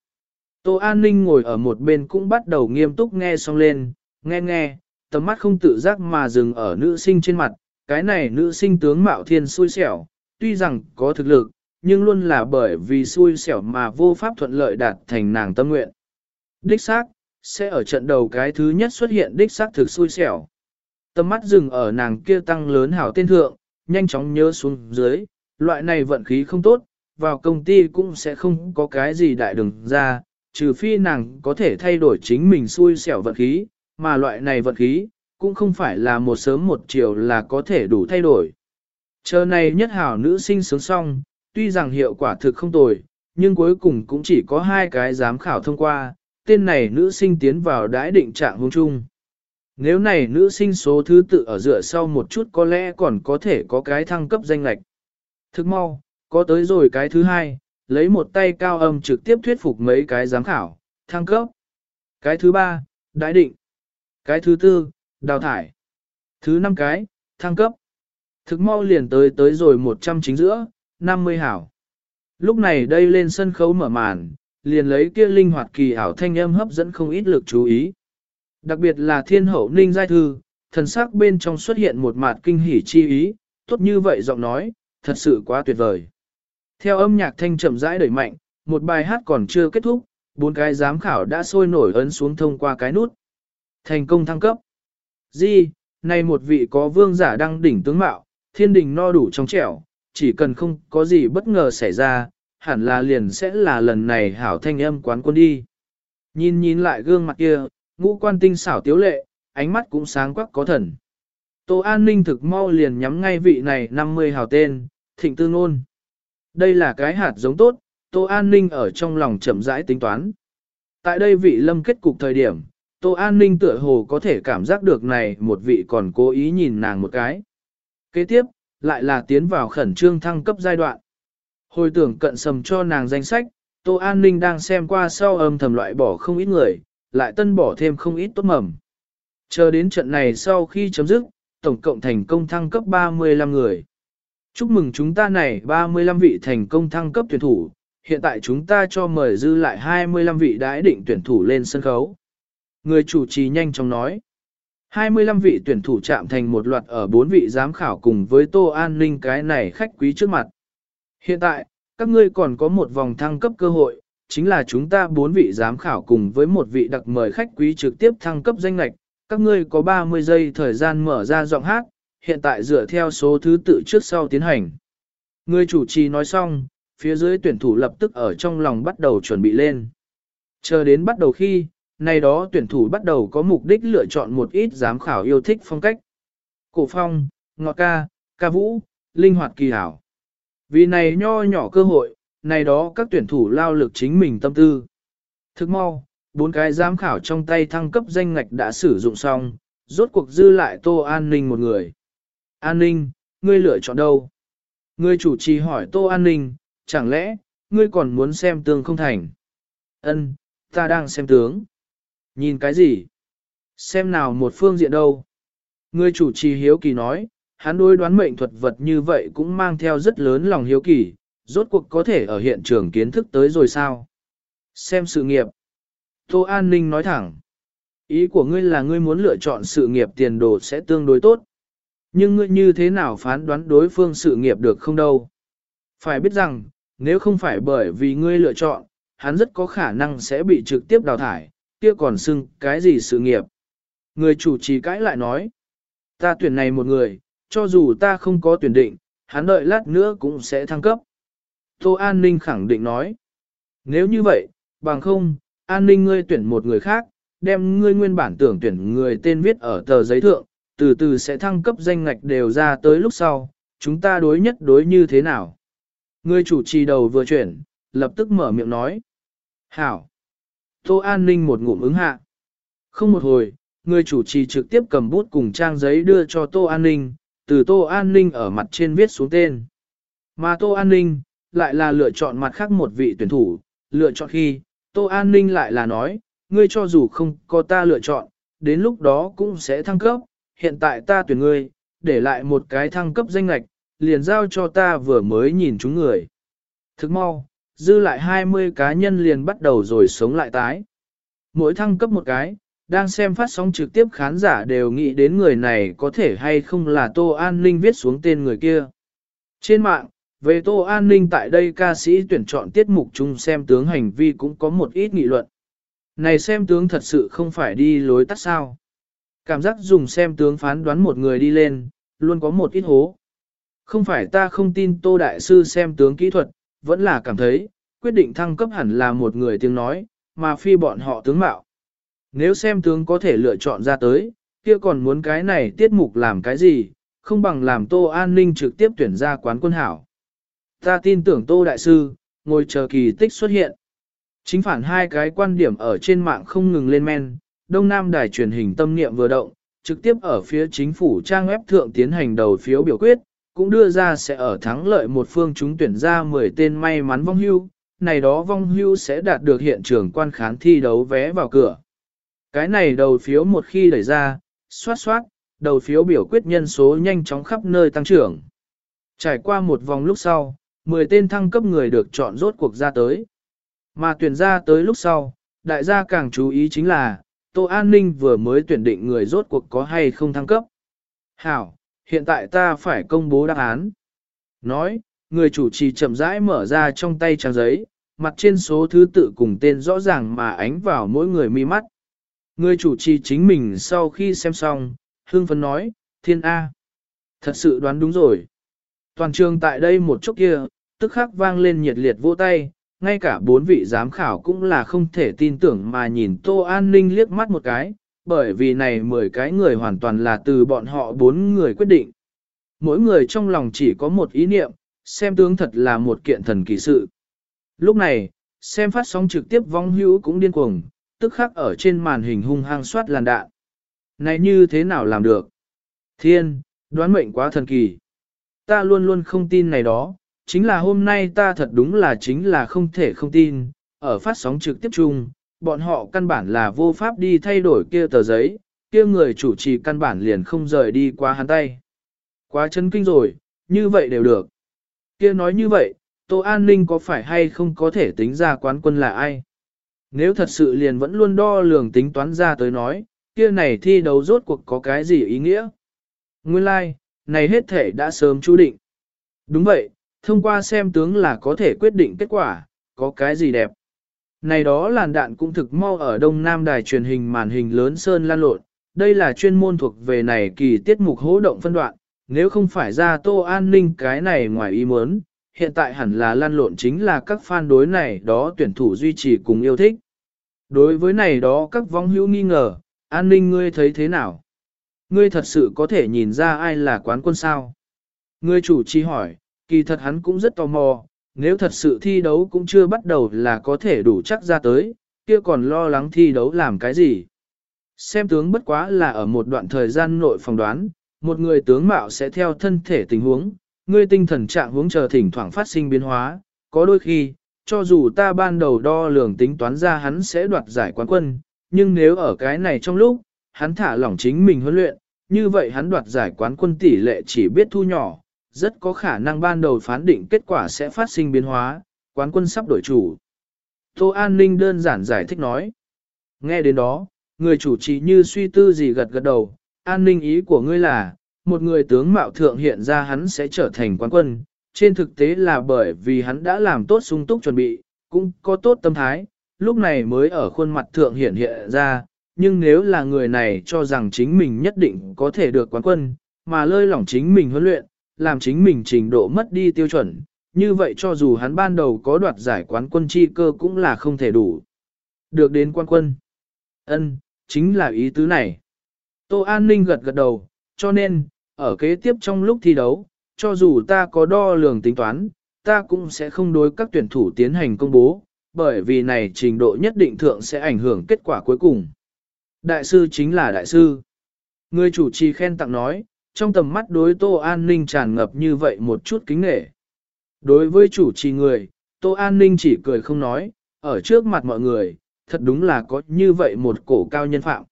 Tô An Ninh ngồi ở một bên cũng bắt đầu nghiêm túc nghe xong lên, nghe nghe, tầm mắt không tự giác mà dừng ở nữ sinh trên mặt, cái này nữ sinh tướng mạo thiên xui xẻo, tuy rằng có thực lực, nhưng luôn là bởi vì xui xẻo mà vô pháp thuận lợi đạt thành nàng tâm nguyện. Đích xác, sẽ ở trận đầu cái thứ nhất xuất hiện đích xác thực xui xẻo. Tầm mắt dừng ở nàng kia tăng lớn hảo tên thượng, nhanh chóng nhớ xuống dưới, loại này vận khí không tốt, vào công ty cũng sẽ không có cái gì đại đừng ra, trừ phi nàng có thể thay đổi chính mình xui xẻo vận khí, mà loại này vận khí, cũng không phải là một sớm một chiều là có thể đủ thay đổi. Chờ này nhất hảo nữ sinh sướng xong, tuy rằng hiệu quả thực không tồi, nhưng cuối cùng cũng chỉ có hai cái giám khảo thông qua, tên này nữ sinh tiến vào đãi định trạng hướng chung. Nếu này nữ sinh số thứ tự ở dựa sau một chút có lẽ còn có thể có cái thăng cấp danh lạch. Thức mau, có tới rồi cái thứ hai, lấy một tay cao âm trực tiếp thuyết phục mấy cái giám khảo, thăng cấp. Cái thứ ba, đãi định. Cái thứ tư, đào thải. Thứ năm cái, thăng cấp. Thực mau liền tới tới rồi 100 chính giữa, 50 hảo. Lúc này đây lên sân khấu mở màn, liền lấy kia linh hoạt kỳ ảo thanh âm hấp dẫn không ít lực chú ý. Đặc biệt là thiên hậu ninh giai thư, thần sắc bên trong xuất hiện một mặt kinh hỉ chi ý, tốt như vậy giọng nói, thật sự quá tuyệt vời. Theo âm nhạc thanh chậm rãi đẩy mạnh, một bài hát còn chưa kết thúc, bốn cái giám khảo đã sôi nổi ấn xuống thông qua cái nút. Thành công thăng cấp. Di, này một vị có vương giả đăng đỉnh tướng mạo, thiên đình no đủ trong trẻo, chỉ cần không có gì bất ngờ xảy ra, hẳn là liền sẽ là lần này hảo thanh âm quán quân đi. Nhìn nhìn lại gương mặt kia, ngũ quan tinh xảo tiếu lệ, ánh mắt cũng sáng quắc có thần. Tô An ninh thực mau liền nhắm ngay vị này 50 hào tên, thịnh tư ngôn. Đây là cái hạt giống tốt, Tô An ninh ở trong lòng chậm rãi tính toán. Tại đây vị lâm kết cục thời điểm, Tô An ninh tựa hồ có thể cảm giác được này một vị còn cố ý nhìn nàng một cái. Kế tiếp, lại là tiến vào khẩn trương thăng cấp giai đoạn. Hồi tưởng cận sầm cho nàng danh sách, Tô An ninh đang xem qua sau âm thầm loại bỏ không ít người, lại tân bỏ thêm không ít tốt mầm. Chờ đến trận này sau khi chấm dứt, tổng cộng thành công thăng cấp 35 người. Chúc mừng chúng ta này 35 vị thành công thăng cấp tuyển thủ, hiện tại chúng ta cho mời dư lại 25 vị đãi định tuyển thủ lên sân khấu. Người chủ trì nhanh chóng nói. 25 vị tuyển thủ chạm thành một loạt ở bốn vị giám khảo cùng với Tô An Ninh cái này khách quý trước mặt. Hiện tại, các ngươi còn có một vòng thăng cấp cơ hội, chính là chúng ta bốn vị giám khảo cùng với một vị đặc mời khách quý trực tiếp thăng cấp danh lạch. Các ngươi có 30 giây thời gian mở ra giọng hát, hiện tại dựa theo số thứ tự trước sau tiến hành. Người chủ trì nói xong, phía dưới tuyển thủ lập tức ở trong lòng bắt đầu chuẩn bị lên. Chờ đến bắt đầu khi, này đó tuyển thủ bắt đầu có mục đích lựa chọn một ít giám khảo yêu thích phong cách. Cổ phong, ngọt ca, ca vũ, linh hoạt kỳ hảo. Vì này nho nhỏ cơ hội, này đó các tuyển thủ lao lực chính mình tâm tư. Thức mau, bốn cái giám khảo trong tay thăng cấp danh ngạch đã sử dụng xong, rốt cuộc dư lại Tô An Ninh một người. An Ninh, ngươi lựa chọn đâu? Ngươi chủ trì hỏi Tô An Ninh, chẳng lẽ, ngươi còn muốn xem tương không thành? Ân, ta đang xem tướng. Nhìn cái gì? Xem nào một phương diện đâu? Ngươi chủ trì hiếu kỳ nói, hắn đối đoán mệnh thuật vật như vậy cũng mang theo rất lớn lòng hiếu kỳ, rốt cuộc có thể ở hiện trường kiến thức tới rồi sao? Xem sự nghiệp. Tô An Ninh nói thẳng. Ý của ngươi là ngươi muốn lựa chọn sự nghiệp tiền đồ sẽ tương đối tốt. Nhưng ngươi như thế nào phán đoán đối phương sự nghiệp được không đâu? Phải biết rằng, nếu không phải bởi vì ngươi lựa chọn, hắn rất có khả năng sẽ bị trực tiếp đào thải, kia còn xưng cái gì sự nghiệp. Người chủ trì cãi lại nói, ta tuyển này một người, cho dù ta không có tuyển định, hắn đợi lát nữa cũng sẽ thăng cấp. Tô An Ninh khẳng định nói, nếu như vậy, bằng không, An Ninh ngươi tuyển một người khác, đem ngươi nguyên bản tưởng tuyển người tên viết ở tờ giấy thượng, từ từ sẽ thăng cấp danh ngạch đều ra tới lúc sau, chúng ta đối nhất đối như thế nào. Người chủ trì đầu vừa chuyển, lập tức mở miệng nói. Hảo! Tô An Ninh một ngụm ứng hạ. Không một hồi, người chủ trì trực tiếp cầm bút cùng trang giấy đưa cho Tô An Ninh, từ Tô An Ninh ở mặt trên viết xuống tên. Mà Tô An Ninh, lại là lựa chọn mặt khác một vị tuyển thủ, lựa chọn khi, Tô An Ninh lại là nói, ngươi cho dù không có ta lựa chọn, đến lúc đó cũng sẽ thăng cấp, hiện tại ta tuyển ngươi, để lại một cái thăng cấp danh lạch, liền giao cho ta vừa mới nhìn chúng người. Thức mau, dư lại 20 cá nhân liền bắt đầu rồi sống lại tái. Mỗi thăng cấp một cái, đang xem phát sóng trực tiếp khán giả đều nghĩ đến người này có thể hay không là Tô An Ninh viết xuống tên người kia. Trên mạng, về Tô An Ninh tại đây ca sĩ tuyển chọn tiết mục chung xem tướng hành vi cũng có một ít nghị luận. Này xem tướng thật sự không phải đi lối tắt sao. Cảm giác dùng xem tướng phán đoán một người đi lên, luôn có một ít hố. Không phải ta không tin Tô Đại Sư xem tướng kỹ thuật, vẫn là cảm thấy, quyết định thăng cấp hẳn là một người tiếng nói, mà phi bọn họ tướng mạo. Nếu xem tướng có thể lựa chọn ra tới, kia còn muốn cái này tiết mục làm cái gì, không bằng làm Tô An Ninh trực tiếp tuyển ra quán quân hảo. Ta tin tưởng Tô Đại Sư, ngồi chờ kỳ tích xuất hiện. Chính phản hai cái quan điểm ở trên mạng không ngừng lên men, Đông Nam đài truyền hình tâm niệm vừa động, trực tiếp ở phía chính phủ trang web thượng tiến hành đầu phiếu biểu quyết, cũng đưa ra sẽ ở thắng lợi một phương chúng tuyển ra 10 tên may mắn vong hưu, này đó vong hưu sẽ đạt được hiện trường quan khán thi đấu vé vào cửa. Cái này đầu phiếu một khi đẩy ra, xoát xoát, đầu phiếu biểu quyết nhân số nhanh chóng khắp nơi tăng trưởng. Trải qua một vòng lúc sau, 10 tên thăng cấp người được chọn rốt cuộc ra tới. Mà tuyển ra tới lúc sau, đại gia càng chú ý chính là, Tô An Ninh vừa mới tuyển định người rốt cuộc có hay không thăng cấp. Hảo, hiện tại ta phải công bố đáp án. Nói, người chủ trì chậm rãi mở ra trong tay trang giấy, mặt trên số thứ tự cùng tên rõ ràng mà ánh vào mỗi người mi mắt. Người chủ trì chính mình sau khi xem xong, hương phấn nói, thiên A. Thật sự đoán đúng rồi. Toàn trường tại đây một chút kia, tức khắc vang lên nhiệt liệt vỗ tay, ngay cả bốn vị giám khảo cũng là không thể tin tưởng mà nhìn Tô An Ninh liếc mắt một cái, bởi vì này 10 cái người hoàn toàn là từ bọn họ bốn người quyết định. Mỗi người trong lòng chỉ có một ý niệm, xem tướng thật là một kiện thần kỳ sự. Lúc này, xem phát sóng trực tiếp vong hữu cũng điên cuồng, tức khắc ở trên màn hình hung hăng soát làn đạn. Này như thế nào làm được? Thiên, đoán mệnh quá thần kỳ. Ta luôn luôn không tin này đó, chính là hôm nay ta thật đúng là chính là không thể không tin, ở phát sóng trực tiếp chung, bọn họ căn bản là vô pháp đi thay đổi kia tờ giấy, kia người chủ trì căn bản liền không rời đi qua hắn tay. Quá chấn kinh rồi, như vậy đều được. Kia nói như vậy, Tô An Ninh có phải hay không có thể tính ra quán quân là ai? Nếu thật sự liền vẫn luôn đo lường tính toán ra tới nói, kia này thi đấu rốt cuộc có cái gì ý nghĩa? Nguyên lai, like, này hết thể đã sớm chú định. Đúng vậy, thông qua xem tướng là có thể quyết định kết quả, có cái gì đẹp. Này đó làn đạn cũng thực mau ở Đông Nam đài truyền hình màn hình lớn sơn lan lộn, đây là chuyên môn thuộc về này kỳ tiết mục hỗ động phân đoạn, nếu không phải ra tô an ninh cái này ngoài ý muốn, hiện tại hẳn là lan lộn chính là các fan đối này đó tuyển thủ duy trì cùng yêu thích. Đối với này đó các vong hữu nghi ngờ, an ninh ngươi thấy thế nào? Ngươi thật sự có thể nhìn ra ai là quán quân sao? Ngươi chủ trì hỏi, kỳ thật hắn cũng rất tò mò, nếu thật sự thi đấu cũng chưa bắt đầu là có thể đủ chắc ra tới, kia còn lo lắng thi đấu làm cái gì? Xem tướng bất quá là ở một đoạn thời gian nội phòng đoán, một người tướng mạo sẽ theo thân thể tình huống, người tinh thần trạng huống chờ thỉnh thoảng phát sinh biến hóa, có đôi khi, cho dù ta ban đầu đo lường tính toán ra hắn sẽ đoạt giải quán quân, nhưng nếu ở cái này trong lúc, hắn thả lỏng chính mình huấn luyện, như vậy hắn đoạt giải quán quân tỷ lệ chỉ biết thu nhỏ, rất có khả năng ban đầu phán định kết quả sẽ phát sinh biến hóa, quán quân sắp đổi chủ. Tô An Ninh đơn giản giải thích nói. Nghe đến đó, người chủ trì như suy tư gì gật gật đầu, an ninh ý của ngươi là, một người tướng mạo thượng hiện ra hắn sẽ trở thành quán quân, trên thực tế là bởi vì hắn đã làm tốt sung túc chuẩn bị, cũng có tốt tâm thái, lúc này mới ở khuôn mặt thượng hiện hiện ra, nhưng nếu là người này cho rằng chính mình nhất định có thể được quán quân, mà lơi lỏng chính mình huấn luyện, làm chính mình trình độ mất đi tiêu chuẩn, như vậy cho dù hắn ban đầu có đoạt giải quán quân chi cơ cũng là không thể đủ. Được đến quán quân. ân chính là ý tứ này. Tô An Ninh gật gật đầu, cho nên, ở kế tiếp trong lúc thi đấu, cho dù ta có đo lường tính toán, ta cũng sẽ không đối các tuyển thủ tiến hành công bố, bởi vì này trình độ nhất định thượng sẽ ảnh hưởng kết quả cuối cùng. Đại sư chính là đại sư. Người chủ trì khen tặng nói, trong tầm mắt đối Tô An Ninh tràn ngập như vậy một chút kính nghệ. Đối với chủ trì người, Tô An Ninh chỉ cười không nói, ở trước mặt mọi người, thật đúng là có như vậy một cổ cao nhân phạm.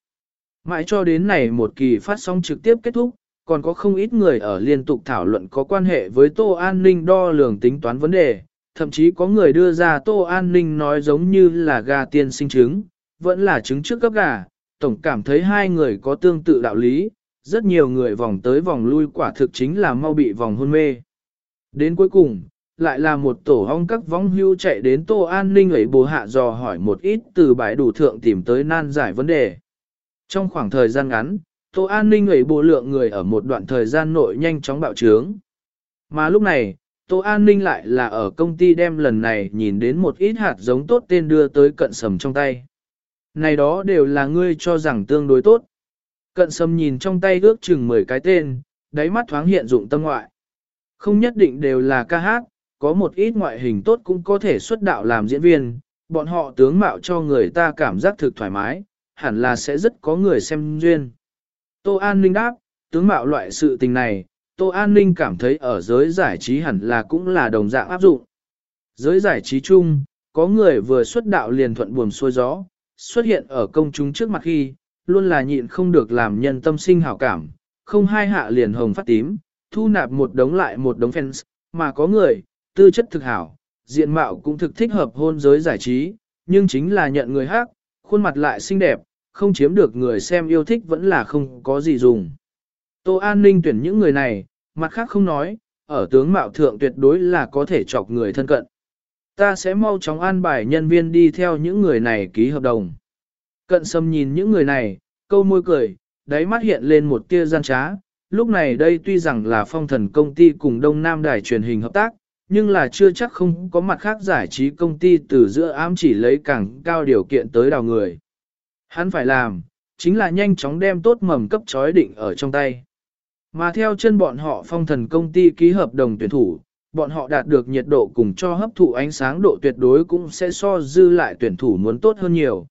Mãi cho đến này một kỳ phát sóng trực tiếp kết thúc, còn có không ít người ở liên tục thảo luận có quan hệ với Tô An Ninh đo lường tính toán vấn đề, thậm chí có người đưa ra Tô An Ninh nói giống như là gà tiên sinh trứng, vẫn là trứng trước cấp gà, tổng cảm thấy hai người có tương tự đạo lý, rất nhiều người vòng tới vòng lui quả thực chính là mau bị vòng hôn mê. Đến cuối cùng, lại là một tổ hong các vong hưu chạy đến Tô An Ninh ấy bố hạ dò hỏi một ít từ bãi đủ thượng tìm tới nan giải vấn đề. Trong khoảng thời gian ngắn, Tô An Ninh ấy bộ lượng người ở một đoạn thời gian nội nhanh chóng bạo trướng. Mà lúc này, Tô An Ninh lại là ở công ty đem lần này nhìn đến một ít hạt giống tốt tên đưa tới cận sầm trong tay. Này đó đều là ngươi cho rằng tương đối tốt. Cận sầm nhìn trong tay ước chừng 10 cái tên, đáy mắt thoáng hiện dụng tâm ngoại. Không nhất định đều là ca hát, có một ít ngoại hình tốt cũng có thể xuất đạo làm diễn viên, bọn họ tướng mạo cho người ta cảm giác thực thoải mái, hẳn là sẽ rất có người xem duyên. Tô An Ninh đáp, tướng mạo loại sự tình này, Tô An Ninh cảm thấy ở giới giải trí hẳn là cũng là đồng dạng áp dụng. Giới giải trí chung, có người vừa xuất đạo liền thuận buồm xuôi gió, xuất hiện ở công chúng trước mặt khi, luôn là nhịn không được làm nhân tâm sinh hảo cảm, không hai hạ liền hồng phát tím, thu nạp một đống lại một đống fans, mà có người, tư chất thực hảo, diện mạo cũng thực thích hợp hôn giới giải trí, nhưng chính là nhận người hát, khuôn mặt lại xinh đẹp, không chiếm được người xem yêu thích vẫn là không có gì dùng. Tô An Ninh tuyển những người này, mặt khác không nói, ở tướng mạo thượng tuyệt đối là có thể chọc người thân cận. Ta sẽ mau chóng an bài nhân viên đi theo những người này ký hợp đồng. Cận sâm nhìn những người này, câu môi cười, đáy mắt hiện lên một tia gian trá. Lúc này đây tuy rằng là phong thần công ty cùng Đông Nam Đài truyền hình hợp tác, nhưng là chưa chắc không có mặt khác giải trí công ty từ giữa ám chỉ lấy càng cao điều kiện tới đào người. Hắn phải làm, chính là nhanh chóng đem tốt mầm cấp chói định ở trong tay. Mà theo chân bọn họ phong thần công ty ký hợp đồng tuyển thủ, bọn họ đạt được nhiệt độ cùng cho hấp thụ ánh sáng độ tuyệt đối cũng sẽ so dư lại tuyển thủ muốn tốt hơn nhiều.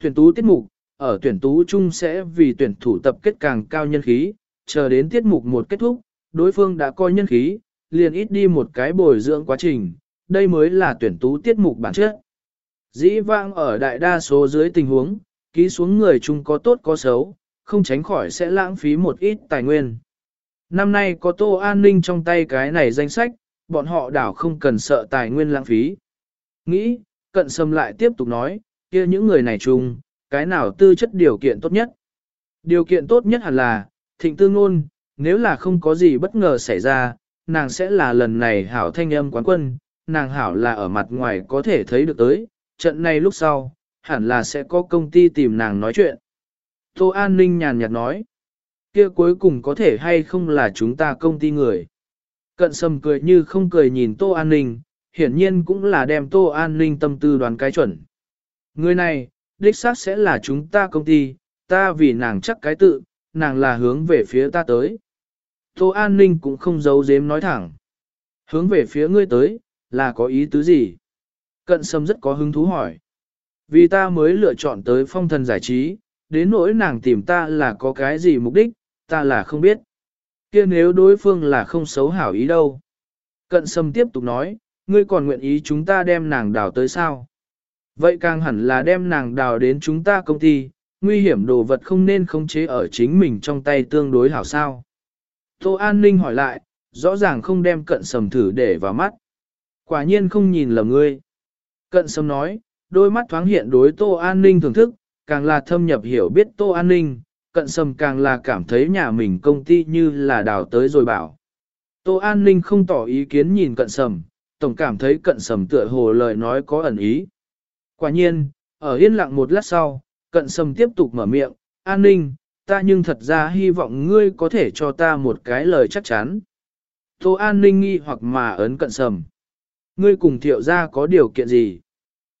Tuyển tú tiết mục, ở tuyển tú chung sẽ vì tuyển thủ tập kết càng cao nhân khí, chờ đến tiết mục một kết thúc, đối phương đã coi nhân khí, liền ít đi một cái bồi dưỡng quá trình, đây mới là tuyển tú tiết mục bản chất. Dĩ vãng ở đại đa số dưới tình huống, ký xuống người chung có tốt có xấu, không tránh khỏi sẽ lãng phí một ít tài nguyên. Năm nay có tô an ninh trong tay cái này danh sách, bọn họ đảo không cần sợ tài nguyên lãng phí. Nghĩ, cận sâm lại tiếp tục nói, kia những người này chung, cái nào tư chất điều kiện tốt nhất. Điều kiện tốt nhất hẳn là, thịnh tư ngôn, nếu là không có gì bất ngờ xảy ra, nàng sẽ là lần này hảo thanh âm quán quân, nàng hảo là ở mặt ngoài có thể thấy được tới, trận này lúc sau, hẳn là sẽ có công ty tìm nàng nói chuyện. Tô An Ninh nhàn nhạt nói, kia cuối cùng có thể hay không là chúng ta công ty người. Cận sầm cười như không cười nhìn Tô An Ninh, hiển nhiên cũng là đem Tô An Ninh tâm tư đoán cái chuẩn. Người này, đích xác sẽ là chúng ta công ty, ta vì nàng chắc cái tự, nàng là hướng về phía ta tới. Tô An Ninh cũng không giấu giếm nói thẳng. Hướng về phía ngươi tới, là có ý tứ gì? Cận sâm rất có hứng thú hỏi. Vì ta mới lựa chọn tới phong thần giải trí, đến nỗi nàng tìm ta là có cái gì mục đích, ta là không biết. kia nếu đối phương là không xấu hảo ý đâu. Cận sâm tiếp tục nói, ngươi còn nguyện ý chúng ta đem nàng đào tới sao? Vậy càng hẳn là đem nàng đào đến chúng ta công ty, nguy hiểm đồ vật không nên khống chế ở chính mình trong tay tương đối hảo sao. Tô An Ninh hỏi lại, rõ ràng không đem cận sầm thử để vào mắt. Quả nhiên không nhìn lầm ngươi. Cận sầm nói, đôi mắt thoáng hiện đối Tô An Ninh thưởng thức, càng là thâm nhập hiểu biết Tô An Ninh, cận sầm càng là cảm thấy nhà mình công ty như là đào tới rồi bảo. Tô An Ninh không tỏ ý kiến nhìn cận sầm, tổng cảm thấy cận sầm tựa hồ lời nói có ẩn ý. Quả nhiên, ở yên lặng một lát sau, cận sầm tiếp tục mở miệng, An Ninh, ta nhưng thật ra hy vọng ngươi có thể cho ta một cái lời chắc chắn. Tô An Ninh nghi hoặc mà ấn cận sầm. Ngươi cùng thiệu ra có điều kiện gì?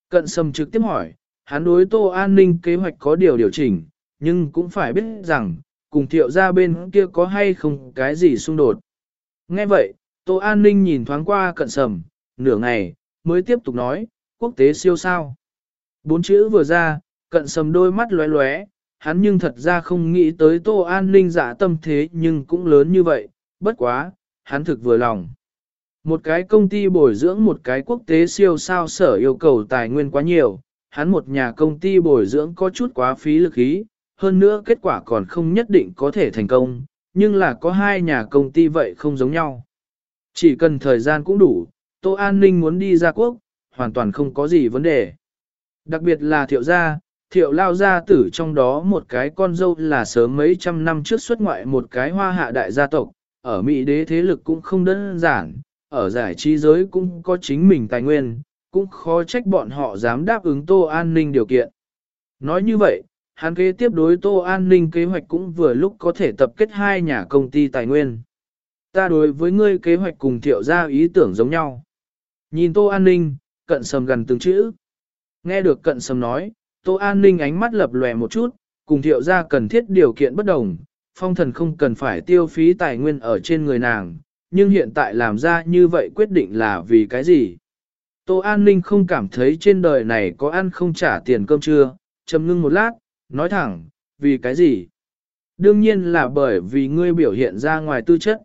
Cận sầm trực tiếp hỏi, hắn đối Tô An Ninh kế hoạch có điều điều chỉnh, nhưng cũng phải biết rằng, cùng thiệu ra bên kia có hay không cái gì xung đột. Nghe vậy, Tô An Ninh nhìn thoáng qua cận sầm, nửa ngày, mới tiếp tục nói, quốc tế siêu sao. Bốn chữ vừa ra, cận sầm đôi mắt lóe lóe, hắn nhưng thật ra không nghĩ tới Tô An Ninh giả tâm thế nhưng cũng lớn như vậy, bất quá, hắn thực vừa lòng. Một cái công ty bồi dưỡng một cái quốc tế siêu sao sở yêu cầu tài nguyên quá nhiều, hắn một nhà công ty bồi dưỡng có chút quá phí lực ý, hơn nữa kết quả còn không nhất định có thể thành công, nhưng là có hai nhà công ty vậy không giống nhau. Chỉ cần thời gian cũng đủ, Tô An Ninh muốn đi ra quốc, hoàn toàn không có gì vấn đề. Đặc biệt là thiệu gia, thiệu lao gia tử trong đó một cái con dâu là sớm mấy trăm năm trước xuất ngoại một cái hoa hạ đại gia tộc, ở Mỹ đế thế lực cũng không đơn giản, ở giải trí giới cũng có chính mình tài nguyên, cũng khó trách bọn họ dám đáp ứng Tô An Ninh điều kiện. Nói như vậy, hắn kế tiếp đối Tô An Ninh kế hoạch cũng vừa lúc có thể tập kết hai nhà công ty tài nguyên. Ta đối với ngươi kế hoạch cùng thiệu gia ý tưởng giống nhau. Nhìn Tô An Ninh, cận sầm gần từng chữ. Nghe được cận sầm nói, Tô An Ninh ánh mắt lập lòe một chút, cùng thiệu ra cần thiết điều kiện bất đồng, phong thần không cần phải tiêu phí tài nguyên ở trên người nàng, nhưng hiện tại làm ra như vậy quyết định là vì cái gì? Tô An Ninh không cảm thấy trên đời này có ăn không trả tiền cơm trưa, chầm ngưng một lát, nói thẳng, vì cái gì? Đương nhiên là bởi vì ngươi biểu hiện ra ngoài tư chất.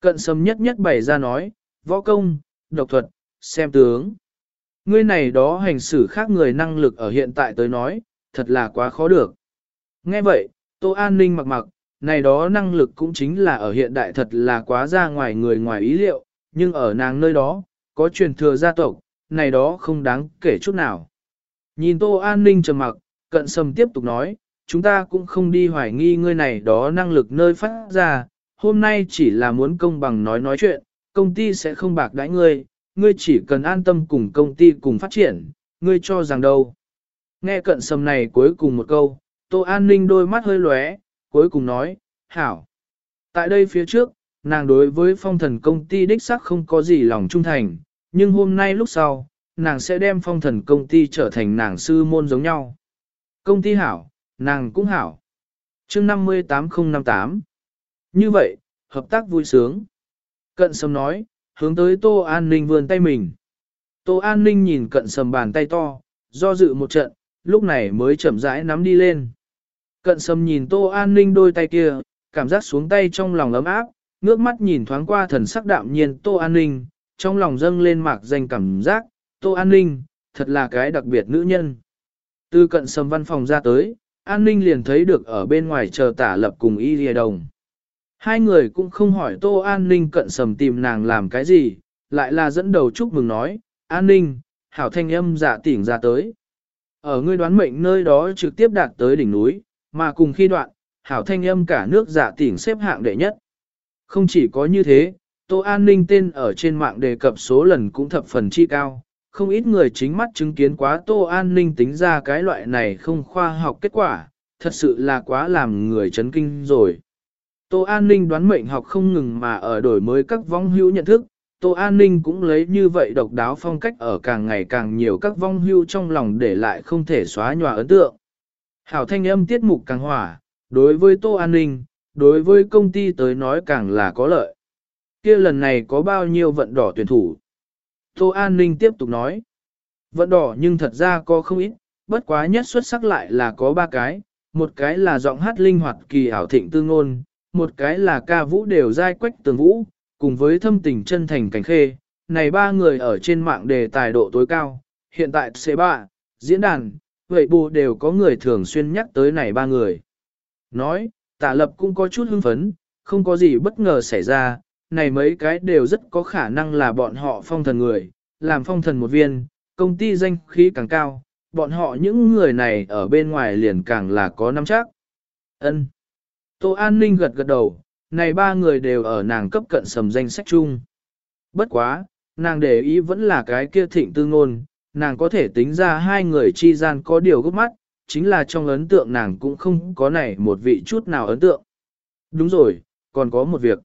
Cận sâm nhất nhất bày ra nói, võ công, độc thuật, xem tướng. Ngươi này đó hành xử khác người năng lực ở hiện tại tới nói, thật là quá khó được. Nghe vậy, Tô An Ninh mặc mặc, này đó năng lực cũng chính là ở hiện đại thật là quá ra ngoài người ngoài ý liệu, nhưng ở nàng nơi đó, có truyền thừa gia tộc, này đó không đáng kể chút nào. Nhìn Tô An Ninh trầm mặc, cận sầm tiếp tục nói, chúng ta cũng không đi hoài nghi ngươi này đó năng lực nơi phát ra, hôm nay chỉ là muốn công bằng nói nói chuyện, công ty sẽ không bạc đãi ngươi, ngươi chỉ cần an tâm cùng công ty cùng phát triển, ngươi cho rằng đâu. Nghe cận sầm này cuối cùng một câu, Tô An Ninh đôi mắt hơi lóe, cuối cùng nói, hảo. Tại đây phía trước, nàng đối với phong thần công ty đích sắc không có gì lòng trung thành, nhưng hôm nay lúc sau, nàng sẽ đem phong thần công ty trở thành nàng sư môn giống nhau. Công ty hảo, nàng cũng hảo. chương 58058 Như vậy, hợp tác vui sướng. Cận sầm nói, hướng tới Tô An Ninh vươn tay mình. Tô An Ninh nhìn cận sầm bàn tay to, do dự một trận, lúc này mới chậm rãi nắm đi lên. Cận sầm nhìn Tô An Ninh đôi tay kia, cảm giác xuống tay trong lòng ấm áp, ngước mắt nhìn thoáng qua thần sắc đạm nhiên Tô An Ninh, trong lòng dâng lên mạc danh cảm giác, Tô An Ninh, thật là cái đặc biệt nữ nhân. Từ cận sầm văn phòng ra tới, An Ninh liền thấy được ở bên ngoài chờ tả lập cùng Y Lìa Đồng. Hai người cũng không hỏi Tô An Ninh cận sầm tìm nàng làm cái gì, lại là dẫn đầu chúc mừng nói, An Ninh, hảo thanh âm giả tỉnh ra tới. Ở ngươi đoán mệnh nơi đó trực tiếp đạt tới đỉnh núi, mà cùng khi đoạn, hảo thanh âm cả nước giả tỉnh xếp hạng đệ nhất. Không chỉ có như thế, Tô An Ninh tên ở trên mạng đề cập số lần cũng thập phần chi cao, không ít người chính mắt chứng kiến quá Tô An Ninh tính ra cái loại này không khoa học kết quả, thật sự là quá làm người chấn kinh rồi. Tô An Ninh đoán mệnh học không ngừng mà ở đổi mới các vong hữu nhận thức, Tô An Ninh cũng lấy như vậy độc đáo phong cách ở càng ngày càng nhiều các vong hưu trong lòng để lại không thể xóa nhòa ấn tượng. Hảo thanh âm tiết mục càng hỏa, đối với Tô An Ninh, đối với công ty tới nói càng là có lợi. kia lần này có bao nhiêu vận đỏ tuyển thủ? Tô An Ninh tiếp tục nói. Vận đỏ nhưng thật ra có không ít, bất quá nhất xuất sắc lại là có ba cái, một cái là giọng hát linh hoạt kỳ hảo thịnh tư ngôn, một cái là ca vũ đều dai quách tường vũ, cùng với thâm tình chân thành cảnh khê. Này ba người ở trên mạng đề tài độ tối cao, hiện tại C3, diễn đàn, vậy bù đều có người thường xuyên nhắc tới này ba người. Nói, tạ lập cũng có chút hưng phấn, không có gì bất ngờ xảy ra, này mấy cái đều rất có khả năng là bọn họ phong thần người, làm phong thần một viên, công ty danh khí càng cao, bọn họ những người này ở bên ngoài liền càng là có nắm chắc. Ân. Tô An Ninh gật gật đầu, này ba người đều ở nàng cấp cận sầm danh sách chung. Bất quá, nàng để ý vẫn là cái kia thịnh tư ngôn, nàng có thể tính ra hai người chi gian có điều gấp mắt, chính là trong ấn tượng nàng cũng không có này một vị chút nào ấn tượng. Đúng rồi, còn có một việc.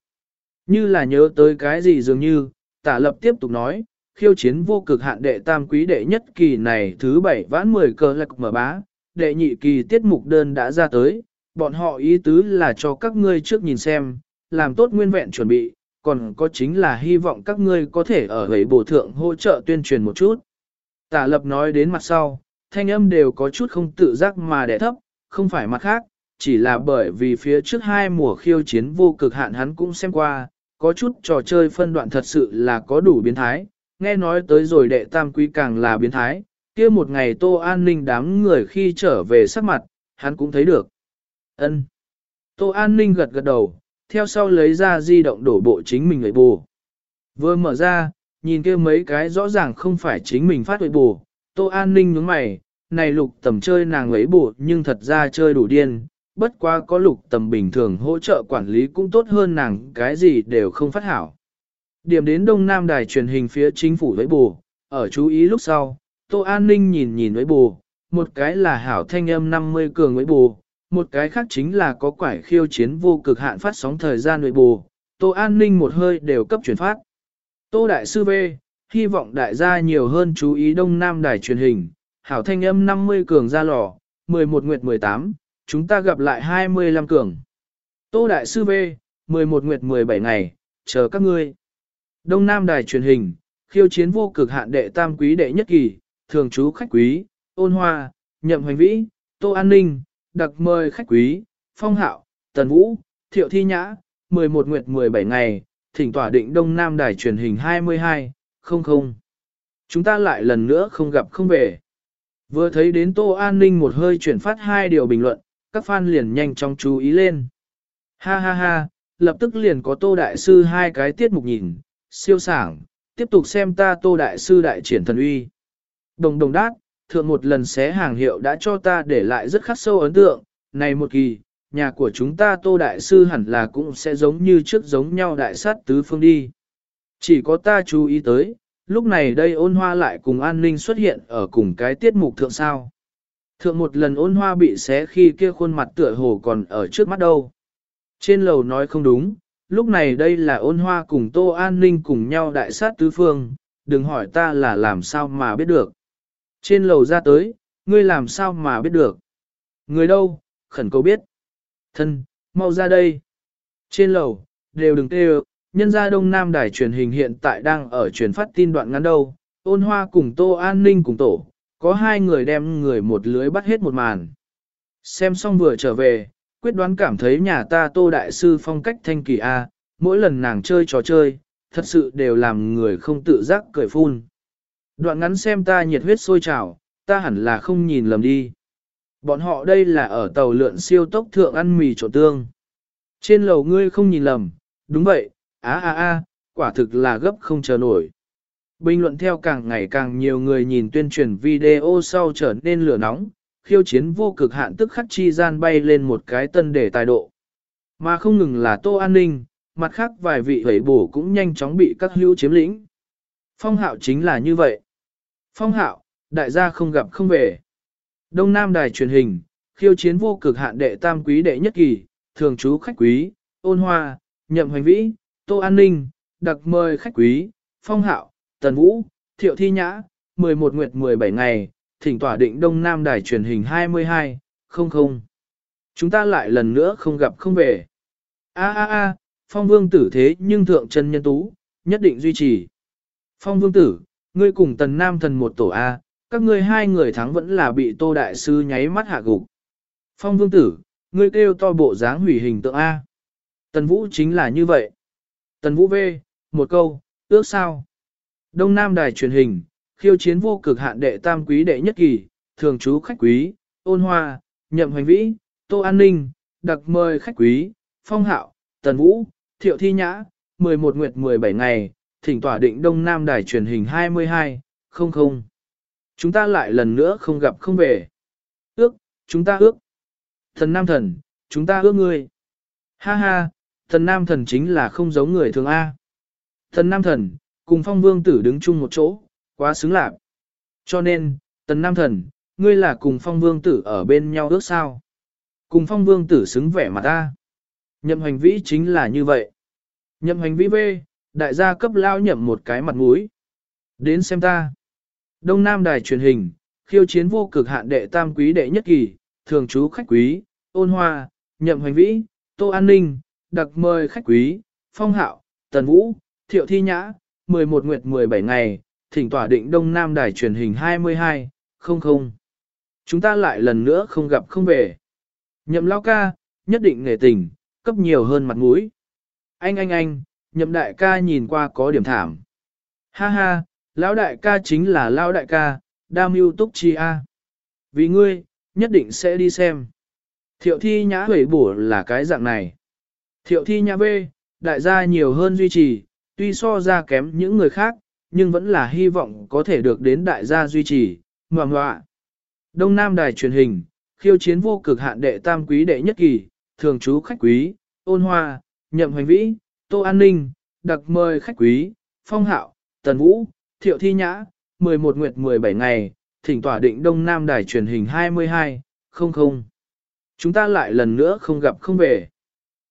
Như là nhớ tới cái gì dường như, tả lập tiếp tục nói, khiêu chiến vô cực hạn đệ tam quý đệ nhất kỳ này thứ bảy vãn 10 cờ lạc mở bá, đệ nhị kỳ tiết mục đơn đã ra tới, bọn họ ý tứ là cho các ngươi trước nhìn xem, làm tốt nguyên vẹn chuẩn bị, còn có chính là hy vọng các ngươi có thể ở gầy bổ thượng hỗ trợ tuyên truyền một chút. Tả lập nói đến mặt sau, thanh âm đều có chút không tự giác mà đẻ thấp, không phải mặt khác, chỉ là bởi vì phía trước hai mùa khiêu chiến vô cực hạn hắn cũng xem qua, có chút trò chơi phân đoạn thật sự là có đủ biến thái, nghe nói tới rồi đệ tam quý càng là biến thái, kia một ngày tô an ninh đám người khi trở về sắc mặt, hắn cũng thấy được ân Tô an ninh gật gật đầu, theo sau lấy ra di động đổ bộ chính mình người bù. Vừa mở ra, nhìn kia mấy cái rõ ràng không phải chính mình phát huệ bù, tô an ninh nhướng mày, này lục tầm chơi nàng ấy bù nhưng thật ra chơi đủ điên, bất quá có lục tầm bình thường hỗ trợ quản lý cũng tốt hơn nàng cái gì đều không phát hảo. Điểm đến Đông Nam đài truyền hình phía chính phủ với bù, ở chú ý lúc sau, Tô An Ninh nhìn nhìn với bù, một cái là hảo thanh âm 50 cường với bù, một cái khác chính là có quải khiêu chiến vô cực hạn phát sóng thời gian nội bù, Tô An Ninh một hơi đều cấp chuyển phát. Tô Đại Sư V, hy vọng đại gia nhiều hơn chú ý Đông Nam đài truyền hình, hảo thanh âm 50 cường ra lò, 11 nguyệt 18, chúng ta gặp lại 25 cường. Tô Đại Sư V, 11 nguyệt 17 ngày, chờ các ngươi. Đông Nam Đài truyền hình, khiêu chiến vô cực hạn đệ tam quý đệ nhất kỳ, thường trú khách quý, ôn hoa, nhậm hoành vĩ, tô an ninh, đặc mời khách quý, phong hạo, tần vũ, thiệu thi nhã, 11 nguyệt 17 ngày, thỉnh tỏa định Đông Nam Đài truyền hình 22, không không. Chúng ta lại lần nữa không gặp không về. Vừa thấy đến Tô An Ninh một hơi chuyển phát hai điều bình luận, các fan liền nhanh chóng chú ý lên. Ha ha ha, lập tức liền có Tô Đại Sư hai cái tiết mục nhìn, siêu sảng, tiếp tục xem ta tô đại sư đại triển thần uy. Đồng đồng đát, thượng một lần xé hàng hiệu đã cho ta để lại rất khắc sâu ấn tượng, này một kỳ, nhà của chúng ta tô đại sư hẳn là cũng sẽ giống như trước giống nhau đại sát tứ phương đi. Chỉ có ta chú ý tới, lúc này đây ôn hoa lại cùng an ninh xuất hiện ở cùng cái tiết mục thượng sao. Thượng một lần ôn hoa bị xé khi kia khuôn mặt tựa hồ còn ở trước mắt đâu. Trên lầu nói không đúng, lúc này đây là ôn hoa cùng Tô An Ninh cùng nhau đại sát tứ phương, đừng hỏi ta là làm sao mà biết được. Trên lầu ra tới, ngươi làm sao mà biết được. Người đâu, khẩn cầu biết. Thân, mau ra đây. Trên lầu, đều đừng tê nhân gia Đông Nam đài truyền hình hiện tại đang ở truyền phát tin đoạn ngắn đâu. Ôn hoa cùng Tô An Ninh cùng tổ, có hai người đem người một lưới bắt hết một màn. Xem xong vừa trở về, quyết đoán cảm thấy nhà ta tô đại sư phong cách thanh kỳ A, mỗi lần nàng chơi trò chơi, thật sự đều làm người không tự giác cười phun. Đoạn ngắn xem ta nhiệt huyết sôi trào, ta hẳn là không nhìn lầm đi. Bọn họ đây là ở tàu lượn siêu tốc thượng ăn mì trộn tương. Trên lầu ngươi không nhìn lầm, đúng vậy, á á á, quả thực là gấp không chờ nổi. Bình luận theo càng ngày càng nhiều người nhìn tuyên truyền video sau trở nên lửa nóng, khiêu chiến vô cực hạn tức khắc chi gian bay lên một cái tân đề tài độ. Mà không ngừng là tô an ninh, mặt khác vài vị hủy bổ cũng nhanh chóng bị các hữu chiếm lĩnh. Phong hạo chính là như vậy. Phong hạo, đại gia không gặp không về. Đông Nam đài truyền hình, khiêu chiến vô cực hạn đệ tam quý đệ nhất kỳ, thường trú khách quý, ôn hoa, nhậm hoành vĩ, tô an ninh, đặc mời khách quý, phong hạo, tần vũ, thiệu thi nhã, 11 nguyệt 17 ngày, thỉnh tỏa định Đông Nam Đài truyền hình 22, không không. Chúng ta lại lần nữa không gặp không về. A a a, phong vương tử thế nhưng thượng chân nhân tú, nhất định duy trì. Phong vương tử, ngươi cùng tần nam thần một tổ A, các ngươi hai người thắng vẫn là bị tô đại sư nháy mắt hạ gục. Phong vương tử, ngươi kêu to bộ dáng hủy hình tượng A. Tần vũ chính là như vậy. Tần vũ V, một câu, ước sao. Đông Nam đài truyền hình, khiêu chiến vô cực hạn đệ tam quý đệ nhất kỳ, thường trú khách quý, ôn hoa, nhậm hoành vĩ, tô an ninh, đặc mời khách quý, phong hạo, tần vũ, thiệu thi nhã, 11 nguyệt 17 ngày, thỉnh tỏa định Đông Nam đài truyền hình 22, không không. Chúng ta lại lần nữa không gặp không về. Ước, chúng ta ước. Thần Nam Thần, chúng ta ước ngươi. Ha ha, thần Nam Thần chính là không giống người thường A. Thần Nam Thần, cùng phong vương tử đứng chung một chỗ, quá xứng lạc. Cho nên, tần Nam Thần, ngươi là cùng phong vương tử ở bên nhau ước sao. Cùng phong vương tử xứng vẻ mặt ta. Nhậm hành vĩ chính là như vậy. Nhậm hành vĩ bê, đại gia cấp lao nhậm một cái mặt mũi. Đến xem ta. Đông Nam Đài truyền hình, khiêu chiến vô cực hạn đệ tam quý đệ nhất kỳ, thường trú khách quý, ôn hoa, nhậm hoành vĩ, tô an ninh, đặc mời khách quý, phong hạo, tần vũ, thiệu thi nhã, 11 nguyệt 17 ngày, thỉnh tỏa định Đông Nam Đài truyền hình 22, không không. Chúng ta lại lần nữa không gặp không về. Nhậm lao ca, nhất định nghề tình, cấp nhiều hơn mặt mũi. Anh anh anh, nhậm đại ca nhìn qua có điểm thảm. Ha ha, lão đại ca chính là lão đại ca, đam mưu túc chi a. Vì ngươi, nhất định sẽ đi xem. Thiệu thi nhã hủy bổ là cái dạng này. Thiệu thi nhã bê, đại gia nhiều hơn duy trì, tuy so ra kém những người khác, nhưng vẫn là hy vọng có thể được đến đại gia duy trì, ngoạm ngoạ. Đông Nam Đài truyền hình, khiêu chiến vô cực hạn đệ tam quý đệ nhất kỳ, thường trú khách quý, ôn hoa, nhậm hoành vĩ, tô an ninh, đặc mời khách quý, phong hạo, tần vũ, thiệu thi nhã, 11 nguyệt 17 ngày, thỉnh tỏa định Đông Nam Đài truyền hình 22, không không. Chúng ta lại lần nữa không gặp không về.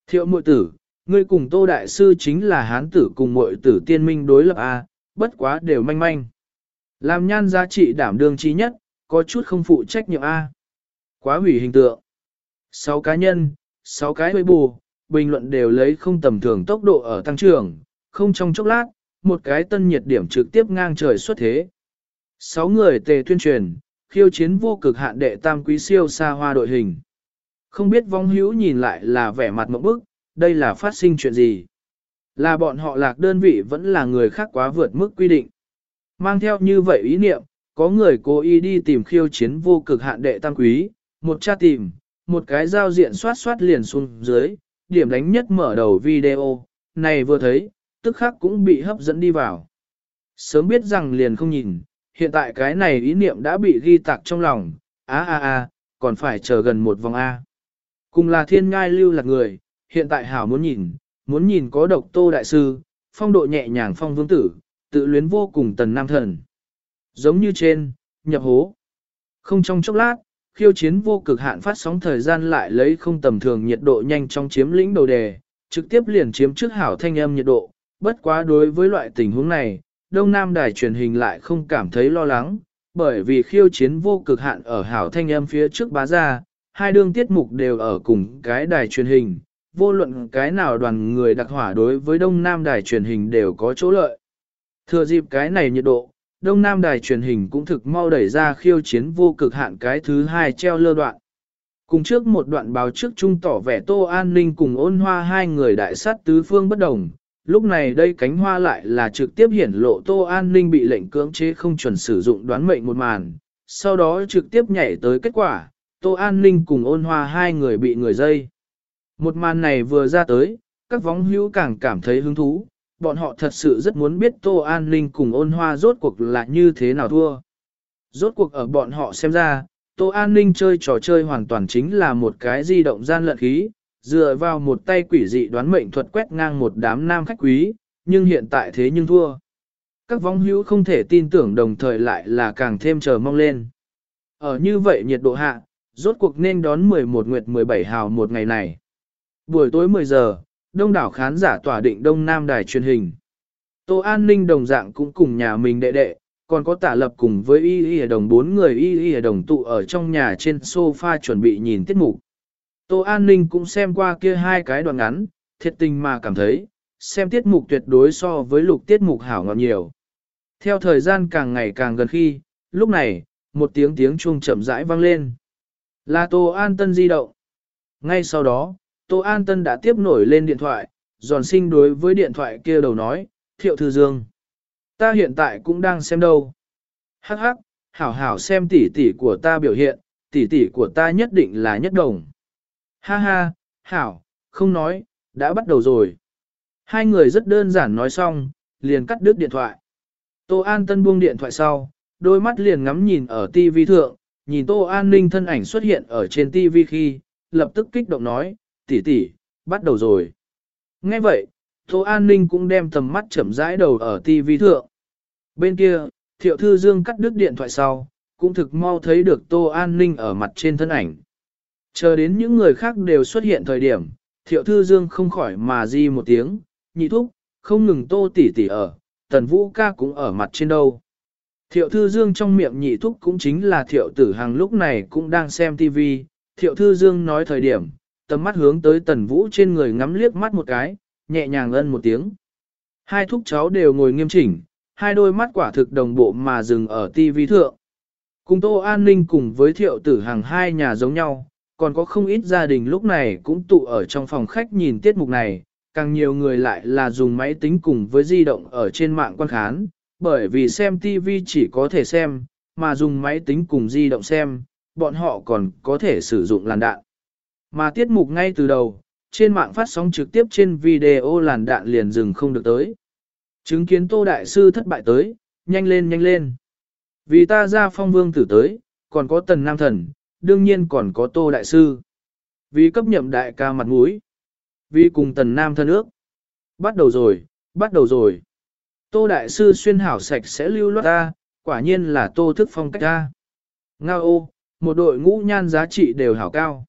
Thiệu muội tử, ngươi cùng Tô Đại Sư chính là hán tử cùng muội tử tiên minh đối lập A, bất quá đều manh manh. Làm nhan giá trị đảm đương trí nhất, có chút không phụ trách nhiệm A. Quá hủy hình tượng. 6 cá nhân, 6 cái hơi bù, bình luận đều lấy không tầm thường tốc độ ở tăng trưởng, không trong chốc lát, một cái tân nhiệt điểm trực tiếp ngang trời xuất thế. Sáu người tề tuyên truyền, khiêu chiến vô cực hạn đệ tam quý siêu xa hoa đội hình. Không biết vong hữu nhìn lại là vẻ mặt mộng bức, đây là phát sinh chuyện gì? Là bọn họ lạc đơn vị vẫn là người khác quá vượt mức quy định. Mang theo như vậy ý niệm, có người cố ý đi tìm khiêu chiến vô cực hạn đệ tam quý, một cha tìm, một cái giao diện soát soát liền xuống dưới, điểm đánh nhất mở đầu video, này vừa thấy, tức khắc cũng bị hấp dẫn đi vào. Sớm biết rằng liền không nhìn, hiện tại cái này ý niệm đã bị ghi tạc trong lòng, á á á, còn phải chờ gần một vòng A. Cùng là thiên ngai lưu lạc người, hiện tại hảo muốn nhìn, muốn nhìn có độc tô đại sư, phong độ nhẹ nhàng phong vương tử, tự luyến vô cùng tần nam thần. Giống như trên, nhập hố. Không trong chốc lát, khiêu chiến vô cực hạn phát sóng thời gian lại lấy không tầm thường nhiệt độ nhanh trong chiếm lĩnh đầu đề, trực tiếp liền chiếm trước hảo thanh âm nhiệt độ. Bất quá đối với loại tình huống này, Đông Nam đài truyền hình lại không cảm thấy lo lắng, bởi vì khiêu chiến vô cực hạn ở hảo thanh âm phía trước bá ra, hai đương tiết mục đều ở cùng cái đài truyền hình, vô luận cái nào đoàn người đặc hỏa đối với Đông Nam đài truyền hình đều có chỗ lợi. Thừa dịp cái này nhiệt độ, Đông Nam đài truyền hình cũng thực mau đẩy ra khiêu chiến vô cực hạn cái thứ hai treo lơ đoạn. Cùng trước một đoạn báo trước trung tỏ vẻ Tô An Ninh cùng ôn hoa hai người đại sát tứ phương bất đồng, lúc này đây cánh hoa lại là trực tiếp hiển lộ Tô An Ninh bị lệnh cưỡng chế không chuẩn sử dụng đoán mệnh một màn, sau đó trực tiếp nhảy tới kết quả, Tô An Ninh cùng ôn hoa hai người bị người dây. Một màn này vừa ra tới, các vóng hữu càng cảm thấy hứng thú, bọn họ thật sự rất muốn biết Tô An Ninh cùng ôn hoa rốt cuộc là như thế nào thua. Rốt cuộc ở bọn họ xem ra, Tô An Ninh chơi trò chơi hoàn toàn chính là một cái di động gian lận khí, dựa vào một tay quỷ dị đoán mệnh thuật quét ngang một đám nam khách quý, nhưng hiện tại thế nhưng thua. Các vong hữu không thể tin tưởng đồng thời lại là càng thêm chờ mong lên. Ở như vậy nhiệt độ hạ, rốt cuộc nên đón 11 nguyệt 17 hào một ngày này. Buổi tối 10 giờ, đông đảo khán giả tỏa định Đông Nam đài truyền hình. Tô An Ninh đồng dạng cũng cùng nhà mình đệ đệ, còn có tả lập cùng với y y đồng bốn người y y đồng tụ ở trong nhà trên sofa chuẩn bị nhìn tiết mục. Tô An Ninh cũng xem qua kia hai cái đoạn ngắn, thiệt tình mà cảm thấy, xem tiết mục tuyệt đối so với lục tiết mục hảo ngọt nhiều. Theo thời gian càng ngày càng gần khi, lúc này, một tiếng tiếng chuông chậm rãi vang lên. Là Tô An Tân di động. Ngay sau đó, Tô An Tân đã tiếp nổi lên điện thoại, giòn sinh đối với điện thoại kia đầu nói, Thiệu Thư Dương. Ta hiện tại cũng đang xem đâu. Hắc hắc, hảo hảo xem tỷ tỷ của ta biểu hiện, tỷ tỷ của ta nhất định là nhất đồng. Ha ha, hảo, không nói, đã bắt đầu rồi. Hai người rất đơn giản nói xong, liền cắt đứt điện thoại. Tô An Tân buông điện thoại sau, đôi mắt liền ngắm nhìn ở TV thượng, nhìn Tô An Ninh thân ảnh xuất hiện ở trên TV khi, lập tức kích động nói, tỷ tỷ, bắt đầu rồi. Nghe vậy, Tô An Ninh cũng đem tầm mắt chậm rãi đầu ở TV thượng. Bên kia, Thiệu Thư Dương cắt đứt điện thoại sau, cũng thực mau thấy được Tô An Ninh ở mặt trên thân ảnh. Chờ đến những người khác đều xuất hiện thời điểm, Thiệu Thư Dương không khỏi mà di một tiếng, nhị thúc, không ngừng Tô tỷ tỷ ở, Tần Vũ ca cũng ở mặt trên đâu. Thiệu Thư Dương trong miệng nhị thúc cũng chính là Thiệu Tử Hằng lúc này cũng đang xem TV. Thiệu Thư Dương nói thời điểm, tầm mắt hướng tới Tần Vũ trên người ngắm liếc mắt một cái, nhẹ nhàng ân một tiếng. Hai thúc cháu đều ngồi nghiêm chỉnh, hai đôi mắt quả thực đồng bộ mà dừng ở TV thượng. Cùng Tô An Ninh cùng với Thiệu Tử hàng hai nhà giống nhau, còn có không ít gia đình lúc này cũng tụ ở trong phòng khách nhìn tiết mục này, càng nhiều người lại là dùng máy tính cùng với di động ở trên mạng quan khán, bởi vì xem TV chỉ có thể xem, mà dùng máy tính cùng di động xem, bọn họ còn có thể sử dụng làn đạn. Mà tiết mục ngay từ đầu, trên mạng phát sóng trực tiếp trên video làn đạn liền dừng không được tới. Chứng kiến Tô Đại Sư thất bại tới, nhanh lên nhanh lên. Vì ta ra phong vương tử tới, còn có tần nam thần, đương nhiên còn có Tô Đại Sư. Vì cấp nhậm đại ca mặt mũi. Vì cùng tần nam thân ước. Bắt đầu rồi, bắt đầu rồi. Tô Đại Sư xuyên hảo sạch sẽ lưu loát ta, quả nhiên là tô thức phong cách ta. Ngao ô, một đội ngũ nhan giá trị đều hảo cao.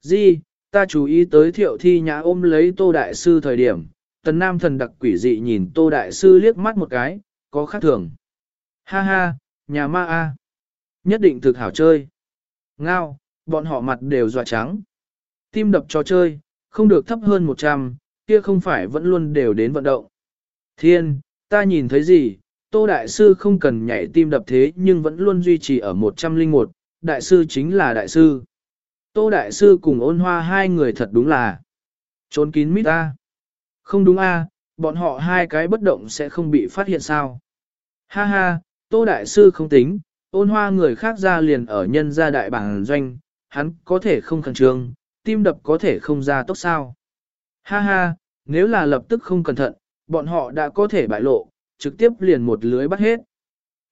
Di, ta chú ý tới thiệu thi nhã ôm lấy tô đại sư thời điểm, tần nam thần đặc quỷ dị nhìn tô đại sư liếc mắt một cái, có khác thường. Ha ha, nhà ma a, nhất định thực hảo chơi. Ngao, bọn họ mặt đều dọa trắng. Tim đập trò chơi, không được thấp hơn 100, kia không phải vẫn luôn đều đến vận động. Thiên, ta nhìn thấy gì, Tô Đại Sư không cần nhảy tim đập thế nhưng vẫn luôn duy trì ở 101, Đại Sư chính là Đại Sư. Tô Đại Sư cùng ôn hoa hai người thật đúng là trốn kín mít ta. Không đúng a, bọn họ hai cái bất động sẽ không bị phát hiện sao. Ha ha, Tô Đại Sư không tính, ôn hoa người khác ra liền ở nhân gia đại bảng doanh, hắn có thể không khẩn trương, tim đập có thể không ra tốc sao. Ha ha, nếu là lập tức không cẩn thận, bọn họ đã có thể bại lộ, trực tiếp liền một lưới bắt hết.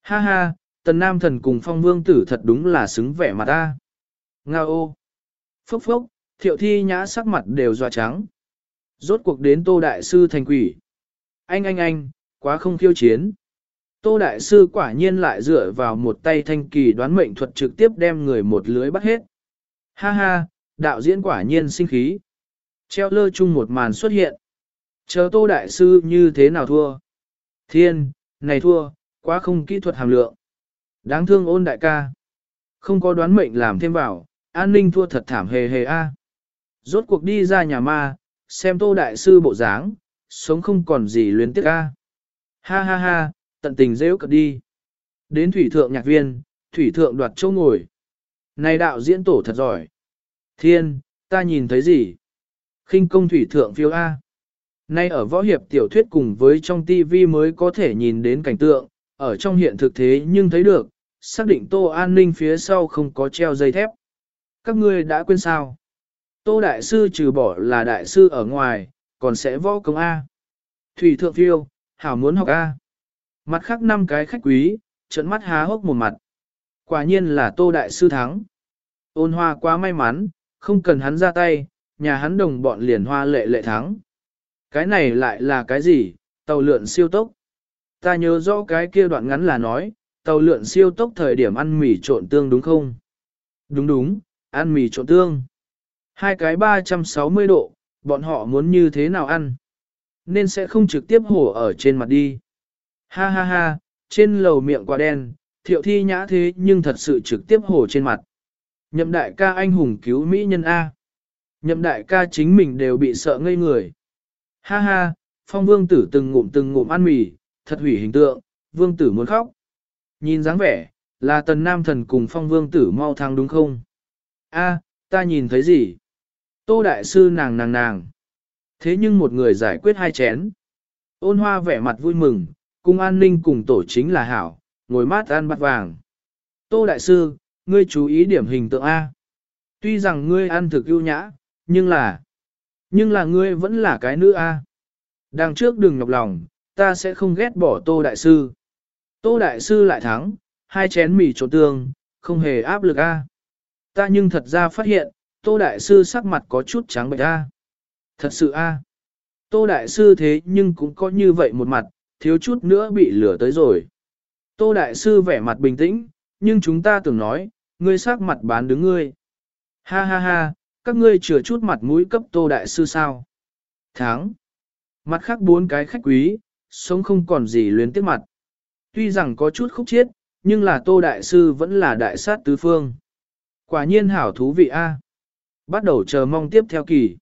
Ha ha, tần nam thần cùng phong vương tử thật đúng là xứng vẻ mặt ta. Nga ô. Phốc phốc, thiệu thi nhã sắc mặt đều dọa trắng. Rốt cuộc đến tô đại sư thành quỷ. Anh anh anh, quá không khiêu chiến. Tô đại sư quả nhiên lại dựa vào một tay thanh kỳ đoán mệnh thuật trực tiếp đem người một lưới bắt hết. Ha ha, đạo diễn quả nhiên sinh khí. Treo lơ chung một màn xuất hiện. Chờ tô đại sư như thế nào thua? Thiên, này thua, quá không kỹ thuật hàm lượng. Đáng thương ôn đại ca. Không có đoán mệnh làm thêm vào, an ninh thua thật thảm hề hề a. À. Rốt cuộc đi ra nhà ma, xem tô đại sư bộ dáng, sống không còn gì luyến tiếc a. À. Ha ha ha, tận tình dễ cật đi. Đến thủy thượng nhạc viên, thủy thượng đoạt châu ngồi. Này đạo diễn tổ thật giỏi. Thiên, ta nhìn thấy gì? khinh công thủy thượng phiêu A. Nay ở võ hiệp tiểu thuyết cùng với trong TV mới có thể nhìn đến cảnh tượng, ở trong hiện thực thế nhưng thấy được, xác định tô an ninh phía sau không có treo dây thép. Các ngươi đã quên sao? Tô đại sư trừ bỏ là đại sư ở ngoài, còn sẽ võ công A. Thủy thượng phiêu, hảo muốn học A. Mặt khác năm cái khách quý, trận mắt há hốc một mặt. Quả nhiên là tô đại sư thắng. Ôn hoa quá may mắn, không cần hắn ra tay, nhà hắn đồng bọn liền hoa lệ lệ thắng. Cái này lại là cái gì, tàu lượn siêu tốc. Ta nhớ rõ cái kia đoạn ngắn là nói, tàu lượn siêu tốc thời điểm ăn mì trộn tương đúng không? Đúng đúng, ăn mì trộn tương. Hai cái 360 độ, Bọn họ muốn như thế nào ăn? Nên sẽ không trực tiếp hổ ở trên mặt đi. Ha ha ha, trên lầu miệng quả đen, thiệu thi nhã thế nhưng thật sự trực tiếp hổ trên mặt. Nhậm đại ca anh hùng cứu Mỹ nhân A. Nhậm đại ca chính mình đều bị sợ ngây người. Ha ha, phong vương tử từng ngụm từng ngụm ăn mì, thật hủy hình tượng, vương tử muốn khóc. Nhìn dáng vẻ, là tần nam thần cùng phong vương tử mau thăng đúng không? A, ta nhìn thấy gì? Tô đại sư nàng nàng nàng. Thế nhưng một người giải quyết hai chén. Ôn hoa vẻ mặt vui mừng, cung an ninh cùng tổ chính là hảo, ngồi mát ăn bát vàng. Tô đại sư, ngươi chú ý điểm hình tượng A. Tuy rằng ngươi ăn thực ưu nhã, nhưng là... Nhưng là ngươi vẫn là cái nữ A. Đằng trước đừng nhọc lòng, ta sẽ không ghét bỏ Tô Đại Sư. Tô Đại Sư lại thắng, hai chén mì trộn tương, không hề áp lực A. Ta nhưng thật ra phát hiện, Tô Đại Sư sắc mặt có chút trắng bệch A. Thật sự A. Tô Đại Sư thế nhưng cũng có như vậy một mặt, thiếu chút nữa bị lửa tới rồi. Tô Đại Sư vẻ mặt bình tĩnh, nhưng chúng ta tưởng nói, ngươi sắc mặt bán đứng ngươi. Ha ha ha, các ngươi chừa chút mặt mũi cấp Tô Đại Sư sao. Tháng. Mặt khác bốn cái khách quý, sống không còn gì luyến tiếc mặt. Tuy rằng có chút khúc chiết, nhưng là Tô Đại Sư vẫn là đại sát tứ phương. Quả nhiên hảo thú vị a. Bắt đầu chờ mong tiếp theo kỳ.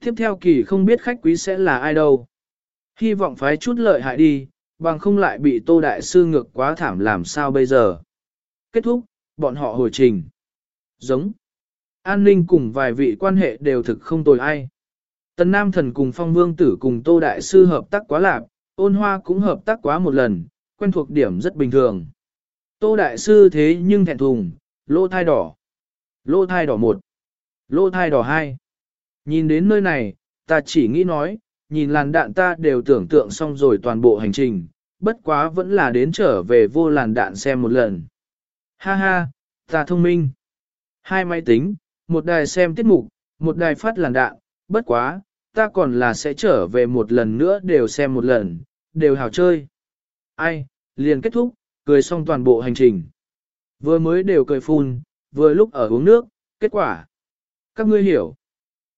Tiếp theo kỳ không biết khách quý sẽ là ai đâu. Hy vọng phái chút lợi hại đi, bằng không lại bị Tô Đại Sư ngược quá thảm làm sao bây giờ. Kết thúc, bọn họ hồi trình. Giống. An ninh cùng vài vị quan hệ đều thực không tồi ai. Tần Nam Thần cùng Phong Vương Tử cùng Tô Đại Sư hợp tác quá lạc, ôn hoa cũng hợp tác quá một lần, quen thuộc điểm rất bình thường. Tô Đại Sư thế nhưng thẹn thùng, lỗ thai đỏ. Lô thai đỏ một. Lô thai đỏ hai. Nhìn đến nơi này, ta chỉ nghĩ nói, nhìn làn đạn ta đều tưởng tượng xong rồi toàn bộ hành trình, bất quá vẫn là đến trở về vô làn đạn xem một lần. Ha ha, ta thông minh. Hai máy tính, một đài xem tiết mục, một đài phát làn đạn, bất quá, ta còn là sẽ trở về một lần nữa đều xem một lần, đều hào chơi. Ai, liền kết thúc, cười xong toàn bộ hành trình. Vừa mới đều cười phun, vừa lúc ở uống nước, kết quả. Các ngươi hiểu.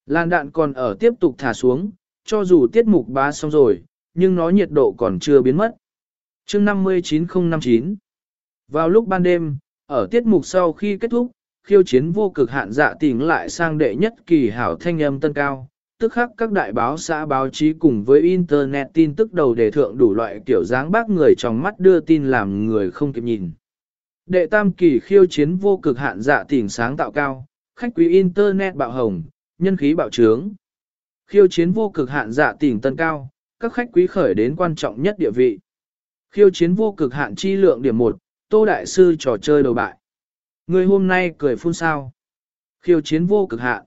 Làn đạn còn ở tiếp tục thả xuống, cho dù tiết mục bá xong rồi, nhưng nó nhiệt độ còn chưa biến mất. chương 59059 Vào lúc ban đêm, ở tiết mục sau khi kết thúc, khiêu chiến vô cực hạn dạ tỉnh lại sang đệ nhất kỳ hảo thanh âm tân cao. Tức khắc các đại báo xã báo chí cùng với Internet tin tức đầu đề thượng đủ loại kiểu dáng bác người trong mắt đưa tin làm người không kịp nhìn. Đệ tam kỳ khiêu chiến vô cực hạn dạ tỉnh sáng tạo cao, khách quý Internet bạo hồng, nhân khí bạo trướng. Khiêu chiến vô cực hạn dạ tỉnh tân cao, các khách quý khởi đến quan trọng nhất địa vị. Khiêu chiến vô cực hạn chi lượng điểm 1, Tô Đại Sư trò chơi đầu bại. Người hôm nay cười phun sao. Khiêu chiến vô cực hạn.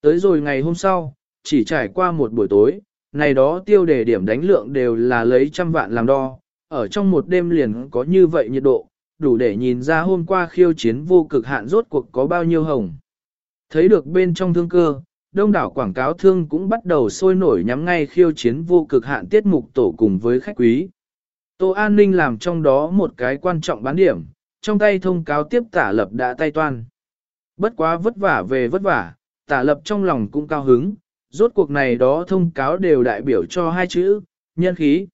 Tới rồi ngày hôm sau, chỉ trải qua một buổi tối, này đó tiêu đề điểm đánh lượng đều là lấy trăm vạn làm đo, ở trong một đêm liền có như vậy nhiệt độ, đủ để nhìn ra hôm qua khiêu chiến vô cực hạn rốt cuộc có bao nhiêu hồng. Thấy được bên trong thương cơ, đông đảo quảng cáo thương cũng bắt đầu sôi nổi nhắm ngay khiêu chiến vô cực hạn tiết mục tổ cùng với khách quý. Tô An ninh làm trong đó một cái quan trọng bán điểm, trong tay thông cáo tiếp tả lập đã tay toan. Bất quá vất vả về vất vả, tả lập trong lòng cũng cao hứng, rốt cuộc này đó thông cáo đều đại biểu cho hai chữ, nhân khí.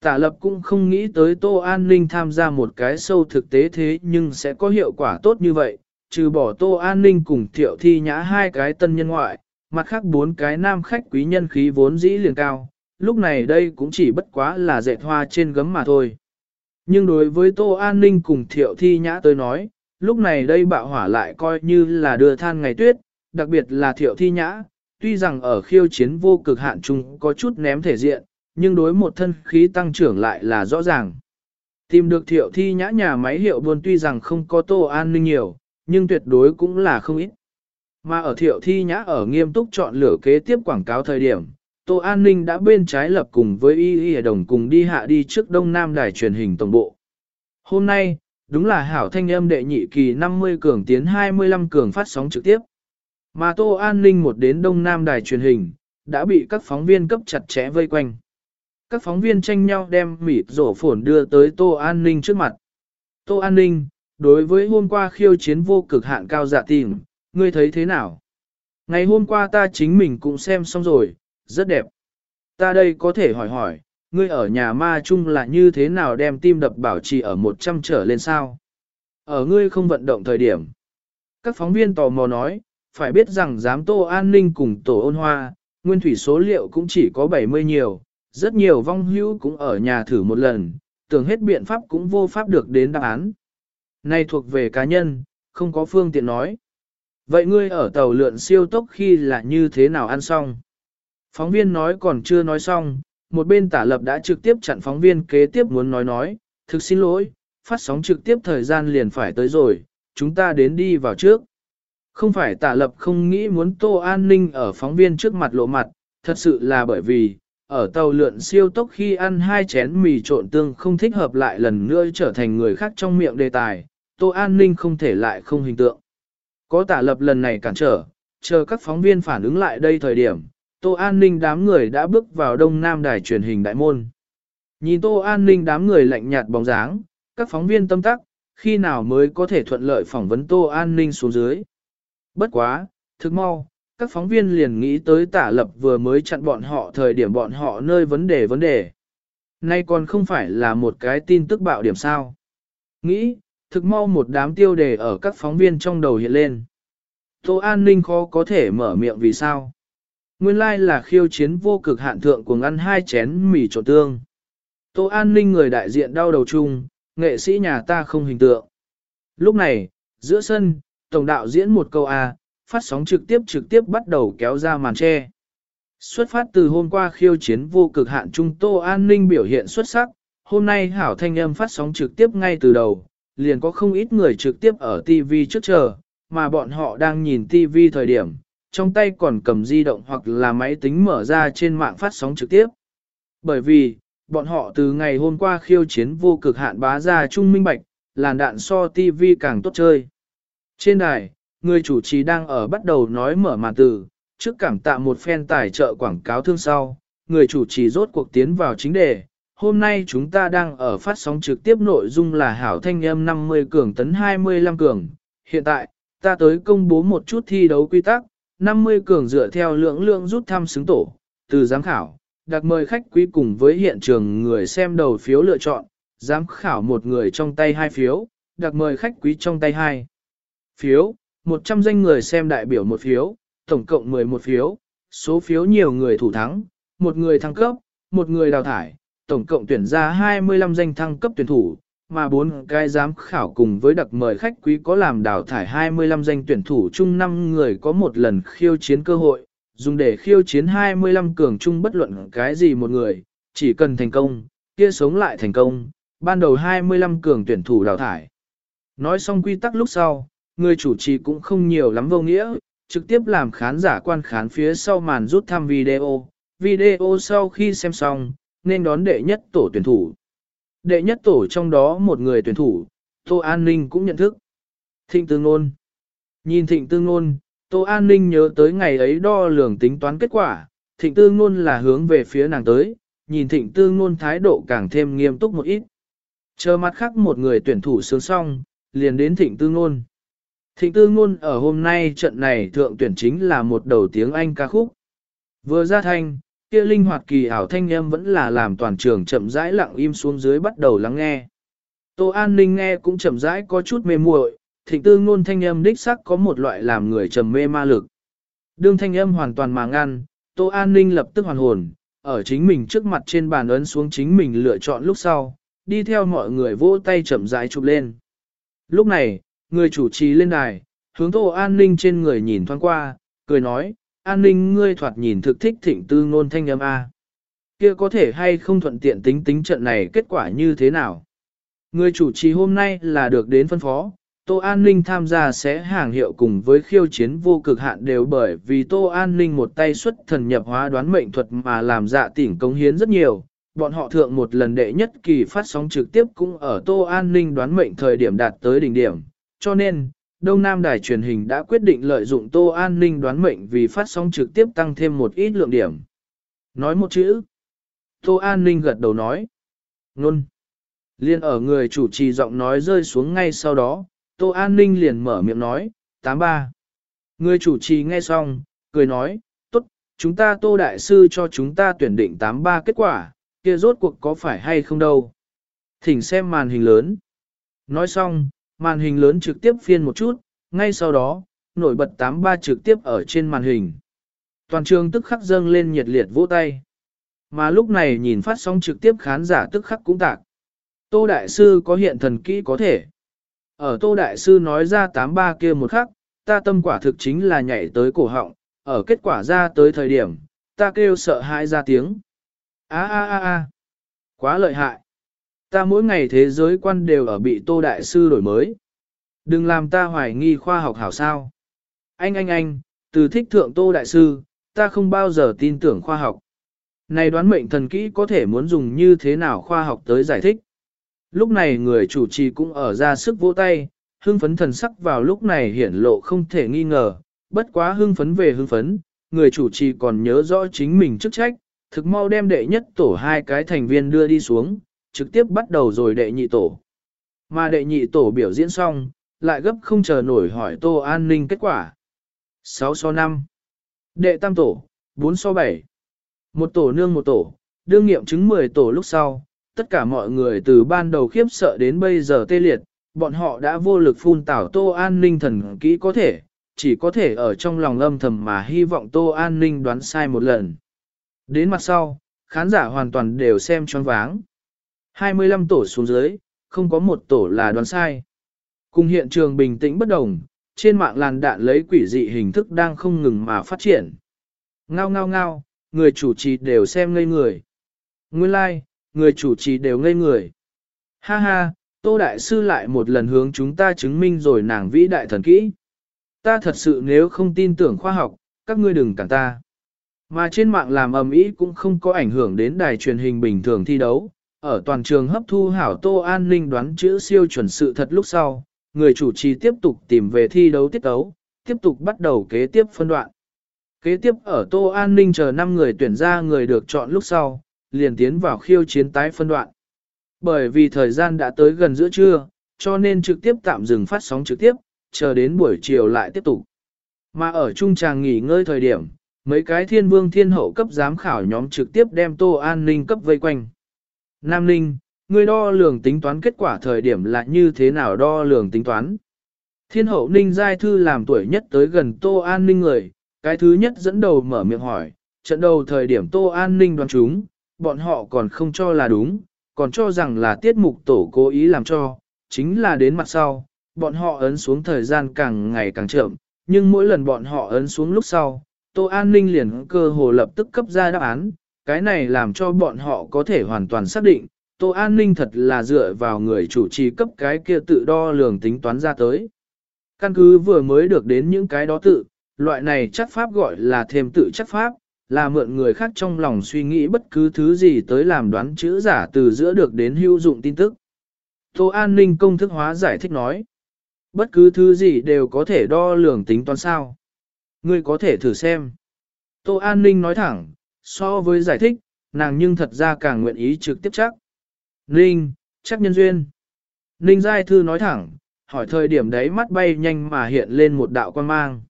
Tả lập cũng không nghĩ tới Tô An ninh tham gia một cái sâu thực tế thế nhưng sẽ có hiệu quả tốt như vậy, trừ bỏ Tô An ninh cùng thiệu thi nhã hai cái tân nhân ngoại, mặt khác bốn cái nam khách quý nhân khí vốn dĩ liền cao, lúc này đây cũng chỉ bất quá là dệt hoa trên gấm mà thôi. Nhưng đối với Tô An Ninh cùng Thiệu Thi Nhã tôi nói, lúc này đây bạo hỏa lại coi như là đưa than ngày tuyết, đặc biệt là Thiệu Thi Nhã, tuy rằng ở khiêu chiến vô cực hạn chung có chút ném thể diện, nhưng đối một thân khí tăng trưởng lại là rõ ràng. Tìm được Thiệu Thi Nhã nhà máy hiệu buôn tuy rằng không có Tô An Ninh nhiều, nhưng tuyệt đối cũng là không ít. Mà ở Thiệu Thi Nhã ở nghiêm túc chọn lựa kế tiếp quảng cáo thời điểm, Tô An Ninh đã bên trái lập cùng với Y Y Đồng cùng đi hạ đi trước Đông Nam Đài truyền hình tổng bộ. Hôm nay, đúng là hảo thanh âm đệ nhị kỳ 50 cường tiến 25 cường phát sóng trực tiếp. Mà Tô An Ninh một đến Đông Nam Đài truyền hình, đã bị các phóng viên cấp chặt chẽ vây quanh. Các phóng viên tranh nhau đem mịt rổ phổn đưa tới Tô An Ninh trước mặt. Tô An Ninh, đối với hôm qua khiêu chiến vô cực hạn cao dạ tìm, ngươi thấy thế nào? Ngày hôm qua ta chính mình cũng xem xong rồi, rất đẹp. Ta đây có thể hỏi hỏi, ngươi ở nhà ma chung là như thế nào đem tim đập bảo trì ở 100 trở lên sao? Ở ngươi không vận động thời điểm. Các phóng viên tò mò nói, phải biết rằng giám tô an ninh cùng tổ ôn hoa, nguyên thủy số liệu cũng chỉ có 70 nhiều, rất nhiều vong hữu cũng ở nhà thử một lần, tưởng hết biện pháp cũng vô pháp được đến đáp án. Này thuộc về cá nhân, không có phương tiện nói. Vậy ngươi ở tàu lượn siêu tốc khi là như thế nào ăn xong? Phóng viên nói còn chưa nói xong, một bên tả lập đã trực tiếp chặn phóng viên kế tiếp muốn nói nói, thực xin lỗi, phát sóng trực tiếp thời gian liền phải tới rồi, chúng ta đến đi vào trước. Không phải tả lập không nghĩ muốn tô an ninh ở phóng viên trước mặt lộ mặt, thật sự là bởi vì, ở tàu lượn siêu tốc khi ăn hai chén mì trộn tương không thích hợp lại lần nữa trở thành người khác trong miệng đề tài, tô an ninh không thể lại không hình tượng. Có tả lập lần này cản trở, chờ các phóng viên phản ứng lại đây thời điểm, tô an ninh đám người đã bước vào đông nam đài truyền hình đại môn. Nhìn tô an ninh đám người lạnh nhạt bóng dáng, các phóng viên tâm tắc, khi nào mới có thể thuận lợi phỏng vấn tô an ninh xuống dưới. Bất quá, thực mau, các phóng viên liền nghĩ tới tả lập vừa mới chặn bọn họ thời điểm bọn họ nơi vấn đề vấn đề. Nay còn không phải là một cái tin tức bạo điểm sao. Nghĩ, thực mau một đám tiêu đề ở các phóng viên trong đầu hiện lên. Tô an ninh khó có thể mở miệng vì sao. Nguyên lai like là khiêu chiến vô cực hạn thượng cùng ăn hai chén mì trộn tương. Tô an ninh người đại diện đau đầu chung, nghệ sĩ nhà ta không hình tượng. Lúc này, giữa sân, tổng đạo diễn một câu A, phát sóng trực tiếp trực tiếp bắt đầu kéo ra màn che. Xuất phát từ hôm qua khiêu chiến vô cực hạn trung tô an ninh biểu hiện xuất sắc, hôm nay hảo thanh âm phát sóng trực tiếp ngay từ đầu, liền có không ít người trực tiếp ở TV trước chờ, mà bọn họ đang nhìn TV thời điểm, trong tay còn cầm di động hoặc là máy tính mở ra trên mạng phát sóng trực tiếp. Bởi vì, bọn họ từ ngày hôm qua khiêu chiến vô cực hạn bá ra trung minh bạch, làn đạn so TV càng tốt chơi. Trên đài, người chủ trì đang ở bắt đầu nói mở màn từ, trước cảm tạ một phen tài trợ quảng cáo thương sau, người chủ trì rốt cuộc tiến vào chính đề. Hôm nay chúng ta đang ở phát sóng trực tiếp nội dung là hảo thanh âm 50 cường tấn 25 cường. Hiện tại, ta tới công bố một chút thi đấu quy tắc, 50 cường dựa theo lượng lượng rút thăm xứng tổ, từ giám khảo, đặc mời khách quý cùng với hiện trường người xem đầu phiếu lựa chọn, giám khảo một người trong tay hai phiếu, đặc mời khách quý trong tay hai phiếu, 100 danh người xem đại biểu một phiếu, tổng cộng 11 phiếu, số phiếu nhiều người thủ thắng, một người thăng cấp, một người đào thải, tổng cộng tuyển ra 25 danh thăng cấp tuyển thủ, mà bốn cái giám khảo cùng với đặc mời khách quý có làm đào thải 25 danh tuyển thủ chung 5 người có một lần khiêu chiến cơ hội, dùng để khiêu chiến 25 cường chung bất luận cái gì một người, chỉ cần thành công, kia sống lại thành công, ban đầu 25 cường tuyển thủ đào thải. Nói xong quy tắc lúc sau, người chủ trì cũng không nhiều lắm vô nghĩa, trực tiếp làm khán giả quan khán phía sau màn rút thăm video. Video sau khi xem xong, nên đón đệ nhất tổ tuyển thủ. Đệ nhất tổ trong đó một người tuyển thủ, Tô An Ninh cũng nhận thức. Thịnh Tương Nôn Nhìn Thịnh Tương Nôn, Tô An Ninh nhớ tới ngày ấy đo lường tính toán kết quả, Thịnh Tương Nôn là hướng về phía nàng tới, nhìn Thịnh Tương Nôn thái độ càng thêm nghiêm túc một ít. Chờ mặt khác một người tuyển thủ sướng xong, liền đến Thịnh Tương Nôn. Thịnh tư ngôn ở hôm nay trận này thượng tuyển chính là một đầu tiếng Anh ca khúc. Vừa ra thanh, kia linh hoạt kỳ ảo thanh âm vẫn là làm toàn trường chậm rãi lặng im xuống dưới bắt đầu lắng nghe. Tô An Ninh nghe cũng chậm rãi có chút mê muội, thịnh tư ngôn thanh âm đích sắc có một loại làm người trầm mê ma lực. Đương thanh âm hoàn toàn mà ngăn, Tô An Ninh lập tức hoàn hồn, ở chính mình trước mặt trên bàn ấn xuống chính mình lựa chọn lúc sau, đi theo mọi người vỗ tay chậm rãi chụp lên. Lúc này, người chủ trì lên đài, hướng Tô An Ninh trên người nhìn thoáng qua, cười nói, An Ninh ngươi thoạt nhìn thực thích thịnh tư ngôn thanh âm A. Kia có thể hay không thuận tiện tính tính trận này kết quả như thế nào? Người chủ trì hôm nay là được đến phân phó, Tô An Ninh tham gia sẽ hàng hiệu cùng với khiêu chiến vô cực hạn đều bởi vì Tô An Ninh một tay xuất thần nhập hóa đoán mệnh thuật mà làm dạ tỉnh cống hiến rất nhiều. Bọn họ thượng một lần đệ nhất kỳ phát sóng trực tiếp cũng ở Tô An Ninh đoán mệnh thời điểm đạt tới đỉnh điểm. Cho nên, Đông Nam Đài truyền hình đã quyết định lợi dụng Tô An Ninh đoán mệnh vì phát sóng trực tiếp tăng thêm một ít lượng điểm. Nói một chữ. Tô An Ninh gật đầu nói. Nôn. Liên ở người chủ trì giọng nói rơi xuống ngay sau đó, Tô An Ninh liền mở miệng nói, 83. Người chủ trì nghe xong, cười nói, tốt, chúng ta tô đại sư cho chúng ta tuyển định 83 kết quả, kia rốt cuộc có phải hay không đâu. Thỉnh xem màn hình lớn. Nói xong, màn hình lớn trực tiếp phiên một chút, ngay sau đó, nổi bật 83 trực tiếp ở trên màn hình. Toàn trường tức khắc dâng lên nhiệt liệt vỗ tay. Mà lúc này nhìn phát sóng trực tiếp khán giả tức khắc cũng tạc. Tô Đại Sư có hiện thần kỹ có thể. Ở Tô Đại Sư nói ra 83 kia một khắc, ta tâm quả thực chính là nhảy tới cổ họng, ở kết quả ra tới thời điểm, ta kêu sợ hãi ra tiếng. a a a a quá lợi hại. Ta mỗi ngày thế giới quan đều ở bị Tô Đại Sư đổi mới. Đừng làm ta hoài nghi khoa học hảo sao. Anh anh anh, từ thích thượng Tô Đại Sư, ta không bao giờ tin tưởng khoa học. Này đoán mệnh thần kỹ có thể muốn dùng như thế nào khoa học tới giải thích. Lúc này người chủ trì cũng ở ra sức vỗ tay, hưng phấn thần sắc vào lúc này hiển lộ không thể nghi ngờ, bất quá hưng phấn về hưng phấn, người chủ trì còn nhớ rõ chính mình chức trách, thực mau đem đệ nhất tổ hai cái thành viên đưa đi xuống, trực tiếp bắt đầu rồi đệ nhị tổ. Mà đệ nhị tổ biểu diễn xong, lại gấp không chờ nổi hỏi tô an ninh kết quả. 6 so 5. Đệ tam tổ, 4 so 7. Một tổ nương một tổ, đương nghiệm chứng 10 tổ lúc sau, tất cả mọi người từ ban đầu khiếp sợ đến bây giờ tê liệt, bọn họ đã vô lực phun tảo Tô An Ninh thần kỹ có thể, chỉ có thể ở trong lòng âm thầm mà hy vọng Tô An Ninh đoán sai một lần. Đến mặt sau, khán giả hoàn toàn đều xem choáng váng. 25 tổ xuống dưới, không có một tổ là đoán sai. Cùng hiện trường bình tĩnh bất đồng, trên mạng làn đạn lấy quỷ dị hình thức đang không ngừng mà phát triển. Ngao ngao ngao, người chủ trì đều xem ngây người. Nguyên lai, like, người chủ trì đều ngây người. Ha ha, Tô Đại Sư lại một lần hướng chúng ta chứng minh rồi nàng vĩ đại thần kỹ. Ta thật sự nếu không tin tưởng khoa học, các ngươi đừng cản ta. Mà trên mạng làm ầm ĩ cũng không có ảnh hưởng đến đài truyền hình bình thường thi đấu. Ở toàn trường hấp thu hảo Tô An Ninh đoán chữ siêu chuẩn sự thật lúc sau, người chủ trì tiếp tục tìm về thi đấu tiết tấu tiếp tục bắt đầu kế tiếp phân đoạn. Kế tiếp ở Tô An Ninh chờ 5 người tuyển ra người được chọn lúc sau, liền tiến vào khiêu chiến tái phân đoạn. Bởi vì thời gian đã tới gần giữa trưa, cho nên trực tiếp tạm dừng phát sóng trực tiếp, chờ đến buổi chiều lại tiếp tục. Mà ở trung tràng nghỉ ngơi thời điểm, mấy cái thiên vương thiên hậu cấp giám khảo nhóm trực tiếp đem Tô An Ninh cấp vây quanh. Nam Ninh, người đo lường tính toán kết quả thời điểm là như thế nào đo lường tính toán? Thiên hậu Ninh Giai Thư làm tuổi nhất tới gần Tô An Ninh người, cái thứ nhất dẫn đầu mở miệng hỏi, trận đầu thời điểm Tô An Ninh đoán chúng, bọn họ còn không cho là đúng, còn cho rằng là tiết mục tổ cố ý làm cho, chính là đến mặt sau, bọn họ ấn xuống thời gian càng ngày càng chậm, nhưng mỗi lần bọn họ ấn xuống lúc sau, Tô An Ninh liền cơ hồ lập tức cấp ra đáp án, cái này làm cho bọn họ có thể hoàn toàn xác định, Tô An Ninh thật là dựa vào người chủ trì cấp cái kia tự đo lường tính toán ra tới. Căn cứ vừa mới được đến những cái đó tự, loại này chắc pháp gọi là thêm tự chắc pháp, là mượn người khác trong lòng suy nghĩ bất cứ thứ gì tới làm đoán chữ giả từ giữa được đến hữu dụng tin tức. Tô An ninh công thức hóa giải thích nói, bất cứ thứ gì đều có thể đo lường tính toán sao. Ngươi có thể thử xem. Tô An ninh nói thẳng, so với giải thích, nàng nhưng thật ra càng nguyện ý trực tiếp chắc. Ninh, chắc nhân duyên. Ninh Giai Thư nói thẳng, hỏi thời điểm đấy mắt bay nhanh mà hiện lên một đạo quan mang.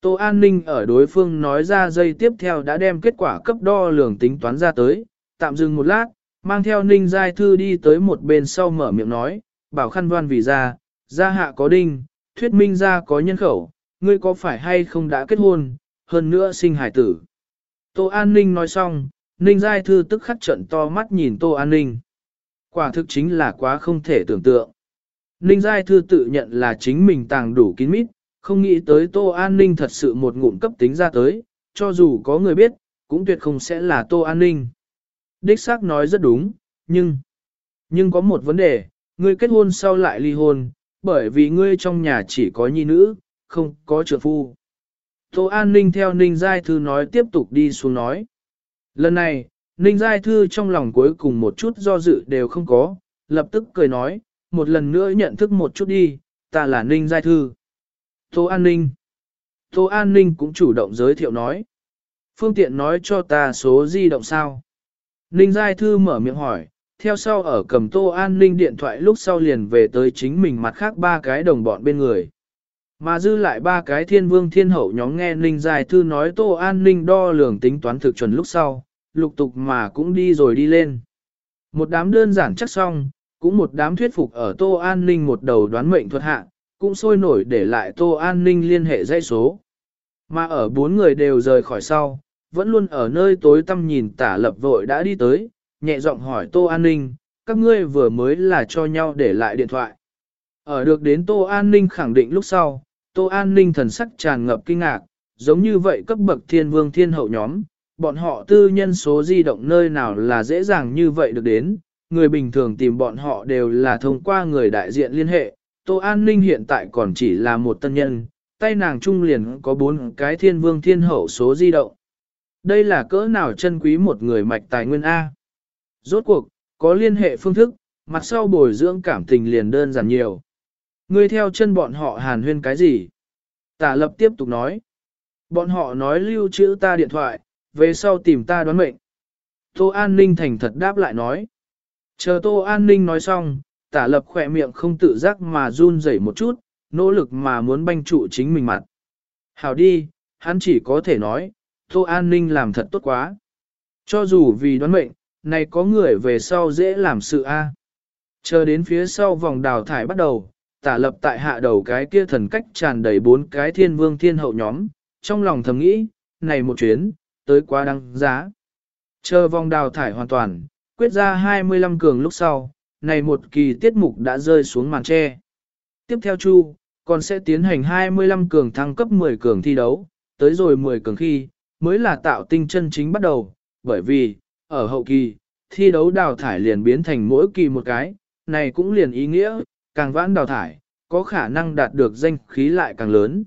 Tô An Ninh ở đối phương nói ra dây tiếp theo đã đem kết quả cấp đo lường tính toán ra tới, tạm dừng một lát, mang theo Ninh Giai Thư đi tới một bên sau mở miệng nói, bảo khăn đoan vì ra, gia hạ có đinh, thuyết minh ra có nhân khẩu, ngươi có phải hay không đã kết hôn, hơn nữa sinh hải tử. Tô An Ninh nói xong, Ninh Giai Thư tức khắc trận to mắt nhìn Tô An Ninh. Quả thực chính là quá không thể tưởng tượng. Ninh Giai Thư tự nhận là chính mình tàng đủ kín mít, không nghĩ tới Tô An Ninh thật sự một ngụm cấp tính ra tới, cho dù có người biết, cũng tuyệt không sẽ là Tô An Ninh. Đích xác nói rất đúng, nhưng... Nhưng có một vấn đề, ngươi kết hôn sau lại ly hôn, bởi vì ngươi trong nhà chỉ có nhi nữ, không có trượng phu. Tô An Ninh theo Ninh Giai Thư nói tiếp tục đi xuống nói. Lần này, Ninh Giai Thư trong lòng cuối cùng một chút do dự đều không có, lập tức cười nói, một lần nữa nhận thức một chút đi, ta là Ninh Giai Thư. Tô An Ninh Tô An Ninh cũng chủ động giới thiệu nói. Phương tiện nói cho ta số di động sao. Ninh Giai Thư mở miệng hỏi, theo sau ở cầm Tô An Ninh điện thoại lúc sau liền về tới chính mình mặt khác ba cái đồng bọn bên người. Mà dư lại ba cái thiên vương thiên hậu nhóm nghe Ninh Dài Thư nói Tô An Ninh đo lường tính toán thực chuẩn lúc sau, lục tục mà cũng đi rồi đi lên. Một đám đơn giản chắc xong, cũng một đám thuyết phục ở Tô An Ninh một đầu đoán mệnh thuật hạ, cũng sôi nổi để lại Tô An Ninh liên hệ dây số. Mà ở bốn người đều rời khỏi sau, vẫn luôn ở nơi tối tăm nhìn tả lập vội đã đi tới, nhẹ giọng hỏi Tô An Ninh, các ngươi vừa mới là cho nhau để lại điện thoại. Ở được đến Tô An Ninh khẳng định lúc sau, Tô An Ninh thần sắc tràn ngập kinh ngạc, giống như vậy cấp bậc thiên vương thiên hậu nhóm, bọn họ tư nhân số di động nơi nào là dễ dàng như vậy được đến, người bình thường tìm bọn họ đều là thông qua người đại diện liên hệ, Tô An Ninh hiện tại còn chỉ là một tân nhân, tay nàng trung liền có bốn cái thiên vương thiên hậu số di động. Đây là cỡ nào chân quý một người mạch tài nguyên A. Rốt cuộc, có liên hệ phương thức, mặt sau bồi dưỡng cảm tình liền đơn giản nhiều. Ngươi theo chân bọn họ hàn huyên cái gì? Tả lập tiếp tục nói. Bọn họ nói lưu trữ ta điện thoại, về sau tìm ta đoán mệnh. Tô An Ninh thành thật đáp lại nói. Chờ Tô An Ninh nói xong, tả lập khỏe miệng không tự giác mà run rẩy một chút, nỗ lực mà muốn banh trụ chính mình mặt. Hảo đi, hắn chỉ có thể nói, Tô An Ninh làm thật tốt quá. Cho dù vì đoán mệnh, này có người về sau dễ làm sự A. Chờ đến phía sau vòng đào thải bắt đầu, tả lập tại hạ đầu cái kia thần cách tràn đầy bốn cái thiên vương thiên hậu nhóm, trong lòng thầm nghĩ, này một chuyến, tới quá đăng giá. Chờ vòng đào thải hoàn toàn, quyết ra 25 cường lúc sau, này một kỳ tiết mục đã rơi xuống màn tre. Tiếp theo chu, còn sẽ tiến hành 25 cường thăng cấp 10 cường thi đấu, tới rồi 10 cường khi, mới là tạo tinh chân chính bắt đầu, bởi vì, ở hậu kỳ, thi đấu đào thải liền biến thành mỗi kỳ một cái, này cũng liền ý nghĩa, càng vãn đào thải, có khả năng đạt được danh khí lại càng lớn.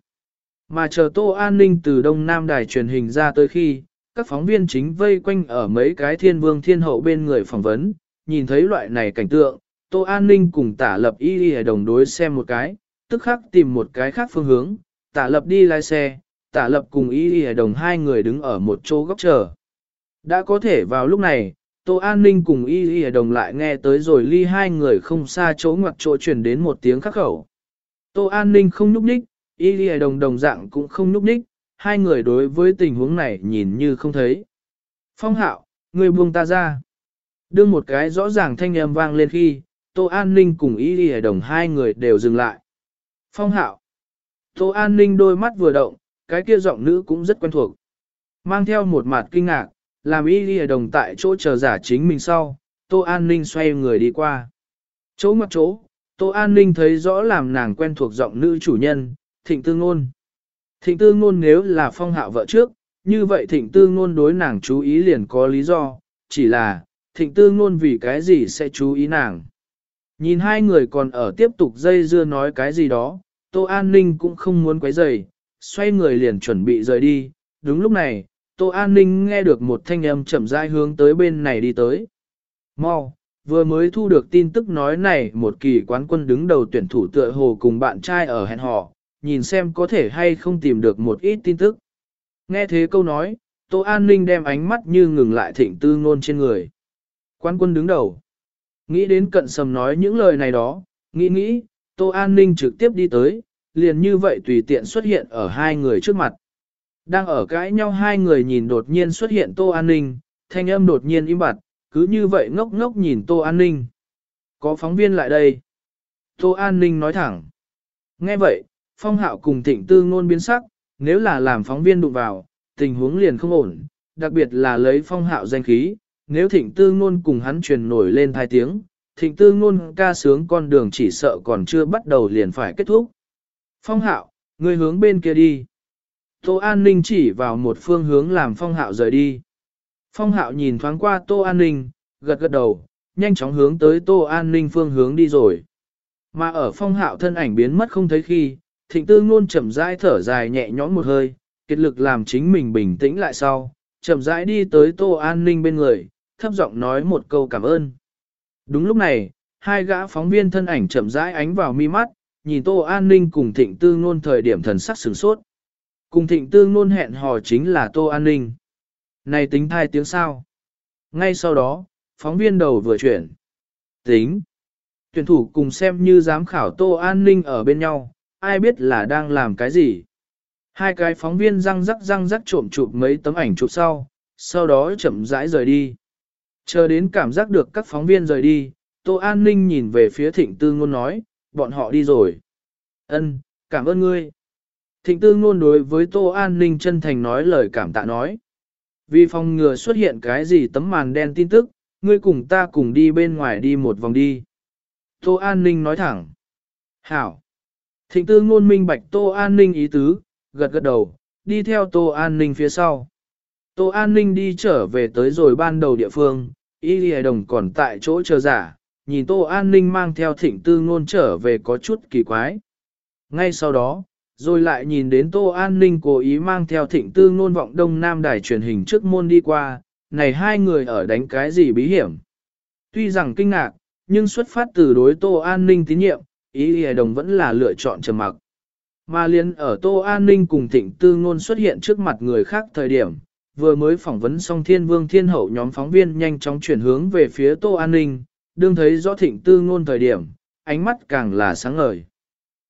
Mà chờ Tô An ninh từ Đông Nam Đài truyền hình ra tới khi, các phóng viên chính vây quanh ở mấy cái thiên vương thiên hậu bên người phỏng vấn, nhìn thấy loại này cảnh tượng, Tô An ninh cùng tả lập y đi đồng đối xem một cái, tức khắc tìm một cái khác phương hướng, tả lập đi lái xe, tả lập cùng y đi đồng hai người đứng ở một chỗ góc chờ. Đã có thể vào lúc này, Tô An Ninh cùng y y đồng lại nghe tới rồi ly hai người không xa chỗ ngoặc chỗ chuyển đến một tiếng khắc khẩu. Tô An Ninh không nhúc đích, y y đồng đồng dạng cũng không nhúc đích, hai người đối với tình huống này nhìn như không thấy. Phong hạo, người buông ta ra. Đưa một cái rõ ràng thanh âm vang lên khi, Tô An Ninh cùng y y đồng hai người đều dừng lại. Phong hạo. Tô An Ninh đôi mắt vừa động, cái kia giọng nữ cũng rất quen thuộc. Mang theo một mặt kinh ngạc, làm y ghi đồng tại chỗ chờ giả chính mình sau, Tô An Ninh xoay người đi qua. Chỗ ngoặc chỗ, Tô An Ninh thấy rõ làm nàng quen thuộc giọng nữ chủ nhân, thịnh tư ngôn. Thịnh tư ngôn nếu là phong hạo vợ trước, như vậy thịnh tư ngôn đối nàng chú ý liền có lý do, chỉ là, thịnh tư ngôn vì cái gì sẽ chú ý nàng. Nhìn hai người còn ở tiếp tục dây dưa nói cái gì đó, Tô An Ninh cũng không muốn quấy rầy, xoay người liền chuẩn bị rời đi. Đúng lúc này, Tô An Ninh nghe được một thanh âm chậm rãi hướng tới bên này đi tới. Mau, vừa mới thu được tin tức nói này một kỳ quán quân đứng đầu tuyển thủ tựa hồ cùng bạn trai ở hẹn hò, nhìn xem có thể hay không tìm được một ít tin tức. Nghe thế câu nói, Tô An Ninh đem ánh mắt như ngừng lại thịnh tư ngôn trên người. Quán quân đứng đầu. Nghĩ đến cận sầm nói những lời này đó, nghĩ nghĩ, Tô An Ninh trực tiếp đi tới, liền như vậy tùy tiện xuất hiện ở hai người trước mặt. Đang ở cãi nhau hai người nhìn đột nhiên xuất hiện Tô An Ninh, thanh âm đột nhiên im bặt, cứ như vậy ngốc ngốc nhìn Tô An Ninh. Có phóng viên lại đây. Tô An Ninh nói thẳng. Nghe vậy, Phong Hạo cùng Thịnh Tư ngôn biến sắc, nếu là làm phóng viên đụng vào, tình huống liền không ổn, đặc biệt là lấy Phong Hạo danh khí, nếu Thịnh Tư ngôn cùng hắn truyền nổi lên thai tiếng, Thịnh Tư ngôn ca sướng con đường chỉ sợ còn chưa bắt đầu liền phải kết thúc. Phong Hạo, người hướng bên kia đi. Tô An Ninh chỉ vào một phương hướng làm phong hạo rời đi. Phong hạo nhìn thoáng qua Tô An Ninh, gật gật đầu, nhanh chóng hướng tới Tô An Ninh phương hướng đi rồi. Mà ở phong hạo thân ảnh biến mất không thấy khi, thịnh tư ngôn chậm rãi thở dài nhẹ nhõm một hơi, kết lực làm chính mình bình tĩnh lại sau, chậm rãi đi tới Tô An Ninh bên người, thấp giọng nói một câu cảm ơn. Đúng lúc này, hai gã phóng viên thân ảnh chậm rãi ánh vào mi mắt, nhìn Tô An Ninh cùng thịnh tư ngôn thời điểm thần sắc sửng sốt. Cùng thịnh tương nôn hẹn hò chính là Tô An Ninh. Này tính thai tiếng sao? Ngay sau đó, phóng viên đầu vừa chuyển. Tính. Tuyển thủ cùng xem như giám khảo Tô An Ninh ở bên nhau, ai biết là đang làm cái gì. Hai cái phóng viên răng rắc răng rắc trộm chụp mấy tấm ảnh chụp sau, sau đó chậm rãi rời đi. Chờ đến cảm giác được các phóng viên rời đi, Tô An Ninh nhìn về phía thịnh tư ngôn nói, bọn họ đi rồi. Ân, cảm ơn ngươi. Thịnh tư ngôn đối với Tô An Ninh chân thành nói lời cảm tạ nói. Vì phòng ngừa xuất hiện cái gì tấm màn đen tin tức, ngươi cùng ta cùng đi bên ngoài đi một vòng đi. Tô An Ninh nói thẳng. Hảo. Thịnh tư ngôn minh bạch Tô An Ninh ý tứ, gật gật đầu, đi theo Tô An Ninh phía sau. Tô An Ninh đi trở về tới rồi ban đầu địa phương, Y Lì Đồng còn tại chỗ chờ giả, nhìn Tô An Ninh mang theo thịnh tư ngôn trở về có chút kỳ quái. Ngay sau đó, rồi lại nhìn đến Tô An Ninh cố ý mang theo thịnh tư ngôn vọng đông nam đài truyền hình trước môn đi qua, này hai người ở đánh cái gì bí hiểm. Tuy rằng kinh ngạc, nhưng xuất phát từ đối Tô An Ninh tín nhiệm, ý lì đồng vẫn là lựa chọn trầm mặc. Mà liên ở Tô An Ninh cùng thịnh tư ngôn xuất hiện trước mặt người khác thời điểm, vừa mới phỏng vấn xong thiên vương thiên hậu nhóm phóng viên nhanh chóng chuyển hướng về phía Tô An Ninh, đương thấy rõ thịnh tư ngôn thời điểm, ánh mắt càng là sáng ngời.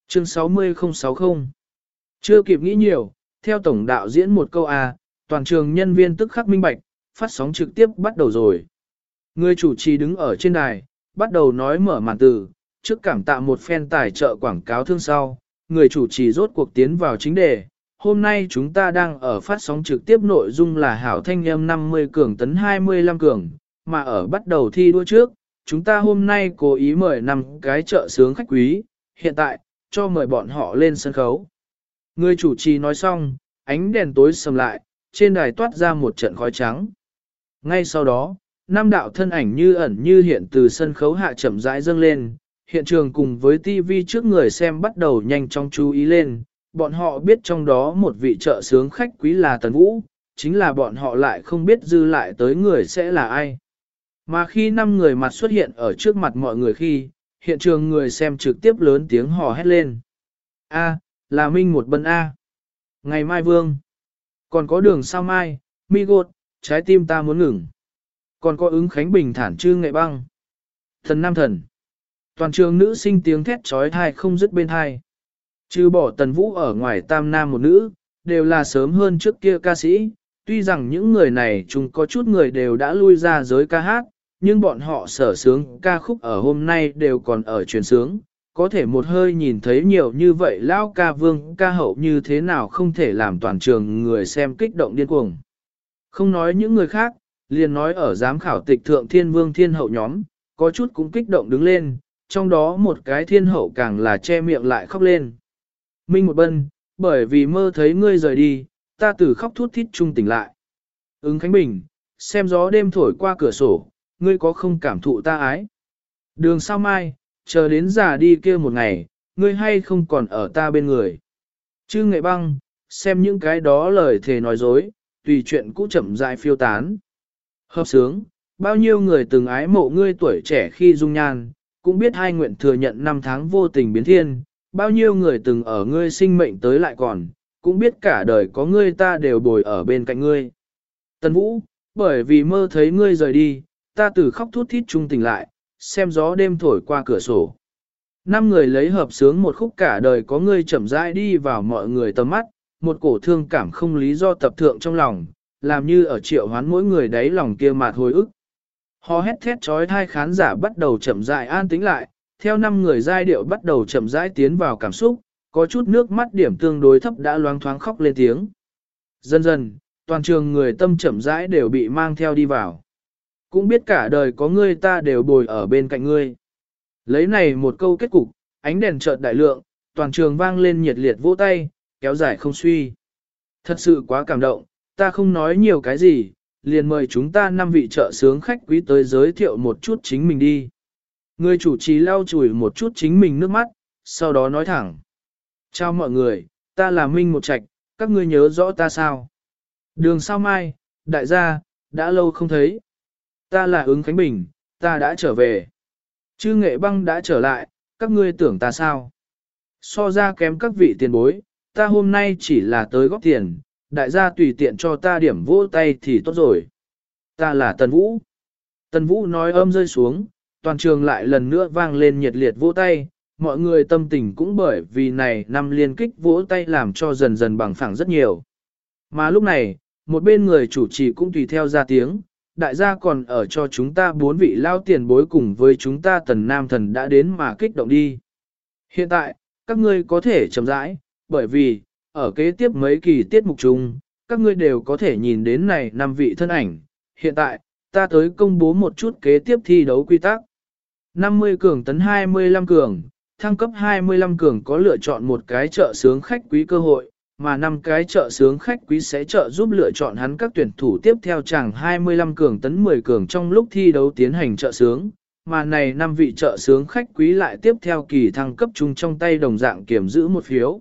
Chương 60060 chưa kịp nghĩ nhiều, theo tổng đạo diễn một câu A, toàn trường nhân viên tức khắc minh bạch, phát sóng trực tiếp bắt đầu rồi. Người chủ trì đứng ở trên đài, bắt đầu nói mở màn từ, trước cảm tạ một phen tài trợ quảng cáo thương sau, người chủ trì rốt cuộc tiến vào chính đề. Hôm nay chúng ta đang ở phát sóng trực tiếp nội dung là hảo thanh em 50 cường tấn 25 cường, mà ở bắt đầu thi đua trước, chúng ta hôm nay cố ý mời năm cái trợ sướng khách quý, hiện tại, cho mời bọn họ lên sân khấu. Người chủ trì nói xong, ánh đèn tối sầm lại, trên đài toát ra một trận khói trắng. Ngay sau đó, năm đạo thân ảnh như ẩn như hiện từ sân khấu hạ chậm rãi dâng lên, hiện trường cùng với TV trước người xem bắt đầu nhanh chóng chú ý lên, bọn họ biết trong đó một vị trợ sướng khách quý là Tần Vũ, chính là bọn họ lại không biết dư lại tới người sẽ là ai. Mà khi năm người mặt xuất hiện ở trước mặt mọi người khi, hiện trường người xem trực tiếp lớn tiếng hò hét lên. A, là Minh một bân A. Ngày mai vương. Còn có đường sao mai, mi gột, trái tim ta muốn ngừng. Còn có ứng khánh bình thản chư nghệ băng. Thần nam thần. Toàn trường nữ sinh tiếng thét trói thai không dứt bên thai. Trừ bỏ tần vũ ở ngoài tam nam một nữ, đều là sớm hơn trước kia ca sĩ. Tuy rằng những người này chúng có chút người đều đã lui ra giới ca hát, nhưng bọn họ sở sướng ca khúc ở hôm nay đều còn ở truyền sướng. Có thể một hơi nhìn thấy nhiều như vậy lão ca vương ca hậu như thế nào không thể làm toàn trường người xem kích động điên cuồng. Không nói những người khác, liền nói ở giám khảo tịch thượng thiên vương thiên hậu nhóm, có chút cũng kích động đứng lên, trong đó một cái thiên hậu càng là che miệng lại khóc lên. Minh một bân, bởi vì mơ thấy ngươi rời đi, ta từ khóc thút thít trung tỉnh lại. Ứng Khánh Bình, xem gió đêm thổi qua cửa sổ, ngươi có không cảm thụ ta ái. Đường sao mai, chờ đến già đi kia một ngày, ngươi hay không còn ở ta bên người. Chư nghệ băng, xem những cái đó lời thề nói dối, tùy chuyện cũ chậm rãi phiêu tán. Hợp sướng, bao nhiêu người từng ái mộ ngươi tuổi trẻ khi dung nhan, cũng biết hai nguyện thừa nhận năm tháng vô tình biến thiên, bao nhiêu người từng ở ngươi sinh mệnh tới lại còn, cũng biết cả đời có ngươi ta đều bồi ở bên cạnh ngươi. Tần Vũ, bởi vì mơ thấy ngươi rời đi, ta từ khóc thút thít trung tỉnh lại, xem gió đêm thổi qua cửa sổ. Năm người lấy hợp sướng một khúc cả đời có ngươi chậm rãi đi vào mọi người tầm mắt, một cổ thương cảm không lý do tập thượng trong lòng, làm như ở triệu hoán mỗi người đáy lòng kia mạt hồi ức. Họ hét thét trói thai khán giả bắt đầu chậm rãi an tĩnh lại, theo năm người giai điệu bắt đầu chậm rãi tiến vào cảm xúc, có chút nước mắt điểm tương đối thấp đã loáng thoáng khóc lên tiếng. Dần dần, toàn trường người tâm chậm rãi đều bị mang theo đi vào. Cũng biết cả đời có ngươi ta đều bồi ở bên cạnh ngươi. Lấy này một câu kết cục, ánh đèn chợt đại lượng, toàn trường vang lên nhiệt liệt vỗ tay, kéo dài không suy. Thật sự quá cảm động, ta không nói nhiều cái gì, liền mời chúng ta năm vị trợ sướng khách quý tới giới thiệu một chút chính mình đi. Người chủ trì lau chùi một chút chính mình nước mắt, sau đó nói thẳng. Chào mọi người, ta là Minh Một Trạch, các ngươi nhớ rõ ta sao? Đường sao mai, đại gia, đã lâu không thấy. Ta là ứng Khánh Bình, ta đã trở về. Chư nghệ băng đã trở lại, các ngươi tưởng ta sao? So ra kém các vị tiền bối, ta hôm nay chỉ là tới góp tiền, đại gia tùy tiện cho ta điểm vỗ tay thì tốt rồi. Ta là Tần Vũ. Tần Vũ nói âm rơi xuống, toàn trường lại lần nữa vang lên nhiệt liệt vỗ tay, mọi người tâm tình cũng bởi vì này năm liên kích vỗ tay làm cho dần dần bằng phẳng rất nhiều. Mà lúc này, một bên người chủ trì cũng tùy theo ra tiếng, đại gia còn ở cho chúng ta bốn vị lao tiền bối cùng với chúng ta tần nam thần đã đến mà kích động đi. Hiện tại, các ngươi có thể chậm rãi, bởi vì, ở kế tiếp mấy kỳ tiết mục chung, các ngươi đều có thể nhìn đến này năm vị thân ảnh. Hiện tại, ta tới công bố một chút kế tiếp thi đấu quy tắc. 50 cường tấn 25 cường, thăng cấp 25 cường có lựa chọn một cái trợ sướng khách quý cơ hội, mà năm cái trợ sướng khách quý sẽ trợ giúp lựa chọn hắn các tuyển thủ tiếp theo chẳng 25 cường tấn 10 cường trong lúc thi đấu tiến hành trợ sướng, mà này năm vị trợ sướng khách quý lại tiếp theo kỳ thăng cấp chung trong tay đồng dạng kiểm giữ một phiếu.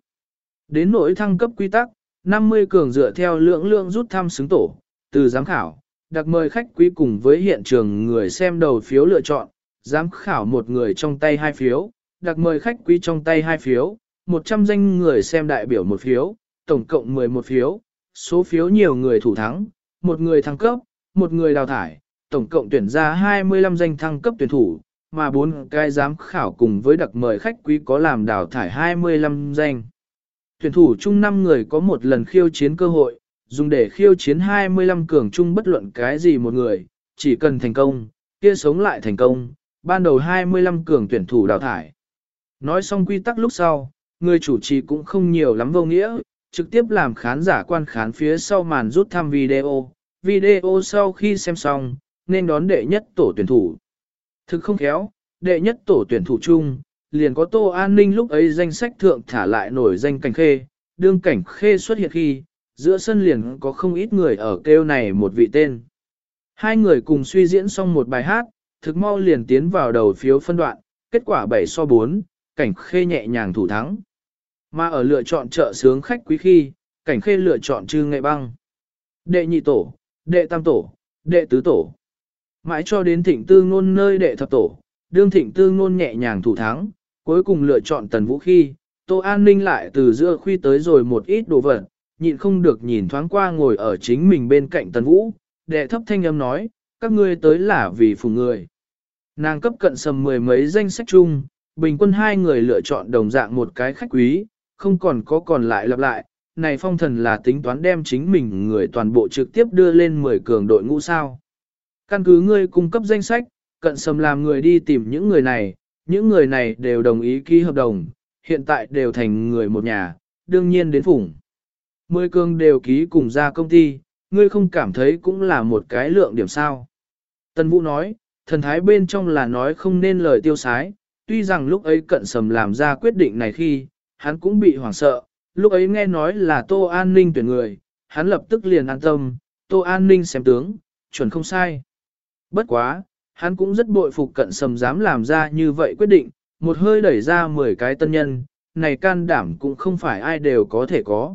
Đến nỗi thăng cấp quy tắc, 50 cường dựa theo lượng lượng rút thăm xứng tổ, từ giám khảo, đặc mời khách quý cùng với hiện trường người xem đầu phiếu lựa chọn, giám khảo một người trong tay hai phiếu, đặc mời khách quý trong tay hai phiếu, 100 danh người xem đại biểu một phiếu, tổng cộng 11 phiếu, số phiếu nhiều người thủ thắng, một người thăng cấp, một người đào thải, tổng cộng tuyển ra 25 danh thăng cấp tuyển thủ, mà bốn cái giám khảo cùng với đặc mời khách quý có làm đào thải 25 danh. Tuyển thủ chung 5 người có một lần khiêu chiến cơ hội, dùng để khiêu chiến 25 cường chung bất luận cái gì một người, chỉ cần thành công, kia sống lại thành công, ban đầu 25 cường tuyển thủ đào thải. Nói xong quy tắc lúc sau, người chủ trì cũng không nhiều lắm vô nghĩa, trực tiếp làm khán giả quan khán phía sau màn rút thăm video. Video sau khi xem xong, nên đón đệ nhất tổ tuyển thủ. Thực không khéo, đệ nhất tổ tuyển thủ chung, liền có Tô An Ninh lúc ấy danh sách thượng thả lại nổi danh cảnh khê, đương cảnh khê xuất hiện khi, giữa sân liền có không ít người ở kêu này một vị tên. Hai người cùng suy diễn xong một bài hát, thực mau liền tiến vào đầu phiếu phân đoạn, kết quả 7 so 4, cảnh khê nhẹ nhàng thủ thắng. Mà ở lựa chọn chợ sướng khách quý khi, cảnh khê lựa chọn trư nghệ băng. Đệ nhị tổ, đệ tam tổ, đệ tứ tổ. Mãi cho đến thịnh tư ngôn nơi đệ thập tổ, đương thịnh tư ngôn nhẹ nhàng thủ thắng, cuối cùng lựa chọn tần vũ khi, Tô An Ninh lại từ giữa khuy tới rồi một ít đồ vật, nhịn không được nhìn thoáng qua ngồi ở chính mình bên cạnh tần vũ, đệ thấp thanh âm nói, các ngươi tới là vì phù người. Nàng cấp cận sầm mười mấy danh sách chung, bình quân hai người lựa chọn đồng dạng một cái khách quý, không còn có còn lại lặp lại, này phong thần là tính toán đem chính mình người toàn bộ trực tiếp đưa lên 10 cường đội ngũ sao. Căn cứ ngươi cung cấp danh sách, cận sầm làm người đi tìm những người này, những người này đều đồng ý ký hợp đồng, hiện tại đều thành người một nhà, đương nhiên đến phủng. Mười cường đều ký cùng ra công ty, ngươi không cảm thấy cũng là một cái lượng điểm sao. Tân Vũ nói, thần thái bên trong là nói không nên lời tiêu sái, tuy rằng lúc ấy cận sầm làm ra quyết định này khi, hắn cũng bị hoảng sợ, lúc ấy nghe nói là Tô An Ninh tuyển người, hắn lập tức liền an tâm, Tô An Ninh xem tướng, chuẩn không sai. Bất quá, hắn cũng rất bội phục cận sầm dám làm ra như vậy quyết định, một hơi đẩy ra 10 cái tân nhân, này can đảm cũng không phải ai đều có thể có.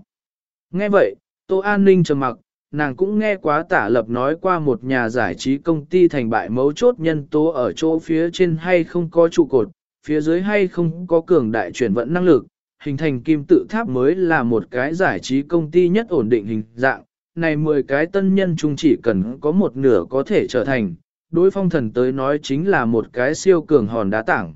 Nghe vậy, Tô An Ninh trầm mặc, nàng cũng nghe quá tả lập nói qua một nhà giải trí công ty thành bại mấu chốt nhân tố ở chỗ phía trên hay không có trụ cột, phía dưới hay không có cường đại chuyển vận năng lực, hình thành kim tự tháp mới là một cái giải trí công ty nhất ổn định hình dạng. Này 10 cái tân nhân chung chỉ cần có một nửa có thể trở thành, đối phong thần tới nói chính là một cái siêu cường hòn đá tảng.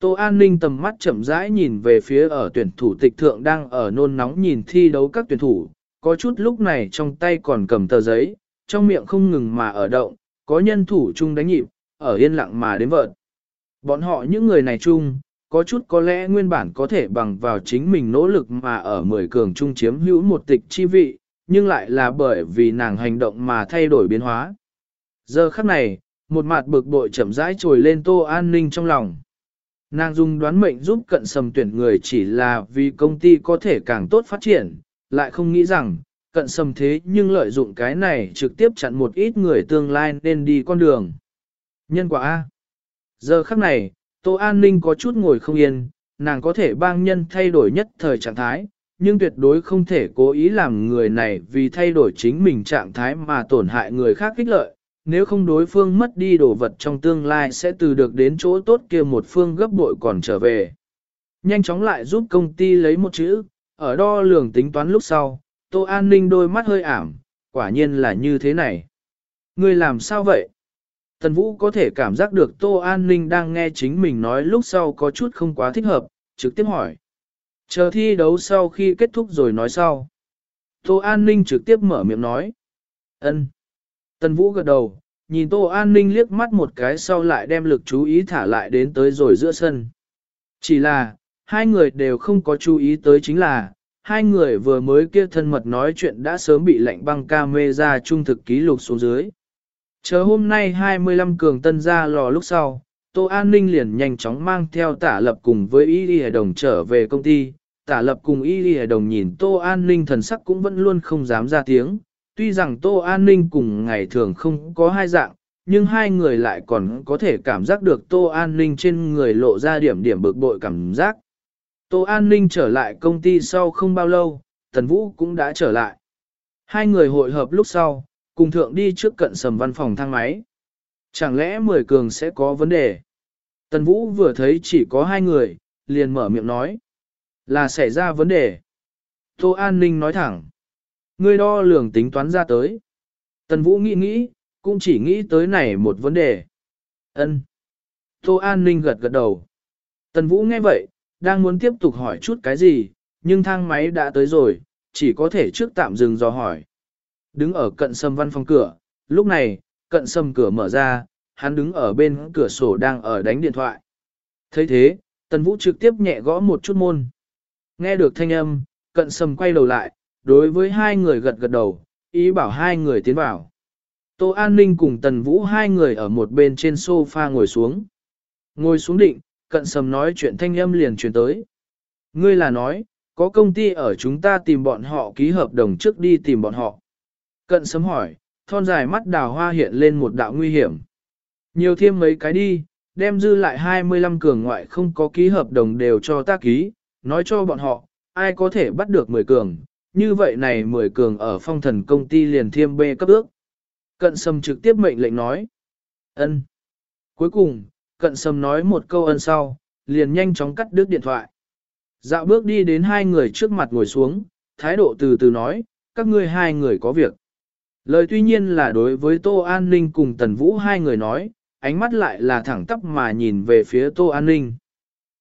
Tô An Ninh tầm mắt chậm rãi nhìn về phía ở tuyển thủ tịch thượng đang ở nôn nóng nhìn thi đấu các tuyển thủ, có chút lúc này trong tay còn cầm tờ giấy, trong miệng không ngừng mà ở động, có nhân thủ chung đánh nhịp, ở yên lặng mà đến vợt. Bọn họ những người này chung, có chút có lẽ nguyên bản có thể bằng vào chính mình nỗ lực mà ở mười cường trung chiếm hữu một tịch chi vị, nhưng lại là bởi vì nàng hành động mà thay đổi biến hóa. Giờ khắc này, một mặt bực bội chậm rãi trồi lên tô an ninh trong lòng. Nàng dùng đoán mệnh giúp cận sầm tuyển người chỉ là vì công ty có thể càng tốt phát triển, lại không nghĩ rằng, cận sầm thế nhưng lợi dụng cái này trực tiếp chặn một ít người tương lai nên đi con đường. Nhân quả A. Giờ khắc này, Tô An Ninh có chút ngồi không yên, nàng có thể bang nhân thay đổi nhất thời trạng thái, nhưng tuyệt đối không thể cố ý làm người này vì thay đổi chính mình trạng thái mà tổn hại người khác kích lợi. Nếu không đối phương mất đi đồ vật trong tương lai sẽ từ được đến chỗ tốt kia một phương gấp bội còn trở về. Nhanh chóng lại giúp công ty lấy một chữ, ở đo lường tính toán lúc sau, Tô An Ninh đôi mắt hơi ảm, quả nhiên là như thế này. Người làm sao vậy? Tần Vũ có thể cảm giác được Tô An Ninh đang nghe chính mình nói lúc sau có chút không quá thích hợp, trực tiếp hỏi. Chờ thi đấu sau khi kết thúc rồi nói sau. Tô An Ninh trực tiếp mở miệng nói. ân Tần Vũ gật đầu, nhìn Tô An Ninh liếc mắt một cái sau lại đem lực chú ý thả lại đến tới rồi giữa sân. Chỉ là, hai người đều không có chú ý tới chính là, hai người vừa mới kia thân mật nói chuyện đã sớm bị lệnh băng ca mê ra trung thực ký lục xuống dưới. Chờ hôm nay 25 cường tân ra lò lúc sau, Tô An Ninh liền nhanh chóng mang theo tả lập cùng với Y Đi Đồng trở về công ty. Tả lập cùng Y Đi Đồng nhìn Tô An Ninh thần sắc cũng vẫn luôn không dám ra tiếng. Tuy rằng Tô An Ninh cùng ngày thường không có hai dạng, nhưng hai người lại còn có thể cảm giác được Tô An Ninh trên người lộ ra điểm điểm bực bội cảm giác. Tô An Ninh trở lại công ty sau không bao lâu, Tần Vũ cũng đã trở lại. Hai người hội hợp lúc sau, cùng thượng đi trước cận sầm văn phòng thang máy. Chẳng lẽ mười cường sẽ có vấn đề? Tần Vũ vừa thấy chỉ có hai người, liền mở miệng nói. Là xảy ra vấn đề. Tô An Ninh nói thẳng. Ngươi đo lường tính toán ra tới. Tần Vũ nghĩ nghĩ, cũng chỉ nghĩ tới này một vấn đề. Ân. Tô An Ninh gật gật đầu. Tần Vũ nghe vậy, đang muốn tiếp tục hỏi chút cái gì, nhưng thang máy đã tới rồi, chỉ có thể trước tạm dừng dò hỏi. Đứng ở cận sâm văn phòng cửa, lúc này, cận sâm cửa mở ra, hắn đứng ở bên cửa sổ đang ở đánh điện thoại. thấy thế, Tần Vũ trực tiếp nhẹ gõ một chút môn. Nghe được thanh âm, cận sâm quay đầu lại, đối với hai người gật gật đầu, ý bảo hai người tiến vào. Tô An Ninh cùng Tần Vũ hai người ở một bên trên sofa ngồi xuống. Ngồi xuống định, cận sầm nói chuyện thanh âm liền truyền tới. Ngươi là nói, có công ty ở chúng ta tìm bọn họ ký hợp đồng trước đi tìm bọn họ. Cận sớm hỏi, thon dài mắt đào hoa hiện lên một đạo nguy hiểm. Nhiều thêm mấy cái đi, đem dư lại 25 cường ngoại không có ký hợp đồng đều cho ta ký, nói cho bọn họ, ai có thể bắt được 10 cường, như vậy này 10 cường ở phong thần công ty liền thiêm bê cấp ước. Cận sâm trực tiếp mệnh lệnh nói. ân. Cuối cùng, cận sâm nói một câu ân sau, liền nhanh chóng cắt đứt điện thoại. Dạo bước đi đến hai người trước mặt ngồi xuống, thái độ từ từ nói, các ngươi hai người có việc. Lời tuy nhiên là đối với Tô An Ninh cùng Tần Vũ hai người nói, ánh mắt lại là thẳng tắp mà nhìn về phía Tô An Ninh.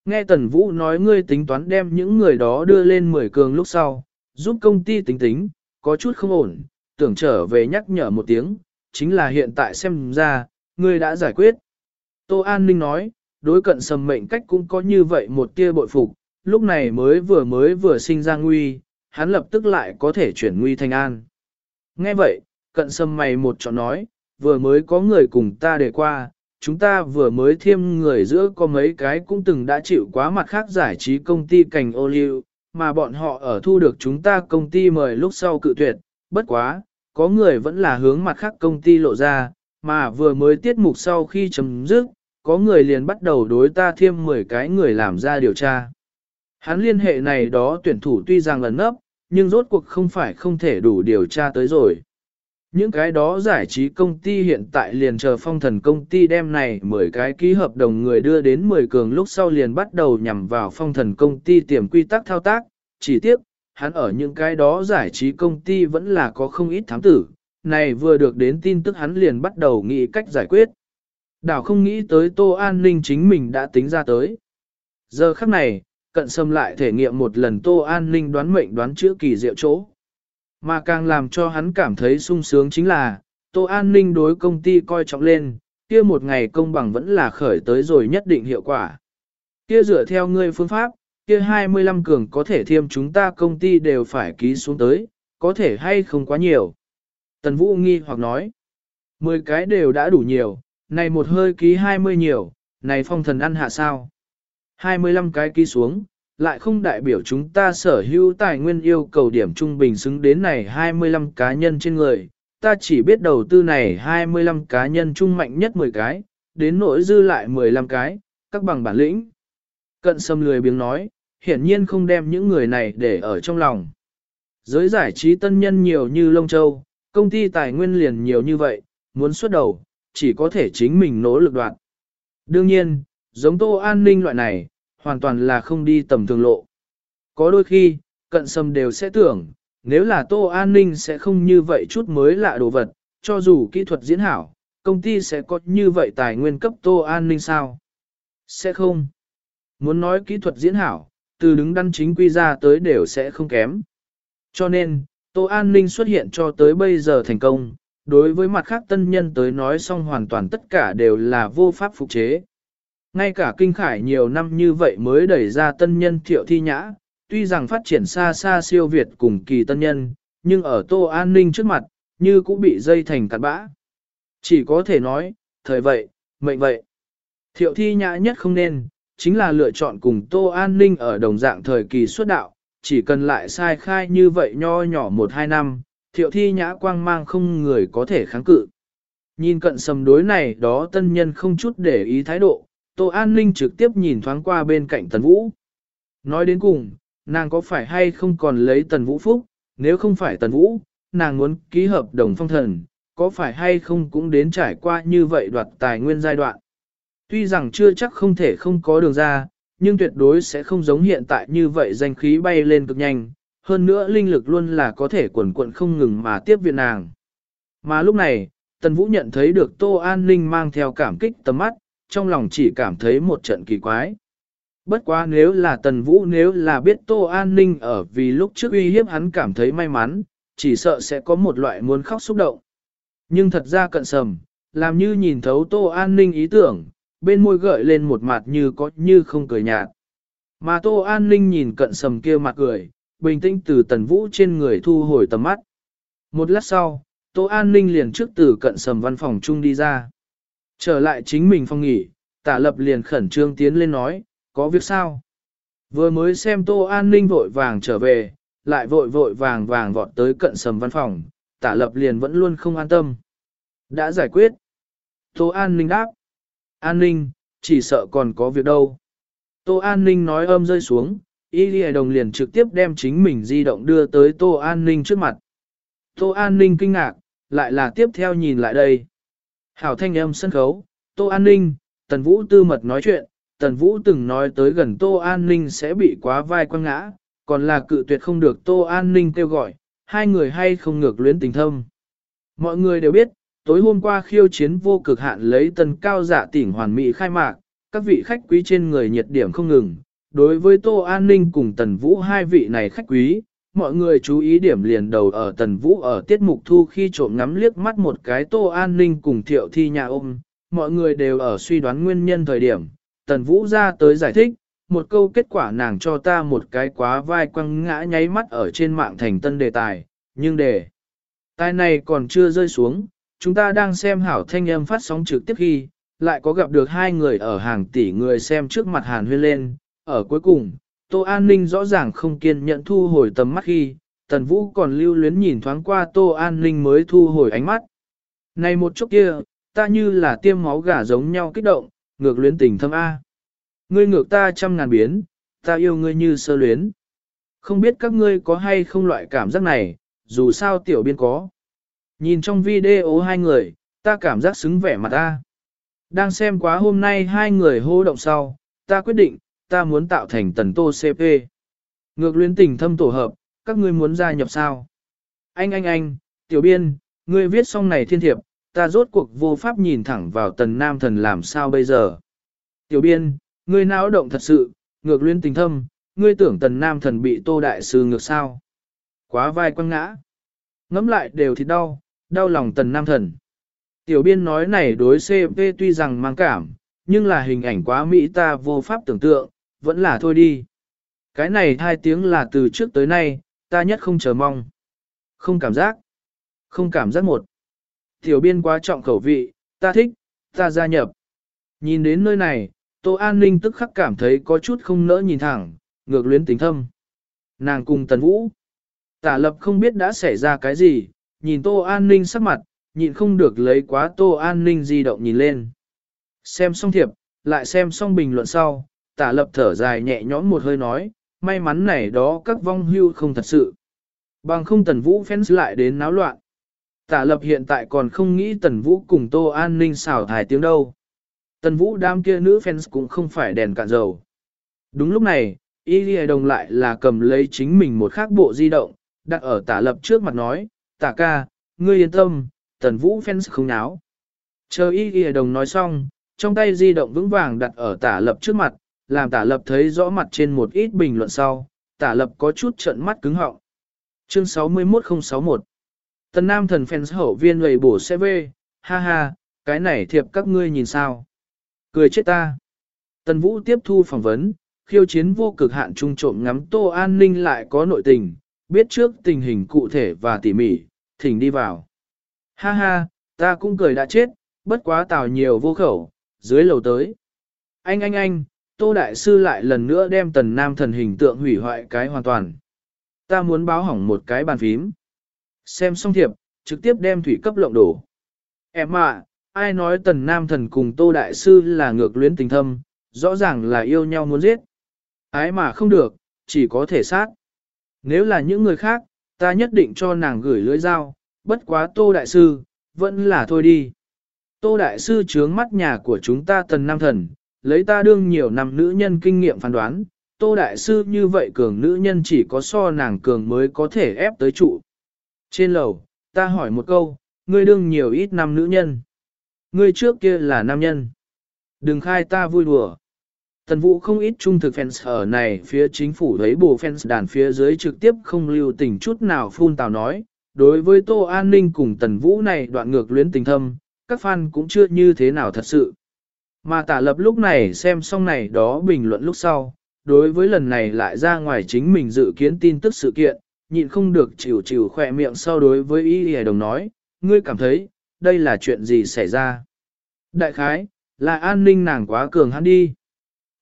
Nghe Tần Vũ nói ngươi tính toán đem những người đó đưa lên 10 cường lúc sau, giúp công ty tính tính, có chút không ổn, tưởng trở về nhắc nhở một tiếng, chính là hiện tại xem ra, ngươi đã giải quyết. Tô An Ninh nói, đối cận sầm mệnh cách cũng có như vậy một tia bội phục, lúc này mới vừa mới vừa sinh ra nguy, hắn lập tức lại có thể chuyển nguy thành an. Nghe vậy, cận sâm mày một chọn nói, vừa mới có người cùng ta để qua, chúng ta vừa mới thiêm người giữa có mấy cái cũng từng đã chịu quá mặt khác giải trí công ty cành ô liu, mà bọn họ ở thu được chúng ta công ty mời lúc sau cự tuyệt, bất quá, có người vẫn là hướng mặt khác công ty lộ ra, mà vừa mới tiết mục sau khi chấm dứt, có người liền bắt đầu đối ta thiêm 10 cái người làm ra điều tra. Hắn liên hệ này đó tuyển thủ tuy rằng lần nấp, nhưng rốt cuộc không phải không thể đủ điều tra tới rồi. Những cái đó giải trí công ty hiện tại liền chờ phong thần công ty đem này 10 cái ký hợp đồng người đưa đến 10 cường lúc sau liền bắt đầu nhằm vào phong thần công ty tiềm quy tắc thao tác, chỉ tiếp, hắn ở những cái đó giải trí công ty vẫn là có không ít thám tử, này vừa được đến tin tức hắn liền bắt đầu nghĩ cách giải quyết. Đảo không nghĩ tới Tô An Ninh chính mình đã tính ra tới. Giờ khắc này, cận xâm lại thể nghiệm một lần Tô An Ninh đoán mệnh đoán chữa kỳ diệu chỗ. Mà càng làm cho hắn cảm thấy sung sướng chính là, Tô An Ninh đối công ty coi trọng lên, kia một ngày công bằng vẫn là khởi tới rồi nhất định hiệu quả. Kia dựa theo ngươi phương pháp, kia 25 cường có thể thêm chúng ta công ty đều phải ký xuống tới, có thể hay không quá nhiều. Tần Vũ nghi hoặc nói, 10 cái đều đã đủ nhiều, này một hơi ký 20 nhiều, này phong thần ăn hạ sao. 25 cái ký xuống, lại không đại biểu chúng ta sở hữu tài nguyên yêu cầu điểm trung bình xứng đến này 25 cá nhân trên người. Ta chỉ biết đầu tư này 25 cá nhân trung mạnh nhất 10 cái, đến nỗi dư lại 15 cái, các bằng bản lĩnh. Cận sâm lười biếng nói, hiển nhiên không đem những người này để ở trong lòng. Giới giải trí tân nhân nhiều như Lông Châu, công ty tài nguyên liền nhiều như vậy, muốn xuất đầu, chỉ có thể chính mình nỗ lực đoạn. Đương nhiên, giống tô an ninh loại này, hoàn toàn là không đi tầm thường lộ. Có đôi khi, cận sâm đều sẽ tưởng, nếu là tô an ninh sẽ không như vậy chút mới lạ đồ vật, cho dù kỹ thuật diễn hảo, công ty sẽ có như vậy tài nguyên cấp tô an ninh sao? Sẽ không. Muốn nói kỹ thuật diễn hảo, từ đứng đăng chính quy ra tới đều sẽ không kém. Cho nên, tô an ninh xuất hiện cho tới bây giờ thành công, đối với mặt khác tân nhân tới nói xong hoàn toàn tất cả đều là vô pháp phục chế. Ngay cả kinh khải nhiều năm như vậy mới đẩy ra tân nhân thiệu thi nhã, tuy rằng phát triển xa xa siêu Việt cùng kỳ tân nhân, nhưng ở tô an ninh trước mặt, như cũng bị dây thành cắt bã. Chỉ có thể nói, thời vậy, mệnh vậy. Thiệu thi nhã nhất không nên, chính là lựa chọn cùng tô an ninh ở đồng dạng thời kỳ xuất đạo, chỉ cần lại sai khai như vậy nho nhỏ một hai năm, thiệu thi nhã quang mang không người có thể kháng cự. Nhìn cận sầm đối này đó tân nhân không chút để ý thái độ, Tô An Ninh trực tiếp nhìn thoáng qua bên cạnh Tần Vũ. Nói đến cùng, nàng có phải hay không còn lấy Tần Vũ phúc, nếu không phải Tần Vũ, nàng muốn ký hợp đồng phong thần, có phải hay không cũng đến trải qua như vậy đoạt tài nguyên giai đoạn. Tuy rằng chưa chắc không thể không có đường ra, nhưng tuyệt đối sẽ không giống hiện tại như vậy danh khí bay lên cực nhanh, hơn nữa linh lực luôn là có thể quẩn quận không ngừng mà tiếp viện nàng. Mà lúc này, Tần Vũ nhận thấy được Tô An Ninh mang theo cảm kích tầm mắt, trong lòng chỉ cảm thấy một trận kỳ quái. Bất quá nếu là Tần Vũ nếu là biết Tô An Ninh ở vì lúc trước uy hiếp hắn cảm thấy may mắn, chỉ sợ sẽ có một loại muốn khóc xúc động. Nhưng thật ra cận sầm, làm như nhìn thấu Tô An Ninh ý tưởng, bên môi gợi lên một mặt như có như không cười nhạt. Mà Tô An Ninh nhìn cận sầm kia mặt cười, bình tĩnh từ Tần Vũ trên người thu hồi tầm mắt. Một lát sau, Tô An Ninh liền trước từ cận sầm văn phòng chung đi ra. Trở lại chính mình phòng nghỉ, tả lập liền khẩn trương tiến lên nói, có việc sao? Vừa mới xem Tô An Ninh vội vàng trở về, lại vội vội vàng vàng vọt tới cận sầm văn phòng, tả lập liền vẫn luôn không an tâm. Đã giải quyết. Tô An Ninh đáp. An Ninh, chỉ sợ còn có việc đâu. Tô An Ninh nói âm rơi xuống, Y Lì Đồng liền trực tiếp đem chính mình di động đưa tới Tô An Ninh trước mặt. Tô An Ninh kinh ngạc, lại là tiếp theo nhìn lại đây. Hảo thanh âm sân khấu, Tô An Ninh, Tần Vũ tư mật nói chuyện, Tần Vũ từng nói tới gần Tô An Ninh sẽ bị quá vai quăng ngã, còn là cự tuyệt không được Tô An Ninh kêu gọi, hai người hay không ngược luyến tình thâm. Mọi người đều biết, tối hôm qua khiêu chiến vô cực hạn lấy tần cao giả tỉnh hoàn mỹ khai mạc, các vị khách quý trên người nhiệt điểm không ngừng. Đối với Tô An Ninh cùng Tần Vũ hai vị này khách quý, mọi người chú ý điểm liền đầu ở Tần Vũ ở tiết mục thu khi trộm ngắm liếc mắt một cái Tô An Ninh cùng Thiệu Thi nhà ôm. Mọi người đều ở suy đoán nguyên nhân thời điểm, Tần Vũ ra tới giải thích, một câu kết quả nàng cho ta một cái quá vai quăng ngã nháy mắt ở trên mạng thành tân đề tài, nhưng đề tài này còn chưa rơi xuống, chúng ta đang xem hảo thanh âm phát sóng trực tiếp khi, lại có gặp được hai người ở hàng tỷ người xem trước mặt hàn huyên lên, ở cuối cùng, Tô An Ninh rõ ràng không kiên nhẫn thu hồi tầm mắt khi, Tần Vũ còn lưu luyến nhìn thoáng qua Tô An Ninh mới thu hồi ánh mắt. Này một chút kia, ta như là tiêm máu gà giống nhau kích động, ngược luyến tình thâm A. Ngươi ngược ta trăm ngàn biến, ta yêu ngươi như sơ luyến. Không biết các ngươi có hay không loại cảm giác này, dù sao tiểu biên có. Nhìn trong video hai người, ta cảm giác xứng vẻ mặt ta. Đang xem quá hôm nay hai người hô động sau, ta quyết định, ta muốn tạo thành tần tô CP. Ngược luyến tình thâm tổ hợp, các ngươi muốn gia nhập sao? Anh anh anh, tiểu biên, ngươi viết xong này thiên thiệp, ta rốt cuộc vô pháp nhìn thẳng vào tần nam thần làm sao bây giờ. Tiểu biên, ngươi não động thật sự, ngược luyến tình thâm, ngươi tưởng tần nam thần bị tô đại sư ngược sao. Quá vai quăng ngã. Ngắm lại đều thì đau, đau lòng tần nam thần. Tiểu biên nói này đối CP tuy rằng mang cảm, nhưng là hình ảnh quá mỹ ta vô pháp tưởng tượng, vẫn là thôi đi. Cái này hai tiếng là từ trước tới nay, ta nhất không chờ mong. Không cảm giác. Không cảm giác một. Tiểu biên quá trọng khẩu vị, ta thích, ta gia nhập. Nhìn đến nơi này, Tô An Ninh tức khắc cảm thấy có chút không nỡ nhìn thẳng, ngược luyến tính thâm. Nàng cùng Tần Vũ. Tả lập không biết đã xảy ra cái gì, nhìn Tô An Ninh sắc mặt, nhịn không được lấy quá Tô An Ninh di động nhìn lên. Xem xong thiệp, lại xem xong bình luận sau, tả lập thở dài nhẹ nhõm một hơi nói, may mắn này đó các vong hưu không thật sự. Bằng không tần vũ fans lại đến náo loạn. Tả lập hiện tại còn không nghĩ tần vũ cùng tô an ninh xảo thải tiếng đâu. Tần vũ đám kia nữ fans cũng không phải đèn cạn dầu. Đúng lúc này, y ghi đồng lại là cầm lấy chính mình một khác bộ di động, đặt ở tả lập trước mặt nói, tả ca, ngươi yên tâm, tần vũ fans không náo. Chờ y ghi đồng nói xong, trong tay di động vững vàng đặt ở tả lập trước mặt, làm tả lập thấy rõ mặt trên một ít bình luận sau, tả lập có chút trận mắt cứng họng. Chương 61061 Tần Nam thần fans hậu viên lầy bổ xe về, ha ha, cái này thiệp các ngươi nhìn sao. Cười chết ta. Tần Vũ tiếp thu phỏng vấn, khiêu chiến vô cực hạn trung trộm ngắm Tô An Ninh lại có nội tình, biết trước tình hình cụ thể và tỉ mỉ, thỉnh đi vào. Ha ha, ta cũng cười đã chết, bất quá tào nhiều vô khẩu, dưới lầu tới. Anh anh anh, Tô Đại Sư lại lần nữa đem tần nam thần hình tượng hủy hoại cái hoàn toàn. Ta muốn báo hỏng một cái bàn phím. Xem xong thiệp, trực tiếp đem thủy cấp lộng đổ. Em à, ai nói tần nam thần cùng Tô Đại Sư là ngược luyến tình thâm, rõ ràng là yêu nhau muốn giết. Ái mà không được, chỉ có thể sát. Nếu là những người khác, ta nhất định cho nàng gửi lưỡi dao, bất quá Tô Đại Sư, vẫn là thôi đi. Tô Đại Sư trướng mắt nhà của chúng ta tần nam thần, lấy ta đương nhiều năm nữ nhân kinh nghiệm phán đoán, Tô Đại Sư như vậy cường nữ nhân chỉ có so nàng cường mới có thể ép tới trụ. Trên lầu, ta hỏi một câu, ngươi đương nhiều ít năm nữ nhân. Ngươi trước kia là nam nhân. Đừng khai ta vui đùa. Tần Vũ không ít trung thực fans ở này phía chính phủ thấy bù fans đàn phía dưới trực tiếp không lưu tình chút nào phun tào nói. Đối với Tô An Ninh cùng Tần Vũ này đoạn ngược luyến tình thâm, các fan cũng chưa như thế nào thật sự. Mà tả lập lúc này xem xong này đó bình luận lúc sau, đối với lần này lại ra ngoài chính mình dự kiến tin tức sự kiện, nhịn không được chịu chịu khỏe miệng sau đối với ý hề đồng nói, ngươi cảm thấy, đây là chuyện gì xảy ra. Đại khái, là an ninh nàng quá cường hắn đi.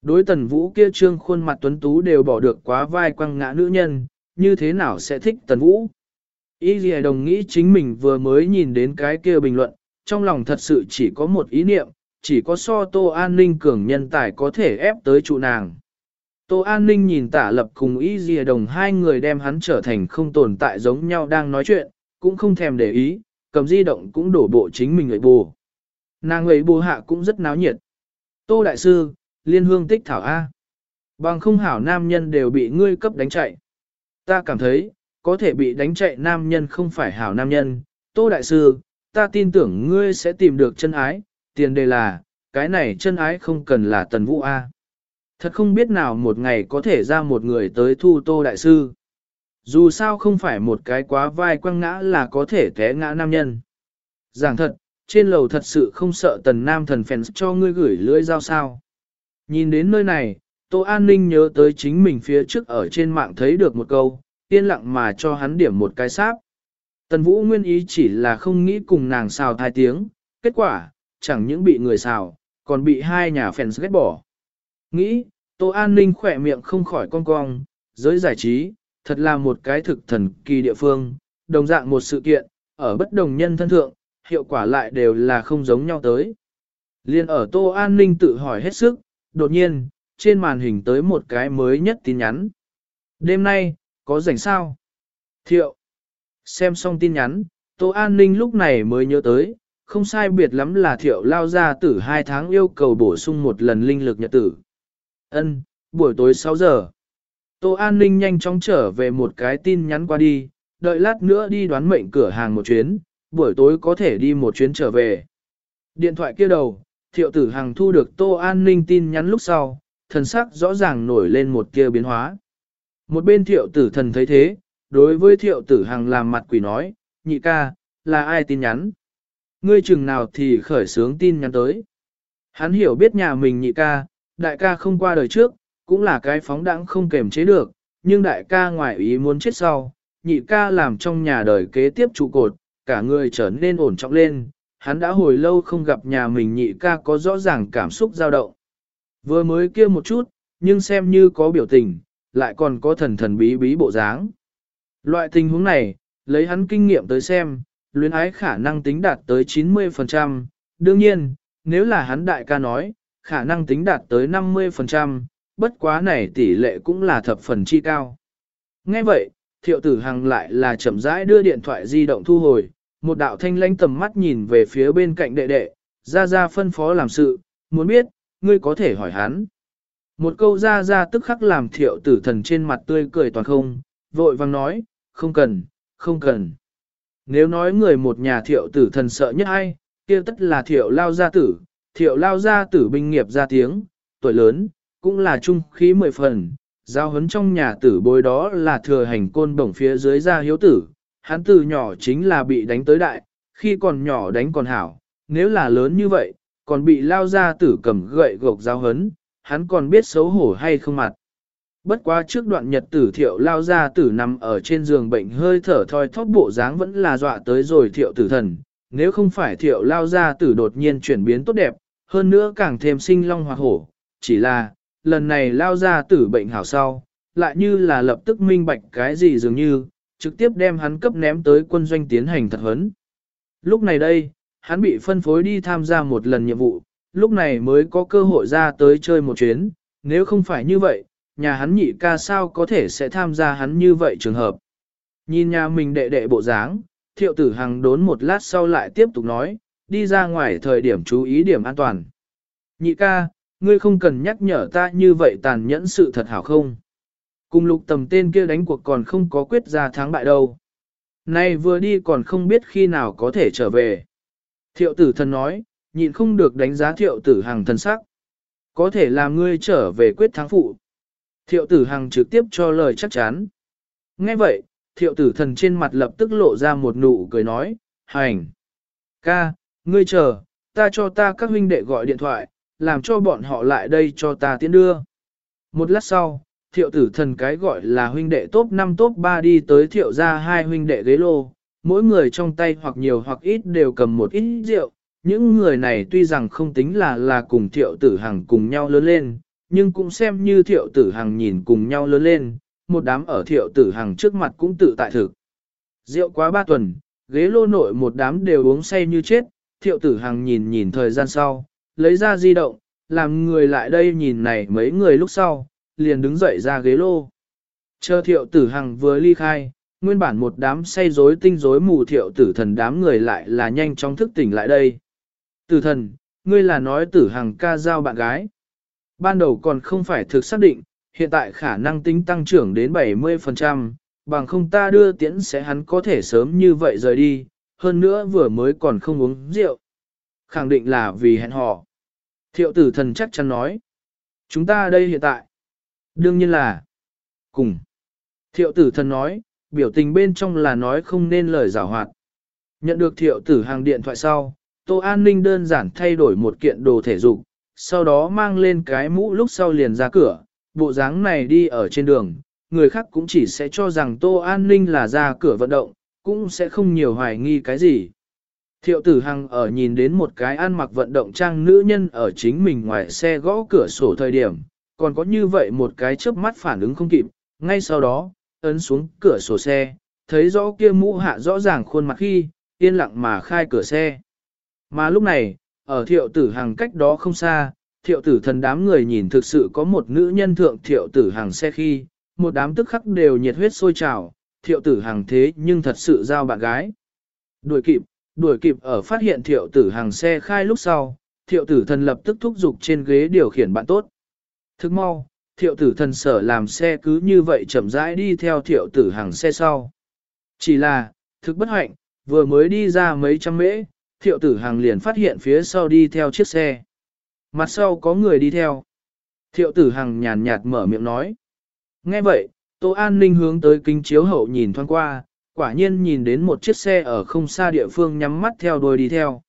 Đối tần vũ kia trương khuôn mặt tuấn tú đều bỏ được quá vai quăng ngã nữ nhân, như thế nào sẽ thích tần vũ. Ý gì đồng nghĩ chính mình vừa mới nhìn đến cái kia bình luận, trong lòng thật sự chỉ có một ý niệm, chỉ có so Tô An Ninh cường nhân tài có thể ép tới trụ nàng. Tô An Ninh nhìn tả lập cùng ý dìa đồng hai người đem hắn trở thành không tồn tại giống nhau đang nói chuyện, cũng không thèm để ý, cầm di động cũng đổ bộ chính mình người bù. Nàng ấy bù hạ cũng rất náo nhiệt. Tô Đại Sư, Liên Hương Tích Thảo A. Bằng không hảo nam nhân đều bị ngươi cấp đánh chạy. Ta cảm thấy, có thể bị đánh chạy nam nhân không phải hảo nam nhân. Tô Đại Sư, ta tin tưởng ngươi sẽ tìm được chân ái, tiền đề là, cái này chân ái không cần là tần vũ A. Thật không biết nào một ngày có thể ra một người tới thu tô đại sư. Dù sao không phải một cái quá vai quăng ngã là có thể té ngã nam nhân. Giảng thật, trên lầu thật sự không sợ tần nam thần phèn cho ngươi gửi lưỡi dao sao. Nhìn đến nơi này, Tô An Ninh nhớ tới chính mình phía trước ở trên mạng thấy được một câu, yên lặng mà cho hắn điểm một cái sáp. Tần Vũ nguyên ý chỉ là không nghĩ cùng nàng xào thai tiếng, kết quả, chẳng những bị người xào, còn bị hai nhà fans ghét bỏ. Nghĩ, Tô An Ninh khỏe miệng không khỏi cong cong, giới giải trí, thật là một cái thực thần kỳ địa phương, đồng dạng một sự kiện, ở bất đồng nhân thân thượng, hiệu quả lại đều là không giống nhau tới. Liên ở Tô An Ninh tự hỏi hết sức, đột nhiên, trên màn hình tới một cái mới nhất tin nhắn. Đêm nay, có rảnh sao? Thiệu. Xem xong tin nhắn, Tô An Ninh lúc này mới nhớ tới, không sai biệt lắm là thiệu lao ra tử hai tháng yêu cầu bổ sung một lần linh lực nhật tử. Ân, buổi tối 6 giờ. Tô An Ninh nhanh chóng trở về một cái tin nhắn qua đi, đợi lát nữa đi đoán mệnh cửa hàng một chuyến, buổi tối có thể đi một chuyến trở về. Điện thoại kia đầu, thiệu tử hàng thu được Tô An Ninh tin nhắn lúc sau, thần sắc rõ ràng nổi lên một kia biến hóa. Một bên thiệu tử thần thấy thế, đối với thiệu tử hàng làm mặt quỷ nói, nhị ca, là ai tin nhắn? Ngươi chừng nào thì khởi sướng tin nhắn tới. Hắn hiểu biết nhà mình nhị ca, đại ca không qua đời trước, cũng là cái phóng đẳng không kềm chế được, nhưng đại ca ngoại ý muốn chết sau, nhị ca làm trong nhà đời kế tiếp trụ cột, cả người trở nên ổn trọng lên, hắn đã hồi lâu không gặp nhà mình nhị ca có rõ ràng cảm xúc dao động. Vừa mới kia một chút, nhưng xem như có biểu tình, lại còn có thần thần bí bí bộ dáng. Loại tình huống này, lấy hắn kinh nghiệm tới xem, luyến ái khả năng tính đạt tới 90%, đương nhiên, nếu là hắn đại ca nói, khả năng tính đạt tới 50%, bất quá này tỷ lệ cũng là thập phần chi cao. Nghe vậy, thiệu tử hằng lại là chậm rãi đưa điện thoại di động thu hồi, một đạo thanh lãnh tầm mắt nhìn về phía bên cạnh đệ đệ, ra ra phân phó làm sự, muốn biết, ngươi có thể hỏi hắn. Một câu ra ra tức khắc làm thiệu tử thần trên mặt tươi cười toàn không, vội vang nói, không cần, không cần. Nếu nói người một nhà thiệu tử thần sợ nhất ai, kia tất là thiệu lao gia tử, thiệu lao gia tử binh nghiệp ra tiếng, tuổi lớn, cũng là trung khí mười phần, giao hấn trong nhà tử bối đó là thừa hành côn bổng phía dưới gia hiếu tử, hắn từ nhỏ chính là bị đánh tới đại, khi còn nhỏ đánh còn hảo, nếu là lớn như vậy, còn bị lao gia tử cầm gậy gộc giao hấn, hắn còn biết xấu hổ hay không mặt. Bất quá trước đoạn nhật tử thiệu lao gia tử nằm ở trên giường bệnh hơi thở thoi thóp bộ dáng vẫn là dọa tới rồi thiệu tử thần, nếu không phải thiệu lao gia tử đột nhiên chuyển biến tốt đẹp, hơn nữa càng thêm sinh long hoặc hổ, chỉ là, lần này lao gia tử bệnh hảo sau, lại như là lập tức minh bạch cái gì dường như, trực tiếp đem hắn cấp ném tới quân doanh tiến hành thật huấn. Lúc này đây, hắn bị phân phối đi tham gia một lần nhiệm vụ, lúc này mới có cơ hội ra tới chơi một chuyến, nếu không phải như vậy, nhà hắn nhị ca sao có thể sẽ tham gia hắn như vậy trường hợp. Nhìn nhà mình đệ đệ bộ dáng, thiệu tử hằng đốn một lát sau lại tiếp tục nói, đi ra ngoài thời điểm chú ý điểm an toàn. Nhị ca, ngươi không cần nhắc nhở ta như vậy tàn nhẫn sự thật hảo không? Cùng lục tầm tên kia đánh cuộc còn không có quyết ra thắng bại đâu. Nay vừa đi còn không biết khi nào có thể trở về. Thiệu tử thần nói, nhịn không được đánh giá thiệu tử hằng thần sắc. Có thể làm ngươi trở về quyết thắng phụ. Thiệu tử hằng trực tiếp cho lời chắc chắn. Nghe vậy, thiệu tử thần trên mặt lập tức lộ ra một nụ cười nói, hành. Ca, ngươi chờ, ta cho ta các huynh đệ gọi điện thoại, làm cho bọn họ lại đây cho ta tiến đưa. Một lát sau, thiệu tử thần cái gọi là huynh đệ top 5 top 3 đi tới thiệu ra hai huynh đệ ghế lô, mỗi người trong tay hoặc nhiều hoặc ít đều cầm một ít rượu. Những người này tuy rằng không tính là là cùng thiệu tử hằng cùng nhau lớn lên, nhưng cũng xem như thiệu tử hằng nhìn cùng nhau lớn lên, một đám ở thiệu tử hằng trước mặt cũng tự tại thực. Rượu quá ba tuần, ghế lô nội một đám đều uống say như chết, thiệu tử hằng nhìn nhìn thời gian sau, lấy ra di động, làm người lại đây nhìn này mấy người lúc sau, liền đứng dậy ra ghế lô. Chờ thiệu tử hằng vừa ly khai, nguyên bản một đám say rối tinh rối mù thiệu tử thần đám người lại là nhanh chóng thức tỉnh lại đây. Tử thần, ngươi là nói tử hằng ca giao bạn gái. Ban đầu còn không phải thực xác định, hiện tại khả năng tính tăng trưởng đến 70%, bằng không ta đưa tiễn sẽ hắn có thể sớm như vậy rời đi, hơn nữa vừa mới còn không uống rượu. Khẳng định là vì hẹn hò. Thiệu tử thần chắc chắn nói. Chúng ta đây hiện tại. Đương nhiên là. Cùng. Thiệu tử thần nói, biểu tình bên trong là nói không nên lời giảo hoạt. Nhận được thiệu tử hàng điện thoại sau, Tô An ninh đơn giản thay đổi một kiện đồ thể dục, sau đó mang lên cái mũ lúc sau liền ra cửa, bộ dáng này đi ở trên đường, người khác cũng chỉ sẽ cho rằng Tô An ninh là ra cửa vận động, cũng sẽ không nhiều hoài nghi cái gì. Thiệu tử hằng ở nhìn đến một cái ăn mặc vận động trang nữ nhân ở chính mình ngoài xe gõ cửa sổ thời điểm, còn có như vậy một cái chớp mắt phản ứng không kịp, ngay sau đó, ấn xuống cửa sổ xe, thấy rõ kia mũ hạ rõ ràng khuôn mặt khi, yên lặng mà khai cửa xe. Mà lúc này, ở thiệu tử hàng cách đó không xa, thiệu tử thần đám người nhìn thực sự có một nữ nhân thượng thiệu tử hàng xe khi, một đám tức khắc đều nhiệt huyết sôi trào, thiệu tử hàng thế nhưng thật sự giao bạn gái. Đuổi kịp, đuổi kịp ở phát hiện thiệu tử hàng xe khai lúc sau, thiệu tử thần lập tức thúc giục trên ghế điều khiển bạn tốt. Thức mau, thiệu tử thần sở làm xe cứ như vậy chậm rãi đi theo thiệu tử hàng xe sau. Chỉ là, thực bất hạnh, vừa mới đi ra mấy trăm mễ, thiệu tử hàng liền phát hiện phía sau đi theo chiếc xe. Mặt sau có người đi theo. Thiệu tử hàng nhàn nhạt mở miệng nói. Nghe vậy, Tô An Ninh hướng tới kính chiếu hậu nhìn thoáng qua, quả nhiên nhìn đến một chiếc xe ở không xa địa phương nhắm mắt theo đuôi đi theo.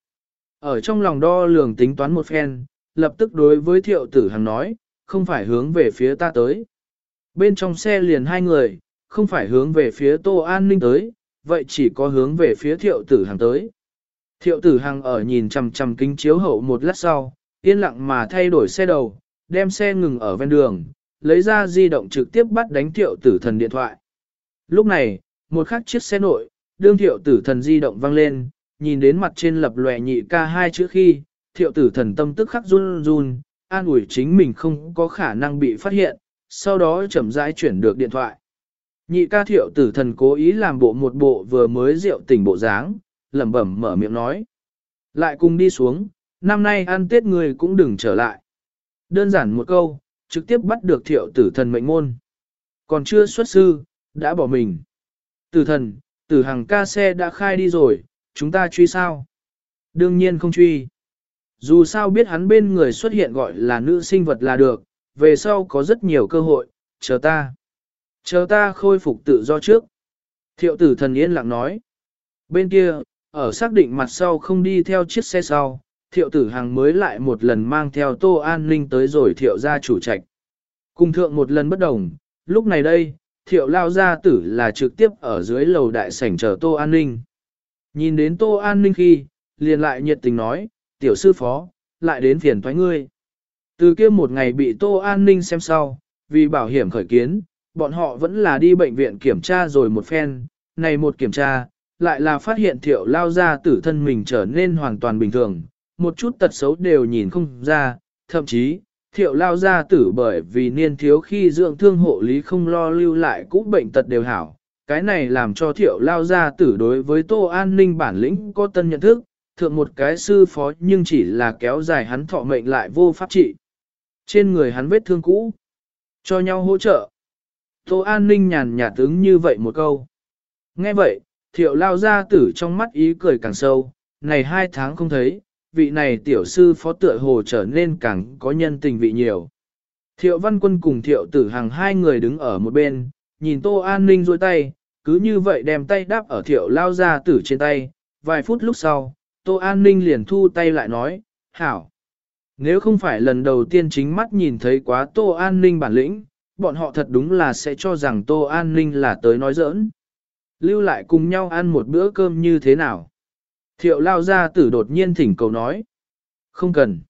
Ở trong lòng đo lường tính toán một phen, lập tức đối với thiệu tử hàng nói, không phải hướng về phía ta tới. Bên trong xe liền hai người, không phải hướng về phía Tô An Ninh tới, vậy chỉ có hướng về phía thiệu tử hàng tới. Thiệu tử hằng ở nhìn chằm chằm kính chiếu hậu một lát sau, yên lặng mà thay đổi xe đầu, đem xe ngừng ở ven đường, lấy ra di động trực tiếp bắt đánh thiệu tử thần điện thoại. Lúc này, một khắc chiếc xe nội, đương thiệu tử thần di động vang lên, nhìn đến mặt trên lập lòe nhị ca hai chữ khi, thiệu tử thần tâm tức khắc run run, an ủi chính mình không có khả năng bị phát hiện, sau đó chậm rãi chuyển được điện thoại. Nhị ca thiệu tử thần cố ý làm bộ một bộ vừa mới rượu tỉnh bộ dáng, lẩm bẩm mở miệng nói. Lại cùng đi xuống, năm nay ăn tết người cũng đừng trở lại. Đơn giản một câu, trực tiếp bắt được thiệu tử thần mệnh môn. Còn chưa xuất sư, đã bỏ mình. Tử thần, tử hàng ca xe đã khai đi rồi, chúng ta truy sao? Đương nhiên không truy. Dù sao biết hắn bên người xuất hiện gọi là nữ sinh vật là được, về sau có rất nhiều cơ hội, chờ ta. Chờ ta khôi phục tự do trước. Thiệu tử thần yên lặng nói. Bên kia, ở xác định mặt sau không đi theo chiếc xe sau, thiệu tử hàng mới lại một lần mang theo tô an ninh tới rồi thiệu ra chủ trạch. Cùng thượng một lần bất đồng, lúc này đây, thiệu lao gia tử là trực tiếp ở dưới lầu đại sảnh chờ tô an ninh. Nhìn đến tô an ninh khi, liền lại nhiệt tình nói, tiểu sư phó, lại đến phiền thoái ngươi. Từ kia một ngày bị tô an ninh xem sau, vì bảo hiểm khởi kiến, bọn họ vẫn là đi bệnh viện kiểm tra rồi một phen, này một kiểm tra, lại là phát hiện thiệu lao ra tử thân mình trở nên hoàn toàn bình thường, một chút tật xấu đều nhìn không ra, thậm chí, thiệu lao ra tử bởi vì niên thiếu khi dưỡng thương hộ lý không lo lưu lại cũ bệnh tật đều hảo. Cái này làm cho thiệu lao ra tử đối với tô an ninh bản lĩnh có tân nhận thức, thượng một cái sư phó nhưng chỉ là kéo dài hắn thọ mệnh lại vô pháp trị. Trên người hắn vết thương cũ, cho nhau hỗ trợ. Tô an ninh nhàn nhạt ứng như vậy một câu. Nghe vậy, thiệu lao ra tử trong mắt ý cười càng sâu, này hai tháng không thấy, vị này tiểu sư phó tựa hồ trở nên càng có nhân tình vị nhiều. Thiệu văn quân cùng thiệu tử hàng hai người đứng ở một bên, nhìn tô an ninh dôi tay, cứ như vậy đem tay đáp ở thiệu lao ra tử trên tay, vài phút lúc sau, tô an ninh liền thu tay lại nói, hảo. Nếu không phải lần đầu tiên chính mắt nhìn thấy quá tô an ninh bản lĩnh, bọn họ thật đúng là sẽ cho rằng tô an ninh là tới nói giỡn. Lưu lại cùng nhau ăn một bữa cơm như thế nào? Thiệu lao ra tử đột nhiên thỉnh cầu nói. Không cần.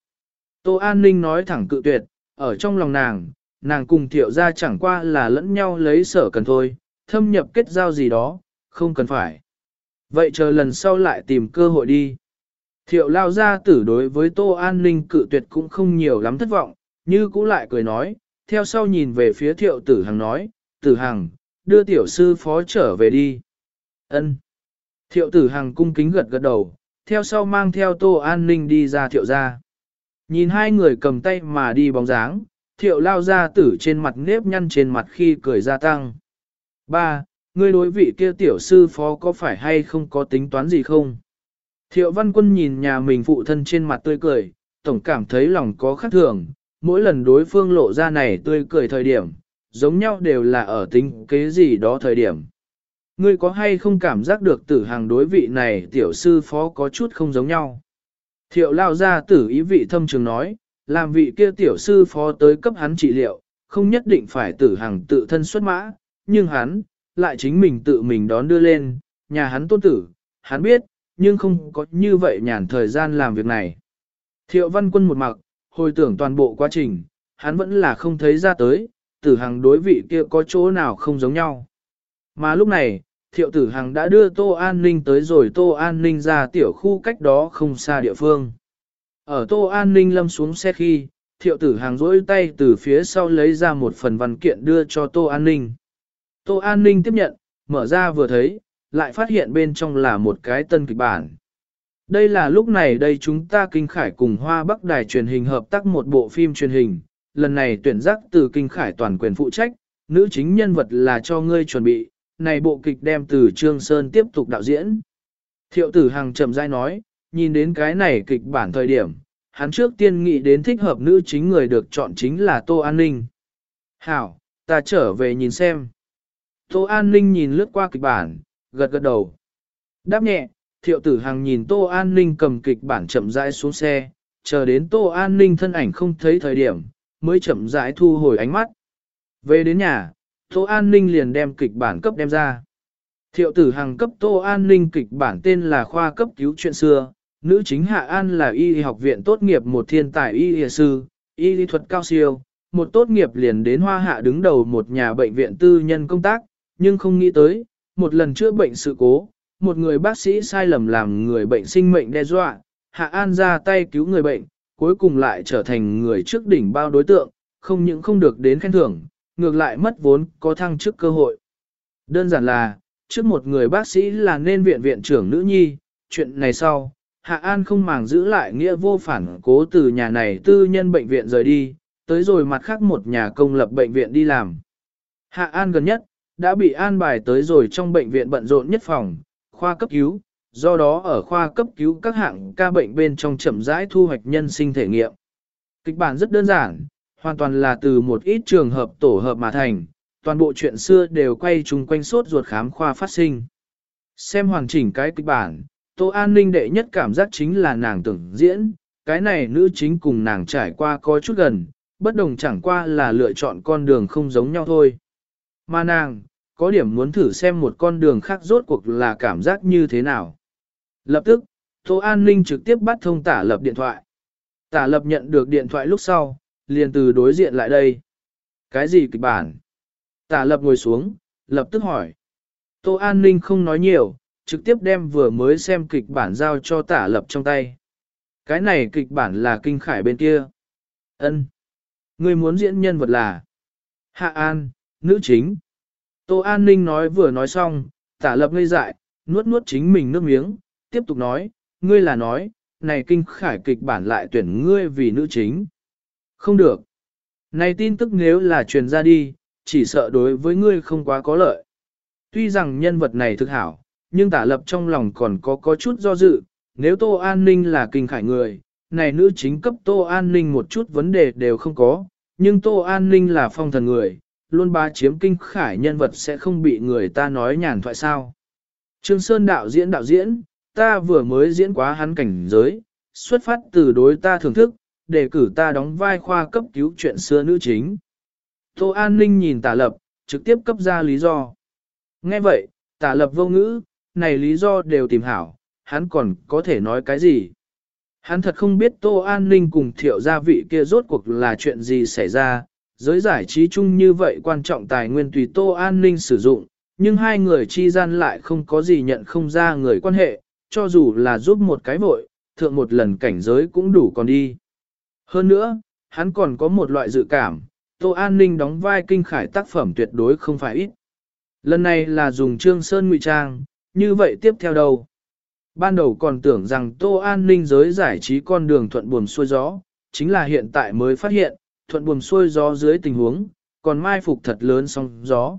Tô An Ninh nói thẳng cự tuyệt, ở trong lòng nàng, nàng cùng thiệu ra chẳng qua là lẫn nhau lấy sở cần thôi, thâm nhập kết giao gì đó, không cần phải. Vậy chờ lần sau lại tìm cơ hội đi. Thiệu lao ra tử đối với Tô An Ninh cự tuyệt cũng không nhiều lắm thất vọng, như cũ lại cười nói, theo sau nhìn về phía thiệu tử hằng nói, tử hằng, đưa tiểu sư phó trở về đi. ân Thiệu tử hằng cung kính gật gật đầu, theo sau mang theo tô an ninh đi ra thiệu ra. Nhìn hai người cầm tay mà đi bóng dáng, thiệu lao ra tử trên mặt nếp nhăn trên mặt khi cười gia tăng. Ba, Ngươi đối vị kia tiểu sư phó có phải hay không có tính toán gì không? Thiệu văn quân nhìn nhà mình phụ thân trên mặt tươi cười, tổng cảm thấy lòng có khác thường, mỗi lần đối phương lộ ra này tươi cười thời điểm, giống nhau đều là ở tính kế gì đó thời điểm. Ngươi có hay không cảm giác được tử hàng đối vị này tiểu sư phó có chút không giống nhau? Thiệu lao ra tử ý vị thâm trường nói, làm vị kia tiểu sư phó tới cấp hắn trị liệu, không nhất định phải tử hàng tự thân xuất mã, nhưng hắn, lại chính mình tự mình đón đưa lên, nhà hắn tôn tử, hắn biết, nhưng không có như vậy nhàn thời gian làm việc này. Thiệu văn quân một mặc, hồi tưởng toàn bộ quá trình, hắn vẫn là không thấy ra tới, tử Hằng đối vị kia có chỗ nào không giống nhau. Mà lúc này, thiệu tử hằng đã đưa Tô An Ninh tới rồi Tô An Ninh ra tiểu khu cách đó không xa địa phương. Ở Tô An Ninh lâm xuống xe khi, thiệu tử hằng rỗi tay từ phía sau lấy ra một phần văn kiện đưa cho Tô An Ninh. Tô An Ninh tiếp nhận, mở ra vừa thấy, lại phát hiện bên trong là một cái tân kịch bản. Đây là lúc này đây chúng ta kinh khải cùng Hoa Bắc Đài truyền hình hợp tác một bộ phim truyền hình, lần này tuyển giác từ kinh khải toàn quyền phụ trách, nữ chính nhân vật là cho ngươi chuẩn bị, này bộ kịch đem từ Trương Sơn tiếp tục đạo diễn. Thiệu tử Hằng chậm rãi nói, nhìn đến cái này kịch bản thời điểm, hắn trước tiên nghĩ đến thích hợp nữ chính người được chọn chính là Tô An Ninh. Hảo, ta trở về nhìn xem. Tô An Ninh nhìn lướt qua kịch bản, gật gật đầu. Đáp nhẹ, thiệu tử Hằng nhìn Tô An Ninh cầm kịch bản chậm rãi xuống xe, chờ đến Tô An Ninh thân ảnh không thấy thời điểm, mới chậm rãi thu hồi ánh mắt. Về đến nhà, Tô An Ninh liền đem kịch bản cấp đem ra. Thiệu tử hàng cấp Tô An Ninh kịch bản tên là khoa cấp cứu chuyện xưa, nữ chính Hạ An là y học viện tốt nghiệp một thiên tài y y sư, y lý thuật cao siêu, một tốt nghiệp liền đến hoa hạ đứng đầu một nhà bệnh viện tư nhân công tác, nhưng không nghĩ tới, một lần chữa bệnh sự cố, một người bác sĩ sai lầm làm người bệnh sinh mệnh đe dọa, Hạ An ra tay cứu người bệnh, cuối cùng lại trở thành người trước đỉnh bao đối tượng, không những không được đến khen thưởng, ngược lại mất vốn có thăng chức cơ hội. Đơn giản là, trước một người bác sĩ là nên viện viện trưởng nữ nhi, chuyện này sau, Hạ An không màng giữ lại nghĩa vô phản cố từ nhà này tư nhân bệnh viện rời đi, tới rồi mặt khác một nhà công lập bệnh viện đi làm. Hạ An gần nhất, đã bị an bài tới rồi trong bệnh viện bận rộn nhất phòng, khoa cấp cứu, do đó ở khoa cấp cứu các hạng ca bệnh bên trong chậm rãi thu hoạch nhân sinh thể nghiệm. Kịch bản rất đơn giản, hoàn toàn là từ một ít trường hợp tổ hợp mà thành, toàn bộ chuyện xưa đều quay chung quanh sốt ruột khám khoa phát sinh. Xem hoàn chỉnh cái kịch bản, Tô An Ninh đệ nhất cảm giác chính là nàng tưởng diễn, cái này nữ chính cùng nàng trải qua có chút gần, bất đồng chẳng qua là lựa chọn con đường không giống nhau thôi. Mà nàng, có điểm muốn thử xem một con đường khác rốt cuộc là cảm giác như thế nào. Lập tức, Tô An Ninh trực tiếp bắt thông tả lập điện thoại. Tả lập nhận được điện thoại lúc sau, liền từ đối diện lại đây. Cái gì kịch bản? Tả lập ngồi xuống, lập tức hỏi. Tô An Ninh không nói nhiều, trực tiếp đem vừa mới xem kịch bản giao cho tả lập trong tay. Cái này kịch bản là kinh khải bên kia. ân Người muốn diễn nhân vật là Hạ An, nữ chính. Tô An Ninh nói vừa nói xong, tả lập ngây dại, nuốt nuốt chính mình nước miếng, tiếp tục nói, ngươi là nói, này kinh khải kịch bản lại tuyển ngươi vì nữ chính. Không được. Này tin tức nếu là truyền ra đi, chỉ sợ đối với ngươi không quá có lợi. Tuy rằng nhân vật này thực hảo, nhưng tả lập trong lòng còn có có chút do dự, nếu Tô An Ninh là kinh khải người, này nữ chính cấp Tô An Ninh một chút vấn đề đều không có, nhưng Tô An Ninh là phong thần người, luôn ba chiếm kinh khải nhân vật sẽ không bị người ta nói nhàn thoại sao. Trương Sơn đạo diễn đạo diễn, ta vừa mới diễn quá hắn cảnh giới, xuất phát từ đối ta thưởng thức, để cử ta đóng vai khoa cấp cứu chuyện xưa nữ chính. Tô An Ninh nhìn tả lập, trực tiếp cấp ra lý do. Nghe vậy, tả lập vô ngữ, này lý do đều tìm hảo, hắn còn có thể nói cái gì. Hắn thật không biết Tô An Ninh cùng thiệu gia vị kia rốt cuộc là chuyện gì xảy ra, giới giải trí chung như vậy quan trọng tài nguyên tùy Tô An Ninh sử dụng, nhưng hai người chi gian lại không có gì nhận không ra người quan hệ, cho dù là giúp một cái vội, thượng một lần cảnh giới cũng đủ còn đi. Hơn nữa, hắn còn có một loại dự cảm, Tô An Ninh đóng vai kinh khải tác phẩm tuyệt đối không phải ít. Lần này là dùng Trương Sơn ngụy trang, như vậy tiếp theo đâu? Ban đầu còn tưởng rằng Tô An Ninh giới giải trí con đường thuận buồm xuôi gió, chính là hiện tại mới phát hiện, thuận buồm xuôi gió dưới tình huống, còn mai phục thật lớn song gió.